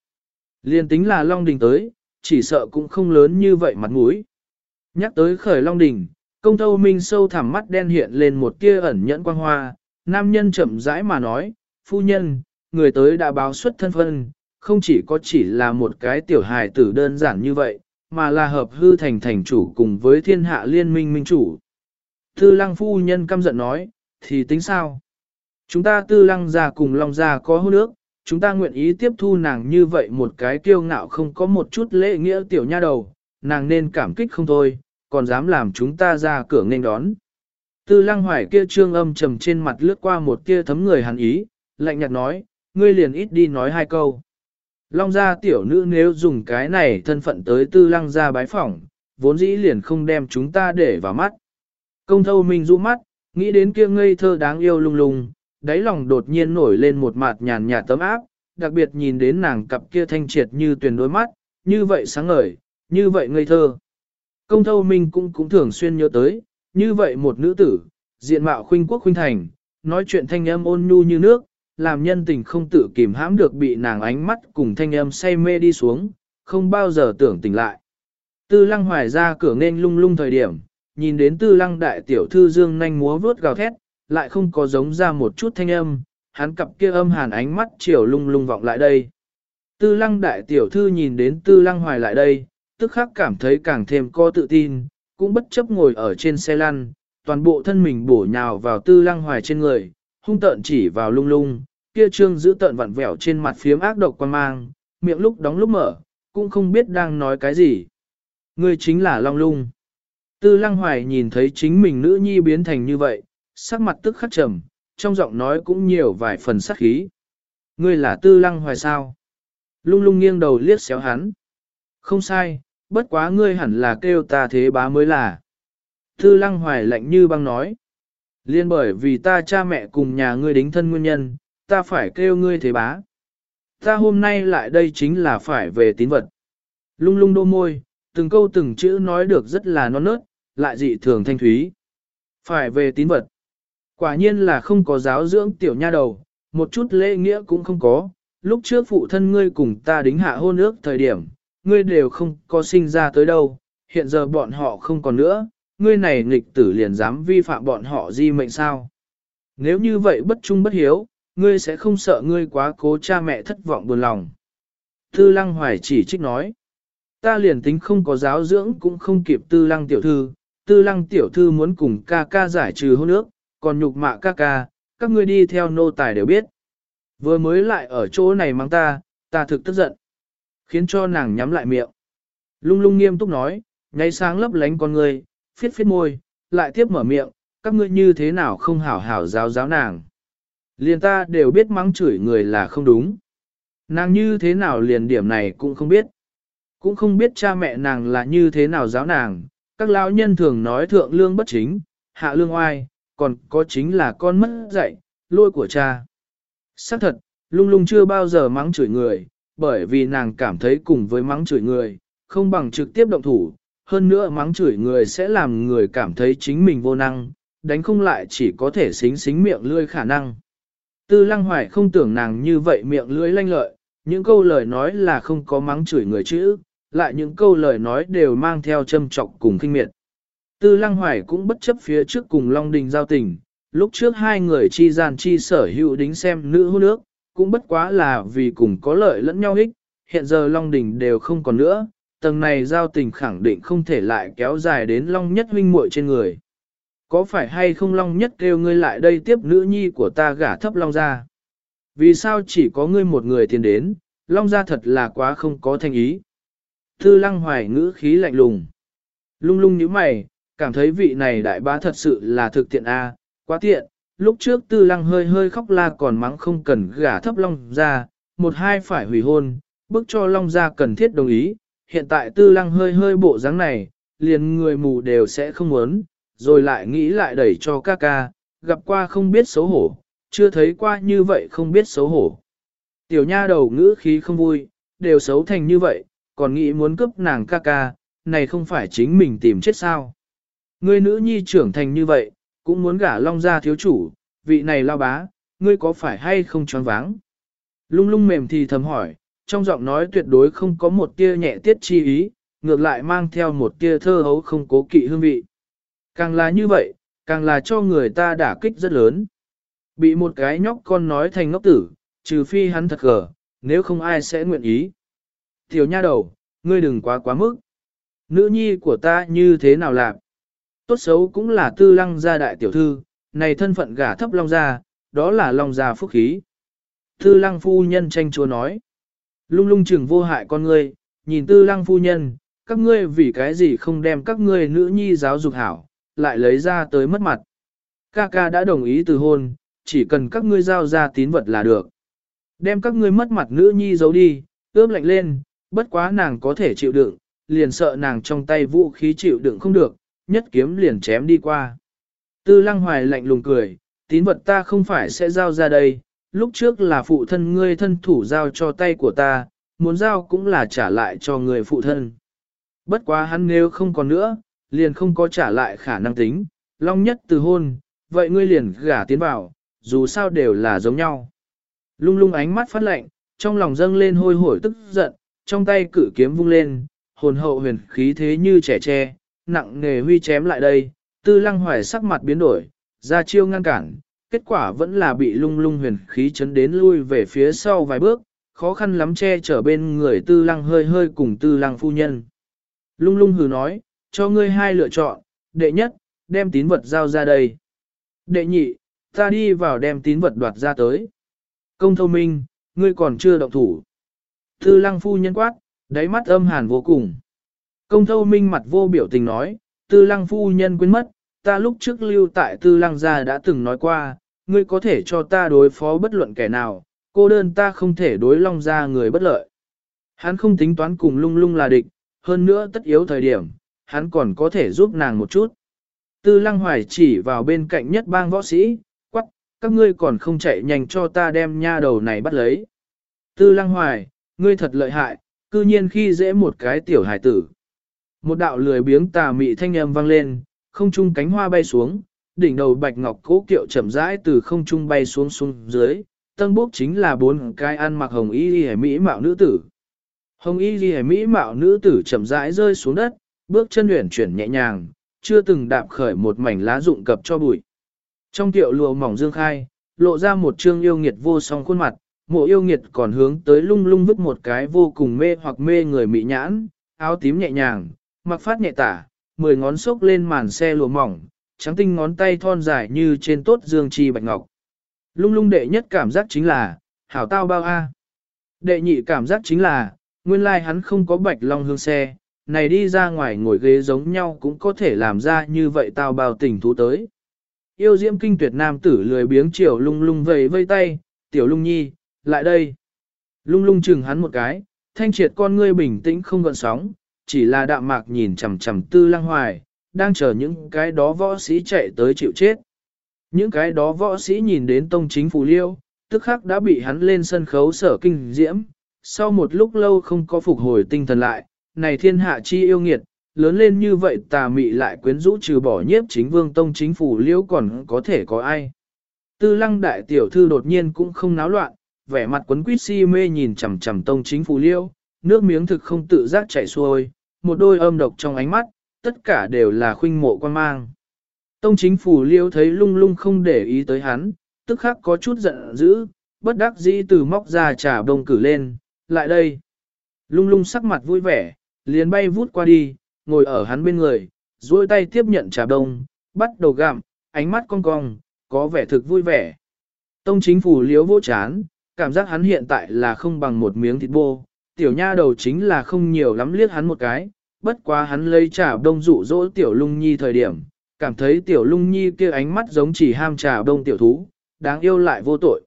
A: Liên tính là Long Đình tới, chỉ sợ cũng không lớn như vậy mặt mũi. Nhắc tới khởi Long Đình, công thâu minh sâu thẳm mắt đen hiện lên một tia ẩn nhẫn quang hoa, nam nhân chậm rãi mà nói, phu nhân, người tới đã báo xuất thân phân, không chỉ có chỉ là một cái tiểu hài tử đơn giản như vậy, mà là hợp hư thành thành chủ cùng với thiên hạ liên minh minh chủ. Tư lăng phu nhân căm giận nói, thì tính sao? Chúng ta tư lăng gia cùng long gia có hôn ước, chúng ta nguyện ý tiếp thu nàng như vậy một cái kiêu ngạo không có một chút lễ nghĩa tiểu nha đầu, nàng nên cảm kích không thôi, còn dám làm chúng ta ra cửa nghênh đón. Tư lăng hoài kia trương âm trầm trên mặt lướt qua một tia thấm người hàn ý, lạnh nhạt nói, ngươi liền ít đi nói hai câu. Long gia tiểu nữ nếu dùng cái này thân phận tới tư lăng gia bái phỏng, vốn dĩ liền không đem chúng ta để vào mắt. Công thâu mình du mắt, nghĩ đến kia ngây thơ đáng yêu lung lung, đáy lòng đột nhiên nổi lên một mặt nhàn nhạt tấm áp, đặc biệt nhìn đến nàng cặp kia thanh triệt như tuyền đôi mắt, như vậy sáng ngời, như vậy ngây thơ. Công thâu minh cũng cũng thường xuyên nhớ tới, như vậy một nữ tử, diện mạo khuynh quốc khuynh thành, nói chuyện thanh âm ôn nhu như nước, làm nhân tình không tự kìm hãm được bị nàng ánh mắt cùng thanh âm say mê đi xuống, không bao giờ tưởng tỉnh lại. Tư lăng hoài ra cửa nên lung lung thời điểm, nhìn đến tư lăng đại tiểu thư dương nanh múa vướt gào thét, lại không có giống ra một chút thanh âm, hắn cặp kia âm hàn ánh mắt chiều lung lung vọng lại đây. Tư lăng đại tiểu thư nhìn đến tư lăng hoài lại đây, tức khắc cảm thấy càng thêm co tự tin, cũng bất chấp ngồi ở trên xe lăn, toàn bộ thân mình bổ nhào vào tư lăng hoài trên người, hung tợn chỉ vào lung lung, kia trương giữ tợn vặn vẹo trên mặt phiếm ác độc quan mang, miệng lúc đóng lúc mở, cũng không biết đang nói cái gì. Người chính là Long Lung. Tư lăng hoài nhìn thấy chính mình nữ nhi biến thành như vậy, sắc mặt tức khắc trầm, trong giọng nói cũng nhiều vài phần sắc khí. Ngươi là tư lăng hoài sao? Lung lung nghiêng đầu liếc xéo hắn. Không sai, bất quá ngươi hẳn là kêu ta thế bá mới là. Tư lăng hoài lạnh như băng nói. Liên bởi vì ta cha mẹ cùng nhà ngươi đính thân nguyên nhân, ta phải kêu ngươi thế bá. Ta hôm nay lại đây chính là phải về tín vật. Lung lung đô môi, từng câu từng chữ nói được rất là non nớt, lại dị thường thanh thúy. Phải về tín vật. Quả nhiên là không có giáo dưỡng tiểu nha đầu, một chút lễ nghĩa cũng không có. Lúc trước phụ thân ngươi cùng ta đính hạ hôn ước thời điểm, ngươi đều không có sinh ra tới đâu, hiện giờ bọn họ không còn nữa, ngươi này nghịch tử liền dám vi phạm bọn họ di mệnh sao. Nếu như vậy bất trung bất hiếu, ngươi sẽ không sợ ngươi quá cố cha mẹ thất vọng buồn lòng. Tư lăng hoài chỉ trích nói, ta liền tính không có giáo dưỡng cũng không kịp tư lăng tiểu thư, tư lăng tiểu thư muốn cùng ca ca giải trừ hôn ước, còn nhục mạ ca ca, các ngươi đi theo nô tài đều biết. Vừa mới lại ở chỗ này mang ta, ta thực tức giận. Khiến cho nàng nhắm lại miệng. Lung lung nghiêm túc nói, nháy sáng lấp lánh con ngươi, phiết phiết môi, lại tiếp mở miệng, các ngươi như thế nào không hảo hảo giáo giáo nàng. Liền ta đều biết mắng chửi người là không đúng. Nàng như thế nào liền điểm này cũng không biết. Cũng không biết cha mẹ nàng là như thế nào giáo nàng. Các lão nhân thường nói thượng lương bất chính, hạ lương oai, còn có chính là con mất dạy, lôi của cha. Xác thật, lung lung chưa bao giờ mắng chửi người, bởi vì nàng cảm thấy cùng với mắng chửi người, không bằng trực tiếp động thủ, hơn nữa mắng chửi người sẽ làm người cảm thấy chính mình vô năng, đánh không lại chỉ có thể xính xính miệng lươi khả năng. Tư lăng hoài không tưởng nàng như vậy miệng lưỡi lanh lợi, những câu lời nói là không có mắng chửi người chữ, lại những câu lời nói đều mang theo châm trọc cùng kinh miệt. Tư lăng hoài cũng bất chấp phía trước cùng Long Đình giao tình, lúc trước hai người chi gian chi sở hữu đính xem nữ hôn nước, cũng bất quá là vì cùng có lợi lẫn nhau ích, hiện giờ Long Đình đều không còn nữa, tầng này giao tình khẳng định không thể lại kéo dài đến Long Nhất huynh muội trên người. Có phải hay không Long Nhất kêu ngươi lại đây tiếp nữ nhi của ta gả thấp Long ra? Vì sao chỉ có ngươi một người tiền đến, Long ra thật là quá không có thành ý. Tư lăng hoài ngữ khí lạnh lùng. Lung lung như mày, cảm thấy vị này đại bá thật sự là thực tiện a, quá tiện. Lúc trước tư lăng hơi hơi khóc la còn mắng không cần gả thấp long ra, một hai phải hủy hôn, bức cho long ra cần thiết đồng ý. Hiện tại tư lăng hơi hơi bộ dáng này, liền người mù đều sẽ không muốn, rồi lại nghĩ lại đẩy cho ca ca, gặp qua không biết xấu hổ, chưa thấy qua như vậy không biết xấu hổ. Tiểu nha đầu ngữ khí không vui, đều xấu thành như vậy, còn nghĩ muốn cướp nàng ca ca, này không phải chính mình tìm chết sao. Ngươi nữ nhi trưởng thành như vậy, cũng muốn gả long ra thiếu chủ, vị này lao bá, ngươi có phải hay không choáng váng? Lung lung mềm thì thầm hỏi, trong giọng nói tuyệt đối không có một tia nhẹ tiết chi ý, ngược lại mang theo một tia thơ hấu không cố kỵ hương vị. Càng là như vậy, càng là cho người ta đả kích rất lớn. Bị một cái nhóc con nói thành ngốc tử, trừ phi hắn thật gở, nếu không ai sẽ nguyện ý. Tiểu nha đầu, ngươi đừng quá quá mức. Nữ nhi của ta như thế nào làm? tốt xấu cũng là tư lăng gia đại tiểu thư, này thân phận gả thấp long gia, đó là long gia phúc khí. Tư lăng phu nhân tranh chúa nói, lung lung chừng vô hại con ngươi, nhìn tư lăng phu nhân, các ngươi vì cái gì không đem các ngươi nữ nhi giáo dục hảo, lại lấy ra tới mất mặt. Ca ca đã đồng ý từ hôn, chỉ cần các ngươi giao ra tín vật là được. Đem các ngươi mất mặt nữ nhi giấu đi, ướp lạnh lên, bất quá nàng có thể chịu đựng, liền sợ nàng trong tay vũ khí chịu đựng không được, nhất kiếm liền chém đi qua. Tư lăng hoài lạnh lùng cười, tín vật ta không phải sẽ giao ra đây, lúc trước là phụ thân ngươi thân thủ giao cho tay của ta, muốn giao cũng là trả lại cho người phụ thân. Bất quá hắn nếu không còn nữa, liền không có trả lại khả năng tính, long nhất từ hôn, vậy ngươi liền gả tiến vào, dù sao đều là giống nhau. Lung lung ánh mắt phát lạnh, trong lòng dâng lên hôi hổi tức giận, trong tay cử kiếm vung lên, hồn hậu huyền khí thế như trẻ tre, nặng nghề huy chém lại đây, tư lăng hoài sắc mặt biến đổi, ra chiêu ngăn cản, kết quả vẫn là bị lung lung huyền khí chấn đến lui về phía sau vài bước, khó khăn lắm che chở bên người tư lăng hơi hơi cùng tư lăng phu nhân. Lung lung hừ nói, cho ngươi hai lựa chọn, đệ nhất, đem tín vật giao ra đây. Đệ nhị, ta đi vào đem tín vật đoạt ra tới. Công thâu minh, ngươi còn chưa động thủ. Tư lăng phu nhân quát, đáy mắt âm hàn vô cùng. Công thâu minh mặt vô biểu tình nói, tư lăng phu nhân quên mất, ta lúc trước lưu tại tư lăng gia đã từng nói qua, ngươi có thể cho ta đối phó bất luận kẻ nào, cô đơn ta không thể đối long gia người bất lợi. Hắn không tính toán cùng lung lung là địch, hơn nữa tất yếu thời điểm, hắn còn có thể giúp nàng một chút. Tư lăng hoài chỉ vào bên cạnh nhất bang võ sĩ, quắc, các ngươi còn không chạy nhanh cho ta đem nha đầu này bắt lấy. Tư lăng hoài, ngươi thật lợi hại, cư nhiên khi dễ một cái tiểu hải tử. Một đạo lười biếng tà mị thanh âm vang lên, không trung cánh hoa bay xuống, đỉnh đầu bạch ngọc cố kiệu chậm rãi từ không trung bay xuống xuống dưới, tân bốc chính là bốn cái ăn mặc hồng y ghi mỹ mạo nữ tử. Hồng y ghi mỹ mạo nữ tử chậm rãi rơi xuống đất, bước chân luyện chuyển nhẹ nhàng, chưa từng đạp khởi một mảnh lá rụng cập cho bụi. Trong tiệu lụa mỏng dương khai, lộ ra một trương yêu nghiệt vô song khuôn mặt, mộ yêu nghiệt còn hướng tới lung lung vứt một cái vô cùng mê hoặc mê người mị nhãn, áo tím nhẹ nhàng, mặc phát nhẹ tả, mười ngón xốc lên màn xe lụa mỏng, trắng tinh ngón tay thon dài như trên tốt dương chi bạch ngọc. Lung lung đệ nhất cảm giác chính là, hảo tao bao a. Đệ nhị cảm giác chính là, nguyên lai hắn không có bạch long hương xe, này đi ra ngoài ngồi ghế giống nhau cũng có thể làm ra như vậy tao bao tình thú tới. Yêu diễm kinh tuyệt nam tử lười biếng chiều lung lung vầy vây tay, tiểu lung nhi, lại đây. Lung lung chừng hắn một cái, thanh triệt con ngươi bình tĩnh không gợn sóng, chỉ là đạm mạc nhìn chằm chằm tư lang hoài, đang chờ những cái đó võ sĩ chạy tới chịu chết. Những cái đó võ sĩ nhìn đến tông chính phủ liêu, tức khắc đã bị hắn lên sân khấu sở kinh diễm, sau một lúc lâu không có phục hồi tinh thần lại, này thiên hạ chi yêu nghiệt, lớn lên như vậy tà mị lại quyến rũ trừ bỏ nhiếp chính vương tông chính phủ liễu còn có thể có ai. Tư lăng đại tiểu thư đột nhiên cũng không náo loạn, vẻ mặt quấn quýt si mê nhìn chằm chằm tông chính phủ liễu nước miếng thực không tự giác chảy xuôi, một đôi âm độc trong ánh mắt, tất cả đều là khuynh mộ quan mang. Tông chính phủ liễu thấy lung lung không để ý tới hắn, tức khắc có chút giận dữ, bất đắc dĩ từ móc ra trà bông cử lên, lại đây. Lung lung sắc mặt vui vẻ, liền bay vút qua đi, ngồi ở hắn bên người, duỗi tay tiếp nhận trà đông, bắt đầu gặm, ánh mắt cong cong, có vẻ thực vui vẻ. Tông chính phủ liếu vô chán, cảm giác hắn hiện tại là không bằng một miếng thịt bô, tiểu nha đầu chính là không nhiều lắm liếc hắn một cái, bất quá hắn lấy trà đông dụ dỗ tiểu lung nhi thời điểm, cảm thấy tiểu lung nhi kia ánh mắt giống chỉ ham trà đông tiểu thú, đáng yêu lại vô tội.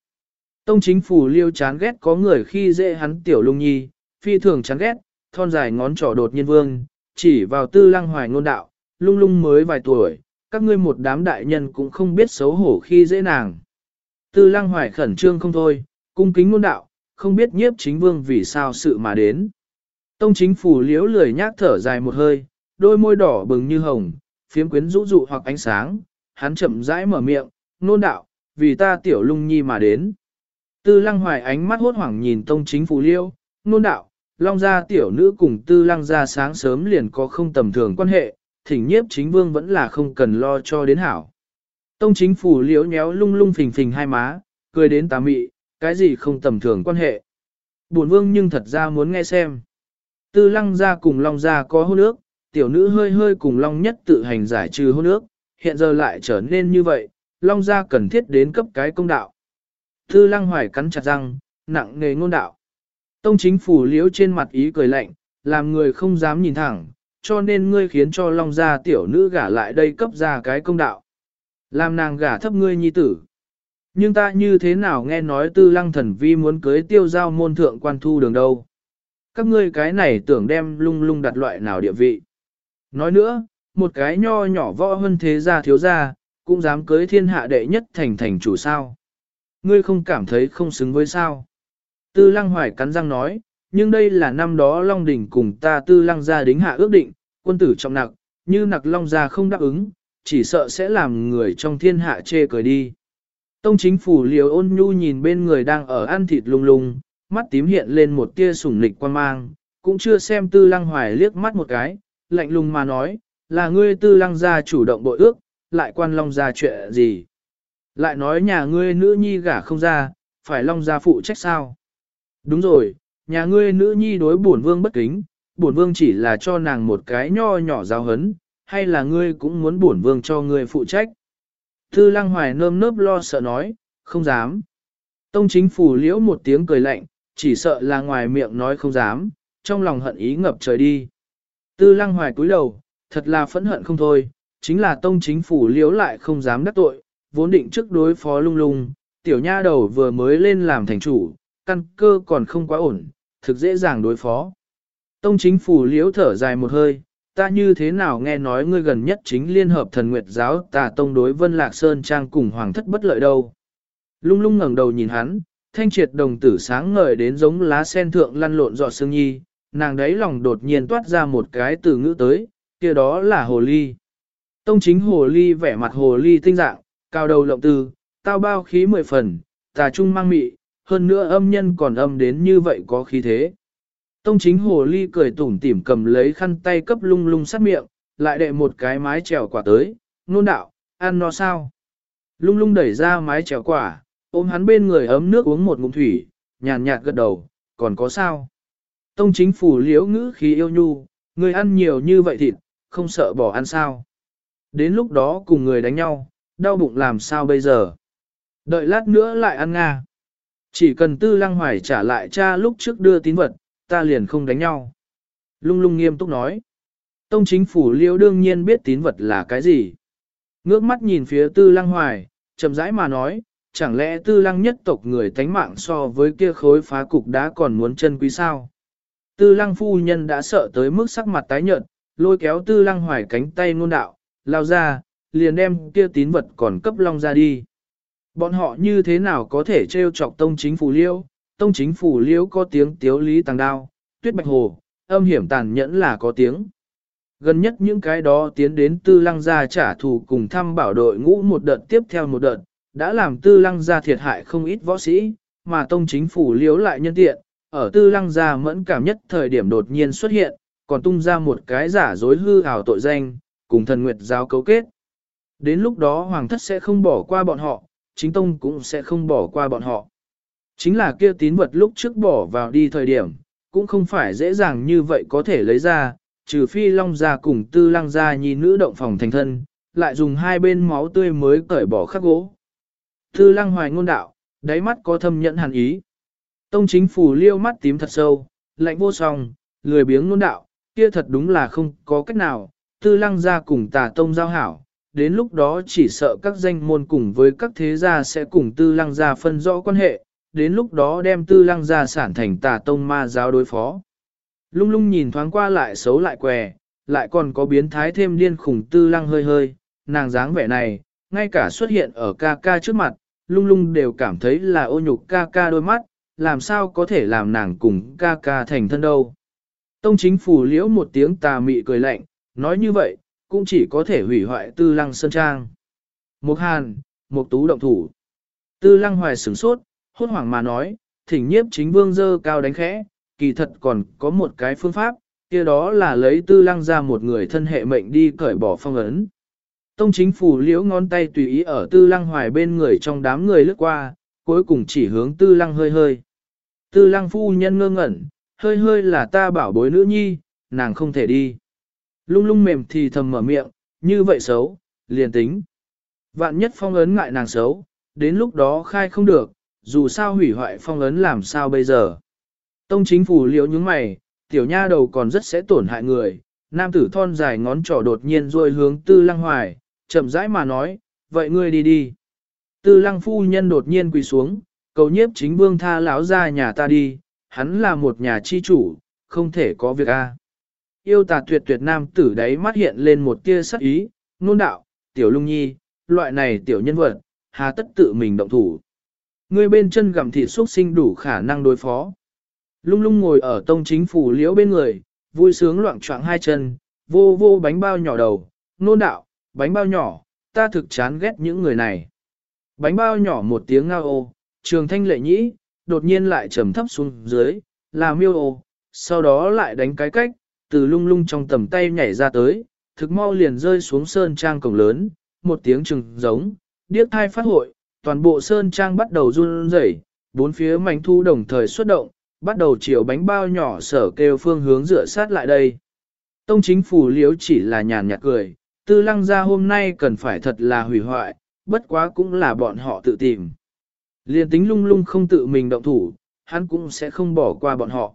A: Tông chính phủ liêu chán ghét có người khi dễ hắn tiểu lung nhi, phi thường chán ghét, thon dài ngón trỏ đột nhiên vương, chỉ vào tư lăng hoài ngôn đạo, lung lung mới vài tuổi, các ngươi một đám đại nhân cũng không biết xấu hổ khi dễ nàng. Tư lăng hoài khẩn trương không thôi, cung kính ngôn đạo, không biết nhiếp chính vương vì sao sự mà đến. Tông chính phủ liếu lười nhác thở dài một hơi, đôi môi đỏ bừng như hồng, phiếm quyến rũ rụ hoặc ánh sáng, hắn chậm rãi mở miệng, nôn đạo, vì ta tiểu lung nhi mà đến. Tư lăng hoài ánh mắt hốt hoảng nhìn tông chính phủ liêu, nôn đạo, long gia tiểu nữ cùng tư lăng gia sáng sớm liền có không tầm thường quan hệ, thỉnh nhiếp chính vương vẫn là không cần lo cho đến hảo. Tông chính phủ liễu nhéo lung lung phình phình hai má, cười đến tà mị, cái gì không tầm thường quan hệ. Bổn vương nhưng thật ra muốn nghe xem. Tư lăng gia cùng long gia có hôn ước, tiểu nữ hơi hơi cùng long nhất tự hành giải trừ hôn ước, hiện giờ lại trở nên như vậy, Long gia cần thiết đến cấp cái công đạo. Tư lăng hoài cắn chặt răng, nặng nề ngôn đạo. Tông chính phủ liễu trên mặt ý cười lạnh, làm người không dám nhìn thẳng, cho nên ngươi khiến cho Long gia tiểu nữ gả lại đây cấp ra cái công đạo. Làm nàng gả thấp ngươi nhi tử. Nhưng ta như thế nào nghe nói tư lăng thần vi muốn cưới tiêu giao môn thượng quan thu đường đâu. Các ngươi cái này tưởng đem lung lung đặt loại nào địa vị. Nói nữa, một cái nho nhỏ võ hơn thế gia thiếu gia, cũng dám cưới thiên hạ đệ nhất thành thành chủ sao. Ngươi không cảm thấy không xứng với sao. Tư lăng hoài cắn răng nói, nhưng đây là năm đó Long Đỉnh cùng ta tư lăng gia đính hạ ước định, quân tử trọng nặc, như nặc Long gia không đáp ứng, chỉ sợ sẽ làm người trong thiên hạ chê cười đi. Tông chính phủ liều ôn nhu nhìn bên người đang ở ăn thịt lung lung, mắt tím hiện lên một tia sủng nịch quan mang, cũng chưa xem tư lăng hoài liếc mắt một cái, lạnh lùng mà nói, là ngươi tư lăng gia chủ động bội ước, lại quan long gia chuyện gì. Lại nói nhà ngươi nữ nhi gả không ra, phải long gia phụ trách sao. Đúng rồi, nhà ngươi nữ nhi đối bổn vương bất kính, bổn vương chỉ là cho nàng một cái nho nhỏ giáo hấn, hay là ngươi cũng muốn bổn vương cho ngươi phụ trách. Tư lăng hoài nơm nớp lo sợ nói, không dám. Tông chính phủ liễu một tiếng cười lạnh, chỉ sợ là ngoài miệng nói không dám, trong lòng hận ý ngập trời đi. Tư lăng hoài cúi đầu, thật là phẫn hận không thôi, chính là tông chính phủ liễu lại không dám đắc tội, vốn định trước đối phó lung lung, tiểu nha đầu vừa mới lên làm thành chủ, căn cơ còn không quá ổn, thực dễ dàng đối phó. Tông chính phủ liễu thở dài một hơi, ta như thế nào nghe nói ngươi gần nhất chính liên hợp thần nguyệt giáo tà tông đối vân lạc sơn trang cùng hoàng thất bất lợi đâu. Lung lung ngẩng đầu nhìn hắn, thanh triệt đồng tử sáng ngời đến giống lá sen thượng lăn lộn giọt sương nhi, nàng đấy lòng đột nhiên toát ra một cái từ ngữ tới, kia đó là hồ ly. Tông chính hồ ly vẻ mặt hồ ly tinh dạng, cao đầu lộng tư, tao bao khí mười phần, tà trung mang mị, hơn nữa âm nhân còn âm đến như vậy có khí thế. Tông chính hồ ly cười tủm tỉm cầm lấy khăn tay cấp lung lung sát miệng, lại đệ một cái mái trèo quả tới, nôn đạo, ăn nó sao? Lung lung đẩy ra mái trèo quả, ôm hắn bên người ấm nước uống một ngụm thủy, nhàn nhạt gật đầu, còn có sao? Tông chính phủ liễu ngữ khí yêu nhu, người ăn nhiều như vậy thịt, không sợ bỏ ăn sao? Đến lúc đó cùng người đánh nhau, đau bụng làm sao bây giờ? Đợi lát nữa lại ăn nga. Chỉ cần tư lăng hoài trả lại cha lúc trước đưa tín vật, ta liền không đánh nhau. Lung lung nghiêm túc nói. Tông chính phủ liễu đương nhiên biết tín vật là cái gì. Ngước mắt nhìn phía tư lăng hoài, chậm rãi mà nói, chẳng lẽ tư lăng nhất tộc người tánh mạng so với kia khối phá cục đá còn muốn chân quý sao? Tư lăng phu nhân đã sợ tới mức sắc mặt tái nhợt, lôi kéo tư lăng hoài cánh tay ngôn đạo, lao ra, liền đem kia tín vật còn cấp long ra đi. Bọn họ như thế nào có thể trêu chọc tông chính phủ liêu, tông chính phủ liêu có tiếng tiếu lý tàng đao, tuyết bạch hồ, âm hiểm tàn nhẫn là có tiếng. Gần nhất những cái đó tiến đến tư lăng gia trả thù cùng thăm bảo đội ngũ một đợt tiếp theo một đợt, đã làm tư lăng gia thiệt hại không ít võ sĩ, mà tông chính phủ liếu lại nhân tiện, ở tư lăng gia mẫn cảm nhất thời điểm đột nhiên xuất hiện, còn tung ra một cái giả dối hư ảo tội danh, cùng thần nguyệt giáo cấu kết. Đến lúc đó hoàng thất sẽ không bỏ qua bọn họ, chính tông cũng sẽ không bỏ qua bọn họ. Chính là kia tín vật lúc trước bỏ vào đi thời điểm, cũng không phải dễ dàng như vậy có thể lấy ra, trừ phi long gia cùng tư lăng gia nhi nữ động phòng thành thân, lại dùng hai bên máu tươi mới cởi bỏ khắc gỗ. Tư lăng hoài ngôn đạo, đáy mắt có thâm nhẫn hàn ý. Tông chính phủ liêu mắt tím thật sâu, lạnh vô song, lười biếng ngôn đạo, kia thật đúng là không có cách nào, tư lăng gia cùng tà tông giao hảo, đến lúc đó chỉ sợ các danh môn cùng với các thế gia sẽ cùng tư lăng gia phân rõ quan hệ, đến lúc đó đem tư lăng gia sản thành tà tông ma giáo đối phó. Lung lung nhìn thoáng qua lại xấu lại què, lại còn có biến thái thêm điên khủng tư lăng hơi hơi, nàng dáng vẻ này, ngay cả xuất hiện ở ca ca trước mặt, lung lung đều cảm thấy là ô nhục ca ca đôi mắt, làm sao có thể làm nàng cùng ca ca thành thân đâu. Tông chính phủ liễu một tiếng tà mị cười lạnh, nói như vậy, cũng chỉ có thể hủy hoại tư lăng sơn trang. Một hàn, một tú động thủ. Tư lăng hoài sửng sốt, hốt hoảng mà nói, thỉnh nhiếp chính vương dơ cao đánh khẽ, kỳ thật còn có một cái phương pháp, kia đó là lấy tư lăng ra một người thân hệ mệnh đi cởi bỏ phong ấn. Tông chính phủ liễu ngón tay tùy ý ở tư lăng hoài bên người trong đám người lướt qua, cuối cùng chỉ hướng tư lăng hơi hơi. Tư lăng phu nhân ngơ ngẩn, hơi hơi là ta bảo bối nữ nhi, nàng không thể đi. Lung lung mềm thì thầm mở miệng, như vậy xấu, liền tính. Vạn nhất phong ấn ngại nàng xấu, đến lúc đó khai không được, dù sao hủy hoại phong ấn làm sao bây giờ. Tông chính phủ liễu những mày, tiểu nha đầu còn rất sẽ tổn hại người, nam tử thon dài ngón trỏ đột nhiên rồi hướng tư lăng hoài, chậm rãi mà nói, vậy ngươi đi đi. Tư lăng phu nhân đột nhiên quỳ xuống, cầu nhiếp chính vương tha lão ra nhà ta đi, hắn là một nhà chi chủ, không thể có việc a. Yêu tà tuyệt tuyệt nam tử đấy mắt hiện lên một tia sắc ý, nôn đạo, tiểu lung nhi, loại này tiểu nhân vật, hà tất tự mình động thủ. Ngươi bên chân gặm thịt xuất sinh đủ khả năng đối phó. Lung lung ngồi ở tông chính phủ liễu bên người, vui sướng loạn choạng hai chân, vô vô bánh bao nhỏ đầu, nôn đạo, bánh bao nhỏ, ta thực chán ghét những người này. Bánh bao nhỏ một tiếng ngao ô, trường thanh lệ nhĩ, đột nhiên lại trầm thấp xuống dưới, là miêu ô, sau đó lại đánh cái cách, từ lung lung trong tầm tay nhảy ra tới, thực mau liền rơi xuống sơn trang cổng lớn, một tiếng trừng giống, điếc thai phát hội, toàn bộ sơn trang bắt đầu run rẩy, bốn phía mảnh thu đồng thời xuất động, bắt đầu chiều bánh bao nhỏ sở kêu phương hướng dựa sát lại đây. Tông chính phủ liếu chỉ là nhàn nhạt cười, tư lăng ra hôm nay cần phải thật là hủy hoại, bất quá cũng là bọn họ tự tìm. Liên tính lung lung không tự mình động thủ, hắn cũng sẽ không bỏ qua bọn họ.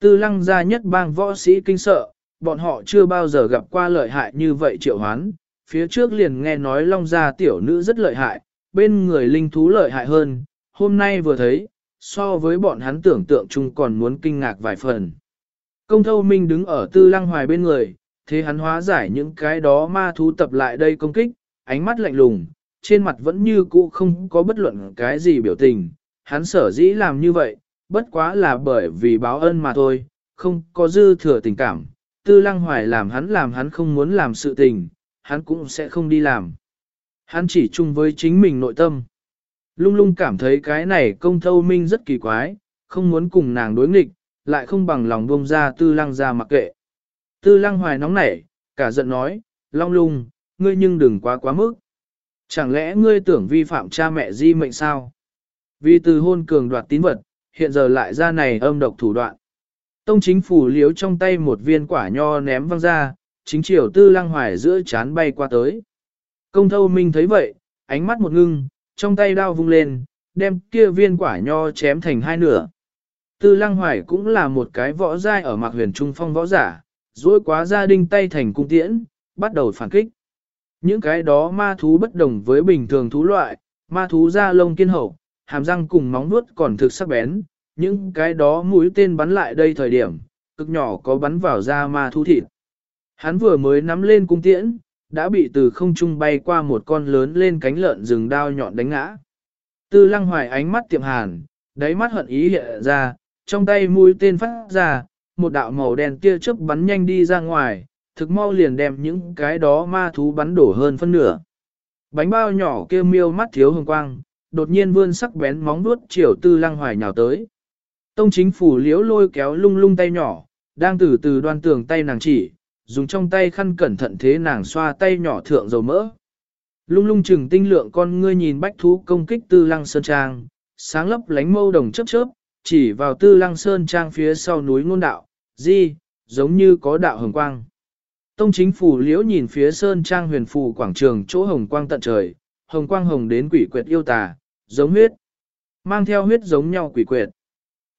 A: Tư lăng gia nhất bang võ sĩ kinh sợ, bọn họ chưa bao giờ gặp qua lợi hại như vậy triệu hoán, phía trước liền nghe nói long gia tiểu nữ rất lợi hại, bên người linh thú lợi hại hơn, hôm nay vừa thấy, so với bọn hắn tưởng tượng chung còn muốn kinh ngạc vài phần. Công thâu minh đứng ở tư lăng hoài bên người, thế hắn hóa giải những cái đó ma thú tập lại đây công kích, ánh mắt lạnh lùng, trên mặt vẫn như cũ không có bất luận cái gì biểu tình, hắn sở dĩ làm như vậy, bất quá là bởi vì báo ân mà thôi, không có dư thừa tình cảm, tư lăng hoài làm hắn làm hắn không muốn làm sự tình, hắn cũng sẽ không đi làm. Hắn chỉ chung với chính mình nội tâm. Lung lung cảm thấy cái này công thâu minh rất kỳ quái, không muốn cùng nàng đối nghịch, lại không bằng lòng buông ra tư lăng ra mặc kệ. Tư lăng hoài nóng nảy, cả giận nói, long lung, ngươi nhưng đừng quá quá mức. Chẳng lẽ ngươi tưởng vi phạm cha mẹ di mệnh sao? Vì từ hôn cường đoạt tín vật, hiện giờ lại ra này âm độc thủ đoạn. Tông chính phủ liếu trong tay một viên quả nho ném văng ra, chính triều tư lăng hoài giữa chán bay qua tới. Công thâu minh thấy vậy, ánh mắt một ngưng, trong tay đao vung lên, đem kia viên quả nho chém thành hai nửa. Tư lăng hoài cũng là một cái võ giai ở mạc huyền trung phong võ giả, dối quá gia đình tay thành cung tiễn, bắt đầu phản kích. Những cái đó ma thú bất đồng với bình thường thú loại, ma thú da lông kiên hậu, hàm răng cùng móng vuốt còn thực sắc bén, những cái đó mũi tên bắn lại đây thời điểm, cực nhỏ có bắn vào da ma thú thịt. Hắn vừa mới nắm lên cung tiễn, đã bị từ không trung bay qua một con lớn lên cánh lợn rừng đao nhọn đánh ngã. Tư lăng hoài ánh mắt tiệm hàn, đáy mắt hận ý hiện ra, trong tay mũi tên phát ra, một đạo màu đen tia chớp bắn nhanh đi ra ngoài, thực mau liền đem những cái đó ma thú bắn đổ hơn phân nửa. Bánh bao nhỏ kia miêu mắt thiếu hồng quang, đột nhiên vươn sắc bén móng vuốt chiều tư lăng hoài nhào tới. Tông chính phủ liễu lôi kéo lung lung tay nhỏ, đang từ từ đoan tường tay nàng chỉ, dùng trong tay khăn cẩn thận thế nàng xoa tay nhỏ thượng dầu mỡ. Lung lung chừng tinh lượng con ngươi nhìn bách thú công kích tư lăng sơn trang, sáng lấp lánh mâu đồng chớp chớp, chỉ vào tư lăng sơn trang phía sau núi ngôn đạo, di, giống như có đạo hồng quang. Tông chính phủ liễu nhìn phía sơn trang huyền phù quảng trường chỗ hồng quang tận trời, hồng quang hồng đến quỷ quyệt yêu tà, giống huyết. Mang theo huyết giống nhau quỷ quyệt.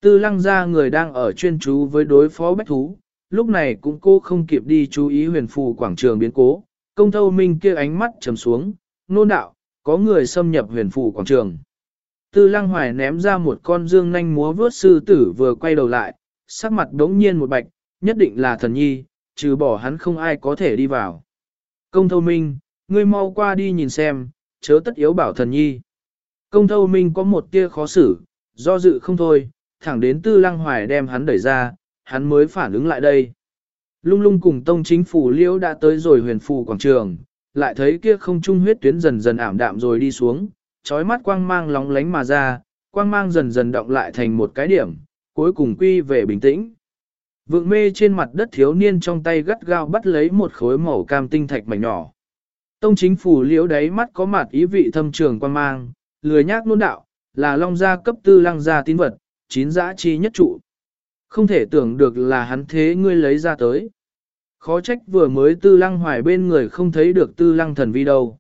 A: Tư lăng ra người đang ở chuyên chú với đối phó bách thú, lúc này cũng cô không kịp đi chú ý huyền phù quảng trường biến cố, công thâu minh kia ánh mắt trầm xuống, nôn đạo, có người xâm nhập huyền phù quảng trường. Tư lăng hoài ném ra một con dương nanh múa vớt sư tử vừa quay đầu lại, sắc mặt đống nhiên một bạch, nhất định là thần nhi, trừ bỏ hắn không ai có thể đi vào. Công thâu minh, ngươi mau qua đi nhìn xem, chớ tất yếu bảo thần nhi. Công thâu minh có một tia khó xử, do dự không thôi, thẳng đến tư lăng hoài đem hắn đẩy ra, hắn mới phản ứng lại đây. Lung lung cùng tông chính phủ liễu đã tới rồi huyền phù quảng trường, lại thấy kia không trung huyết tuyến dần dần ảm đạm rồi đi xuống, trói mắt quang mang lóng lánh mà ra, quang mang dần dần động lại thành một cái điểm, cuối cùng quy về bình tĩnh. Vượng mê trên mặt đất thiếu niên trong tay gắt gao bắt lấy một khối màu cam tinh thạch mảnh nhỏ. Tông chính phủ liễu đáy mắt có mặt ý vị thâm trường quan mang, lười nhác nôn đạo, là long gia cấp tư lăng gia tín vật, chín giã chi nhất trụ. Không thể tưởng được là hắn thế ngươi lấy ra tới. Khó trách vừa mới tư lăng hoài bên người không thấy được tư lăng thần vi đâu.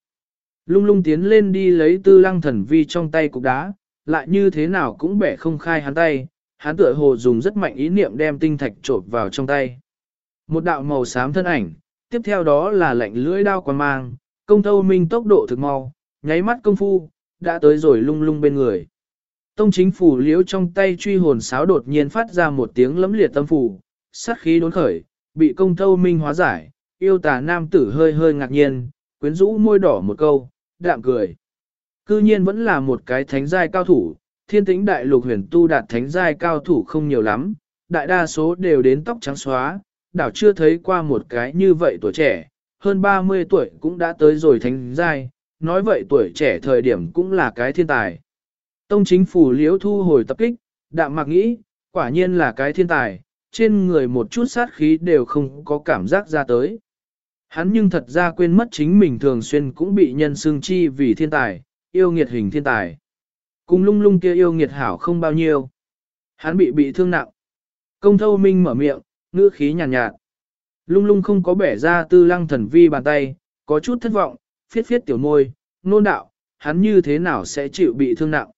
A: lung lung tiến lên đi lấy tư lăng thần vi trong tay cục đá, lại như thế nào cũng bẻ không khai hắn tay, hắn tựa hồ dùng rất mạnh ý niệm đem tinh thạch trộn vào trong tay. Một đạo màu xám thân ảnh, tiếp theo đó là lạnh lưỡi đao quan mang, công thâu minh tốc độ thực mau, nháy mắt công phu, đã tới rồi lung lung bên người. Tông chính phủ liễu trong tay truy hồn sáo đột nhiên phát ra một tiếng lấm liệt tâm phủ, sát khí đốn khởi, bị công thâu minh hóa giải, yêu tà nam tử hơi hơi ngạc nhiên, quyến rũ môi đỏ một câu, đạm cười. Cư nhiên vẫn là một cái thánh giai cao thủ, thiên tĩnh đại lục huyền tu đạt thánh giai cao thủ không nhiều lắm, đại đa số đều đến tóc trắng xóa, đảo chưa thấy qua một cái như vậy tuổi trẻ, hơn 30 tuổi cũng đã tới rồi thánh giai, nói vậy tuổi trẻ thời điểm cũng là cái thiên tài. Tông chính phủ liễu thu hồi tập kích, đạm mặc nghĩ, quả nhiên là cái thiên tài, trên người một chút sát khí đều không có cảm giác ra tới. Hắn nhưng thật ra quên mất chính mình thường xuyên cũng bị nhân xương chi vì thiên tài, yêu nghiệt hình thiên tài. Cùng lung lung kia yêu nghiệt hảo không bao nhiêu. Hắn bị bị thương nặng. Công thâu minh mở miệng, ngữ khí nhàn nhạt, nhạt. Lung lung không có bẻ ra tư lăng thần vi bàn tay, có chút thất vọng, phiết phiết tiểu môi, nôn đạo, hắn như thế nào sẽ chịu bị thương nặng.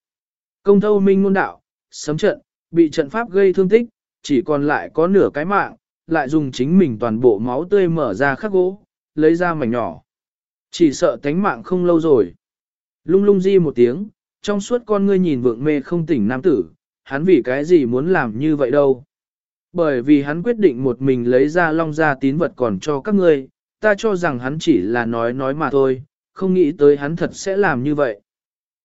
A: Công thâu minh nôn đạo, sấm trận, bị trận pháp gây thương tích, chỉ còn lại có nửa cái mạng, lại dùng chính mình toàn bộ máu tươi mở ra khắc gỗ, lấy ra mảnh nhỏ. Chỉ sợ tánh mạng không lâu rồi. Lung lung di một tiếng, trong suốt con ngươi nhìn vượng mê không tỉnh nam tử, hắn vì cái gì muốn làm như vậy đâu. Bởi vì hắn quyết định một mình lấy ra long ra tín vật còn cho các ngươi, ta cho rằng hắn chỉ là nói nói mà thôi, không nghĩ tới hắn thật sẽ làm như vậy.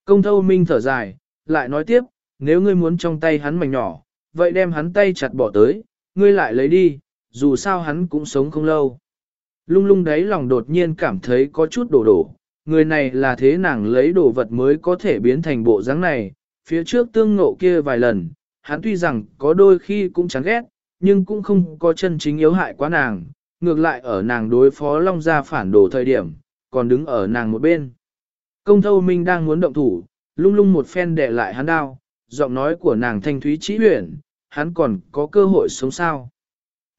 A: Công thâu minh thở dài, lại nói tiếp, nếu ngươi muốn trong tay hắn mảnh nhỏ, vậy đem hắn tay chặt bỏ tới, ngươi lại lấy đi, dù sao hắn cũng sống không lâu. Lung lung đấy lòng đột nhiên cảm thấy có chút đổ đổ, người này là thế nàng lấy đồ vật mới có thể biến thành bộ dáng này, phía trước tương ngộ kia vài lần, hắn tuy rằng có đôi khi cũng chán ghét, nhưng cũng không có chân chính yếu hại quá nàng, ngược lại ở nàng đối phó Long Gia phản đồ thời điểm, còn đứng ở nàng một bên. Công thâu minh đang muốn động thủ, lung lung một phen để lại hắn đao, giọng nói của nàng thanh thúy trí huyền, hắn còn có cơ hội sống sao.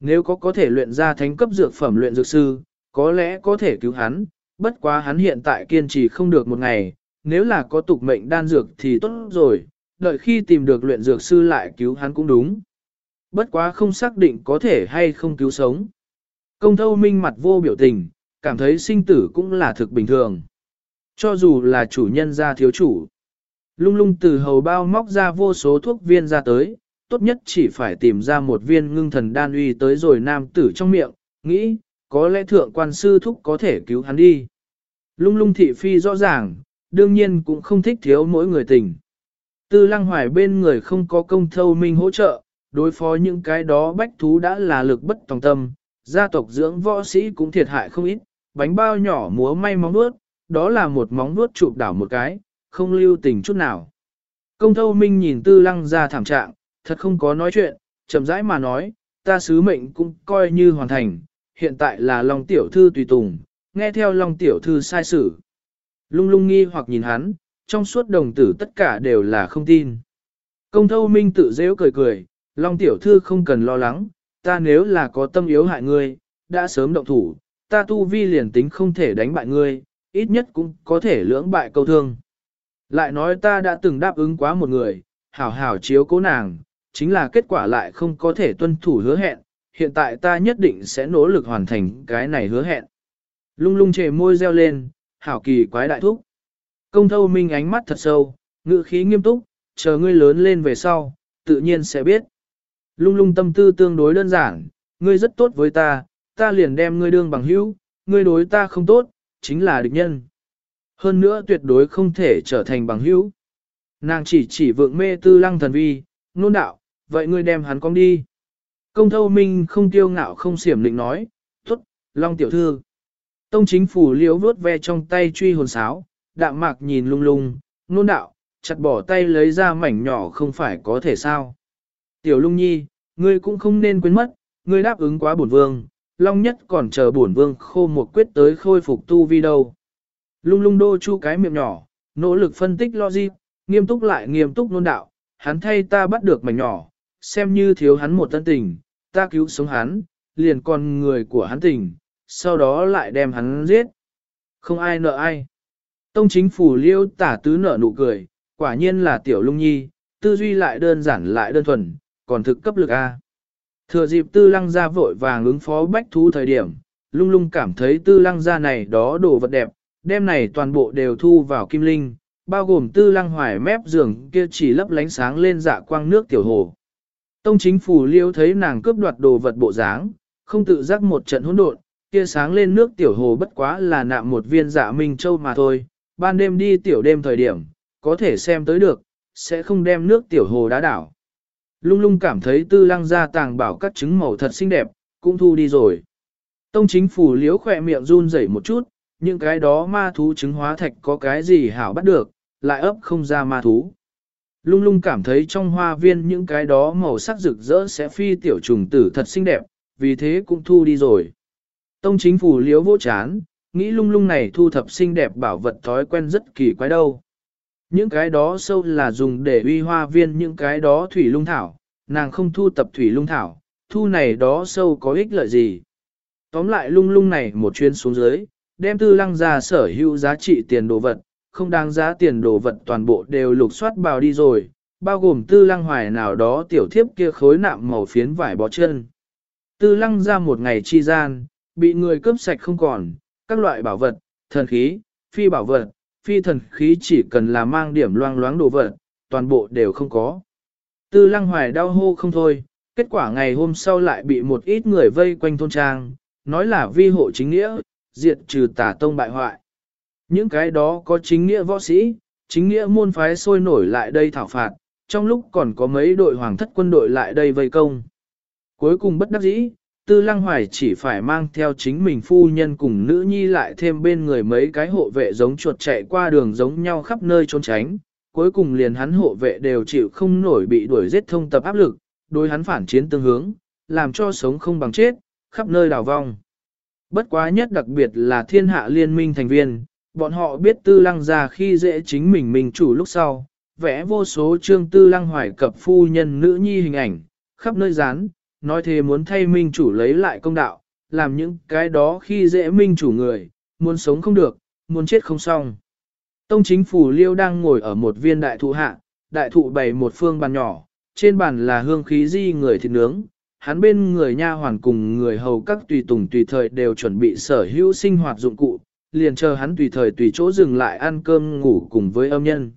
A: Nếu có có thể luyện ra thánh cấp dược phẩm luyện dược sư, có lẽ có thể cứu hắn, bất quá hắn hiện tại kiên trì không được một ngày, nếu là có tục mệnh đan dược thì tốt rồi, đợi khi tìm được luyện dược sư lại cứu hắn cũng đúng. Bất quá không xác định có thể hay không cứu sống. Công thâu minh mặt vô biểu tình, cảm thấy sinh tử cũng là thực bình thường. Cho dù là chủ nhân gia thiếu chủ. Lung lung từ hầu bao móc ra vô số thuốc viên ra tới, tốt nhất chỉ phải tìm ra một viên ngưng thần đan uy tới rồi nam tử trong miệng, nghĩ, có lẽ thượng quan sư thúc có thể cứu hắn đi. Lung lung thị phi rõ ràng, đương nhiên cũng không thích thiếu mỗi người tình. Tư lăng hoài bên người không có công thâu minh hỗ trợ, đối phó những cái đó bách thú đã là lực bất tòng tâm, gia tộc dưỡng võ sĩ cũng thiệt hại không ít, bánh bao nhỏ múa may móng nuốt, đó là một móng nuốt chụp đảo một cái, không lưu tình chút nào. Công thâu minh nhìn tư lăng ra thảm trạng, thật không có nói chuyện, chậm rãi mà nói, ta sứ mệnh cũng coi như hoàn thành, hiện tại là Long Tiểu Thư tùy tùng, nghe theo Long Tiểu Thư sai sử. Lung lung nghi hoặc nhìn hắn, trong suốt đồng tử tất cả đều là không tin. Công thâu minh tự dễ cười cười, Long Tiểu Thư không cần lo lắng, ta nếu là có tâm yếu hại ngươi, đã sớm động thủ, ta tu vi liền tính không thể đánh bại ngươi, ít nhất cũng có thể lưỡng bại câu thương. Lại nói ta đã từng đáp ứng quá một người, hảo hảo chiếu cố nàng, chính là kết quả lại không có thể tuân thủ hứa hẹn, hiện tại ta nhất định sẽ nỗ lực hoàn thành cái này hứa hẹn. Lung lung chề môi reo lên, hảo kỳ quái đại thúc. Công thâu minh ánh mắt thật sâu, ngữ khí nghiêm túc, chờ ngươi lớn lên về sau, tự nhiên sẽ biết. Lung lung tâm tư tương đối đơn giản, ngươi rất tốt với ta, ta liền đem ngươi đương bằng hữu, ngươi đối ta không tốt, chính là địch nhân. Hơn nữa tuyệt đối không thể trở thành bằng hữu. Nàng chỉ chỉ vượng mê tư lăng thần vi, nôn đạo, vậy ngươi đem hắn con đi. Công thâu minh không tiêu ngạo không xiểm định nói, tốt, long tiểu thư. Tông chính phủ liếu vớt ve trong tay truy hồn sáo, đạm mạc nhìn lung lung, nôn đạo, chặt bỏ tay lấy ra mảnh nhỏ không phải có thể sao. Tiểu lung nhi, ngươi cũng không nên quên mất, ngươi đáp ứng quá bổn vương, long nhất còn chờ bổn vương khô một quyết tới khôi phục tu vi đâu. Lung lung đô chu cái miệng nhỏ, nỗ lực phân tích logic, nghiêm túc lại nghiêm túc nôn đạo, hắn thay ta bắt được mảnh nhỏ, xem như thiếu hắn một tân tình, ta cứu sống hắn, liền con người của hắn tình, sau đó lại đem hắn giết. Không ai nợ ai. Tông chính phủ liêu tả tứ nở nụ cười, quả nhiên là tiểu lung nhi, tư duy lại đơn giản lại đơn thuần, còn thực cấp lực A. Thừa dịp tư lăng ra vội vàng ứng phó bách thú thời điểm, lung lung cảm thấy tư lăng ra này đó đồ vật đẹp, đem này toàn bộ đều thu vào kim linh, bao gồm tư lăng hoài mép giường kia chỉ lấp lánh sáng lên dạ quang nước tiểu hồ. Tông chính phủ liêu thấy nàng cướp đoạt đồ vật bộ dáng, không tự giác một trận hỗn độn, kia sáng lên nước tiểu hồ bất quá là nạm một viên dạ minh châu mà thôi, ban đêm đi tiểu đêm thời điểm, có thể xem tới được, sẽ không đem nước tiểu hồ đá đảo. Lung lung cảm thấy tư lăng ra tàng bảo các trứng màu thật xinh đẹp, cũng thu đi rồi. Tông chính phủ liếu khỏe miệng run rẩy một chút, những cái đó ma thú trứng hóa thạch có cái gì hảo bắt được, lại ấp không ra ma thú. Lung lung cảm thấy trong hoa viên những cái đó màu sắc rực rỡ sẽ phi tiểu trùng tử thật xinh đẹp, vì thế cũng thu đi rồi. Tông chính phủ liếu vô chán, nghĩ lung lung này thu thập xinh đẹp bảo vật thói quen rất kỳ quái đâu. Những cái đó sâu là dùng để uy hoa viên những cái đó thủy lung thảo, nàng không thu tập thủy lung thảo, thu này đó sâu có ích lợi gì. Tóm lại lung lung này một chuyến xuống dưới, đem tư lăng ra sở hữu giá trị tiền đồ vật, không đáng giá tiền đồ vật toàn bộ đều lục soát bào đi rồi, bao gồm tư lăng hoài nào đó tiểu thiếp kia khối nạm màu phiến vải bó chân. Tư lăng ra một ngày chi gian, bị người cướp sạch không còn, các loại bảo vật, thần khí, phi bảo vật, phi thần khí chỉ cần là mang điểm loang loáng đồ vật, toàn bộ đều không có. Tư lăng hoài đau hô không thôi, kết quả ngày hôm sau lại bị một ít người vây quanh thôn trang, nói là vi hộ chính nghĩa, diệt trừ tả tông bại hoại. Những cái đó có chính nghĩa võ sĩ, chính nghĩa môn phái sôi nổi lại đây thảo phạt, trong lúc còn có mấy đội hoàng thất quân đội lại đây vây công. Cuối cùng bất đắc dĩ, Tư Lăng Hoài chỉ phải mang theo chính mình phu nhân cùng nữ nhi lại thêm bên người mấy cái hộ vệ giống chuột chạy qua đường giống nhau khắp nơi trốn tránh, cuối cùng liền hắn hộ vệ đều chịu không nổi bị đuổi giết thông tập áp lực, đối hắn phản chiến tương hướng, làm cho sống không bằng chết, khắp nơi đào vong. Bất quá nhất đặc biệt là thiên hạ liên minh thành viên, bọn họ biết tư lăng ra khi dễ chính mình mình chủ lúc sau, vẽ vô số trương tư lăng hoài cập phu nhân nữ nhi hình ảnh, khắp nơi dán, nói thế muốn thay minh chủ lấy lại công đạo, làm những cái đó khi dễ minh chủ người, muốn sống không được, muốn chết không xong. Tông chính phủ liêu đang ngồi ở một viên đại thụ hạ, đại thụ bày một phương bàn nhỏ, trên bàn là hương khí di người thịt nướng, hắn bên người nha hoàn cùng người hầu các tùy tùng tùy thời đều chuẩn bị sở hữu sinh hoạt dụng cụ, liền chờ hắn tùy thời tùy chỗ dừng lại ăn cơm ngủ cùng với âm nhân.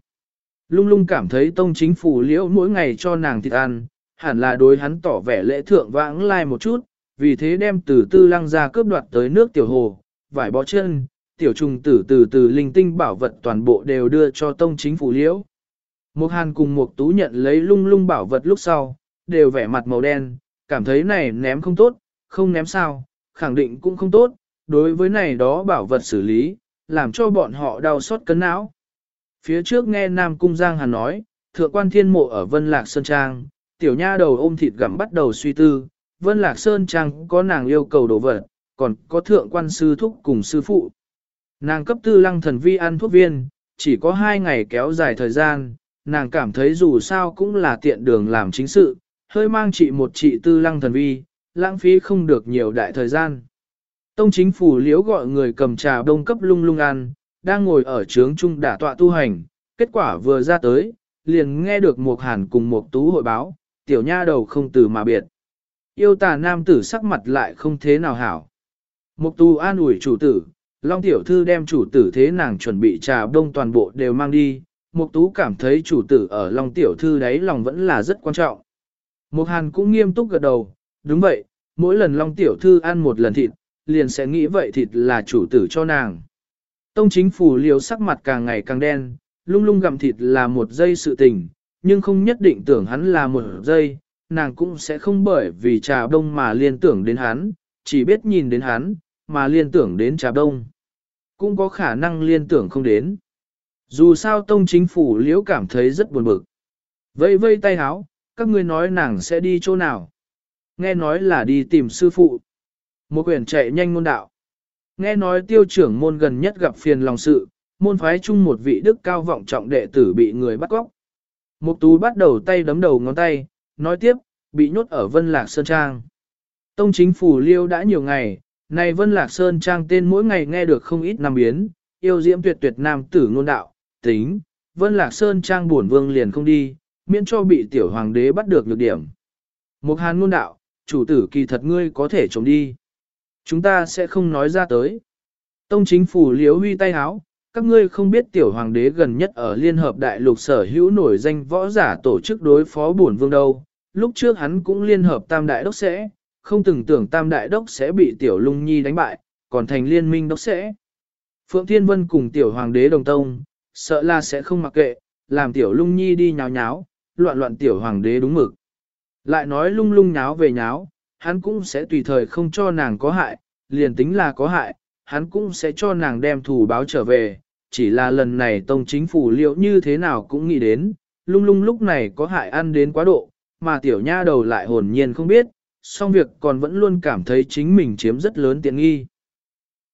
A: Lung lung cảm thấy tông chính phủ liễu mỗi ngày cho nàng thịt ăn, hẳn là đối hắn tỏ vẻ lễ thượng vãng lai một chút, vì thế đem từ tư lăng ra cướp đoạt tới nước tiểu hồ, vải bó chân, tiểu trùng tử từ từ linh tinh bảo vật toàn bộ đều đưa cho tông chính phủ liễu. Một hàn cùng một tú nhận lấy lung lung bảo vật lúc sau, đều vẻ mặt màu đen, cảm thấy này ném không tốt, không ném sao, khẳng định cũng không tốt, đối với này đó bảo vật xử lý, làm cho bọn họ đau xót cấn não. Phía trước nghe Nam Cung Giang Hàn nói, thượng quan thiên mộ ở Vân Lạc Sơn Trang, tiểu nha đầu ôm thịt gặm bắt đầu suy tư, Vân Lạc Sơn Trang có nàng yêu cầu đồ vật, còn có thượng quan sư thúc cùng sư phụ. Nàng cấp tư lăng thần vi ăn thuốc viên, chỉ có hai ngày kéo dài thời gian, nàng cảm thấy dù sao cũng là tiện đường làm chính sự, hơi mang trị một trị tư lăng thần vi, lãng phí không được nhiều đại thời gian. Tông chính phủ liễu gọi người cầm trà đông cấp lung lung ăn, đang ngồi ở trướng trung đả tọa tu hành, kết quả vừa ra tới, liền nghe được một hàn cùng một tú hội báo, tiểu nha đầu không từ mà biệt. Yêu tà nam tử sắc mặt lại không thế nào hảo. Mục tu an ủi chủ tử, Long tiểu thư đem chủ tử thế nàng chuẩn bị trà đông toàn bộ đều mang đi. Mục tú cảm thấy chủ tử ở Long tiểu thư đấy lòng vẫn là rất quan trọng. Mục hàn cũng nghiêm túc gật đầu, đúng vậy, mỗi lần Long tiểu thư ăn một lần thịt, liền sẽ nghĩ vậy thịt là chủ tử cho nàng. Tông chính phủ liều sắc mặt càng ngày càng đen, lung lung gặm thịt là một giây sự tình, nhưng không nhất định tưởng hắn là một giây, nàng cũng sẽ không bởi vì trà đông mà liên tưởng đến hắn, chỉ biết nhìn đến hắn, mà liên tưởng đến trà đông. Cũng có khả năng liên tưởng không đến. Dù sao tông chính phủ liễu cảm thấy rất buồn bực. Vây vây tay háo, các ngươi nói nàng sẽ đi chỗ nào? Nghe nói là đi tìm sư phụ. Một quyển chạy nhanh môn đạo. Nghe nói tiêu trưởng môn gần nhất gặp phiền lòng sự, môn phái chung một vị đức cao vọng trọng đệ tử bị người bắt cóc. Mục tú bắt đầu tay đấm đầu ngón tay, nói tiếp, bị nhốt ở Vân Lạc Sơn Trang. Tông chính phủ liêu đã nhiều ngày, này Vân Lạc Sơn Trang tên mỗi ngày nghe được không ít năm biến, yêu diễm tuyệt tuyệt nam tử ngôn đạo, tính, Vân Lạc Sơn trang buồn vương liền không đi, miễn cho bị tiểu hoàng đế bắt được nhược điểm. Mục hàn ngôn đạo, chủ tử kỳ thật ngươi có thể trốn đi. Chúng ta sẽ không nói ra tới. Tông chính phủ liếu huy tay háo, các ngươi không biết tiểu hoàng đế gần nhất ở Liên Hợp Đại Lục sở hữu nổi danh võ giả tổ chức đối phó bổn vương đâu. Lúc trước hắn cũng liên hợp tam đại đốc sẽ, không từng tưởng tam đại đốc sẽ bị tiểu lung nhi đánh bại, còn thành liên minh đốc sẽ. Phượng Thiên Vân cùng tiểu hoàng đế đồng tông, sợ là sẽ không mặc kệ, làm tiểu lung nhi đi nháo nháo, loạn loạn tiểu hoàng đế đúng mực. Lại nói lung lung nháo về nháo, hắn cũng sẽ tùy thời không cho nàng có hại, liền tính là có hại, hắn cũng sẽ cho nàng đem thù báo trở về, chỉ là lần này tông chính phủ liệu như thế nào cũng nghĩ đến, lung lung lúc này có hại ăn đến quá độ, mà tiểu nha đầu lại hồn nhiên không biết, song việc còn vẫn luôn cảm thấy chính mình chiếm rất lớn tiện nghi.